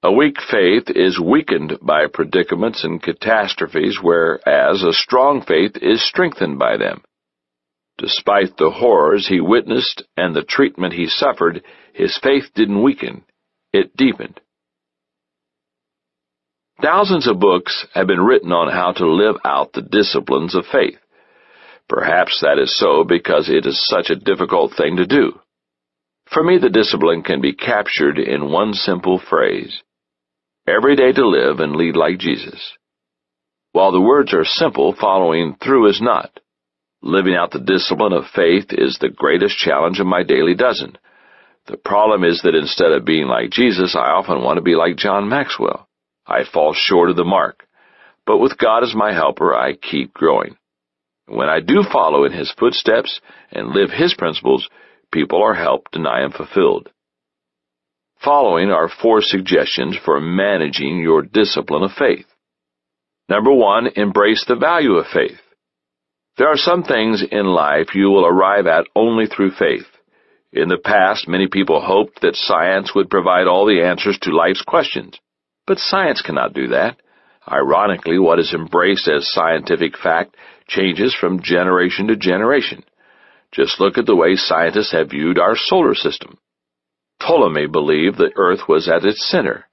a weak faith is weakened by predicaments and catastrophes, whereas a strong faith is strengthened by them. Despite the horrors he witnessed and the treatment he suffered, his faith didn't weaken, it deepened. Thousands of books have been written on how to live out the disciplines of faith. Perhaps that is so because it is such a difficult thing to do. For me, the discipline can be captured in one simple phrase every day to live and lead like Jesus. While the words are simple, following through is not. Living out the discipline of faith is the greatest challenge of my daily dozen. The problem is that instead of being like Jesus, I often want to be like John Maxwell. I fall short of the mark. But with God as my helper, I keep growing. When I do follow in His footsteps and live His principles, people are helped and I am fulfilled. Following are four suggestions for managing your discipline of faith. Number one, embrace the value of faith. There are some things in life you will arrive at only through faith. In the past, many people hoped that science would provide all the answers to life's questions. But science cannot do that. Ironically, what is embraced as scientific fact changes from generation to generation. Just look at the way scientists have viewed our solar system. Ptolemy believed the Earth was at its center.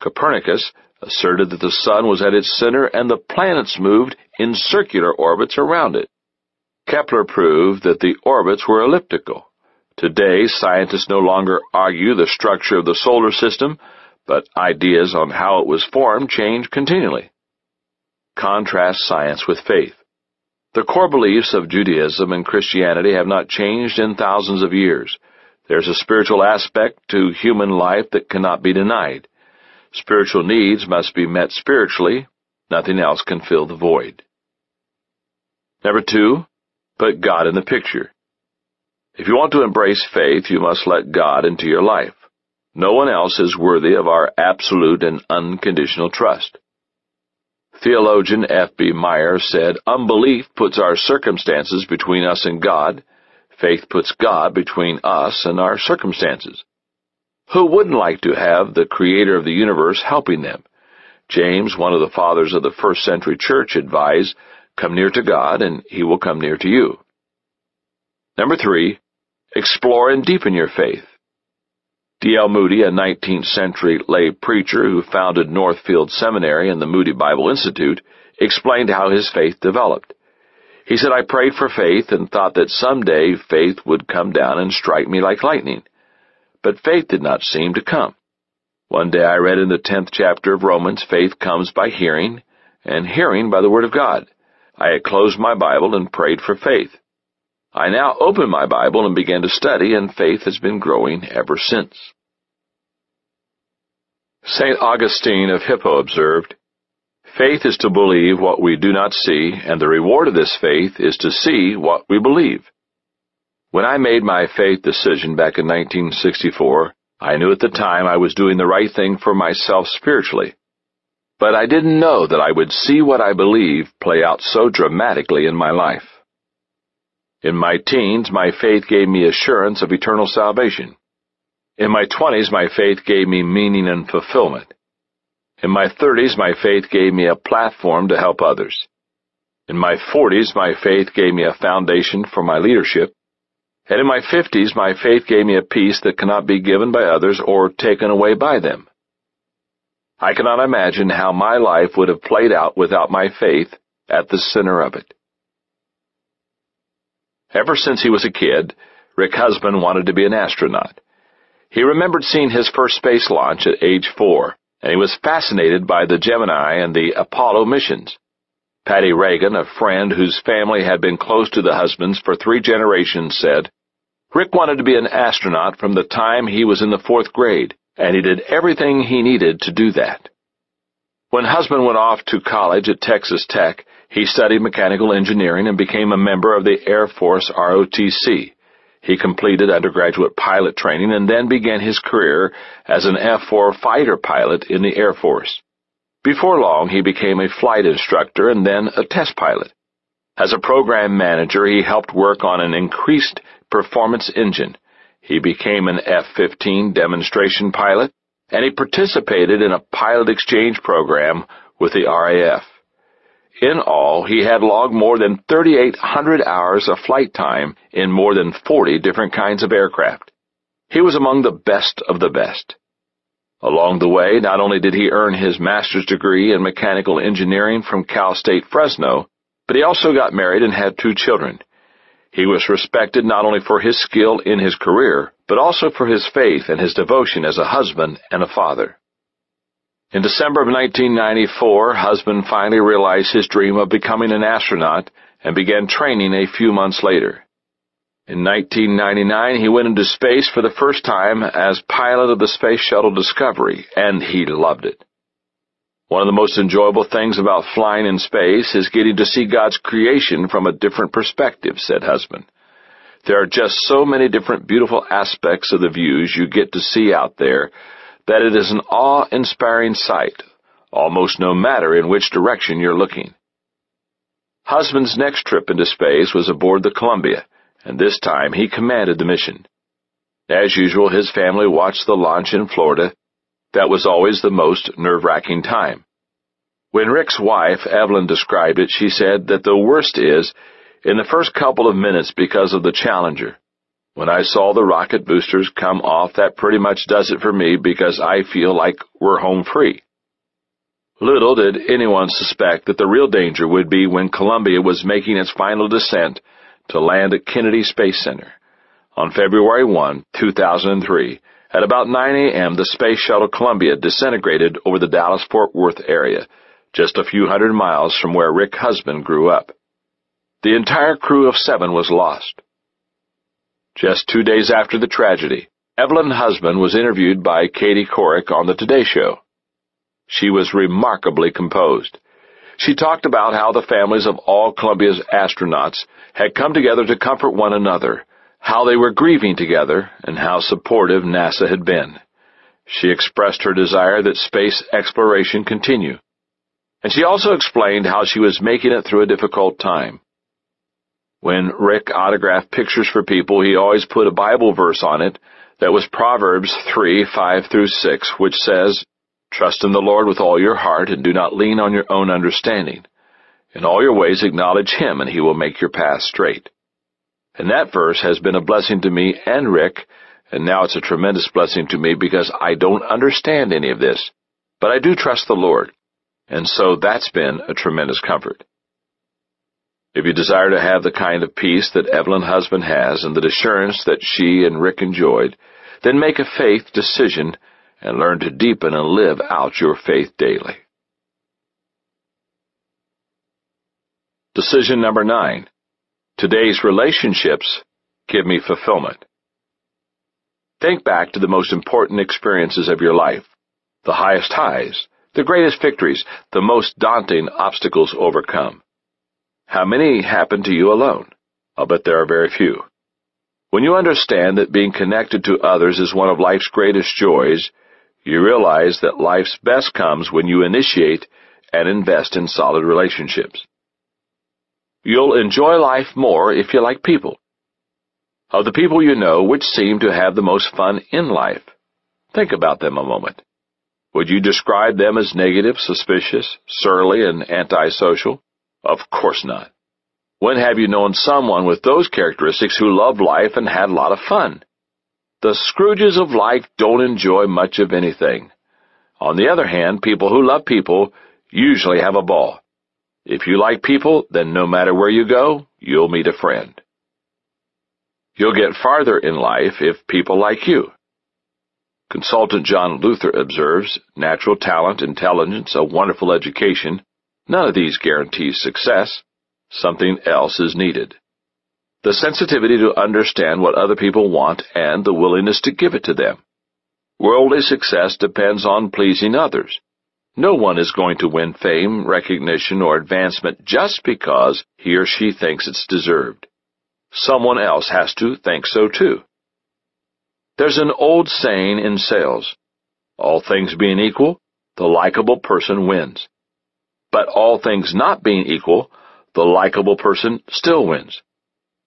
Copernicus asserted that the Sun was at its center and the planets moved in circular orbits around it. Kepler proved that the orbits were elliptical. Today, scientists no longer argue the structure of the solar system, but ideas on how it was formed change continually. Contrast science with faith. The core beliefs of Judaism and Christianity have not changed in thousands of years. There's a spiritual aspect to human life that cannot be denied. Spiritual needs must be met spiritually. Nothing else can fill the void. Number two, put God in the picture. If you want to embrace faith, you must let God into your life. No one else is worthy of our absolute and unconditional trust. Theologian F.B. Meyer said, Unbelief puts our circumstances between us and God, Faith puts God between us and our circumstances. Who wouldn't like to have the Creator of the universe helping them? James, one of the fathers of the first century church, advised, Come near to God, and He will come near to you. Number three, explore and deepen your faith. D.L. Moody, a 19th century lay preacher who founded Northfield Seminary and the Moody Bible Institute, explained how his faith developed. He said, I prayed for faith and thought that someday faith would come down and strike me like lightning. But faith did not seem to come. One day I read in the tenth chapter of Romans, faith comes by hearing, and hearing by the Word of God. I had closed my Bible and prayed for faith. I now opened my Bible and began to study, and faith has been growing ever since. St. Augustine of Hippo observed, Faith is to believe what we do not see, and the reward of this faith is to see what we believe. When I made my faith decision back in 1964, I knew at the time I was doing the right thing for myself spiritually. But I didn't know that I would see what I believe play out so dramatically in my life. In my teens, my faith gave me assurance of eternal salvation. In my twenties, my faith gave me meaning and fulfillment. In my thirties, my faith gave me a platform to help others. In my forties, my faith gave me a foundation for my leadership. And in my fifties, my faith gave me a peace that cannot be given by others or taken away by them. I cannot imagine how my life would have played out without my faith at the center of it. Ever since he was a kid, Rick Husband wanted to be an astronaut. He remembered seeing his first space launch at age four, and he was fascinated by the Gemini and the Apollo missions. Patty Reagan, a friend whose family had been close to the Husbands for three generations, said, Rick wanted to be an astronaut from the time he was in the fourth grade, and he did everything he needed to do that. When Husband went off to college at Texas Tech, he studied mechanical engineering and became a member of the Air Force ROTC. He completed undergraduate pilot training and then began his career as an F-4 fighter pilot in the Air Force. Before long, he became a flight instructor and then a test pilot. As a program manager, he helped work on an increased performance engine. He became an F-15 demonstration pilot, and he participated in a pilot exchange program with the RAF. In all, he had logged more than 3,800 hours of flight time in more than 40 different kinds of aircraft. He was among the best of the best. Along the way, not only did he earn his master's degree in mechanical engineering from Cal State Fresno, but he also got married and had two children. He was respected not only for his skill in his career, but also for his faith and his devotion as a husband and a father. In December of 1994, Husband finally realized his dream of becoming an astronaut and began training a few months later. In 1999, he went into space for the first time as pilot of the Space Shuttle Discovery, and he loved it. One of the most enjoyable things about flying in space is getting to see God's creation from a different perspective, said Husband. There are just so many different beautiful aspects of the views you get to see out there that it is an awe-inspiring sight, almost no matter in which direction you're looking. Husband's next trip into space was aboard the Columbia, and this time he commanded the mission. As usual, his family watched the launch in Florida. That was always the most nerve-wracking time. When Rick's wife, Evelyn, described it, she said that the worst is in the first couple of minutes because of the Challenger. When I saw the rocket boosters come off, that pretty much does it for me because I feel like we're home free. Little did anyone suspect that the real danger would be when Columbia was making its final descent to land at Kennedy Space Center. On February 1, 2003, at about 9 a.m., the Space Shuttle Columbia disintegrated over the Dallas-Fort Worth area, just a few hundred miles from where Rick Husband grew up. The entire crew of seven was lost. Just two days after the tragedy, Evelyn Husband was interviewed by Katie Couric on the Today Show. She was remarkably composed. She talked about how the families of all Columbia's astronauts had come together to comfort one another, how they were grieving together, and how supportive NASA had been. She expressed her desire that space exploration continue. And she also explained how she was making it through a difficult time. When Rick autographed pictures for people, he always put a Bible verse on it that was Proverbs 3, 5 through 6, which says, Trust in the Lord with all your heart and do not lean on your own understanding. In all your ways acknowledge Him and He will make your path straight. And that verse has been a blessing to me and Rick, and now it's a tremendous blessing to me because I don't understand any of this, but I do trust the Lord. And so that's been a tremendous comfort. If you desire to have the kind of peace that Evelyn Husband has and the assurance that she and Rick enjoyed, then make a faith decision and learn to deepen and live out your faith daily. Decision number nine. Today's relationships give me fulfillment. Think back to the most important experiences of your life, the highest highs, the greatest victories, the most daunting obstacles overcome. How many happened to you alone? I'll bet there are very few. When you understand that being connected to others is one of life's greatest joys, you realize that life's best comes when you initiate and invest in solid relationships. You'll enjoy life more if you like people. Of the people you know, which seem to have the most fun in life? Think about them a moment. Would you describe them as negative, suspicious, surly, and antisocial? Of course not. When have you known someone with those characteristics who loved life and had a lot of fun? The Scrooges of life don't enjoy much of anything. On the other hand, people who love people usually have a ball. If you like people, then no matter where you go, you'll meet a friend. You'll get farther in life if people like you. Consultant John Luther observes, natural talent, intelligence, a wonderful education, none of these guarantees success. Something else is needed. The sensitivity to understand what other people want and the willingness to give it to them. Worldly success depends on pleasing others. No one is going to win fame, recognition, or advancement just because he or she thinks it's deserved. Someone else has to think so too. There's an old saying in sales. All things being equal, the likable person wins. But all things not being equal, the likable person still wins.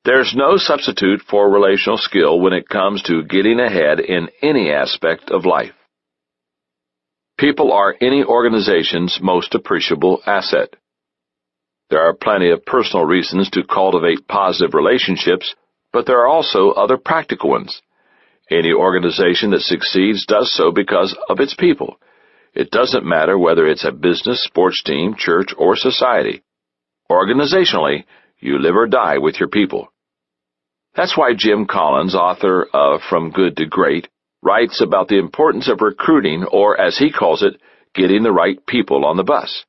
There's no substitute for relational skill when it comes to getting ahead in any aspect of life. People are any organization's most appreciable asset. There are plenty of personal reasons to cultivate positive relationships, but there are also other practical ones. Any organization that succeeds does so because of its people. It doesn't matter whether it's a business, sports team, church, or society. Organizationally, you live or die with your people. That's why Jim Collins, author of From Good to Great, writes about the importance of recruiting, or as he calls it, getting the right people on the bus.